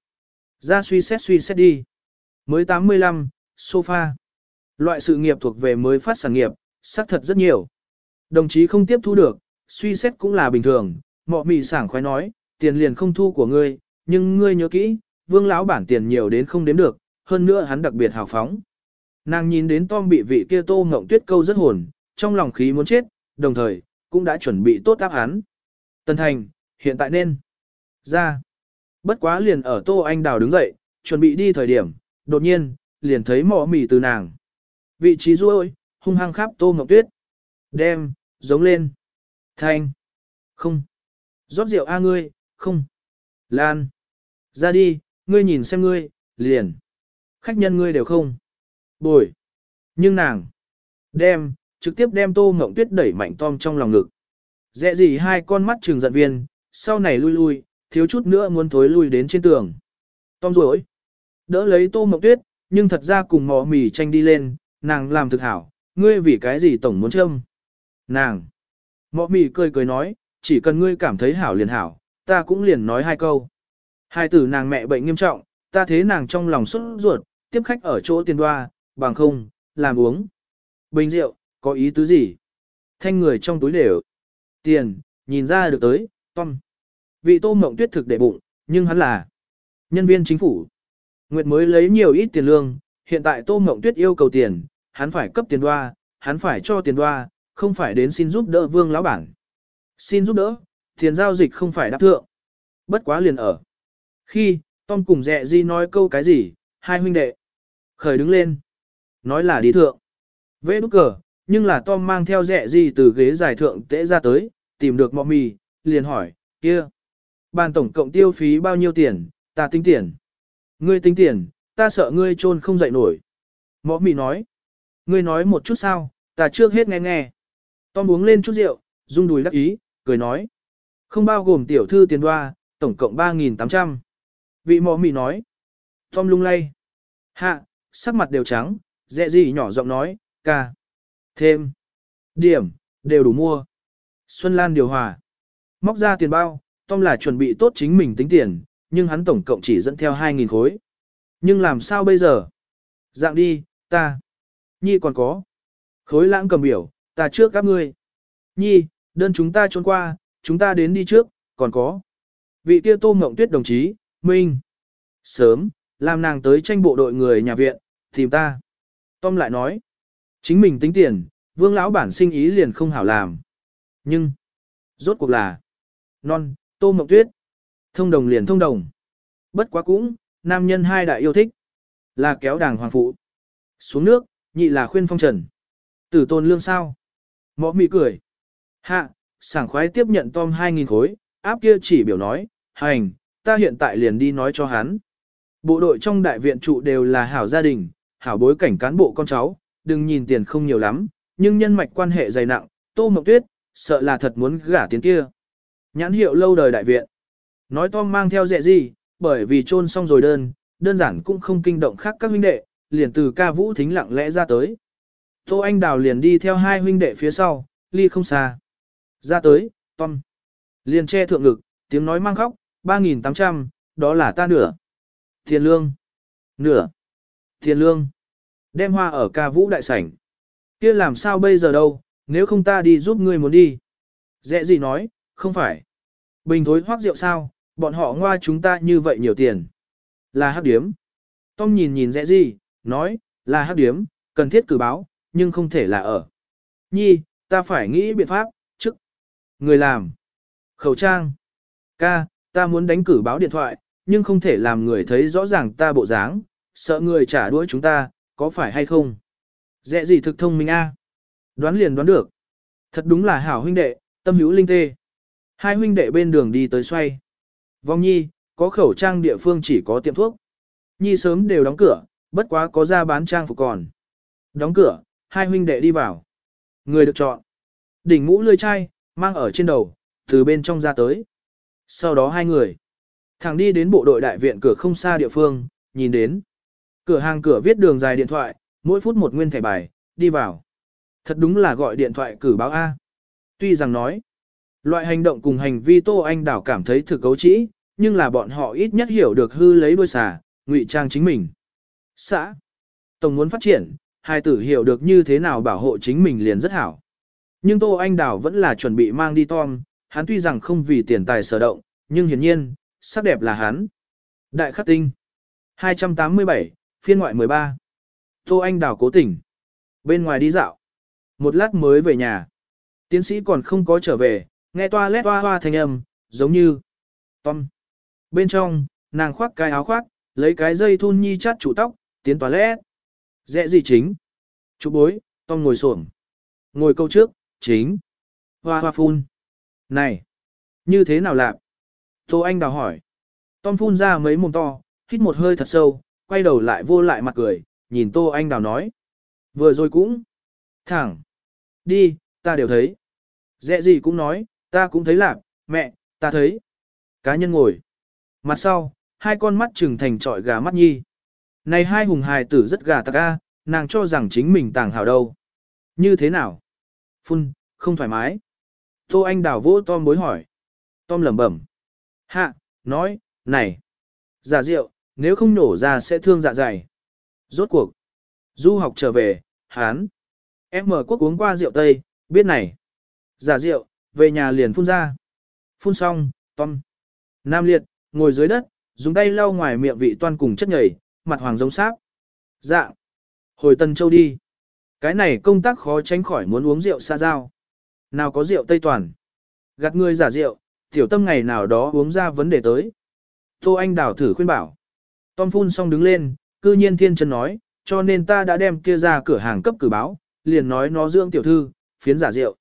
Ra suy xét suy xét đi. Mới 85, sofa. Loại sự nghiệp thuộc về mới phát sản nghiệp, xác thật rất nhiều. Đồng chí không tiếp thu được, suy xét cũng là bình thường, mọ mị sảng khoái nói, tiền liền không thu của ngươi, nhưng ngươi nhớ kỹ, vương lão bản tiền nhiều đến không đếm được, hơn nữa hắn đặc biệt hào phóng. Nàng nhìn đến Tom bị vị kia tô ngộng tuyết câu rất hồn, trong lòng khí muốn chết, đồng thời, cũng đã chuẩn bị tốt áp hắn. Tân thành, hiện tại nên ra. Bất quá liền ở tô anh đào đứng dậy, chuẩn bị đi thời điểm, đột nhiên, liền thấy mỏ mì từ nàng. Vị trí ruôi, hung hăng khắp tô ngọc tuyết. Đem, giống lên. Thanh. Không. rót rượu a ngươi, không. Lan. Ra đi, ngươi nhìn xem ngươi, liền. Khách nhân ngươi đều không. Bồi. Nhưng nàng. Đem, trực tiếp đem tô ngộng tuyết đẩy mạnh tom trong lòng ngực. Dẹ gì hai con mắt trừng giận viên, sau này lui lui, thiếu chút nữa muốn thối lui đến trên tường. Tom rồi. Đỡ lấy tô mộng tuyết, nhưng thật ra cùng mò mì tranh đi lên, nàng làm thực hảo, ngươi vì cái gì tổng muốn châm. Nàng. Mọ mì cười cười nói, chỉ cần ngươi cảm thấy hảo liền hảo, ta cũng liền nói hai câu. Hai tử nàng mẹ bệnh nghiêm trọng, ta thế nàng trong lòng xuất ruột, tiếp khách ở chỗ tiền đoa, bằng không, làm uống. Bình rượu, có ý tứ gì? Thanh người trong túi đều. Tiền, nhìn ra được tới, Tom. Vị tô mộng tuyết thực để bụng, nhưng hắn là nhân viên chính phủ. Nguyệt mới lấy nhiều ít tiền lương, hiện tại tô mộng tuyết yêu cầu tiền, hắn phải cấp tiền đoa, hắn phải cho tiền đoa, không phải đến xin giúp đỡ vương lão bản. Xin giúp đỡ, tiền giao dịch không phải đáp thượng. Bất quá liền ở. Khi, Tom cùng dẹ di nói câu cái gì, hai huynh đệ. Khởi đứng lên. Nói là đi thượng. Vê nút cờ, nhưng là Tom mang theo dẹ di từ ghế giải thượng tễ ra tới, tìm được mọ mì, liền hỏi, kia. Bàn tổng cộng tiêu phí bao nhiêu tiền, ta tính tiền. Ngươi tính tiền, ta sợ ngươi trôn không dậy nổi. Mõ mị nói, ngươi nói một chút sao, ta trước hết nghe nghe. Tom uống lên chút rượu, rung đùi đắc ý, cười nói. Không bao gồm tiểu thư tiền đoa, tổng cộng 3.800. Vị mõ mì nói. Tom lung lay. Hạ, sắc mặt đều trắng, dẹ gì nhỏ giọng nói, ca. Thêm. Điểm, đều đủ mua. Xuân Lan điều hòa. Móc ra tiền bao, Tom là chuẩn bị tốt chính mình tính tiền, nhưng hắn tổng cộng chỉ dẫn theo 2.000 khối. Nhưng làm sao bây giờ? Dạng đi, ta. Nhi còn có. Khối lãng cầm biểu, ta trước các ngươi. Nhi, đơn chúng ta trốn qua, chúng ta đến đi trước, còn có. Vị kia tô mộng tuyết đồng chí, Minh. Sớm, làm nàng tới tranh bộ đội người nhà viện, tìm ta. Tom lại nói. Chính mình tính tiền, vương lão bản sinh ý liền không hảo làm. Nhưng, rốt cuộc là, non, tô mộng tuyết, thông đồng liền thông đồng. Bất quá cũng, nam nhân hai đại yêu thích, là kéo đàng hoàng phụ. Xuống nước, nhị là khuyên phong trần. Tử tôn lương sao? Mõ mị cười. Hạ, sảng khoái tiếp nhận Tom 2.000 khối, áp kia chỉ biểu nói, hành, ta hiện tại liền đi nói cho hắn. Bộ đội trong đại viện trụ đều là hảo gia đình, hảo bối cảnh cán bộ con cháu, đừng nhìn tiền không nhiều lắm, nhưng nhân mạch quan hệ dày nặng, tô mộng tuyết, sợ là thật muốn gả tiền kia. Nhãn hiệu lâu đời đại viện. Nói Tom mang theo dẹ gì, bởi vì trôn xong rồi đơn, đơn giản cũng không kinh động khác các huynh đệ, liền từ ca vũ thính lặng lẽ ra tới. Tô Anh Đào liền đi theo hai huynh đệ phía sau, ly không xa. Ra tới, Tom. Liền che thượng ngực, tiếng nói mang khóc, 3.800, đó là ta nửa. Tiền lương. Nửa. Tiền lương. Đem hoa ở ca vũ đại sảnh. kia làm sao bây giờ đâu, nếu không ta đi giúp ngươi muốn đi. Dẹ gì nói, không phải. Bình thối hoác rượu sao, bọn họ ngoa chúng ta như vậy nhiều tiền. Là hắc điếm. Tom nhìn nhìn dẹ gì, nói, là hắc điếm, cần thiết cử báo, nhưng không thể là ở. Nhi, ta phải nghĩ biện pháp, chức. Người làm. Khẩu trang. Ca, ta muốn đánh cử báo điện thoại, nhưng không thể làm người thấy rõ ràng ta bộ dáng, sợ người trả đuổi chúng ta, có phải hay không? Dẹ gì thực thông minh a? Đoán liền đoán được. Thật đúng là hảo huynh đệ, tâm hữu linh tê. Hai huynh đệ bên đường đi tới xoay. Vong nhi, có khẩu trang địa phương chỉ có tiệm thuốc. Nhi sớm đều đóng cửa, bất quá có ra bán trang phục còn. Đóng cửa, hai huynh đệ đi vào. Người được chọn. Đỉnh mũ lươi chai, mang ở trên đầu, từ bên trong ra tới. Sau đó hai người. Thằng đi đến bộ đội đại viện cửa không xa địa phương, nhìn đến. Cửa hàng cửa viết đường dài điện thoại, mỗi phút một nguyên thẻ bài, đi vào. Thật đúng là gọi điện thoại cử báo A. Tuy rằng nói, loại hành động cùng hành vi Tô Anh Đảo cảm thấy thực cấu trĩ, nhưng là bọn họ ít nhất hiểu được hư lấy đôi xà, ngụy trang chính mình. Xã, Tổng muốn phát triển, hai tử hiểu được như thế nào bảo hộ chính mình liền rất hảo. Nhưng Tô Anh Đảo vẫn là chuẩn bị mang đi Tom, hắn tuy rằng không vì tiền tài sở động, nhưng hiển nhiên, sắc đẹp là hắn. Đại khắc tinh. 287, phiên ngoại 13. Tô Anh đảo cố tỉnh. Bên ngoài đi dạo. Một lát mới về nhà. Tiến sĩ còn không có trở về, nghe toa lét hoa hoa thanh âm, giống như Tom. Bên trong, nàng khoác cái áo khoác, lấy cái dây thun nhi chắt trụ tóc, tiến toa lét. Dẹ gì chính? Chú bối, Tom ngồi xổm Ngồi câu trước, chính. Hoa hoa phun. Này! Như thế nào lạc? Tô Anh đào hỏi. Tom phun ra mấy mồm to, hít một hơi thật sâu, quay đầu lại vô lại mặt cười, nhìn Tô Anh Đào nói. Vừa rồi cũng. Thẳng. Đi, ta đều thấy. Dẹ gì cũng nói, ta cũng thấy lạc, mẹ, ta thấy. Cá nhân ngồi. Mặt sau, hai con mắt trừng thành trọi gà mắt nhi. Này hai hùng hài tử rất gà tạc a, nàng cho rằng chính mình tàng hảo đâu. Như thế nào? Phun, không thoải mái. Tô Anh đào vỗ Tom bối hỏi. Tom lẩm bẩm. Hạ, nói, này. Giả rượu, nếu không nổ ra sẽ thương dạ dày. Rốt cuộc. Du học trở về, Hán. Em mở quốc uống qua rượu Tây, biết này. Giả rượu, về nhà liền phun ra. Phun xong, Tom. Nam liệt, ngồi dưới đất, dùng tay lau ngoài miệng vị toan cùng chất nhầy, mặt hoàng giống sáp. Dạ. Hồi Tân Châu đi. Cái này công tác khó tránh khỏi muốn uống rượu xa giao. Nào có rượu Tây Toàn. Gạt người giả rượu, tiểu tâm ngày nào đó uống ra vấn đề tới. Tô Anh đảo thử khuyên bảo. Tom phun xong đứng lên, cư nhiên thiên chân nói, cho nên ta đã đem kia ra cửa hàng cấp cử báo, liền nói nó dưỡng tiểu thư, phiến giả rượu.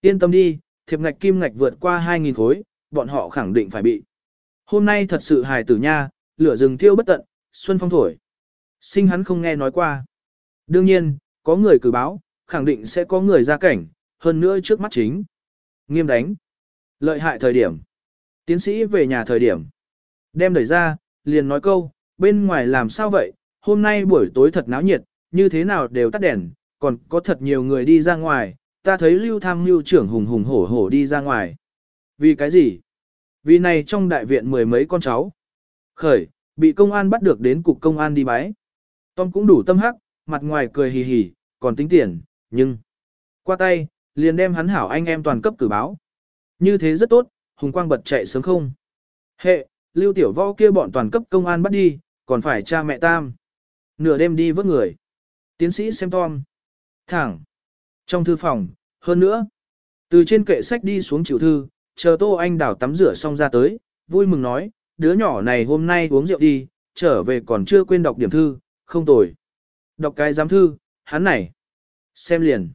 Yên tâm đi, thiệp ngạch kim ngạch vượt qua 2.000 khối, bọn họ khẳng định phải bị. Hôm nay thật sự hài tử nha, lửa rừng thiêu bất tận, xuân phong thổi. Sinh hắn không nghe nói qua. Đương nhiên, có người cử báo, khẳng định sẽ có người ra cảnh, hơn nữa trước mắt chính. Nghiêm đánh. Lợi hại thời điểm. Tiến sĩ về nhà thời điểm. Đem đẩy ra, liền nói câu, bên ngoài làm sao vậy, hôm nay buổi tối thật náo nhiệt, như thế nào đều tắt đèn, còn có thật nhiều người đi ra ngoài, ta thấy lưu tham lưu trưởng hùng hùng hổ hổ đi ra ngoài. Vì cái gì? Vì này trong đại viện mười mấy con cháu. Khởi, bị công an bắt được đến cục công an đi bái. Tom cũng đủ tâm hắc, mặt ngoài cười hì hì, còn tính tiền, nhưng... Qua tay, liền đem hắn hảo anh em toàn cấp cử báo. Như thế rất tốt, Hùng Quang bật chạy sớm không. Hệ, lưu tiểu võ kia bọn toàn cấp công an bắt đi, còn phải cha mẹ tam. Nửa đêm đi vớt người. Tiến sĩ xem Tom. Thẳng. Trong thư phòng, hơn nữa. Từ trên kệ sách đi xuống chịu thư, chờ Tô Anh đảo tắm rửa xong ra tới, vui mừng nói, đứa nhỏ này hôm nay uống rượu đi, trở về còn chưa quên đọc điểm thư, không tồi. Đọc cái giám thư, hắn này. Xem liền.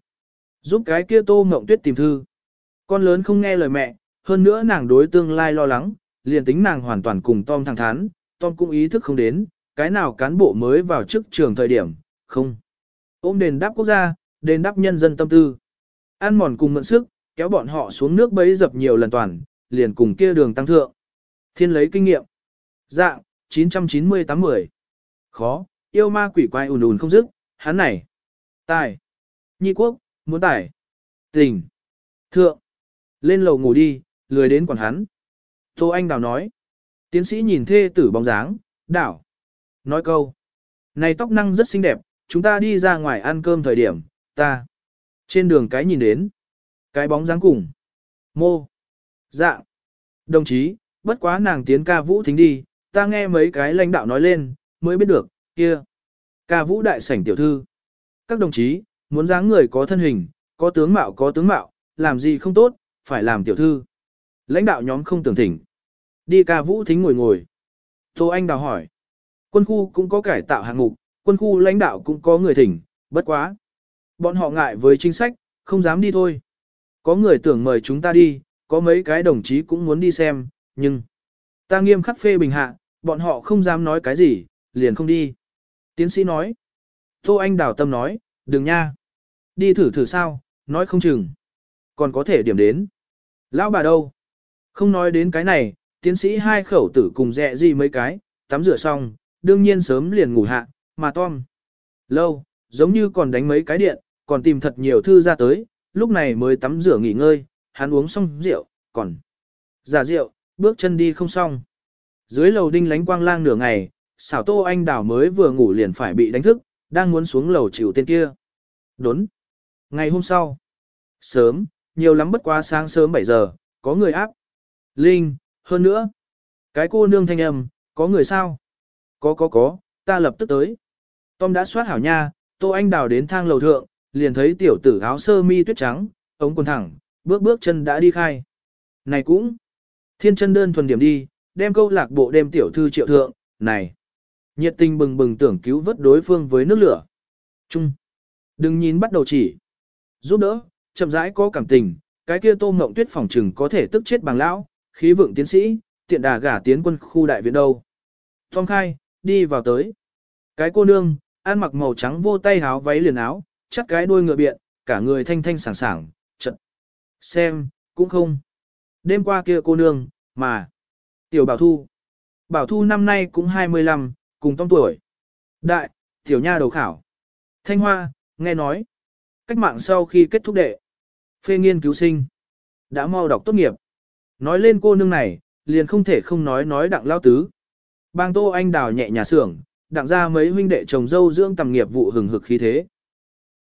Giúp cái kia Tô Mộng Tuyết tìm thư. Con lớn không nghe lời mẹ, hơn nữa nàng đối tương lai lo lắng, liền tính nàng hoàn toàn cùng Tom thẳng thắn, Tom cũng ý thức không đến, cái nào cán bộ mới vào chức trường thời điểm, không. Ôm đền đáp quốc gia, đền đáp nhân dân tâm tư. Ăn mòn cùng mượn sức, kéo bọn họ xuống nước bấy dập nhiều lần toàn, liền cùng kia đường tăng thượng. Thiên lấy kinh nghiệm. Dạng, 998-10. Khó, yêu ma quỷ quái ùn ùn không dứt, hắn này. Tài. Nhi quốc, muốn tài. Tình. Thượng. Lên lầu ngủ đi, lười đến quản hắn. Tô Anh Đào nói. Tiến sĩ nhìn thê tử bóng dáng, đảo. Nói câu. Này tóc năng rất xinh đẹp, chúng ta đi ra ngoài ăn cơm thời điểm, ta. Trên đường cái nhìn đến. Cái bóng dáng cùng. Mô. Dạ. Đồng chí, bất quá nàng tiến ca vũ thính đi, ta nghe mấy cái lãnh đạo nói lên, mới biết được, kia. Ca vũ đại sảnh tiểu thư. Các đồng chí, muốn dáng người có thân hình, có tướng mạo có tướng mạo, làm gì không tốt, phải làm tiểu thư. Lãnh đạo nhóm không tưởng thỉnh. Đi ca vũ thính ngồi ngồi. Tô Anh đào hỏi. Quân khu cũng có cải tạo hạng mục, quân khu lãnh đạo cũng có người thỉnh, bất quá. Bọn họ ngại với chính sách, không dám đi thôi. Có người tưởng mời chúng ta đi, có mấy cái đồng chí cũng muốn đi xem, nhưng... Ta nghiêm khắc phê bình hạ, bọn họ không dám nói cái gì, liền không đi. Tiến sĩ nói. Tô Anh đào tâm nói, đừng nha. Đi thử thử sao, nói không chừng. Còn có thể điểm đến. Lão bà đâu? Không nói đến cái này, tiến sĩ hai khẩu tử cùng dẹ gì mấy cái, tắm rửa xong, đương nhiên sớm liền ngủ hạ, mà Tom. Lâu, giống như còn đánh mấy cái điện, còn tìm thật nhiều thư ra tới, lúc này mới tắm rửa nghỉ ngơi, hắn uống xong rượu, còn giả rượu, bước chân đi không xong. Dưới lầu đinh lánh quang lang nửa ngày, xảo tô anh đảo mới vừa ngủ liền phải bị đánh thức, đang muốn xuống lầu chịu tên kia. Đốn. Ngày hôm sau. Sớm, nhiều lắm bất quá sáng sớm 7 giờ, có người áp. Linh, hơn nữa. Cái cô nương thanh âm, có người sao? Có có có, ta lập tức tới. Tom đã soát hảo nha, Tô Anh đào đến thang lầu thượng, liền thấy tiểu tử áo sơ mi tuyết trắng, ống quần thẳng, bước bước chân đã đi khai. Này cũng, thiên chân đơn thuần điểm đi, đem câu lạc bộ đem tiểu thư triệu thượng, này. Nhiệt tình bừng bừng tưởng cứu vớt đối phương với nước lửa. trung, Đừng nhìn bắt đầu chỉ. Giúp đỡ, chậm rãi có cảm tình, cái kia tô mộng tuyết phòng trừng có thể tức chết bằng lão, khí vượng tiến sĩ, tiện đà gả tiến quân khu đại viện đâu. Tom khai, đi vào tới. Cái cô nương, ăn mặc màu trắng vô tay háo váy liền áo, chắc cái đuôi ngựa biện, cả người thanh thanh sảng sảng, trận. Xem, cũng không. Đêm qua kia cô nương, mà. Tiểu Bảo Thu. Bảo Thu năm nay cũng 25, cùng tông tuổi. Đại, tiểu nha đầu khảo. Thanh Hoa, nghe nói. Cách mạng sau khi kết thúc đệ. Phê nghiên cứu sinh. Đã mau đọc tốt nghiệp. Nói lên cô nương này, liền không thể không nói nói đặng lao tứ. Bang Tô Anh đào nhẹ nhà xưởng, đặng ra mấy huynh đệ chồng dâu dưỡng tầm nghiệp vụ hừng hực khí thế.